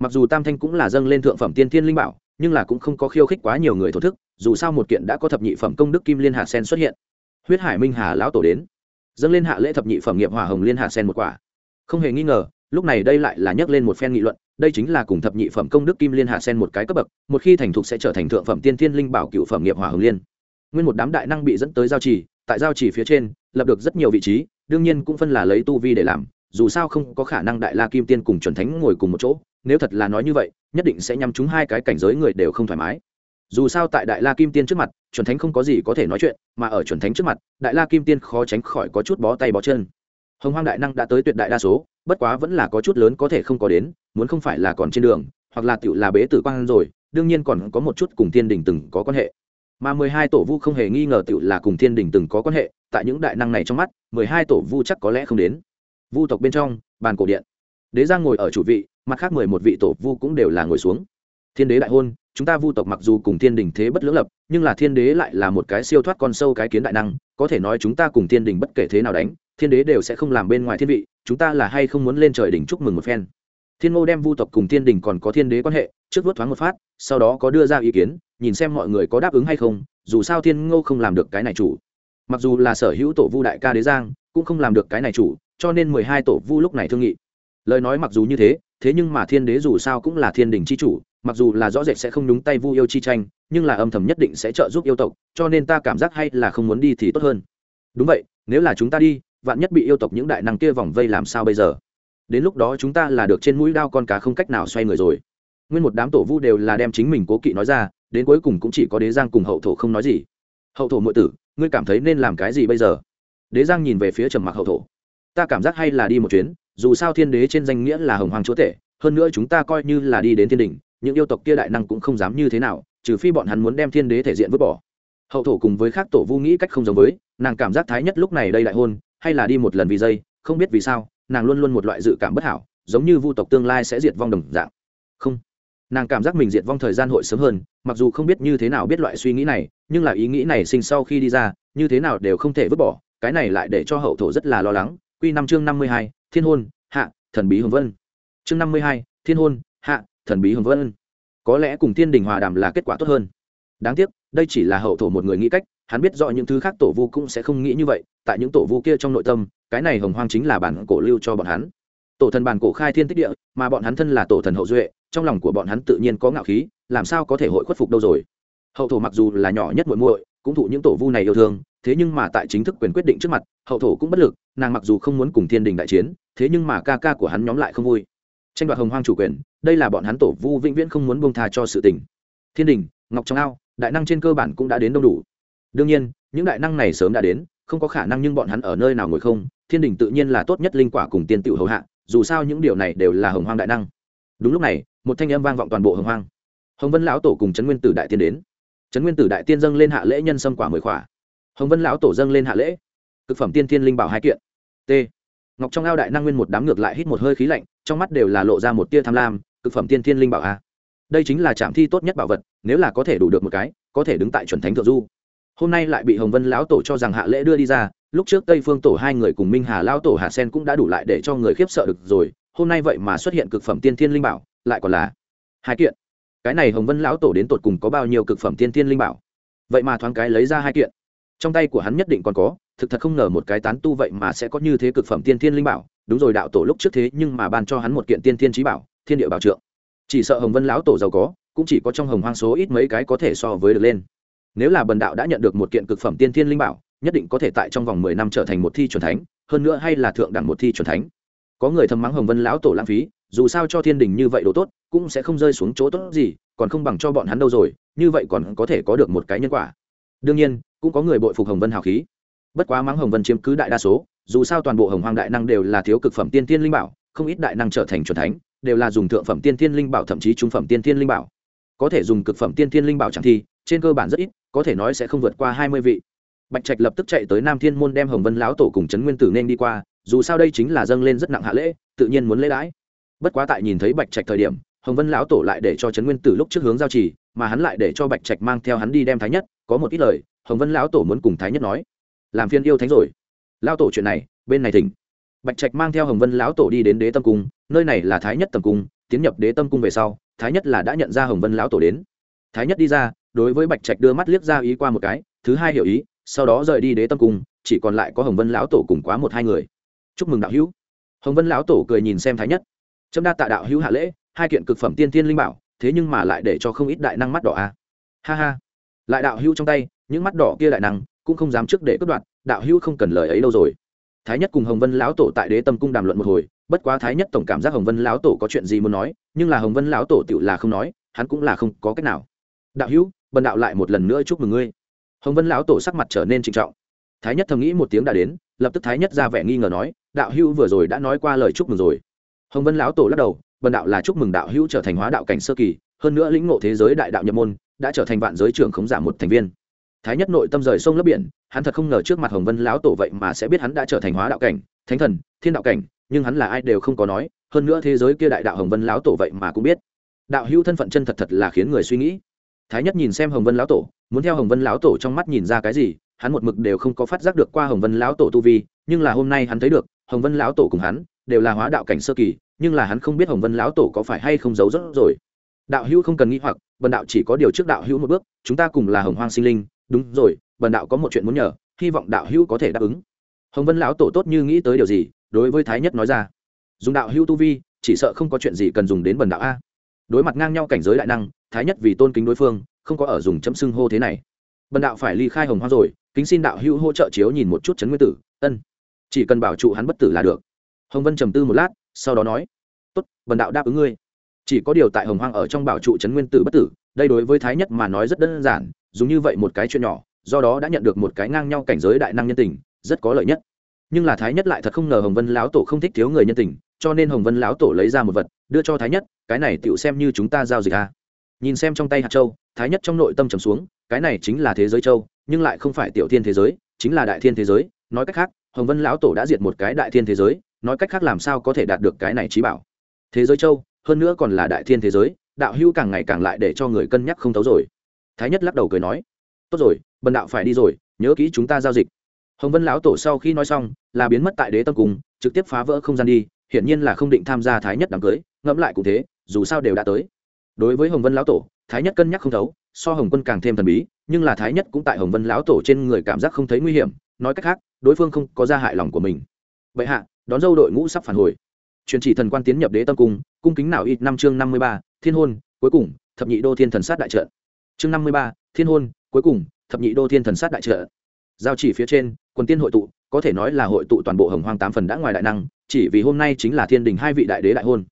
Mặc dù tam thanh cũng là dâng lên thượng phẩm tiên thiên linh bảo nhưng là cũng không có khiêu khích quá nhiều người thổ thức, dù sao một kiện đã có thập nhị phẩm công đức kim liên hạ sen xuất hiện. Huyết hải minh hà lão tổ đến. Dâng lên hạ lễ thập nhị phẩm nghiệp hỏa hồng liên hạ sen một quả. Không hề nghi ngờ, lúc này đây lại là nhắc lên một phen nghị luận, đây chính là cùng thập nhị phẩm công đức kim liên hạ sen một cái cấp bậc, một khi thành thục sẽ trở thành thượng phẩm tiên thiên linh bảo cựu phẩm nghiệp hỏa hồng liên. Nguyên một đám đại năng bị dẫn tới giao trì, tại giao trì phía trên, lập được rất nhiều vị trí, đương nhiên cũng phân là lấy tu vi để làm, dù sao không có khả năng đại la kim tiên cùng chuẩn thánh ngồi cùng một chỗ nếu thật là nói như vậy, nhất định sẽ nhắm chúng hai cái cảnh giới người đều không thoải mái. Dù sao tại đại la kim tiên trước mặt, chuẩn thánh không có gì có thể nói chuyện, mà ở chuẩn thánh trước mặt, đại la kim tiên khó tránh khỏi có chút bó tay bó chân. Hồng hoang đại năng đã tới tuyệt đại đa số, bất quá vẫn là có chút lớn có thể không có đến, muốn không phải là còn trên đường, hoặc là tựu là bế tử quang rồi, đương nhiên còn có một chút cùng thiên đình từng có quan hệ. Mà mười hai tổ vu không hề nghi ngờ tựu là cùng thiên đình từng có quan hệ, tại những đại năng này trong mắt, mười hai tổ vu chắc có lẽ không đến. Vu tộc bên trong, bàn cổ điện. Đế giang ngồi ở chủ vị mặt khác mười một vị tổ vu cũng đều là ngồi xuống. Thiên đế đại hôn, chúng ta vu tộc mặc dù cùng thiên đình thế bất lưỡng lập, nhưng là thiên đế lại là một cái siêu thoát con sâu cái kiến đại năng, có thể nói chúng ta cùng thiên đình bất kể thế nào đánh, thiên đế đều sẽ không làm bên ngoài thiên vị, chúng ta là hay không muốn lên trời đỉnh chúc mừng một phen. Thiên ngô đem vu tộc cùng thiên đình còn có thiên đế quan hệ, trước vớt thoáng một phát, sau đó có đưa ra ý kiến, nhìn xem mọi người có đáp ứng hay không, dù sao thiên ngô không làm được cái này chủ. Mặc dù là sở hữu tổ vu đại ca đế giang, cũng không làm được cái này chủ, cho nên mười hai tổ vu lúc này thương nghị. Lời nói mặc dù như thế thế nhưng mà thiên đế dù sao cũng là thiên đình c h i chủ, mặc dù là rõ rệt sẽ không nhúng tay vu yêu chi tranh, nhưng là âm thầm nhất định sẽ trợ giúp yêu tộc, cho nên ta cảm giác hay là không muốn đi thì tốt hơn. Đúng vậy, nếu là chúng ta đi, vạn nhất bị yêu tộc những đại năng kia vòng vây làm sao bây giờ? Đến lúc đó chúng ta là được trên mũi đao con cá không cách nào xoay người rồi. Nguyên một đám tổ vu đều là đem chính mình cố kỵ nói ra, đến cuối cùng cũng chỉ có đế giang cùng hậu thổ không nói gì. Hậu thổ mượn tử, ngươi cảm thấy nên làm cái gì bây giờ? Đế giang nhìn về phía trầm mặc hậu thổ. Ta cảm giác hay là đi một chuyến dù sao thiên đế trên danh nghĩa là hồng hoàng chúa tể, hơn nữa chúng ta coi như là đi đến thiên đình những yêu tộc kia đại năng cũng không dám như thế nào, trừ phi bọn hắn muốn đem thiên đế thể diện vứt bỏ. Hậu thổ cùng với khác tổ vu nghĩ cách không giống với, nàng cảm giác thái nhất lúc này đây đại hôn, hay là đi một lần vì dây, không biết vì sao, nàng luôn luôn một loại dự cảm bất hảo, giống như vu tộc tương lai sẽ diệt vong đồng dạng. Không. Nàng cảm giác mình diệt vong thời gian hội sớm hơn, mặc dù không biết như thế nào biết loại suy nghĩ này, nhưng là ý nghĩ này sinh sau khi đi ra, như thế nào đều không thể vứt bỏ, cái này lại để cho hậu thổ rất là lo lắng. Q năm chương năm mươi hai thiên hôn, hạ, thần bí hồng vân. Chương năm mươi hai, thiên hôn, hạ, thần bí hồng vân. Có lẽ cùng thiên đình hòa đàm là kết quả tốt hơn. Đáng tiếc, đây chỉ là hậu thổ một người nghĩ cách, hắn biết rõ những thứ khác tổ vu cũng sẽ không nghĩ như vậy, tại những tổ vu kia trong nội tâm, cái này hồng hoang chính là bản cổ lưu cho bọn hắn. Tổ thần bản cổ khai thiên tích địa, mà bọn hắn thân là tổ thần hậu duệ, trong lòng của bọn hắn tự nhiên có ngạo khí, làm sao có thể hội khuất phục đâu rồi? Hậu thổ mặc dù là nhỏ nhất muội muội, cũng thụ những tổ vu này yêu thương, thế nhưng mà tại chính thức quyền quyết định trước mặt, hậu thổ cũng bất lực, nàng mặc dù không muốn cùng thiên đình đại chiến thế nhưng mà ca ca của hắn nhóm lại không vui. Tranh đoạt hồng hoang chủ quyền, đây là bọn hắn tổ vu vĩnh viễn không muốn buông tha cho sự tình. Thiên đình, ngọc trong ao, đại năng trên cơ bản cũng đã đến đông đủ. Đương nhiên, những đại năng này sớm đã đến, không có khả năng nhưng bọn hắn ở nơi nào ngồi không, thiên đình tự nhiên là tốt nhất linh quả cùng tiên tiểu hầu hạ, dù sao những điều này đều là hồng hoang đại năng. Đúng lúc này, một thanh âm vang vọng toàn bộ hồng hoang. Hồng vân lão tổ cùng trấn nguyên tử đại tiên đến. Trấn nguyên tử đại tiên dâng lên hạ lễ nhân sâm quả mười khỏa. Hồng vân lão tổ dâng lên hạ lễ. Thực phẩm tiên thiên linh bảo hai kiện. T ngọc trong ao đại năng nguyên một đám ngược lại hít một hơi khí lạnh, trong mắt đều là lộ ra một tia tham lam, Cực phẩm tiên thiên linh bảo a. Đây chính là trạm thi tốt nhất bảo vật, nếu là có thể đủ được một cái, có thể đứng tại chuẩn thánh thượng du. Hôm nay lại bị hồng vân lão tổ cho rằng hạ lễ đưa đi ra, lúc trước tây phương tổ hai người cùng minh hà lão tổ Hà sen cũng đã đủ lại để cho người khiếp sợ được rồi, hôm nay vậy mà xuất hiện cực phẩm tiên thiên linh bảo, lại còn là hai kiện. Cái này hồng vân lão tổ đến tột cùng có bao nhiêu cực phẩm tiên thiên linh bảo? Vậy mà thoáng cái lấy ra hai kiện. Trong tay của hắn nhất định còn có thực thật không ngờ một cái tán tu vậy mà sẽ có như thế cực phẩm tiên thiên linh bảo. Đúng rồi đạo tổ lúc trước thế nhưng mà ban cho hắn một kiện tiên thiên trí bảo, thiên địa bảo trượng. Chỉ sợ hồng vân lão tổ giàu có, cũng chỉ có trong hồng hoang số ít mấy cái có thể so với được lên. Nếu là bần đạo đã nhận được một kiện cực phẩm tiên thiên linh bảo, nhất định có thể tại trong vòng mười năm trở thành một thi c thánh, hơn nữa hay là thượng đẳng một thi c thánh. Có người thầm mắng hồng vân lão tổ lãng phí, dù sao cho thiên đình như vậy đồ tốt, cũng sẽ không rơi xuống chỗ tốt gì, còn không bằng cho bọn hắn đâu rồi, như vậy còn có thể có được một cái nhân quả. Đương nhiên, cũng có người bội phục hồng vân hào khí bất quá mắng hồng vân chiếm cứ đại đa số, dù sao toàn bộ hồng hoang đại năng đều là thiếu cực phẩm tiên tiên linh bảo, không ít đại năng trở thành c thánh, đều là dùng thượng phẩm tiên tiên linh bảo thậm chí trung phẩm tiên tiên linh bảo. Có thể dùng cực phẩm tiên tiên linh bảo chẳng thi, trên cơ bản rất ít, có thể nói sẽ không vượt qua hai mươi vị. Bạch trạch lập tức chạy tới nam thiên môn đem hồng vân lão tổ cùng trấn nguyên tử nên đi qua, dù sao đây chính là dâng lên rất nặng hạ lễ, tự nhiên muốn lễ đãi. Bất quá tại nhìn thấy bạch trạch thời điểm, hồng vân lão tổ lại để cho trấn nguyên tử lúc trước hướng giao trì, mà hắn lại để cho bạch trạch mang theo hắn đi đem thái nhất, có một ít lời, hồng vân lão tổ muốn cùng thái nhất nói làm phiên yêu thánh rồi. Lão tổ chuyện này, bên này thỉnh. Bạch trạch mang theo hồng vân lão tổ đi đến đế tâm cung, nơi này là thái nhất tầm cung, tiến nhập đế tâm cung về sau, thái nhất là đã nhận ra hồng vân lão tổ đến. Thái nhất đi ra, đối với bạch trạch đưa mắt liếc ra ý qua một cái, thứ hai hiểu ý, sau đó rời đi đế tâm cung, chỉ còn lại có hồng vân lão tổ cùng quá một hai người. Chúc mừng đạo hữu. Hồng vân lão tổ cười nhìn xem thái nhất. Trâm đa tạ đạo hữu hạ lễ, hai kiện cực phẩm tiên thiên linh bảo, thế nhưng mà lại để cho không ít đại năng mắt đỏ a. À. ha ha. Lại đạo hữu trong tay, những mắt đỏ kia đại năng cũng không dám trước để cất đoạn đạo hữu không cần lời ấy đâu rồi. Thái nhất cùng hồng vân lão tổ tại đế tâm cung đàm luận một hồi, bất quá thái nhất tổng cảm giác hồng vân lão tổ có chuyện gì muốn nói, nhưng là hồng vân lão tổ tự là không nói, hắn cũng là không có cách nào. Đạo hữu, bần đạo lại một lần nữa chúc mừng ngươi. Hồng vân lão tổ sắc mặt trở nên trịnh trọng. Thái nhất thầm nghĩ một tiếng đã đến, lập tức thái nhất ra vẻ nghi ngờ nói, đạo hữu vừa rồi đã nói qua lời chúc mừng rồi. Hồng vân lão tổ lắc đầu, bần đạo là chúc mừng đạo hữu trở thành hóa đạo cảnh sơ kỳ, hơn nữa lĩnh ngộ thế giới đại đạo nhập môn, đã trở thành vạn giới trưởng khống giả một thành viên thái nhất nội tâm rời sông lấp biển, hắn thật không ngờ trước mặt hồng vân lão tổ vậy mà sẽ biết hắn đã trở thành hóa đạo cảnh, thánh thần, thiên đạo cảnh, nhưng hắn là ai đều không có nói, hơn nữa thế giới kia đại đạo hồng vân lão tổ vậy mà cũng biết. Đạo hữu thân phận chân thật thật là khiến người suy nghĩ. Thái nhất nhìn xem hồng vân lão tổ, muốn theo hồng vân lão tổ trong mắt nhìn ra cái gì, hắn một mực đều không có phát giác được qua hồng vân lão tổ tu vi, nhưng là hôm nay hắn thấy được, hồng vân lão tổ cùng hắn đều là hóa đạo cảnh sơ kỳ, nhưng là hắn không biết hồng vân lão tổ có phải hay không giấu rất rồi. Đạo hữu không cần nghĩ hoặc, bần đạo chỉ có điều trước đạo hữu một bước, chúng ta cùng là hồng hoang sinh linh đúng rồi, bần đạo có một chuyện muốn nhờ, hy vọng đạo hữu có thể đáp ứng. Hồng vân lão tổ tốt như nghĩ tới điều gì, đối với thái nhất nói ra. Dùng đạo hữu tu vi, chỉ sợ không có chuyện gì cần dùng đến bần đạo a. Đối mặt ngang nhau cảnh giới đại năng, thái nhất vì tôn kính đối phương, không có ở dùng chấm xưng hô thế này. Bần đạo phải ly khai hồng hoang rồi, kính xin đạo hữu hỗ trợ chiếu nhìn một chút chấn nguyên tử, ân. Chỉ cần bảo trụ hắn bất tử là được. Hồng vân trầm tư một lát, sau đó nói, tốt, bần đạo đáp ứng ngươi. Chỉ có điều tại hồng hoang ở trong bảo trụ trấn nguyên tử bất tử, đây đối với thái nhất mà nói rất đơn giản dùng như vậy một cái chuyện nhỏ, do đó đã nhận được một cái ngang nhau cảnh giới đại năng nhân tình, rất có lợi nhất. Nhưng là thái nhất lại thật không ngờ hồng vân lão tổ không thích thiếu người nhân tình, cho nên hồng vân lão tổ lấy ra một vật, đưa cho thái nhất, cái này tựu xem như chúng ta giao dịch à. nhìn xem trong tay hạt châu, thái nhất trong nội tâm trầm xuống, cái này chính là thế giới châu, nhưng lại không phải tiểu thiên thế giới, chính là đại thiên thế giới. Nói cách khác, hồng vân lão tổ đã diệt một cái đại thiên thế giới, nói cách khác làm sao có thể đạt được cái này trí bảo? Thế giới châu, hơn nữa còn là đại thiên thế giới, đạo hữu càng ngày càng lại để cho người cân nhắc không thấu rồi thái nhất lắc đầu cười nói, tốt rồi, bần đạo phải đi rồi, nhớ kỹ chúng ta giao dịch. Hồng vân lão tổ sau khi nói xong, là biến mất tại đế tâm cung trực tiếp phá vỡ không gian đi, hiển nhiên là không định tham gia thái nhất đám cưới, ngẫm lại cũng thế, dù sao đều đã tới. Đối với hồng vân lão tổ, thái nhất cân nhắc không thấu, so hồng quân càng thêm thần bí, nhưng là thái nhất cũng tại hồng vân lão tổ trên người cảm giác không thấy nguy hiểm, nói cách khác, đối phương không có ra hại lòng của mình. Vậy hạ, đón dâu đội ngũ sắp phản hồi. Truyền chỉ thần quan tiến nhập đế tâm cung cung kính nào ít năm chương năm mươi ba, thiên hôn, cuối cùng, thập nhị đô thiên thần sát đại trận chương năm mươi ba, thiên hôn, cuối cùng, thập nhị đô thiên thần sát đại trợ. Giao chỉ phía trên, quần tiên hội tụ, có thể nói là hội tụ toàn bộ hồng hoang tám phần đã ngoài đại năng, chỉ vì hôm nay chính là thiên đình hai vị đại đế đại hôn.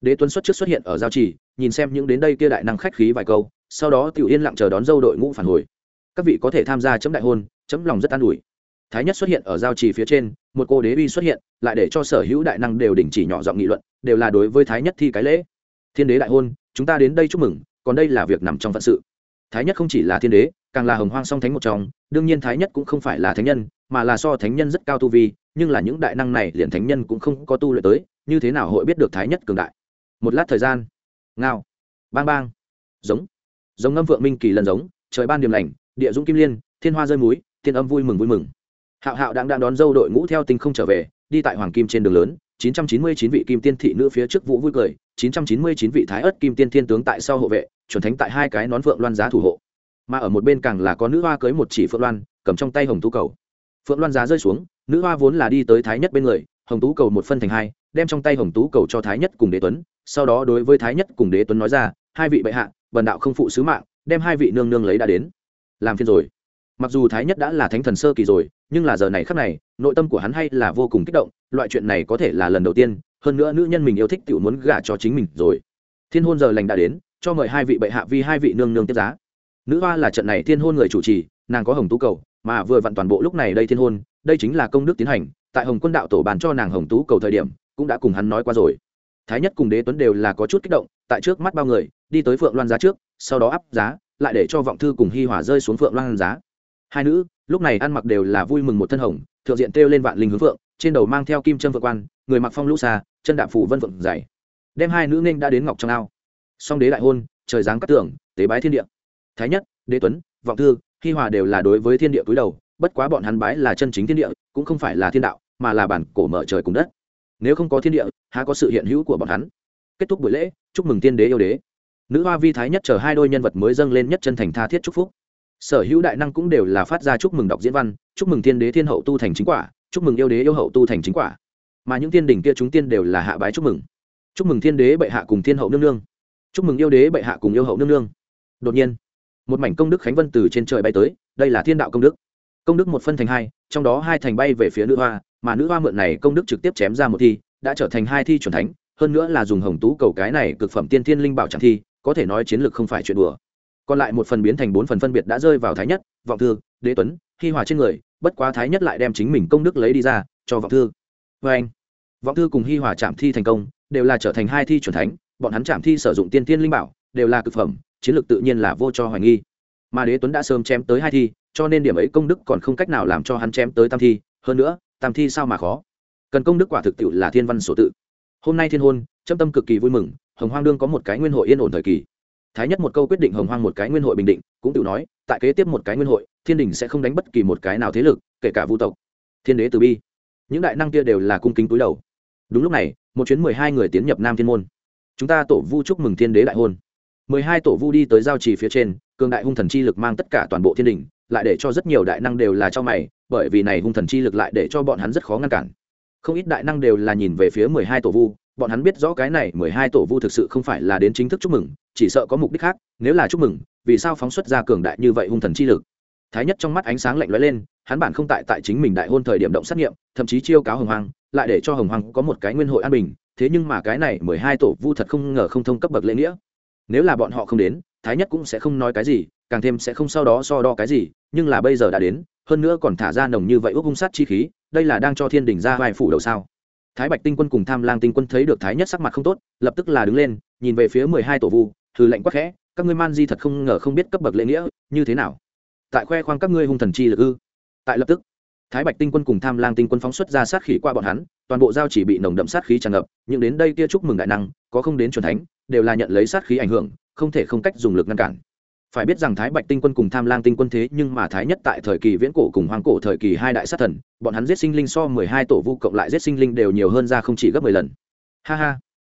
Đế tuấn xuất trước xuất hiện ở giao chỉ, nhìn xem những đến đây kia đại năng khách khí vài câu, sau đó tiểu yên lặng chờ đón dâu đội ngũ phản hồi. Các vị có thể tham gia chấm đại hôn, chấm lòng rất an ủi. Thái nhất xuất hiện ở giao trì phía trên, một cô đế uy xuất hiện, lại để cho sở hữu đại năng đều đình chỉ nhỏ giọng nghị luận, đều là đối với thái nhất thi cái lễ. Thiên đế đại hôn, chúng ta đến đây chúc mừng, còn đây là việc nằm trong phận sự thái nhất không chỉ là thiên đế, càng là hồng hoang song thánh một trong, đương nhiên thái nhất cũng không phải là thánh nhân, mà là so thánh nhân rất cao tu vi, nhưng là những đại năng này liền thánh nhân cũng không có tu luyện tới, như thế nào hội biết được thái nhất cường đại? Một lát thời gian, ngao, bang bang, giống giống ngâm vượng minh kỳ lần giống, trời ban điểm lành, địa dũng kim liên, thiên hoa rơi múi, thiên âm vui mừng vui mừng. Hạo hạo đang đang đón dâu đội ngũ theo tinh không trở về, đi tại hoàng kim trên đường lớn 999 vị kim tiên thị nữ phía trước vũ vui cười 999 vị thái ớt kim tiên thiên tướng tại sau hộ vệ chuẩn thánh tại hai cái nón phượng loan giá thủ hộ. Mà ở một bên càng là có nữ hoa cưới một chỉ phượng loan, cầm trong tay hồng tú cầu. Phượng loan giá rơi xuống, nữ hoa vốn là đi tới thái nhất bên người, hồng tú cầu một phân thành hai, đem trong tay hồng tú cầu cho thái nhất cùng đế tuấn. Sau đó đối với thái nhất cùng đế tuấn nói ra, hai vị bệ hạ, bần đạo không phụ sứ mạng, đem hai vị nương nương lấy đã đến. Làm phiên rồi. Mặc dù thái nhất đã là thánh thần sơ kỳ rồi, nhưng là giờ này khắc này, nội tâm của hắn hay là vô cùng kích động, loại chuyện này có thể là lần đầu tiên, hơn nữa nữ nhân mình yêu thích tự muốn gả cho chính mình rồi. Thiên hôn giờ lành đã đến cho mời hai vị bệ hạ vi hai vị nương nương tiếp giá. Nữ hoa là trận này thiên hôn người chủ trì, nàng có hồng tú cầu, mà vừa vặn toàn bộ lúc này đây thiên hôn, đây chính là công đức tiến hành, tại hồng quân đạo tổ bàn cho nàng hồng tú cầu thời điểm, cũng đã cùng hắn nói qua rồi. Thái nhất cùng đế tuấn đều là có chút kích động, tại trước mắt bao người, đi tới phượng loan giá trước, sau đó áp giá, lại để cho vọng thư cùng hi hỏa rơi xuống phượng loan giá. Hai nữ, lúc này ăn mặc đều là vui mừng một thân hồng, thượng diện kêu lên vạn linh hướng phượng, trên đầu mang theo kim trâm vượng quan, người mặc phong lũ xa, chân đạp phủ vân vượng dày. Đem hai nữ nên đã đến ngọc trong ao song đế đại hôn, trời giáng cát tưởng tế bái thiên địa. Thái nhất, đế tuấn, vọng thư, hi hòa đều là đối với thiên địa cúi đầu, bất quá bọn hắn bái là chân chính thiên địa, cũng không phải là thiên đạo, mà là bản cổ mở trời cùng đất. Nếu không có thiên địa, há có sự hiện hữu của bọn hắn? Kết thúc buổi lễ, chúc mừng tiên đế yêu đế. Nữ hoa vi thái nhất chờ hai đôi nhân vật mới dâng lên nhất chân thành tha thiết chúc phúc. Sở hữu đại năng cũng đều là phát ra chúc mừng đọc diễn văn, chúc mừng thiên đế thiên hậu tu thành chính quả, chúc mừng yêu đế yêu hậu tu thành chính quả. Mà những tiên đỉnh kia chúng tiên đều là hạ bái chúc mừng. Chúc mừng thiên đế bệ hạ cùng thiên hậu nương nương chúc mừng yêu đế bệ hạ cùng yêu hậu nương nương. Đột nhiên, một mảnh công đức khánh vân từ trên trời bay tới, đây là thiên đạo công đức. Công đức một phân thành hai, trong đó hai thành bay về phía nữ hoa, mà nữ hoa mượn này công đức trực tiếp chém ra một thi, đã trở thành hai thi c thánh, hơn nữa là dùng hồng tú cầu cái này cực phẩm tiên thiên linh bảo trạng thi, có thể nói chiến lược không phải chuyện đùa. Còn lại một phần biến thành bốn phần phân biệt đã rơi vào thái nhất, vọng thư, đế tuấn, hi hòa trên người, bất quá thái nhất lại đem chính mình công đức lấy đi ra, cho vọng thư. Vê anh vọng thư cùng hi hòa chạm thi thành công, đều là trở thành hai thi c thánh bọn hắn chạm thi sử dụng tiên thiên linh bảo, đều là cực phẩm, chiến lược tự nhiên là vô cho hoài nghi. Mà đế tuấn đã sớm chém tới hai thi, cho nên điểm ấy công đức còn không cách nào làm cho hắn chém tới tam thi. Hơn nữa, tam thi sao mà khó? Cần công đức quả thực tiệu là thiên văn sổ tự. Hôm nay thiên hôn trâm tâm cực kỳ vui mừng, hồng hoang đương có một cái nguyên hội yên ổn thời kỳ. Thái nhất một câu quyết định hồng hoang một cái nguyên hội bình định, cũng tự nói, tại kế tiếp một cái nguyên hội, thiên đình sẽ không đánh bất kỳ một cái nào thế lực, kể cả vũ tộc. Thiên đế từ bi. Những đại năng kia đều là cung kính túi đầu. Đúng lúc này, một chuyến mười hai người tiến nhập nam thiên môn chúng ta tổ vu chúc mừng thiên đế đại hôn. Mười hai tổ vu đi tới giao trì phía trên, cường đại hung thần chi lực mang tất cả toàn bộ thiên đình, lại để cho rất nhiều đại năng đều là cho mày, bởi vì này hung thần chi lực lại để cho bọn hắn rất khó ngăn cản. Không ít đại năng đều là nhìn về phía mười hai tổ vu, bọn hắn biết rõ cái này mười hai tổ vu thực sự không phải là đến chính thức chúc mừng, chỉ sợ có mục đích khác, nếu là chúc mừng, vì sao phóng xuất ra cường đại như vậy hung thần chi lực? Thái nhất trong mắt ánh sáng lạnh lóe lên, hắn bản không tại tại chính mình đại hôn thời điểm động sát nghiệm, thậm chí chiêu cáo hồng hoàng lại để cho hồng hoàng có một cái nguyên hội an bình thế nhưng mà cái này mười hai tổ vu thật không ngờ không thông cấp bậc lễ nghĩa. Nếu là bọn họ không đến, thái nhất cũng sẽ không nói cái gì, càng thêm sẽ không sau đó so đo cái gì, nhưng là bây giờ đã đến, hơn nữa còn thả ra nồng như vậy ước hung sát chi khí, đây là đang cho thiên đình ra vai phủ đầu sao. Thái bạch tinh quân cùng tham lang tinh quân thấy được thái nhất sắc mặt không tốt, lập tức là đứng lên, nhìn về phía mười hai tổ vu hư lệnh quắc khẽ, các ngươi man di thật không ngờ không biết cấp bậc lễ nghĩa, như thế nào? Tại khoe khoang các ngươi hung thần chi lực ư? Tại lập tức thái bạch tinh quân cùng tham lang tinh quân phóng xuất ra sát khí qua bọn hắn, toàn bộ giao chỉ bị nồng đậm sát khí tràn ngập, nhưng đến đây kia chúc mừng đại năng, có không đến c thánh, đều là nhận lấy sát khí ảnh hưởng, không thể không cách dùng lực ngăn cản. Phải biết rằng thái bạch tinh quân cùng tham lang tinh quân thế nhưng mà thái nhất tại thời kỳ viễn cổ cùng hoang cổ thời kỳ hai đại sát thần, bọn hắn giết sinh linh so mười hai tổ vu cộng lại giết sinh linh đều nhiều hơn ra không chỉ gấp mười lần. Ha ha.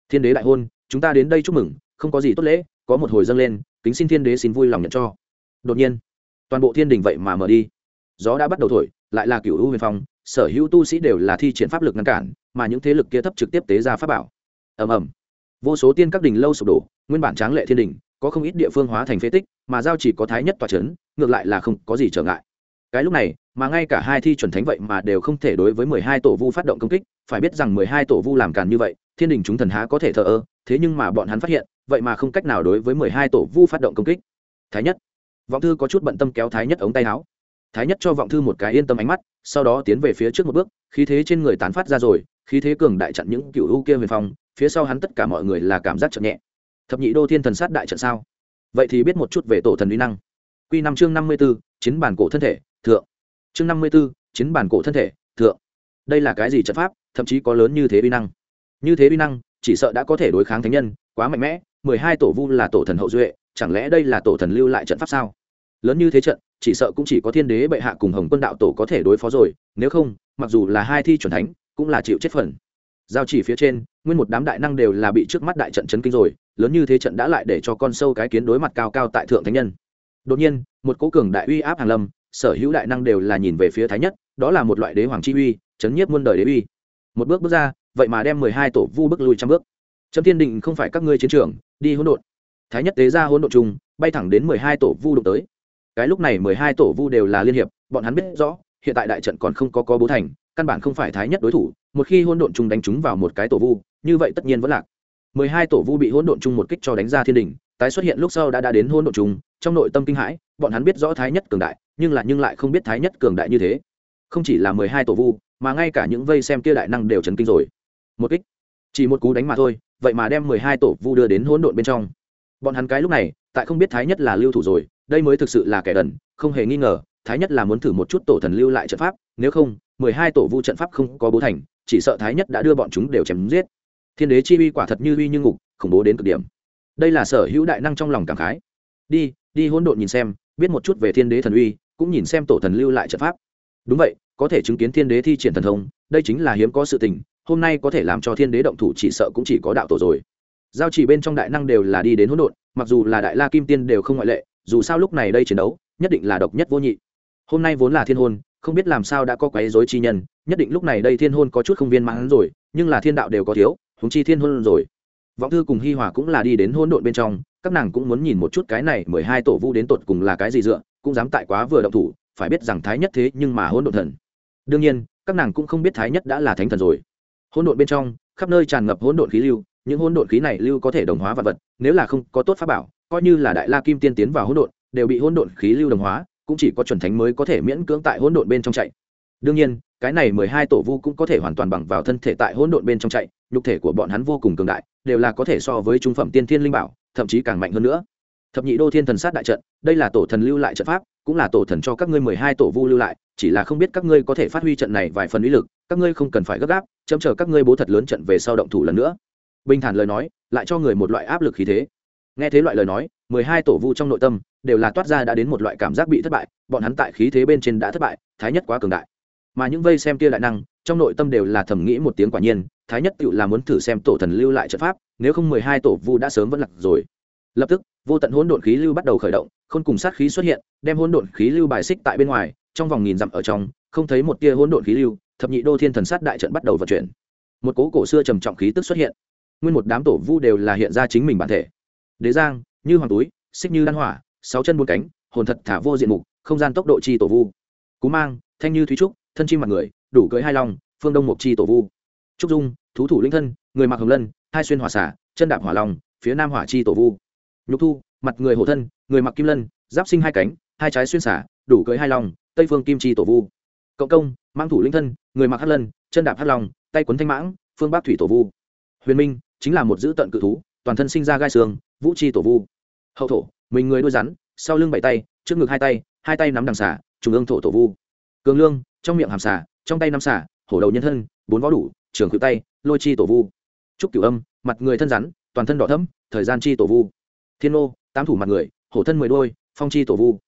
Thiên đế đại hôn, chúng ta đến đây chúc mừng, không có gì tốt lễ, có một hồi dâng lên, kính xin thiên đế xin vui lòng nhận cho. Đột nhiên, toàn bộ thiên đình vậy mà mở đi. Gió đã bắt đầu thổi lại là cựu hữu huyền phong, sở hữu tu sĩ đều là thi triển pháp lực ngăn cản, mà những thế lực kia thấp trực tiếp tế ra pháp bảo. Ầm ầm. Vô số tiên các đình lâu sụp đổ, nguyên bản tráng lệ thiên đình, có không ít địa phương hóa thành phế tích, mà giao chỉ có thái nhất tòa trấn ngược lại là không có gì trở ngại. Cái lúc này, mà ngay cả hai thi chuẩn thánh vậy mà đều không thể đối với mười hai tổ vu phát động công kích, phải biết rằng mười hai tổ vu làm càn như vậy, thiên đình chúng thần há có thể thờ ơ, thế nhưng mà bọn hắn phát hiện, vậy mà không cách nào đối với mười hai tổ vu phát động công kích. Thái nhất. Vọng thư có chút bận tâm kéo thái nhất ống tay áo thái nhất cho vọng thư một cái yên tâm ánh mắt, sau đó tiến về phía trước một bước, khí thế trên người tán phát ra rồi, khí thế cường đại chặn những cựu u kia huyền phong, phía sau hắn tất cả mọi người là cảm giác chậm nhẹ. Thập nhị đô thiên thần sát đại trận sao? Vậy thì biết một chút về tổ thần uy năng. Q năm chương năm mươi b ố chiến bản cổ thân thể, thượng. Chương năm mươi b ố chiến bản cổ thân thể, thượng. Đây là cái gì trận pháp, thậm chí có lớn như thế uy năng? Như thế uy năng, chỉ sợ đã có thể đối kháng thánh nhân, quá mạnh mẽ, mười hai tổ vu là tổ thần hậu duệ, chẳng lẽ đây là tổ thần lưu lại trận pháp sao? Lớn như thế trận chỉ sợ cũng chỉ có thiên đế bệ hạ cùng hồng quân đạo tổ có thể đối phó rồi, nếu không, mặc dù là hai thi c thánh, cũng là chịu chết phần. Giao chỉ phía trên, nguyên một đám đại năng đều là bị trước mắt đại trận chấn kinh rồi, lớn như thế trận đã lại để cho con sâu cái kiến đối mặt cao cao tại thượng thánh nhân. Đột nhiên, một cố cường đại uy áp hàng lâm, sở hữu đại năng đều là nhìn về phía thái nhất, đó là một loại đế hoàng chi uy, chấn nhiếp muôn đời đế uy. Một bước bước ra, vậy mà đem mười hai tổ vu bước lùi trăm bước. Trâm thiên định không phải các ngươi chiến trường, đi hỗn độn. Thái nhất tế ra hỗn độn chung bay thẳng đến mười hai tổ vu đụng tới cái lúc này mười hai tổ vu đều là liên hiệp, bọn hắn biết rõ, hiện tại đại trận còn không có có bố thành, căn bản không phải thái nhất đối thủ, một khi hỗn độn chung đánh trúng vào một cái tổ vu, như vậy tất nhiên vẫn lạc. Mười hai tổ vu bị hỗn độn chung một kích cho đánh ra thiên đình tái xuất hiện lúc sau đã đã đến hỗn độn chung, trong nội tâm kinh hãi, bọn hắn biết rõ thái nhất cường đại, nhưng là nhưng lại không biết thái nhất cường đại như thế. Không chỉ là mười hai tổ vu, mà ngay cả những vây xem kia đại năng đều chấn kinh rồi. Một kích, chỉ một cú đánh mà thôi, vậy mà đem mười hai tổ vu đưa đến hỗn độn bên trong. Bọn hắn cái lúc này, tại không biết thái nhất là lưu thủ rồi đây mới thực sự là kẻ đần, không hề nghi ngờ, thái nhất là muốn thử một chút tổ thần lưu lại trận pháp, nếu không, mười hai tổ vu trận pháp không có bố thành, chỉ sợ thái nhất đã đưa bọn chúng đều chém giết. Thiên đế chi uy quả thật như uy như ngục, khủng bố đến cực điểm. Đây là sở hữu đại năng trong lòng cảm khái. Đi đi hỗn độn nhìn xem, biết một chút về thiên đế thần uy, cũng nhìn xem tổ thần lưu lại trận pháp. Đúng vậy, có thể chứng kiến thiên đế thi triển thần thông, đây chính là hiếm có sự tình, hôm nay có thể làm cho thiên đế động thủ chỉ sợ cũng chỉ có đạo tổ rồi. Giao chỉ bên trong đại năng đều là đi đến hỗn độn, mặc dù là đại la kim tiên đều không ngoại lệ dù sao lúc này đây chiến đấu, nhất định là độc nhất vô nhị. Hôm nay vốn là thiên hôn, không biết làm sao đã có quấy dối chi nhân, nhất định lúc này đây thiên hôn có chút không viên mãn rồi, nhưng là thiên đạo đều có thiếu húng chi thiên hôn rồi. Vọng thư cùng hi hòa cũng là đi đến hôn độn bên trong, các nàng cũng muốn nhìn một chút cái này mười hai tổ vu đến tột cùng là cái gì dựa, cũng dám tại quá vừa động thủ, phải biết rằng thái nhất thế nhưng mà hôn độn thần. Đương nhiên, các nàng cũng không biết thái nhất đã là thánh thần rồi. Hôn độn bên trong, khắp nơi tràn ngập hôn độn khí lưu, những hôn độn khí này lưu có thể đồng hóa vật vật, nếu là không có tốt pháp bảo coi như là đại la kim tiên tiến vào hỗn độn, đều bị hỗn độn khí lưu đồng hóa, cũng chỉ có chuẩn thánh mới có thể miễn cưỡng tại hỗn độn bên trong chạy. Đương nhiên, cái này mười hai tổ vu cũng có thể hoàn toàn bằng vào thân thể tại hỗn độn bên trong chạy, nhục thể của bọn hắn vô cùng cường đại, đều là có thể so với trung phẩm tiên thiên linh bảo, thậm chí càng mạnh hơn nữa. Thập nhị đô thiên thần sát đại trận, đây là tổ thần lưu lại trận pháp, cũng là tổ thần cho các ngươi mười hai tổ vu lưu lại, chỉ là không biết các ngươi có thể phát huy trận này vài phần uy lực, các ngươi không cần phải gấp gáp, chấm chờ các ngươi bố thật lớn trận về sau động thủ lần nữa. Bình thản lời nói, lại cho người một loại áp lực khí thế nghe thế loại lời nói, mười hai tổ vu trong nội tâm đều là toát ra đã đến một loại cảm giác bị thất bại, bọn hắn tại khí thế bên trên đã thất bại, thái nhất quá cường đại. Mà những vây xem kia đại năng, trong nội tâm đều là thầm nghĩ một tiếng quả nhiên, thái nhất tự là muốn thử xem tổ thần lưu lại trận pháp, nếu không mười hai tổ vu đã sớm vẫn lặc rồi. Lập tức, vô tận hỗn độn khí lưu bắt đầu khởi động không cùng sát khí xuất hiện, đem hỗn độn khí lưu bài xích tại bên ngoài, trong vòng nghìn dặm ở trong, không thấy một tia hỗn độn khí lưu, thập nhị đô thiên thần sát đại trận bắt đầu vận chuyển. Một cố cổ xưa trầm trọng khí tức xuất hiện. Nguyên một đám tổ vu đều là hiện ra chính mình bản thể đế giang, như hoàng túi, xích như đan hỏa, sáu chân bốn cánh, hồn thật thả vô diện mục, không gian tốc độ chi tổ vu. Cú mang, thanh như thúy trúc, thân chim mặt người, đủ cưới hai long, phương đông mục chi tổ vu. Trúc dung, thú thủ linh thân, người mặc hồng lân, hai xuyên hỏa xả, chân đạp hỏa long, phía nam hỏa chi tổ vu. Nhục thu, mặt người hổ thân, người mặc kim lân, giáp sinh hai cánh, hai trái xuyên xả, đủ cưới hai long, tây phương kim chi tổ vu. Cộng công mang thủ linh thân, người mặc hắc lân, chân đạp hắc long, tay quấn thanh mãng, phương bắc thủy tổ vu. Huyền minh chính là một dữ tận cự thú toàn thân sinh ra gai xương, vũ chi tổ vu. Hậu thổ, mình người đuôi rắn, sau lưng bảy tay, trước ngực hai tay hai tay nắm đằng xả trung ương thổ tổ vu. Cường lương, trong miệng hàm xả trong tay nắm xả hổ đầu nhân thân, bốn vó đủ, trường cự tay, lôi chi tổ vu. Trúc cửu âm, mặt người thân rắn, toàn thân đỏ thẫm, thời gian chi tổ vu. Thiên ô tám thủ mặt người, hổ thân mười đôi, phong chi tổ vu.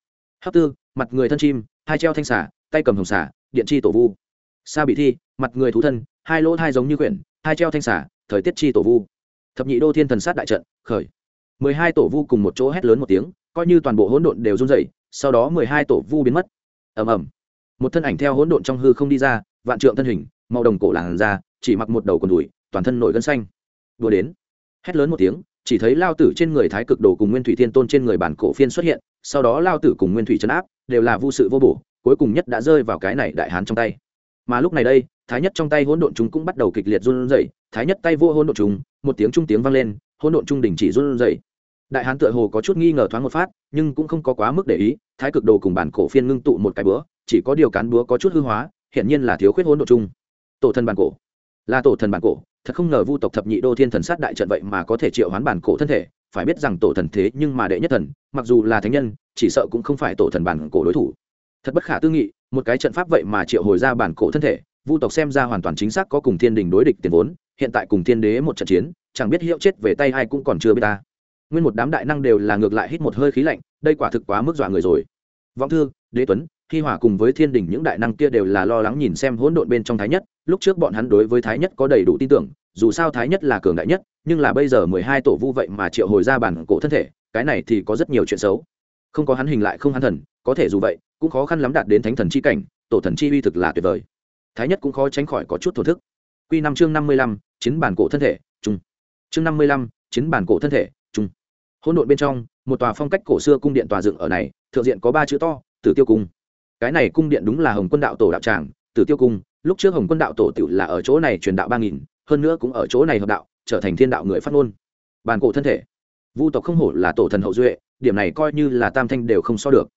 Hấp tư, mặt người thân chim, hai treo thanh xả tay cầm hồng xả điện chi tổ vu. Sa bị thi, mặt người thú thân, hai lỗ hai giống như quyển, hai treo thanh xả thời tiết chi tổ vu thập nhị đô thiên thần sát đại trận, khởi. Mười hai tổ vu cùng một chỗ hét lớn một tiếng, coi như toàn bộ hỗn độn đều run dậy sau đó mười hai tổ vu biến mất. Ầm ầm. Một thân ảnh theo hỗn độn trong hư không đi ra, vạn trượng thân hình, màu đồng cổ làn ra, chỉ mặc một đầu còn đùi, toàn thân nổi gân xanh. Vừa đến. Hét lớn một tiếng, chỉ thấy lao tử trên người thái cực đồ cùng nguyên thủy thiên tôn trên người bản cổ phiên xuất hiện, sau đó lao tử cùng nguyên thủy trấn áp, đều là vô sự vô bổ, cuối cùng nhất đã rơi vào cái này đại hán trong tay mà lúc này đây, thái nhất trong tay hỗn độn chúng cũng bắt đầu kịch liệt run rẩy, thái nhất tay vô hỗn độn chúng một tiếng trung tiếng vang lên, hỗn độn trung đình chỉ run rẩy. Đại hán tựa hồ có chút nghi ngờ thoáng một phát, nhưng cũng không có quá mức để ý, thái cực đồ cùng bản cổ phiên ngưng tụ một cái búa chỉ có điều cán búa có chút hư hóa hiện nhiên là thiếu khuyết hỗn độn chung tổ thần bản cổ. Là tổ thần bản cổ, thật không ngờ vu tộc thập nhị đô thiên thần sát đại trận vậy mà có thể triệu hoán bản cổ thân thể, phải biết rằng tổ thần thế nhưng mà đệ nhất thần, mặc dù là thánh nhân, chỉ sợ cũng không phải tổ thần bản cổ đối thủ thật bất khả tư nghị, một cái trận pháp vậy mà triệu hồi ra bản cổ thân thể, vu tộc xem ra hoàn toàn chính xác có cùng thiên đình đối địch tiền vốn, hiện tại cùng thiên đế một trận chiến, chẳng biết hiệu chết về tay ai cũng còn chưa biết ta. Nguyên một đám đại năng đều là ngược lại hít một hơi khí lạnh, đây quả thực quá mức dọa người rồi. Vọng thư, đế tuấn khi hòa cùng với thiên đình những đại năng kia đều là lo lắng nhìn xem hỗn độn bên trong thái nhất, lúc trước bọn hắn đối với thái nhất có đầy đủ tin tưởng, dù sao thái nhất là cường đại nhất, nhưng là bây giờ mười hai tổ vu vậy mà triệu hồi ra bản cổ thân thể, cái này thì có rất nhiều chuyện xấu không có hắn hình lại không hắn thần, có thể dù vậy, cũng khó khăn lắm đạt đến thánh thần chi cảnh, tổ thần chi uy thực là tuyệt vời. Thái nhất cũng khó tránh khỏi có chút thổ thức. Q năm chương năm mươi lăm, chiến bản cổ thân thể chung. chương năm mươi lăm, chiến bản cổ thân thể chung. hỗn độn bên trong, một tòa phong cách cổ xưa cung điện tòa dựng ở này, thượng diện có ba chữ to, tử tiêu cung. Cái này cung điện đúng là hồng quân đạo tổ đạo tràng, tử tiêu cung, lúc trước hồng quân đạo tổ tự là ở chỗ này truyền đạo ba nghìn, hơn nữa cũng ở chỗ này hợp đạo, trở thành thiên đạo người phát ngôn. Bàn cổ thân thể vu tộc không hổ là tổ thần hậu duệ, điểm này coi như là tam thanh đều không so được.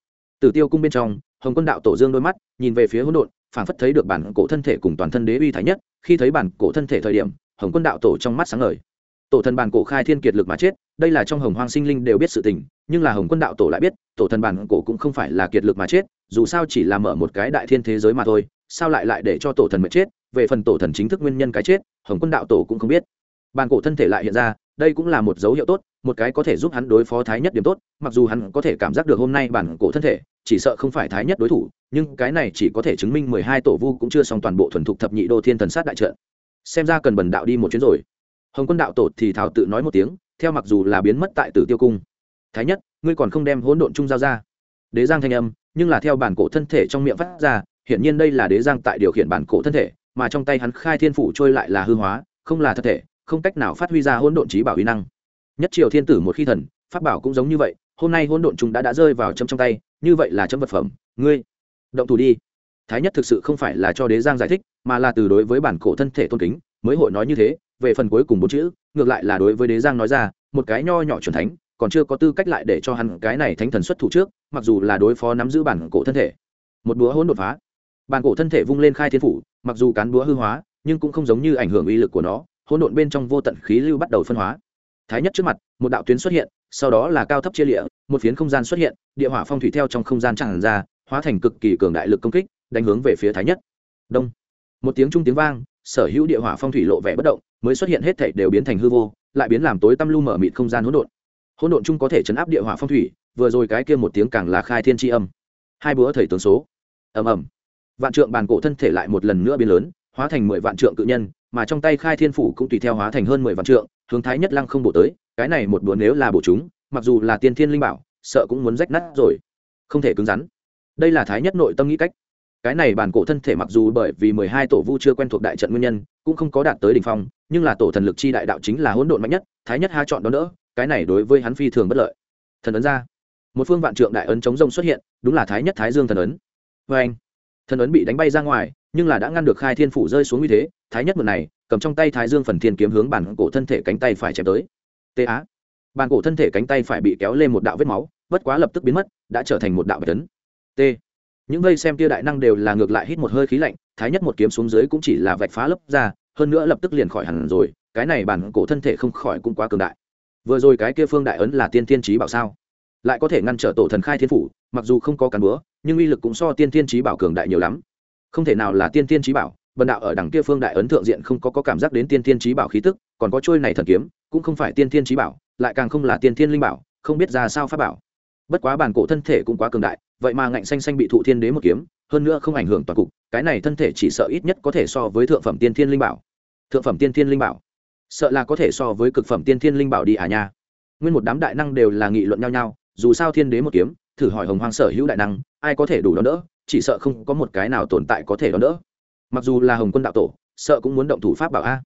Tử tiêu cung bên trong, hồng quân đạo tổ dương đôi mắt, nhìn về phía hỗn độn, phảng phất thấy được bản cổ thân thể cùng toàn thân đế uy thái nhất, khi thấy bản cổ thân thể thời điểm, hồng quân đạo tổ trong mắt sáng ngời. Tổ thần bản cổ khai thiên kiệt lực mà chết, đây là trong hồng hoang sinh linh đều biết sự tình, nhưng là hồng quân đạo tổ lại biết, tổ thần bản cổ cũng không phải là kiệt lực mà chết, dù sao chỉ là mở một cái đại thiên thế giới mà thôi, sao lại lại để cho tổ thần mệt chết, về phần tổ thần chính thức nguyên nhân cái chết, hồng quân đạo tổ cũng không biết. Bản cổ thân thể lại hiện ra đây cũng là một dấu hiệu tốt, một cái có thể giúp hắn đối phó thái nhất điểm tốt, mặc dù hắn có thể cảm giác được hôm nay bản cổ thân thể, chỉ sợ không phải thái nhất đối thủ, nhưng cái này chỉ có thể chứng minh mười hai tổ vu cũng chưa xong toàn bộ thuần thục thập nhị đô thiên thần sát đại trận. Xem ra cần bần đạo đi một chuyến rồi. Hồng quân đạo tổ thì thảo tự nói một tiếng, theo mặc dù là biến mất tại tử tiêu cung. Thái nhất, ngươi còn không đem hỗn độn trung giao ra. Đế giang thanh âm, nhưng là theo bản cổ thân thể trong miệng phát ra, hiển nhiên đây là đế giang tại điều khiển bản cổ thân thể, mà trong tay hắn khai thiên phủ trôi lại là hư hóa, không là thật thể không cách nào phát huy ra hỗn độn trí bảo uy năng. Nhất triều thiên tử một khi thần, pháp bảo cũng giống như vậy, hôm nay hỗn độn chúng đã đã rơi vào châm trong tay, như vậy là châm vật phẩm. Ngươi, động thủ đi. Thái nhất thực sự không phải là cho đế giang giải thích, mà là từ đối với bản cổ thân thể tôn kính, mới hội nói như thế, về phần cuối cùng bốn chữ, ngược lại là đối với đế giang nói ra, một cái nho nhỏ c thánh, còn chưa có tư cách lại để cho hắn cái này thánh thần xuất thủ trước, mặc dù là đối phó nắm giữ bản cổ thân thể. Một búa hỗn đột phá. Bản cổ thân thể vung lên khai thiên phủ, mặc dù cán búa hư hóa, nhưng cũng không giống như ảnh hưởng uy lực của nó hỗn độn bên trong vô tận khí lưu bắt đầu phân hóa. Thái nhất trước mặt, một đạo tuyến xuất hiện, sau đó là cao thấp chia lịa, một phiến không gian xuất hiện, địa hỏa phong thủy theo trong không gian tràn ra, hóa thành cực kỳ cường đại lực công kích, đánh hướng về phía thái nhất. Đông. Một tiếng trung tiếng vang, sở hữu địa hỏa phong thủy lộ vẻ bất động, mới xuất hiện hết thảy đều biến thành hư vô, lại biến làm tối tăm lu mở mịt không gian hỗn độn. Hỗn độn chung có thể chấn áp địa hỏa phong thủy, vừa rồi cái kia một tiếng càng là khai thiên tri âm. Hai bữa thầy tướng số. Ầm ầm. Vạn trượng bàn cổ thân thể lại một lần nữa biến lớn, hóa thành mười vạn trượng cự nhân mà trong tay khai thiên phủ cũng tùy theo hóa thành hơn mười vạn trượng, hướng thái nhất lăng không bổ tới, cái này một búa nếu là bổ chúng, mặc dù là tiên thiên linh bảo, sợ cũng muốn rách nát rồi. Không thể cứng rắn. Đây là thái nhất nội tâm nghĩ cách. Cái này bản cổ thân thể mặc dù bởi vì mười hai tổ vu chưa quen thuộc đại trận nguyên nhân, cũng không có đạt tới đ ỉ n h phong, nhưng là tổ thần lực chi đại đạo chính là hỗn độn mạnh nhất, thái nhất ha chọn đó nữa cái này đối với hắn phi thường bất lợi. Thần ấn ra. Một phương vạn trượng đại ấn chống rông xuất hiện, đúng là thái nhất thái dương thần ấn. Vê anh thần ấn bị đánh bay ra ngoài, nhưng là đã ngăn được khai thiên phủ rơi xuống như thế, thái nhất mượn này, cầm trong tay thái dương phần thiên kiếm hướng bản cổ thân thể cánh tay phải chém tới. Tê á. Bản cổ thân thể cánh tay phải bị kéo lên một đạo vết máu, bất quá lập tức biến mất, đã trở thành một đạo bạch tấn. T. Những vây xem tia đại năng đều là ngược lại hít một hơi khí lạnh, thái nhất một kiếm xuống dưới cũng chỉ là vạch phá lấp ra, hơn nữa lập tức liền khỏi hẳn rồi, cái này bản cổ thân thể không khỏi cũng quá cường đại. Vừa rồi cái kia phương đại ấn là tiên tiên trí bảo sao? Lại có thể ngăn trở tổ thần khai thiên phủ mặc dù không có cán búa nhưng uy lực cũng so tiên tiên trí bảo cường đại nhiều lắm. Không thể nào là tiên tiên trí bảo bần đạo ở đằng kia phương đại ấn thượng diện không có, có cảm giác đến tiên thiên trí bảo khí tức còn có trôi này thần kiếm cũng không phải tiên thiên trí bảo lại càng không là tiên thiên linh bảo không biết ra sao pháp bảo. Bất quá bản cổ thân thể cũng quá cường đại vậy mà ngạnh xanh xanh bị thụ thiên đế một kiếm hơn nữa không ảnh hưởng toàn cục cái này thân thể chỉ sợ ít nhất có thể so với thượng phẩm tiên thiên linh bảo. Thượng phẩm tiên thiên linh bảo? Sợ là có thể so với cực phẩm tiên thiên linh bảo đi à nha. Nguyên một đám đại năng đều là nghị luận nhau nhau dù sao thiên đế một kiếm, thử hỏi hồng hoang sở hữu đại năng, ai có thể đủ đón đỡ, chỉ sợ không có một cái nào tồn tại có thể đón đỡ. Mặc dù là hồng quân đạo tổ, sợ cũng muốn động thủ pháp bảo a.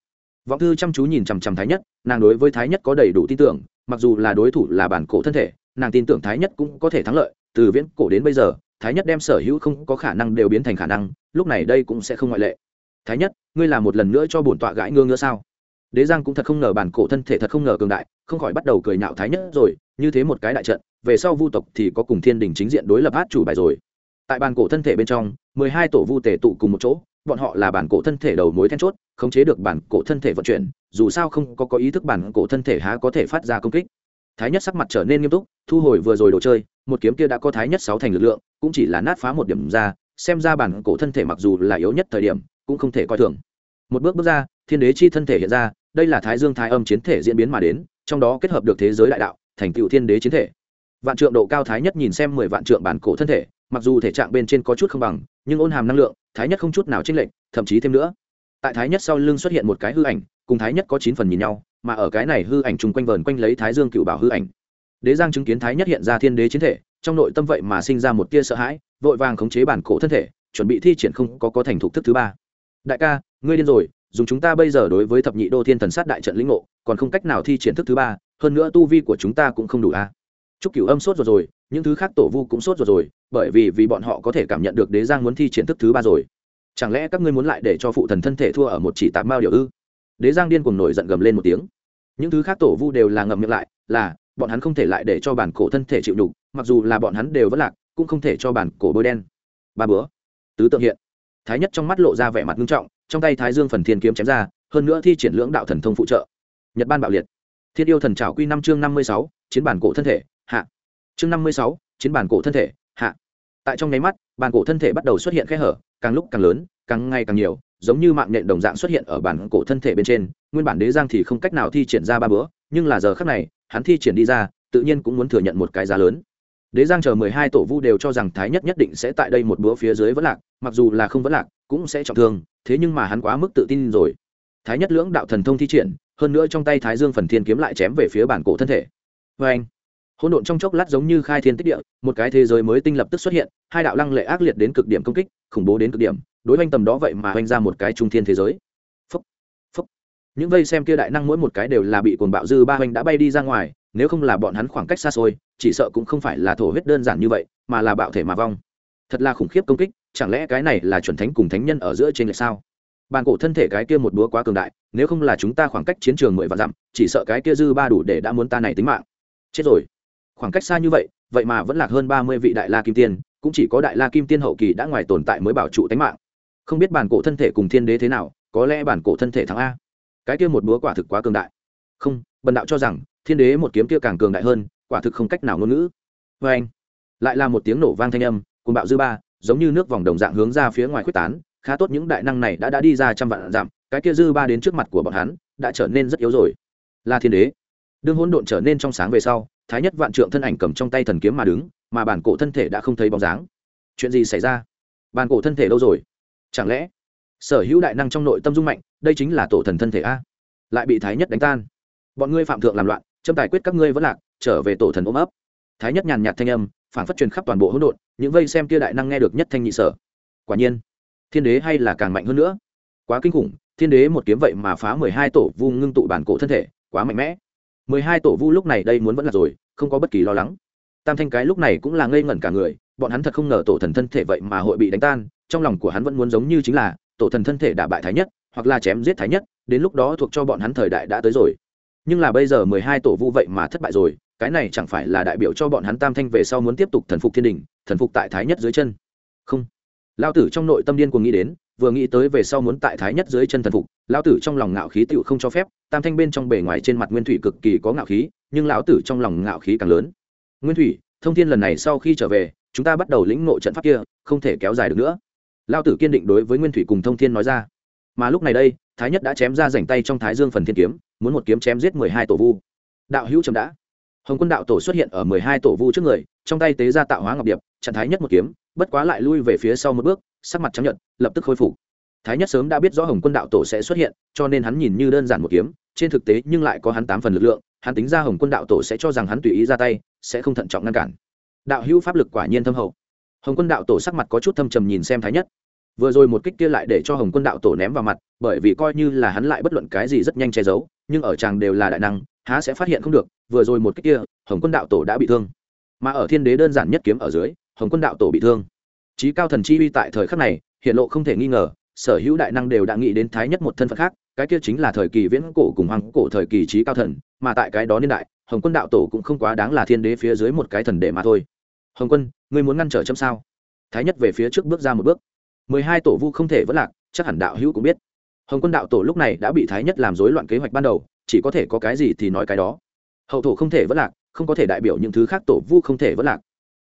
Vọng thư chăm chú nhìn chằm chằm thái nhất, nàng đối với thái nhất có đầy đủ tin tưởng, mặc dù là đối thủ là bản cổ thân thể, nàng tin tưởng thái nhất cũng có thể thắng lợi, từ viễn cổ đến bây giờ, thái nhất đem sở hữu không có khả năng đều biến thành khả năng, lúc này đây cũng sẽ không ngoại lệ. Thái nhất, ngươi làm một lần nữa cho bổn tọa gãi ngương nữa sao? Đế giang cũng thật không ngờ bản cổ thân thể thật không ngờ cường đại, không khỏi bắt đầu cười nhạo thái nhất rồi, như thế một cái đại trận về sau vu tộc thì có cùng thiên đình chính diện đối lập hát chủ bài rồi. Tại bản cổ thân thể bên trong, mười hai tổ vu tề tụ cùng một chỗ, bọn họ là bản cổ thân thể đầu mối then chốt, khống chế được bản cổ thân thể vận chuyển, dù sao không có có ý thức bản cổ thân thể há có thể phát ra công kích. Thái nhất sắc mặt trở nên nghiêm túc, thu hồi vừa rồi đồ chơi, một kiếm kia đã có thái nhất sáu thành lực lượng, cũng chỉ là nát phá một điểm ra, xem ra bản cổ thân thể mặc dù là yếu nhất thời điểm, cũng không thể coi thường. Một bước bước ra, thiên đế chi thân thể hiện ra, đây là thái dương thái âm chiến thể diễn biến mà đến, trong đó kết hợp được thế giới đại đạo, thành tựu thiên đế chiến thể vạn trượng độ cao thái nhất nhìn xem mười vạn trượng bản cổ thân thể, mặc dù thể trạng bên trên có chút không bằng, nhưng ôn hàm năng lượng, thái nhất không chút nào chênh lệch, thậm chí thêm nữa. Tại thái nhất sau lưng xuất hiện một cái hư ảnh, cùng thái nhất có chín phần nhìn nhau, mà ở cái này hư ảnh chung quanh vờn quanh lấy thái dương cựu bảo hư ảnh. Đế giang chứng kiến thái nhất hiện ra thiên đế chiến thể, trong nội tâm vậy mà sinh ra một tia sợ hãi, vội vàng khống chế bản cổ thân thể, chuẩn bị thi triển không có có thành thục thức thứ ba. Đại ca, ngươi điên rồi, dùng chúng ta bây giờ đối với thập nhị đô thiên thần sát đại trận lĩnh ngộ, còn không cách nào thi triển thức thứ ba, hơn nữa tu vi của chúng ta cũng không đủ a à. Trúc cửu âm sốt rồi rồi những thứ khác tổ vu cũng sốt rồi rồi bởi vì vì bọn họ có thể cảm nhận được đế giang muốn thi triển thức thứ ba rồi. Chẳng lẽ các ngươi muốn lại để cho phụ thần thân thể thua ở một chỉ tạm mao điều ư? Đế giang điên cuồng nổi giận gầm lên một tiếng. Những thứ khác tổ vu đều là ngậm miệng lại là bọn hắn không thể lại để cho bản cổ thân thể chịu đủ, mặc dù là bọn hắn đều vẫn lạc cũng không thể cho bản cổ bôi đen. Ba bữa. Tứ tượng hiện. Thái nhất trong mắt lộ ra vẻ mặt nghiêm trọng trong tay thái dương phần thiên kiếm chém ra hơn nữa thi triển lưỡng đạo thần thông phụ trợ. Nhật ban bạo liệt. Thiên yêu thần trảo quy năm chương năm mươi sáu chiến bản cổ thân thể chương năm mươi sáu, chiến bản cổ thân thể, hạ. Tại trong nháy mắt, bản cổ thân thể bắt đầu xuất hiện khe hở, càng lúc càng lớn, càng ngày càng nhiều, giống như mạng nhện đồng dạng xuất hiện ở bản cổ thân thể bên trên. Nguyên bản đế giang thì không cách nào thi triển ra ba bữa, nhưng là giờ khác này, hắn thi triển đi ra, tự nhiên cũng muốn thừa nhận một cái giá lớn. Đế giang chờ mười hai tổ vu đều cho rằng thái nhất nhất định sẽ tại đây một bữa phía dưới vẫn lạc, mặc dù là không vẫn lạc, cũng sẽ trọng thương, thế nhưng mà hắn quá mức tự tin rồi. Thái nhất lưỡng đạo thần thông thi triển, hơn nữa trong tay thái dương phần thiên kiếm lại chém về phía bản cổ thân thể. Vê anh hỗn độn trong chốc lát giống như khai thiên tích địa một cái thế giới mới tinh lập tức xuất hiện hai đạo lăng lệ ác liệt đến cực điểm công kích khủng bố đến cực điểm đối oanh tầm đó vậy mà oanh ra một cái trung thiên thế giới. Phúc, phúc. những vây xem kia đại năng mỗi một cái đều là bị cuồng bạo dư ba oanh đã bay đi ra ngoài nếu không là bọn hắn khoảng cách xa xôi chỉ sợ cũng không phải là thổ huyết đơn giản như vậy mà là bạo thể mà vong. Thật là khủng khiếp công kích chẳng lẽ cái này là chuẩn thánh cùng thánh nhân ở giữa trên lệch sao? Bàn cổ thân thể cái kia một búa quá cường đại nếu không là chúng ta khoảng cách chiến trường mười vạn dặm chỉ sợ cái kia dư ba đủ để đã muốn ta này tính mạng. Chết rồi khoảng cách xa như vậy vậy mà vẫn lạc hơn ba mươi vị đại la kim tiên, cũng chỉ có đại la kim tiên hậu kỳ đã ngoài tồn tại mới bảo trụ tánh mạng. Không biết bản cổ thân thể cùng thiên đế thế nào, có lẽ bản cổ thân thể thắng a. Cái kia một búa quả thực quá cường đại. Không, bần đạo cho rằng, thiên đế một kiếm kia càng cường đại hơn, quả thực không cách nào ngôn ngữ. Vê anh, lại là một tiếng nổ vang thanh âm cùng bạo dư ba, giống như nước vòng đồng dạng hướng ra phía ngoài quyết tán, khá tốt những đại năng này đã đã đi ra trăm vạn dặm, cái kia dư ba đến trước mặt của bọn hắn, đã trở nên rất yếu rồi. Là thiên đế. Đương hỗn độn trở nên trong sáng về sau thái nhất vạn trượng thân ảnh cầm trong tay thần kiếm mà đứng, mà bản cổ thân thể đã không thấy bóng dáng. Chuyện gì xảy ra? Bản cổ thân thể đâu rồi? Chẳng lẽ sở hữu đại năng trong nội tâm dung mạnh, đây chính là tổ thần thân thể a? Lại bị thái nhất đánh tan. Bọn ngươi phạm thượng làm loạn, châm tài quyết các ngươi vẫn lạc, trở về tổ thần ôm ấp. Thái nhất nhàn nhạt thanh âm phản phát truyền khắp toàn bộ hỗn độn, những vây xem kia đại năng nghe được nhất thanh nhị sở. Quả nhiên, thiên đế hay là càng mạnh hơn nữa. Quá kinh khủng, thiên đế một kiếm vậy mà phá mười hai tổ vu ngưng tụ bản cổ thân thể, quá mạnh mẽ mười hai tổ vu lúc này đây muốn vẫn là rồi, không có bất kỳ lo lắng. Tam thanh cái lúc này cũng là ngây ngẩn cả người, bọn hắn thật không ngờ tổ thần thân thể vậy mà hội bị đánh tan, trong lòng của hắn vẫn muốn giống như chính là, tổ thần thân thể đả bại thái nhất, hoặc là chém giết thái nhất, đến lúc đó thuộc cho bọn hắn thời đại đã tới rồi. Nhưng là bây giờ mười hai tổ vu vậy mà thất bại rồi, cái này chẳng phải là đại biểu cho bọn hắn tam thanh về sau muốn tiếp tục thần phục thiên đình, thần phục tại thái nhất dưới chân. Không. Lao tử trong nội tâm điên cuồng nghĩ đến vừa nghĩ tới về sau muốn tại thái nhất dưới chân thần phục, Lão tử trong lòng ngạo khí tựu không cho phép, tam thanh bên trong bề ngoài trên mặt nguyên thủy cực kỳ có ngạo khí, nhưng lão tử trong lòng ngạo khí càng lớn. Nguyên thủy, thông thiên lần này sau khi trở về, chúng ta bắt đầu lĩnh ngộ trận pháp kia, không thể kéo dài được nữa. Lão tử kiên định đối với nguyên thủy cùng thông thiên nói ra. Mà lúc này đây, thái nhất đã chém ra rảnh tay trong thái dương phần thiên kiếm, muốn một kiếm chém giết mười hai tổ vu. Đạo hữu chấm đã. Hồng quân đạo tổ xuất hiện ở mười hai tổ vu trước người, trong tay tế ra tạo hóa ngọc điệp, chặn thái nhất một kiếm bất quá lại lui về phía sau một bước, sắc mặt chấp nhận lập tức khôi phục. Thái nhất sớm đã biết rõ hồng quân đạo tổ sẽ xuất hiện, cho nên hắn nhìn như đơn giản một kiếm, trên thực tế nhưng lại có hắn tám phần lực lượng, hắn tính ra hồng quân đạo tổ sẽ cho rằng hắn tùy ý ra tay, sẽ không thận trọng ngăn cản. Đạo hữu pháp lực quả nhiên thâm hậu. Hồng quân đạo tổ sắc mặt có chút thâm trầm nhìn xem thái nhất. Vừa rồi một kích kia lại để cho hồng quân đạo tổ ném vào mặt, bởi vì coi như là hắn lại bất luận cái gì rất nhanh che giấu, nhưng ở chàng đều là đại năng, há sẽ phát hiện không được, vừa rồi một kích kia, hồng quân đạo tổ đã bị thương. Mà ở thiên đế đơn giản nhất kiếm ở dưới hồng quân đạo tổ bị thương. Trí cao thần chi uy tại thời khắc này, hiện lộ không thể nghi ngờ, sở hữu đại năng đều đã nghĩ đến thái nhất một thân phận khác, cái kia chính là thời kỳ viễn cổ cùng hoàng cổ thời kỳ trí cao thần, mà tại cái đó niên đại, hồng quân đạo tổ cũng không quá đáng là thiên đế phía dưới một cái thần đệ mà thôi. Hồng quân, ngươi muốn ngăn trở châm sao? Thái nhất về phía trước bước ra một bước. Mười hai tổ vu không thể vất lạc, chắc hẳn đạo hữu cũng biết. Hồng quân đạo tổ lúc này đã bị thái nhất làm rối loạn kế hoạch ban đầu, chỉ có thể có cái gì thì nói cái đó. Hậu thổ không thể vất lạc, không có thể đại biểu những thứ khác tổ vu không thể vất lạc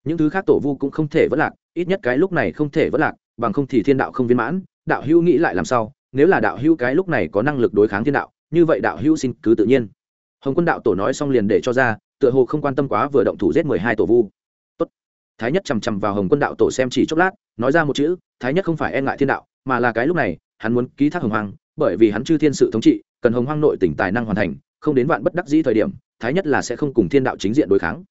những thứ khác tổ vu cũng không thể vất lạc ít nhất cái lúc này không thể vất lạc bằng không thì thiên đạo không viên mãn đạo hữu nghĩ lại làm sao nếu là đạo hữu cái lúc này có năng lực đối kháng thiên đạo như vậy đạo hữu xin cứ tự nhiên. Hồng quân đạo tổ nói xong liền để cho ra tựa hồ không quan tâm quá vừa động thủ giết mười hai tổ vu. Tốt. thái nhất chằm chằm vào hồng quân đạo tổ xem chỉ chốc lát nói ra một chữ thái nhất không phải e ngại thiên đạo mà là cái lúc này hắn muốn ký thác hồng hoàng, bởi vì hắn chư thiên sự thống trị cần hồng hoang nội tỉnh tài năng hoàn thành không đến vạn bất đắc dĩ thời điểm thái nhất là sẽ không cùng thiên đạo chính diện đối kháng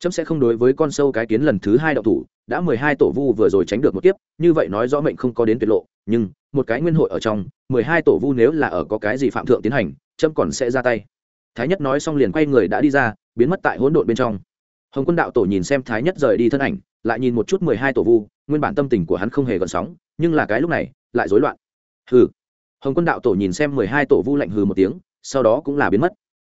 chấm sẽ không đối với con sâu cái kiến lần thứ hai đậu thủ, đã mười hai tổ vu vừa rồi tránh được một kiếp, như vậy nói rõ mệnh không có đến tuyệt lộ, nhưng, một cái nguyên hội ở trong, mười hai tổ vu nếu là ở có cái gì phạm thượng tiến hành chấm còn sẽ ra tay. Thái nhất nói xong liền quay người đã đi ra, biến mất tại hỗn độn bên trong. Hồng quân đạo tổ nhìn xem thái nhất rời đi thân ảnh, lại nhìn một chút mười hai tổ vu, nguyên bản tâm tình của hắn không hề gợn sóng, nhưng là cái lúc này, lại rối loạn. Hừ. Hồng quân đạo tổ nhìn xem mười hai tổ vu lạnh hừ một tiếng, sau đó cũng là biến mất.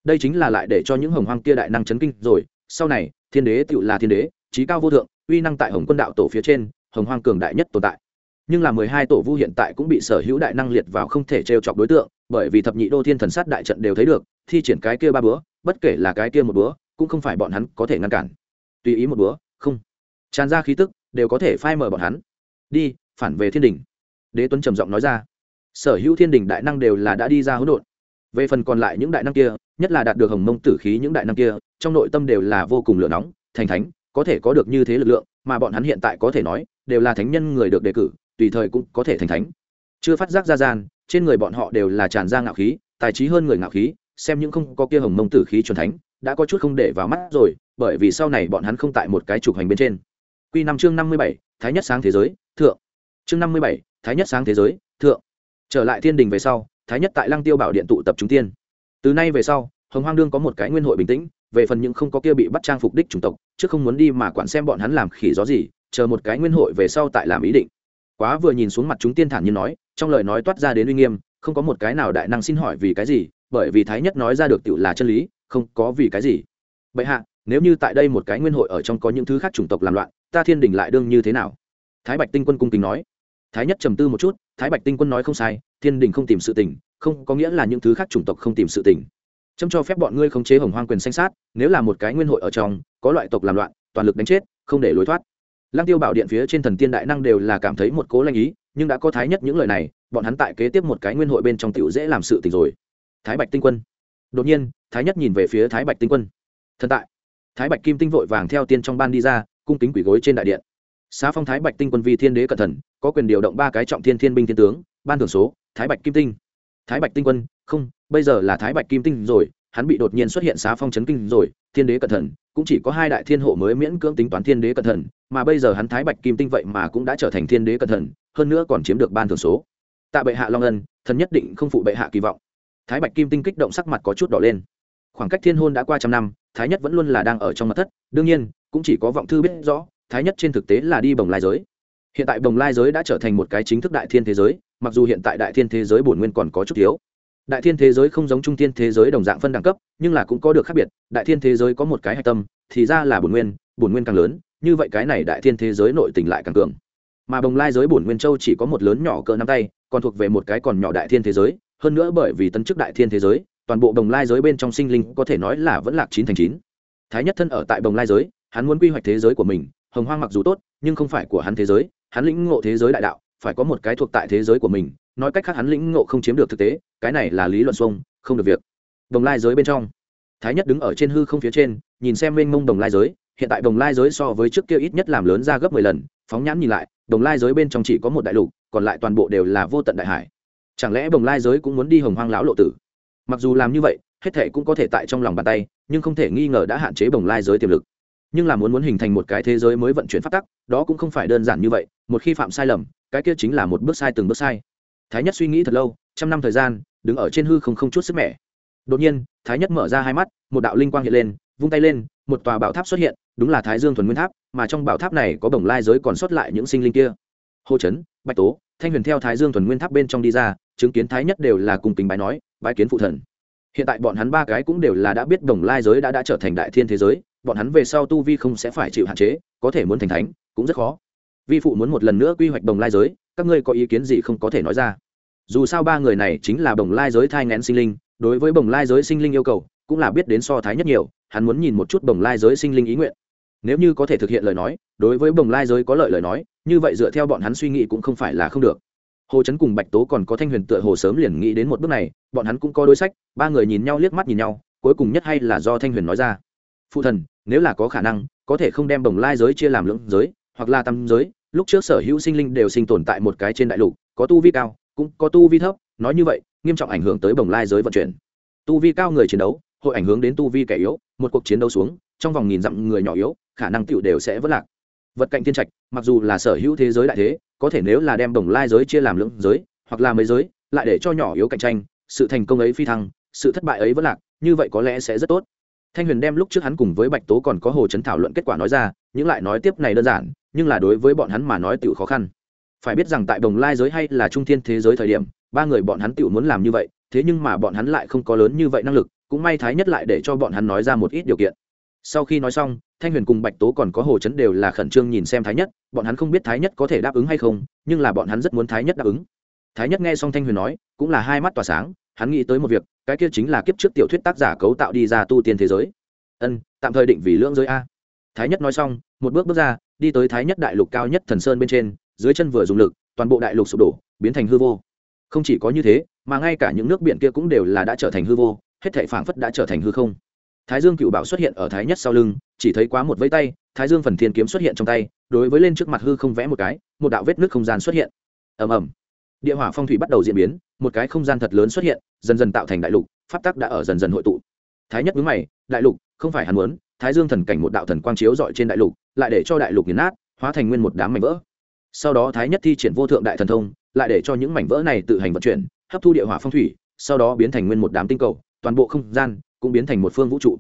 Đây chính là lại để cho những hồng hoang kia đại năng chấn kinh rồi sau này, thiên đế tựu là thiên đế trí cao vô thượng, uy năng tại hồng quân đạo tổ phía trên, hồng hoang cường đại nhất tồn tại. Nhưng là mười hai tổ vu hiện tại cũng bị sở hữu đại năng liệt vào không thể trêu chọc đối tượng, bởi vì thập nhị đô thiên thần sát đại trận đều thấy được, thi triển cái kia ba bữa bất kể là cái kia một bữa cũng không phải bọn hắn có thể ngăn cản. Tùy ý một bữa không. Tràn ra khí tức, đều có thể phai mở bọn hắn. Đi, phản về thiên đình đế tuấn trầm giọng nói ra. Sở hữu thiên đình đại năng đều là đã đi ra hỗn độn về phần còn lại những đại năng kia, nhất là đạt được hồng mông tử khí những đại năng kia, trong nội tâm đều là vô cùng lửa nóng, thành thánh, có thể có được như thế lực lượng, mà bọn hắn hiện tại có thể nói, đều là thánh nhân người được đề cử, tùy thời cũng có thể thành thánh. Chưa phát giác ra gian, trên người bọn họ đều là tràn ra ngạo khí, tài trí hơn người ngạo khí, xem những không có kia hồng mông tử khí chuẩn thánh, đã có chút không để vào mắt rồi, bởi vì sau này bọn hắn không tại một cái trục hành bên trên. Quy năm chương năm mươi bảy, thái nhất sáng thế giới, thượng. Chương năm mươi bảy, thái nhất sáng thế giới, thượng. Trở lại thiên đình về sau thái nhất tại lăng tiêu bảo điện tụ tập chúng tiên. Từ nay về sau, hồng hoang đương có một cái nguyên hội bình tĩnh, về phần những không có kia bị bắt trang phục đích chủng tộc, chứ không muốn đi mà quản xem bọn hắn làm khỉ gió gì, chờ một cái nguyên hội về sau tại làm ý định. Quá vừa nhìn xuống mặt chúng tiên thản như nói, trong lời nói toát ra đến uy nghiêm, không có một cái nào đại năng xin hỏi vì cái gì, bởi vì thái nhất nói ra được tự là chân lý, không có vì cái gì. Bệ hạ, nếu như tại đây một cái nguyên hội ở trong có những thứ khác chủng tộc làm loạn, ta thiên đình lại đương như thế nào? Thái bạch tinh quân cung kính nói. Thái nhất trầm tư một chút thái bạch tinh quân nói không sai, thiên đình không tìm sự tình, không có nghĩa là những thứ khác chủng tộc không tìm sự tình. Chấm cho phép bọn ngươi khống chế hồng hoang quyền sanh sát, nếu là một cái nguyên hội ở trong, có loại tộc làm loạn, toàn lực đánh chết, không để lối thoát. Lăng tiêu bảo điện phía trên thần tiên đại năng đều là cảm thấy một cố lanh ý, nhưng đã có thái nhất những lời này, bọn hắn tại kế tiếp một cái nguyên hội bên trong tiểu dễ làm sự tình rồi. Thái bạch tinh quân. Đột nhiên, thái nhất nhìn về phía thái bạch tinh quân. Thần tại. Thái bạch kim tinh vội vàng theo tiên trong ban đi ra, cung kính quỷ gối trên đại điện. Xá phong thái bạch tinh quân vi thiên đế cẩn thần có quyền điều động ba cái trọng thiên thiên binh thiên tướng, ban thường số, thái bạch kim tinh. Thái bạch tinh quân, không, bây giờ là thái bạch kim tinh rồi, hắn bị đột nhiên xuất hiện xá phong chấn kinh rồi, thiên đế cẩn thận, cũng chỉ có hai đại thiên hộ mới miễn cưỡng tính toán thiên đế cẩn thận, mà bây giờ hắn thái bạch kim tinh vậy mà cũng đã trở thành thiên đế cẩn thận, hơn nữa còn chiếm được ban thường số. Tạ bệ hạ long ân, thần nhất định không phụ bệ hạ kỳ vọng. Thái bạch kim tinh kích động sắc mặt có chút đỏ lên. Khoảng cách thiên hôn đã qua trăm năm, thái nhất vẫn luôn là đang ở trong mặt thất, đương nhiên, cũng chỉ có vọng thư biết rõ, thái nhất trên thực tế là đi bồng lai giới hiện tại bồng lai giới đã trở thành một cái chính thức đại thiên thế giới, mặc dù hiện tại đại thiên thế giới bổn nguyên còn có chút thiếu. Đại thiên thế giới không giống trung thiên thế giới đồng dạng phân đẳng cấp, nhưng là cũng có được khác biệt, đại thiên thế giới có một cái hạch tâm, thì ra là bổn nguyên bổn nguyên càng lớn, như vậy cái này đại thiên thế giới nội tỉnh lại càng cường. Mà bồng lai giới bổn nguyên châu chỉ có một lớn nhỏ cỡ nắm tay, còn thuộc về một cái còn nhỏ đại thiên thế giới, hơn nữa bởi vì tân chức đại thiên thế giới, toàn bộ bồng lai giới bên trong sinh linh có thể nói là vẫn lạc chín thành chín. Thái nhất thân ở tại bồng lai giới, hắn muốn quy hoạch thế giới của mình, hồng hoang mặc dù tốt, nhưng không phải của hắn thế giới hắn lĩnh ngộ thế giới đại đạo, phải có một cái thuộc tại thế giới của mình, nói cách khác hắn lĩnh ngộ không chiếm được thực tế, cái này là lý luận xuông, không được việc. Đồng lai giới bên trong, thái nhất đứng ở trên hư không phía trên, nhìn xem mênh mông đồng lai giới, hiện tại đồng lai giới so với trước kia ít nhất làm lớn ra gấp mười lần, phóng nhãn nhìn lại đồng lai giới bên trong chỉ có một đại lục, còn lại toàn bộ đều là vô tận đại hải. Chẳng lẽ đồng lai giới cũng muốn đi hồng hoang lão lộ tử? Mặc dù làm như vậy, hết thể cũng có thể tại trong lòng bàn tay, nhưng không thể nghi ngờ đã hạn chế bồng lai giới tiềm lực. Nhưng là muốn muốn hình thành một cái thế giới mới vận chuyển phát tắc, đó cũng không phải đơn giản như vậy một khi phạm sai lầm, cái kia chính là một bước sai từng bước sai. Thái nhất suy nghĩ thật lâu, trăm năm thời gian, đứng ở trên hư không không chút sức mẻ. Đột nhiên, thái nhất mở ra hai mắt, một đạo linh quang hiện lên, vung tay lên, một tòa bảo tháp xuất hiện, đúng là thái dương thuần nguyên tháp, mà trong bảo tháp này có bồng lai giới còn sót lại những sinh linh kia. Hô trấn bạch tố, thanh huyền theo thái dương thuần nguyên tháp bên trong đi ra, chứng kiến thái nhất đều là cùng kính bái nói, bái kiến phụ thần. Hiện tại bọn hắn ba cái cũng đều là đã biết đồng lai giới đã đã trở thành đại thiên thế giới, bọn hắn về sau tu vi không sẽ phải chịu hạn chế, có thể muốn thành thánh, cũng rất khó vi phụ muốn một lần nữa quy hoạch đồng lai giới, các ngươi có ý kiến gì không có thể nói ra. Dù sao ba người này chính là đồng lai giới thai ngén sinh linh, đối với bồng lai giới sinh linh yêu cầu cũng là biết đến so thái nhất nhiều, hắn muốn nhìn một chút bồng lai giới sinh linh ý nguyện. Nếu như có thể thực hiện lời nói, đối với bồng lai giới có lợi lời nói, như vậy dựa theo bọn hắn suy nghĩ cũng không phải là không được. Hồ trấn cùng bạch tố còn có thanh huyền tựa hồ sớm liền nghĩ đến một bước này, bọn hắn cũng có đối sách, ba người nhìn nhau liếc mắt nhìn nhau, cuối cùng nhất hay là do thanh huyền nói ra. Phụ thần, nếu là có khả năng, có thể không đem bồng lai giới chia làm lưỡng giới, hoặc là tam giới lúc trước sở hữu sinh linh đều sinh tồn tại một cái trên đại lục, có tu vi cao, cũng có tu vi thấp, nói như vậy, nghiêm trọng ảnh hưởng tới bồng lai giới vận chuyển. Tu vi cao người chiến đấu, hội ảnh hưởng đến tu vi kẻ yếu, một cuộc chiến đấu xuống, trong vòng nghìn dặm người nhỏ yếu, khả năng tựu đều sẽ vất lạc. Vật cạnh thiên trạch, mặc dù là sở hữu thế giới đại thế, có thể nếu là đem bồng lai giới chia làm lưỡng giới, hoặc là mấy giới, lại để cho nhỏ yếu cạnh tranh, sự thành công ấy phi thăng, sự thất bại ấy vẫn lạc, như vậy có lẽ sẽ rất tốt. Thanh huyền đem lúc trước hắn cùng với bạch tố còn có hồ chấn thảo luận kết quả nói ra, những lại nói tiếp này đơn giản nhưng là đối với bọn hắn mà nói tựu khó khăn. Phải biết rằng tại đồng lai giới hay là trung thiên thế giới thời điểm, ba người bọn hắn tựu muốn làm như vậy, thế nhưng mà bọn hắn lại không có lớn như vậy năng lực, cũng may thái nhất lại để cho bọn hắn nói ra một ít điều kiện. Sau khi nói xong, thanh huyền cùng bạch tố còn có hồ chấn đều là khẩn trương nhìn xem thái nhất, bọn hắn không biết thái nhất có thể đáp ứng hay không, nhưng là bọn hắn rất muốn thái nhất đáp ứng. Thái nhất nghe xong thanh huyền nói, cũng là hai mắt tỏa sáng, hắn nghĩ tới một việc, cái kia chính là kiếp trước tiểu thuyết tác giả cấu tạo đi ra tu tiên thế giới. Ân, tạm thời định vì lưỡng giới a. Thái nhất nói xong một bước bước ra, đi tới thái nhất đại lục cao nhất thần sơn bên trên, dưới chân vừa dùng lực, toàn bộ đại lục sụp đổ, biến thành hư vô. Không chỉ có như thế, mà ngay cả những nước biển kia cũng đều là đã trở thành hư vô, hết thảy phảng phất đã trở thành hư không. Thái dương cựu bảo xuất hiện ở thái nhất sau lưng, chỉ thấy quá một vây tay, thái dương phần thiên kiếm xuất hiện trong tay, đối với lên trước mặt hư không vẽ một cái, một đạo vết nước không gian xuất hiện. Ầm ầm. Địa hỏa phong thủy bắt đầu diễn biến, một cái không gian thật lớn xuất hiện, dần dần tạo thành đại lục, pháp tắc đã ở dần dần hội tụ. Thái nhất mướn mày, đại lục, không phải hắn muốn, thái dương thần cảnh một đạo thần quang chiếu dọi trên đại lục lại để cho đại lục nghiền nát, hóa thành nguyên một đám mảnh vỡ. Sau đó thái nhất thi triển vô thượng đại thần thông, lại để cho những mảnh vỡ này tự hành vận chuyển, hấp thu địa hỏa phong thủy, sau đó biến thành nguyên một đám tinh cầu, toàn bộ không gian cũng biến thành một phương vũ trụ.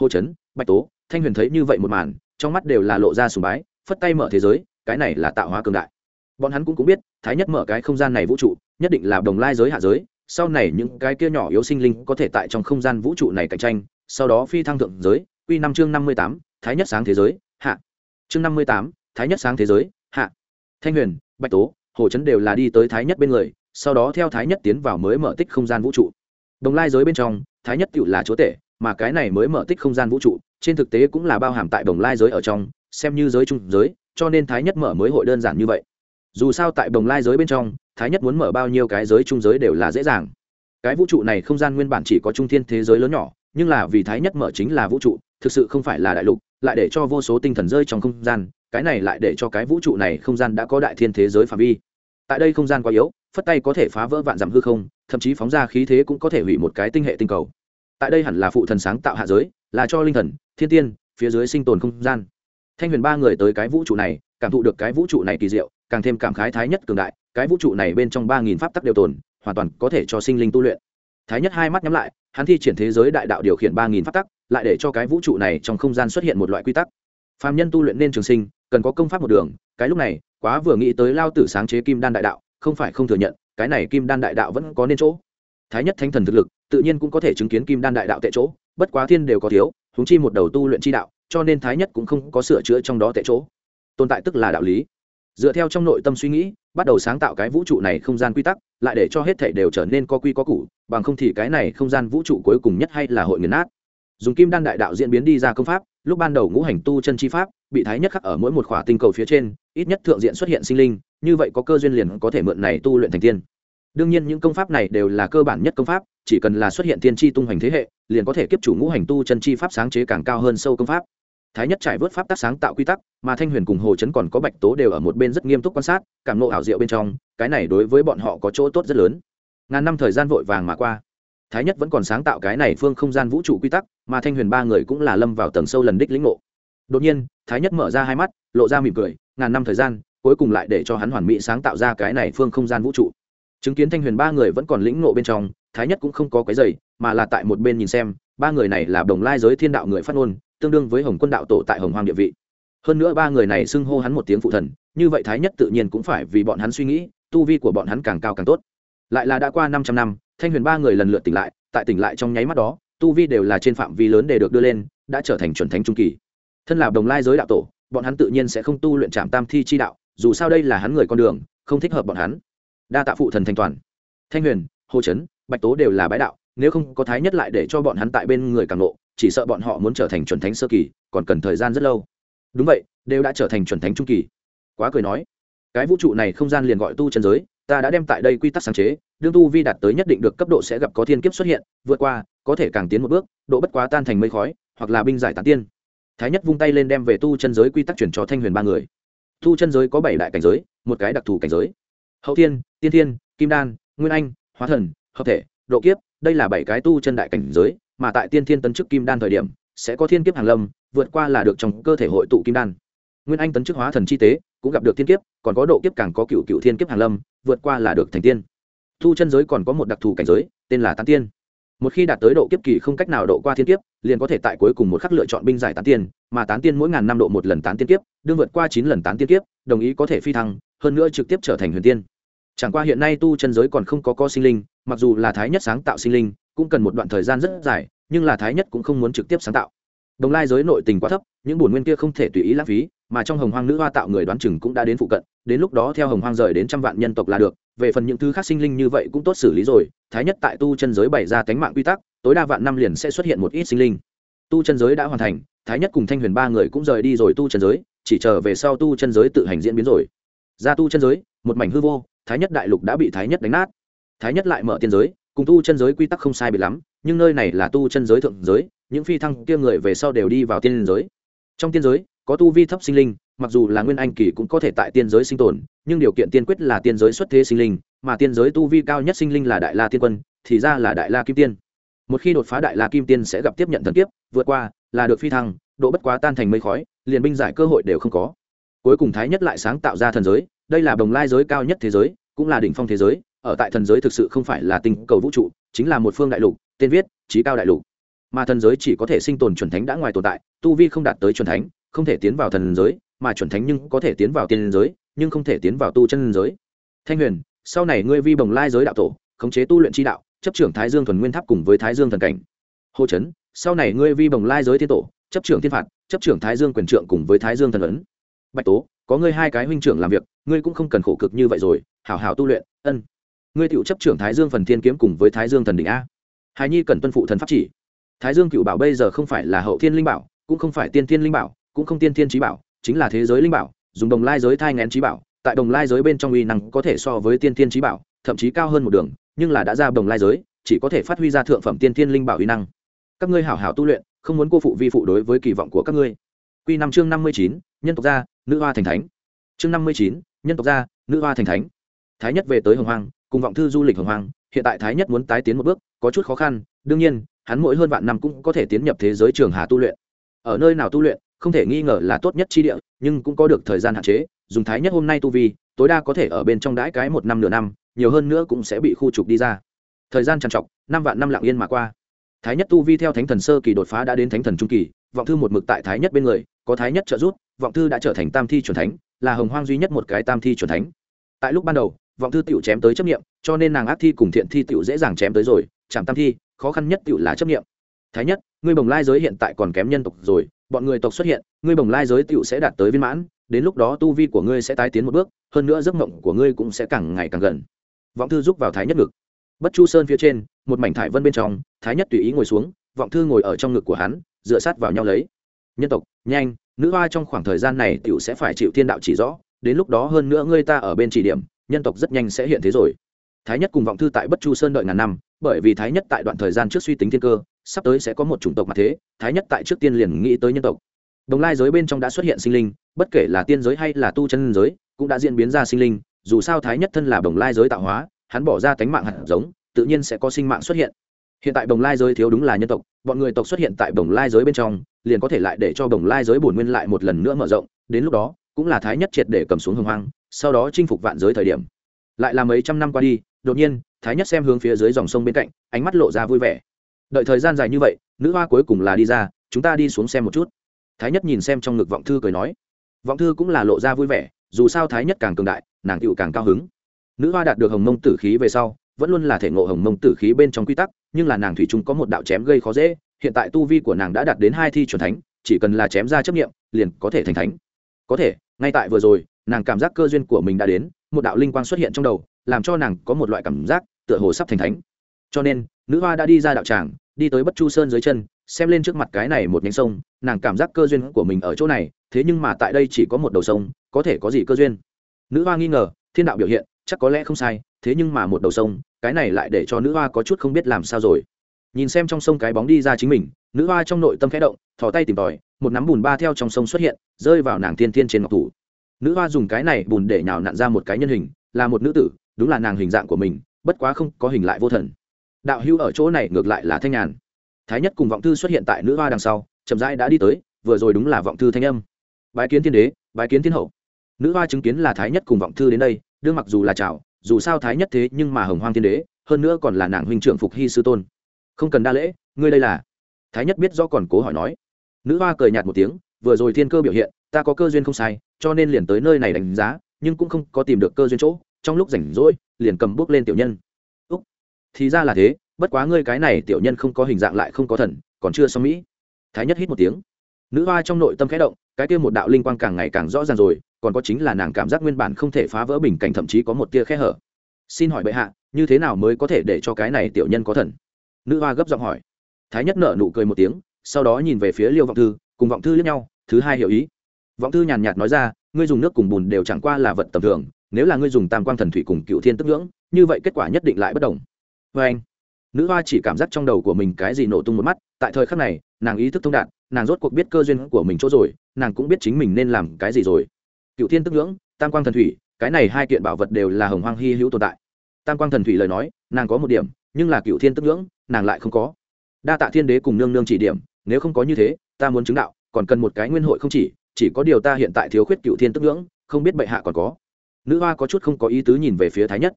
Hô chấn, bạch tố, thanh huyền thấy như vậy một màn, trong mắt đều là lộ ra sùng bái, phất tay mở thế giới, cái này là tạo hóa cường đại. Bọn hắn cũng cũng biết, thái nhất mở cái không gian này vũ trụ, nhất định là đồng lai giới hạ giới, sau này những cái kia nhỏ yếu sinh linh có thể tại trong không gian vũ trụ này cạnh tranh, sau đó phi thăng thượng giới, quy năm chương năm mươi tám, thái nhất sáng thế giới, hạ chương năm mươi tám, thái nhất sáng thế giới, hạ. Thanh huyền, bạch tố, hồ chấn đều là đi tới thái nhất bên người, sau đó theo thái nhất tiến vào mới mở tích không gian vũ trụ. Đồng lai giới bên trong, thái nhất tự là chúa tể, mà cái này mới mở tích không gian vũ trụ, trên thực tế cũng là bao hàm tại đồng lai giới ở trong, xem như giới trung giới, cho nên thái nhất mở mới hội đơn giản như vậy. Dù sao tại đồng lai giới bên trong, thái nhất muốn mở bao nhiêu cái giới trung giới đều là dễ dàng. Cái vũ trụ này không gian nguyên bản chỉ có trung thiên thế giới lớn nhỏ, nhưng là vì thái nhất mở chính là vũ trụ, thực sự không phải là đại lục lại để cho vô số tinh thần rơi trong không gian, cái này lại để cho cái vũ trụ này không gian đã có đại thiên thế giới phạm vi. Tại đây không gian quá yếu, phất tay có thể phá vỡ vạn dặm hư không, thậm chí phóng ra khí thế cũng có thể hủy một cái tinh hệ tinh cầu. Tại đây hẳn là phụ thần sáng tạo hạ giới, là cho linh thần, thiên tiên, phía dưới sinh tồn không gian. Thanh huyền ba người tới cái vũ trụ này, cảm thụ được cái vũ trụ này kỳ diệu, càng thêm cảm khái thái nhất cường đại, cái vũ trụ này bên trong ba nghìn pháp tắc đều tồn, hoàn toàn có thể cho sinh linh tu luyện. Thái nhất hai mắt nhắm lại, hắn thi triển thế giới đại đạo điều khiển ba nghìn pháp tắc lại để cho cái vũ trụ này trong không gian xuất hiện một loại quy tắc. Phạm nhân tu luyện nên trường sinh, cần có công pháp một đường, cái lúc này, quá vừa nghĩ tới lao tử sáng chế kim đan đại đạo, không phải không thừa nhận, cái này kim đan đại đạo vẫn có nên chỗ. Thái nhất Thánh thần thực lực, tự nhiên cũng có thể chứng kiến kim đan đại đạo tệ chỗ, bất quá thiên đều có thiếu húng chi một đầu tu luyện chi đạo, cho nên thái nhất cũng không có sửa chữa trong đó tệ chỗ. Tồn tại tức là đạo lý. Dựa theo trong nội tâm suy nghĩ, bắt đầu sáng tạo cái vũ trụ này không gian quy tắc, lại để cho hết thảy đều trở nên có quy có củ, bằng không thì cái này không gian vũ trụ cuối cùng nhất hay là hội nghiền nát dùng kim đan đại đạo diễn biến đi ra công pháp, lúc ban đầu ngũ hành tu chân chi pháp, bị thái nhất khắc ở mỗi một khỏa tinh cầu phía trên, ít nhất thượng diện xuất hiện sinh linh, như vậy có cơ duyên liền có thể mượn này tu luyện thành tiên. Đương nhiên những công pháp này đều là cơ bản nhất công pháp, chỉ cần là xuất hiện tiên tri tung hoành thế hệ, liền có thể kiếp chủ ngũ hành tu chân chi pháp sáng chế càng cao hơn sâu công pháp. Thái nhất trải vớt pháp tác sáng tạo quy tắc, mà thanh huyền cùng hồ chấn còn có bạch tố đều ở một bên rất nghiêm túc quan sát, cảm nộ ảo diệu bên trong, cái này đối với bọn họ có chỗ tốt rất lớn. Ngàn năm thời gian vội vàng mà qua thái nhất vẫn còn sáng tạo cái này phương không gian vũ trụ quy tắc, mà thanh huyền ba người cũng là lâm vào tầng sâu lần đích lĩnh ngộ. Đột nhiên, thái nhất mở ra hai mắt, lộ ra mỉm cười, ngàn năm thời gian, cuối cùng lại để cho hắn hoàn mỹ sáng tạo ra cái này phương không gian vũ trụ. Chứng kiến thanh huyền ba người vẫn còn lĩnh ngộ bên trong, thái nhất cũng không có cái giày mà là tại một bên nhìn xem, ba người này là đồng lai giới thiên đạo người phát ngôn, tương đương với hồng quân đạo tổ tại hồng hoàng địa vị. Hơn nữa ba người này xưng hô hắn một tiếng phụ thần, như vậy thái nhất tự nhiên cũng phải vì bọn hắn suy nghĩ, tu vi của bọn hắn càng cao càng tốt. Lại là đã qua năm trăm năm thanh huyền ba người lần lượt tỉnh lại, tại tỉnh lại trong nháy mắt đó, tu vi đều là trên phạm vi lớn để được đưa lên, đã trở thành chuẩn thánh trung kỳ. Thân là đồng lai giới đạo tổ, bọn hắn tự nhiên sẽ không tu luyện trạm tam thi chi đạo, dù sao đây là hắn người con đường, không thích hợp bọn hắn. Đa tạ phụ thần thanh toàn. Thanh huyền, hồ trấn bạch tố đều là bái đạo, nếu không có thái nhất lại để cho bọn hắn tại bên người càng lộ, chỉ sợ bọn họ muốn trở thành chuẩn thánh sơ kỳ, còn cần thời gian rất lâu. Đúng vậy, đều đã trở thành chuẩn thánh trung kỳ. Quá cười nói. Cái vũ trụ này không gian liền gọi tu chân giới ta đã đem tại đây quy tắc sáng chế, đương tu vi đạt tới nhất định được cấp độ sẽ gặp có thiên kiếp xuất hiện, vượt qua, có thể càng tiến một bước, độ bất quá tan thành mây khói, hoặc là binh giải tán tiên. Thái nhất vung tay lên đem về tu chân giới quy tắc chuyển cho thanh huyền ba người. Tu chân giới có bảy đại cảnh giới, một cái đặc thù cảnh giới. Hậu thiên, tiên thiên, kim đan, nguyên anh, hóa thần, hợp thể, độ kiếp, đây là bảy cái tu chân đại cảnh giới, mà tại tiên thiên tấn chức kim đan thời điểm, sẽ có thiên kiếp hàng lâm, vượt qua là được trong cơ thể hội tụ kim đan. Nguyên anh tấn chức hóa thần chi tế cũng gặp được thiên kiếp, còn có độ kiếp càng có cựu cựu thiên kiếp hàng lâm, vượt qua là được thành tiên. Thu chân giới còn có một đặc thù cảnh giới, tên là tán tiên. Một khi đạt tới độ kiếp kỳ không cách nào độ qua thiên kiếp, liền có thể tại cuối cùng một khắc lựa chọn binh giải tán tiên, mà tán tiên mỗi ngàn năm độ một lần tán tiên kiếp, đương vượt qua chín lần tán tiên kiếp, đồng ý có thể phi thăng, hơn nữa trực tiếp trở thành huyền tiên. Chẳng qua hiện nay tu chân giới còn không có co sinh linh, mặc dù là thái nhất sáng tạo sinh linh, cũng cần một đoạn thời gian rất dài, nhưng là thái nhất cũng không muốn trực tiếp sáng tạo. Đồng lai giới nội tình quá thấp, những bổn nguyên kia không thể tùy ý lãng phí mà trong hồng hoang nữ hoa tạo người đoán chừng cũng đã đến phụ cận, đến lúc đó theo hồng hoang rời đến trăm vạn nhân tộc là được, về phần những thứ khác sinh linh như vậy cũng tốt xử lý rồi, thái nhất tại tu chân giới bày ra tánh mạng quy tắc, tối đa vạn năm liền sẽ xuất hiện một ít sinh linh. Tu chân giới đã hoàn thành, thái nhất cùng thanh huyền ba người cũng rời đi rồi tu chân giới, chỉ chờ về sau tu chân giới tự hành diễn biến rồi. Ra tu chân giới, một mảnh hư vô, thái nhất đại lục đã bị thái nhất đánh nát. Thái nhất lại mở tiên giới, cùng tu chân giới quy tắc không sai biệt lắm, nhưng nơi này là tu chân giới thượng giới, những phi thăng kia người về sau đều đi vào tiên giới. Trong tiên giới có tu vi thấp sinh linh, mặc dù là nguyên anh kỳ cũng có thể tại tiên giới sinh tồn, nhưng điều kiện tiên quyết là tiên giới xuất thế sinh linh, mà tiên giới tu vi cao nhất sinh linh là đại la tiên quân, thì ra là đại la kim tiên. Một khi đột phá đại la kim tiên sẽ gặp tiếp nhận thần kiếp, vượt qua, là được phi thăng, độ bất quá tan thành mây khói, liền binh giải cơ hội đều không có. Cuối cùng thái nhất lại sáng tạo ra thần giới, đây là bồng lai giới cao nhất thế giới, cũng là đỉnh phong thế giới, ở tại thần giới thực sự không phải là tinh cầu vũ trụ, chính là một phương đại lục, tên viết trí cao đại lục. Mà thần giới chỉ có thể sinh tồn chuẩn thánh đã ngoài tồn tại, tu vi không đạt tới chuẩn thánh không thể tiến vào thần giới, mà chuẩn thánh nhưng có thể tiến vào tiên giới, nhưng không thể tiến vào tu chân giới. Thanh huyền, sau này ngươi vi bồng lai giới đạo tổ, khống chế tu luyện tri đạo, chấp trưởng thái dương thuần nguyên tháp cùng với thái dương thần cảnh. Hô trấn sau này ngươi vi bồng lai giới thiên tổ, chấp trưởng thiên phạt, chấp trưởng thái dương quyền trượng cùng với thái dương thần ấn. Bạch tố, có ngươi hai cái huynh trưởng làm việc, ngươi cũng không cần khổ cực như vậy rồi, hảo hảo tu luyện, ân. Ngươi tựu chấp trưởng thái dương phần thiên kiếm cùng với thái dương thần đỉnh a. Hài nhi cần tuân phụ thần pháp chỉ. Thái dương cựu bảo bây giờ không phải là hậu thiên linh bảo, cũng không phải tiên thiên linh bảo cũng không tiên thiên trí bảo, chính là thế giới linh bảo, dùng đồng lai giới thai ngén trí bảo, tại đồng lai giới bên trong uy năng có thể so với tiên thiên trí bảo, thậm chí cao hơn một đường, nhưng là đã ra đồng lai giới, chỉ có thể phát huy ra thượng phẩm tiên thiên linh bảo uy năng. Các ngươi hảo hảo tu luyện, không muốn cô phụ vi phụ đối với kỳ vọng của các ngươi. Q năm chương năm mươi chín, nhân tộc gia, nữ hoa thành thánh. Chương năm mươi chín, nhân tộc gia, nữ hoa thành thánh. Thái nhất về tới hồng hoang, cùng vọng thư du lịch hồng hoang, hiện tại thái nhất muốn tái tiến một bước, có chút khó khăn, đương nhiên, hắn mỗi hơn vạn năm cũng có thể tiến nhập thế giới trường hà tu luyện. Ở nơi nào tu luyện không thể nghi ngờ là tốt nhất chi địa, nhưng cũng có được thời gian hạn chế, dùng thái nhất hôm nay tu vi, tối đa có thể ở bên trong đãi cái một năm nửa năm, nhiều hơn nữa cũng sẽ bị khu trục đi ra. Thời gian trằn trọc, năm vạn năm lặng yên mà qua. Thái nhất tu vi theo thánh thần sơ kỳ đột phá đã đến thánh thần trung kỳ, vọng thư một mực tại thái nhất bên người, có thái nhất trợ giúp, vọng thư đã trở thành tam thi c thánh, là hồng hoang duy nhất một cái tam thi c thánh. Tại lúc ban đầu, vọng thư tiểu chém tới chấp nghiệm cho nên nàng ác thi cùng thiện thi tiểu dễ dàng chém tới rồi, chạm tam thi, khó khăn nhất tiểu là chấp nghiệm thái nhất, ngươi bồng lai giới hiện tại còn kém nhân tộc rồi, bọn người tộc xuất hiện, ngươi bồng lai giới tựu sẽ đạt tới viên mãn, đến lúc đó tu vi của ngươi sẽ tái tiến một bước, hơn nữa giấc mộng của ngươi cũng sẽ càng ngày càng gần. Vọng thư giúp vào thái nhất ngực. Bất chu sơn phía trên, một mảnh thải vân bên trong, thái nhất tùy ý ngồi xuống, vọng thư ngồi ở trong ngực của hắn, dựa sát vào nhau lấy. Nhân tộc, nhanh, nữ hoa trong khoảng thời gian này tựu sẽ phải chịu thiên đạo chỉ rõ, đến lúc đó hơn nữa ngươi ta ở bên chỉ điểm, nhân tộc rất nhanh sẽ hiện thế rồi. Thái nhất cùng vọng thư tại bất chu sơn đợi ngàn năm, bởi vì thái nhất tại đoạn thời gian trước suy tính thiên cơ sắp tới sẽ có một chủng tộc mà thế, thái nhất tại trước tiên liền nghĩ tới nhân tộc. Đồng lai giới bên trong đã xuất hiện sinh linh, bất kể là tiên giới hay là tu chân giới, cũng đã diễn biến ra sinh linh, dù sao thái nhất thân là đồng lai giới tạo hóa, hắn bỏ ra tánh mạng hạt giống, tự nhiên sẽ có sinh mạng xuất hiện. Hiện tại đồng lai giới thiếu đúng là nhân tộc, bọn người tộc xuất hiện tại đồng lai giới bên trong, liền có thể lại để cho đồng lai giới bổn nguyên lại một lần nữa mở rộng, đến lúc đó, cũng là thái nhất triệt để cầm xuống hồng hoang, sau đó chinh phục vạn giới thời điểm. Lại là mấy trăm năm qua đi, đột nhiên, thái nhất xem hướng phía dưới dòng sông bên cạnh, ánh mắt lộ ra vui vẻ đợi thời gian dài như vậy, nữ hoa cuối cùng là đi ra, chúng ta đi xuống xem một chút. Thái nhất nhìn xem trong ngực vọng thư cười nói. Vọng thư cũng là lộ ra vui vẻ, dù sao thái nhất càng cường đại, nàng cựu càng cao hứng. Nữ hoa đạt được hồng mông tử khí về sau, vẫn luôn là thể ngộ hồng mông tử khí bên trong quy tắc, nhưng là nàng thủy chung có một đạo chém gây khó dễ, hiện tại tu vi của nàng đã đạt đến hai thi chuẩn thánh, chỉ cần là chém ra chấp nghiệm liền có thể thành thánh. Có thể, ngay tại vừa rồi, nàng cảm giác cơ duyên của mình đã đến, một đạo linh quang xuất hiện trong đầu, làm cho nàng có một loại cảm giác, tựa hồ sắp thành thánh cho nên, nữ hoa đã đi ra đạo tràng, đi tới bất chu sơn dưới chân, xem lên trước mặt cái này một nhánh sông, nàng cảm giác cơ duyên của mình ở chỗ này, thế nhưng mà tại đây chỉ có một đầu sông, có thể có gì cơ duyên? Nữ hoa nghi ngờ, thiên đạo biểu hiện, chắc có lẽ không sai, thế nhưng mà một đầu sông, cái này lại để cho nữ hoa có chút không biết làm sao rồi. Nhìn xem trong sông cái bóng đi ra chính mình, nữ hoa trong nội tâm khẽ động, thò tay tìm tòi, một nắm bùn ba theo trong sông xuất hiện, rơi vào nàng thiên thiên trên ngọc thủ. Nữ hoa dùng cái này bùn để nhào nặn ra một cái nhân hình, là một nữ tử, đúng là nàng hình dạng của mình, bất quá không có hình lại vô thần đạo hưu ở chỗ này ngược lại là thanh nhàn. Thái nhất cùng vọng thư xuất hiện tại nữ hoa đằng sau, chậm rãi đã đi tới, vừa rồi đúng là vọng thư thanh âm. Bái kiến thiên đế, bái kiến thiên hậu. Nữ hoa chứng kiến là thái nhất cùng vọng thư đến đây đưa mặc dù là chào, dù sao thái nhất thế nhưng mà hồng hoang thiên đế, hơn nữa còn là nàng huynh trưởng phục hy sư tôn. Không cần đa lễ, ngươi đây là? Thái nhất biết do còn cố hỏi nói. Nữ hoa cười nhạt một tiếng, vừa rồi thiên cơ biểu hiện, ta có cơ duyên không sai, cho nên liền tới nơi này đánh giá, nhưng cũng không có tìm được cơ duyên chỗ, trong lúc rảnh rỗi, liền cầm bước lên tiểu nhân thì ra là thế, bất quá ngươi cái này tiểu nhân không có hình dạng lại không có thần, còn chưa xong mỹ. Thái nhất hít một tiếng. Nữ hoa trong nội tâm khẽ động, cái kia một đạo linh quang càng ngày càng rõ ràng rồi, còn có chính là nàng cảm giác nguyên bản không thể phá vỡ bình cảnh thậm chí có một tia khe hở. Xin hỏi bệ hạ, như thế nào mới có thể để cho cái này tiểu nhân có thần? Nữ hoa gấp giọng hỏi. Thái nhất nở nụ cười một tiếng, sau đó nhìn về phía liêu vọng thư, cùng vọng thư lẫn nhau, thứ hai hiểu ý. Vọng thư nhàn nhạt nói ra, ngươi dùng nước cùng bùn đều chẳng qua là vật tầm thường, nếu là ngươi dùng tam quang thần thủy cùng cựu thiên tức ngưỡng như vậy kết quả nhất định lại bất đồng vê anh, nữ hoa chỉ cảm giác trong đầu của mình cái gì nổ tung một mắt, tại thời khắc này, nàng ý thức thông đạt, nàng rốt cuộc biết cơ duyên của mình chỗ rồi, nàng cũng biết chính mình nên làm cái gì rồi. Cựu thiên tức ngưỡng, tam quang thần thủy, cái này hai kiện bảo vật đều là hồng hoang hy hữu tồn tại. Tam quang thần thủy lời nói, nàng có một điểm, nhưng là cựu thiên tức ngưỡng, nàng lại không có. Đa tạ thiên đế cùng nương nương chỉ điểm, nếu không có như thế, ta muốn chứng đạo, còn cần một cái nguyên hội không chỉ chỉ có điều ta hiện tại thiếu khuyết cựu thiên tức ngưỡng, không biết bệ hạ còn có. Nữ hoa có chút không có ý tứ nhìn về phía thái nhất.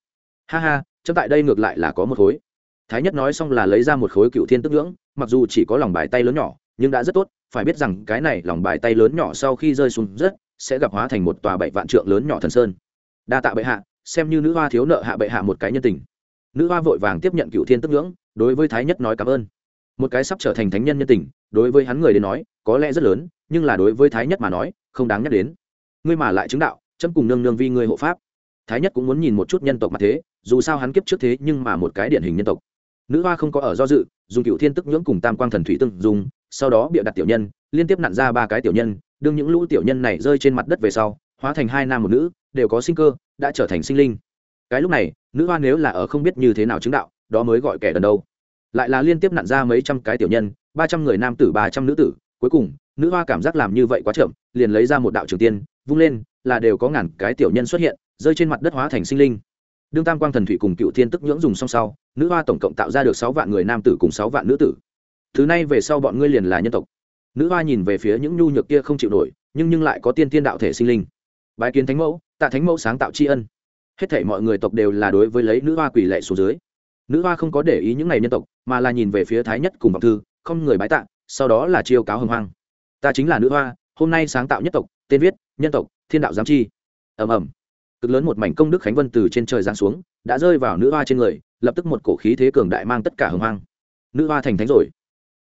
Ha ha chấm tại đây ngược lại là có một khối. Thái nhất nói xong là lấy ra một khối cựu thiên tức ngưỡng mặc dù chỉ có lòng bài tay lớn nhỏ, nhưng đã rất tốt, phải biết rằng cái này lòng bài tay lớn nhỏ sau khi rơi xuống rất, sẽ gặp hóa thành một tòa bảy vạn trượng lớn nhỏ thần sơn. Đa tạ bệ hạ, xem như nữ hoa thiếu nợ hạ bệ hạ một cái nhân tình. Nữ hoa vội vàng tiếp nhận cựu thiên tức ngưỡng đối với thái nhất nói cảm ơn. Một cái sắp trở thành thánh nhân nhân tình, đối với hắn người đến nói, có lẽ rất lớn, nhưng là đối với thái nhất mà nói, không đáng nhắc đến. Ngươi mà lại chứng đạo, chấm cùng nương nương vi ngươi hộ pháp. Thái nhất cũng muốn nhìn một chút nhân tộc mặt thế dù sao hắn kiếp trước thế nhưng mà một cái điển hình nhân tộc. Nữ hoa không có ở do dự, dùng cựu thiên tức nhưỡng cùng tam quang thần thủy tương dùng, sau đó bịa đặt tiểu nhân, liên tiếp nặn ra ba cái tiểu nhân, đương những lũ tiểu nhân này rơi trên mặt đất về sau, hóa thành hai nam một nữ, đều có sinh cơ, đã trở thành sinh linh. Cái lúc này, nữ hoa nếu là ở không biết như thế nào chứng đạo, đó mới gọi kẻ đần đâu. Lại là liên tiếp nặn ra mấy trăm cái tiểu nhân, ba trăm người nam tử, ba trăm nữ tử. Cuối cùng, nữ hoa cảm giác làm như vậy quá chậm, liền lấy ra một đạo trường tiên, vung lên, là đều có ngàn cái tiểu nhân xuất hiện, rơi trên mặt đất hóa thành sinh linh đương tam quang thần thủy cùng cựu thiên tức nhưỡng dùng song sau, nữ hoa tổng cộng tạo ra được sáu vạn người nam tử cùng sáu vạn nữ tử. Thứ này về sau bọn ngươi liền là nhân tộc. Nữ hoa nhìn về phía những nhu nhược kia không chịu nổi, nhưng nhưng lại có tiên tiên đạo thể sinh linh. Bái kiến thánh mẫu, tạ thánh mẫu sáng tạo tri ân. Hết thể mọi người tộc đều là đối với lấy nữ hoa quỷ lệ xuống dưới. Nữ hoa không có để ý những ngày nhân tộc, mà là nhìn về phía thái nhất cùng vọng thư, không người bái tạ, sau đó là chiêu cáo hưng hoang. Ta chính là nữ hoa, hôm nay sáng tạo nhất tộc, tên viết, nhân tộc, thiên đạo giám chi. Ầm ầm cực lớn một mảnh công đức khánh vân từ trên trời giáng xuống, đã rơi vào nữ hoa trên người, lập tức một cổ khí thế cường đại mang tất cả hưng hoang. Nữ hoa thành thánh rồi.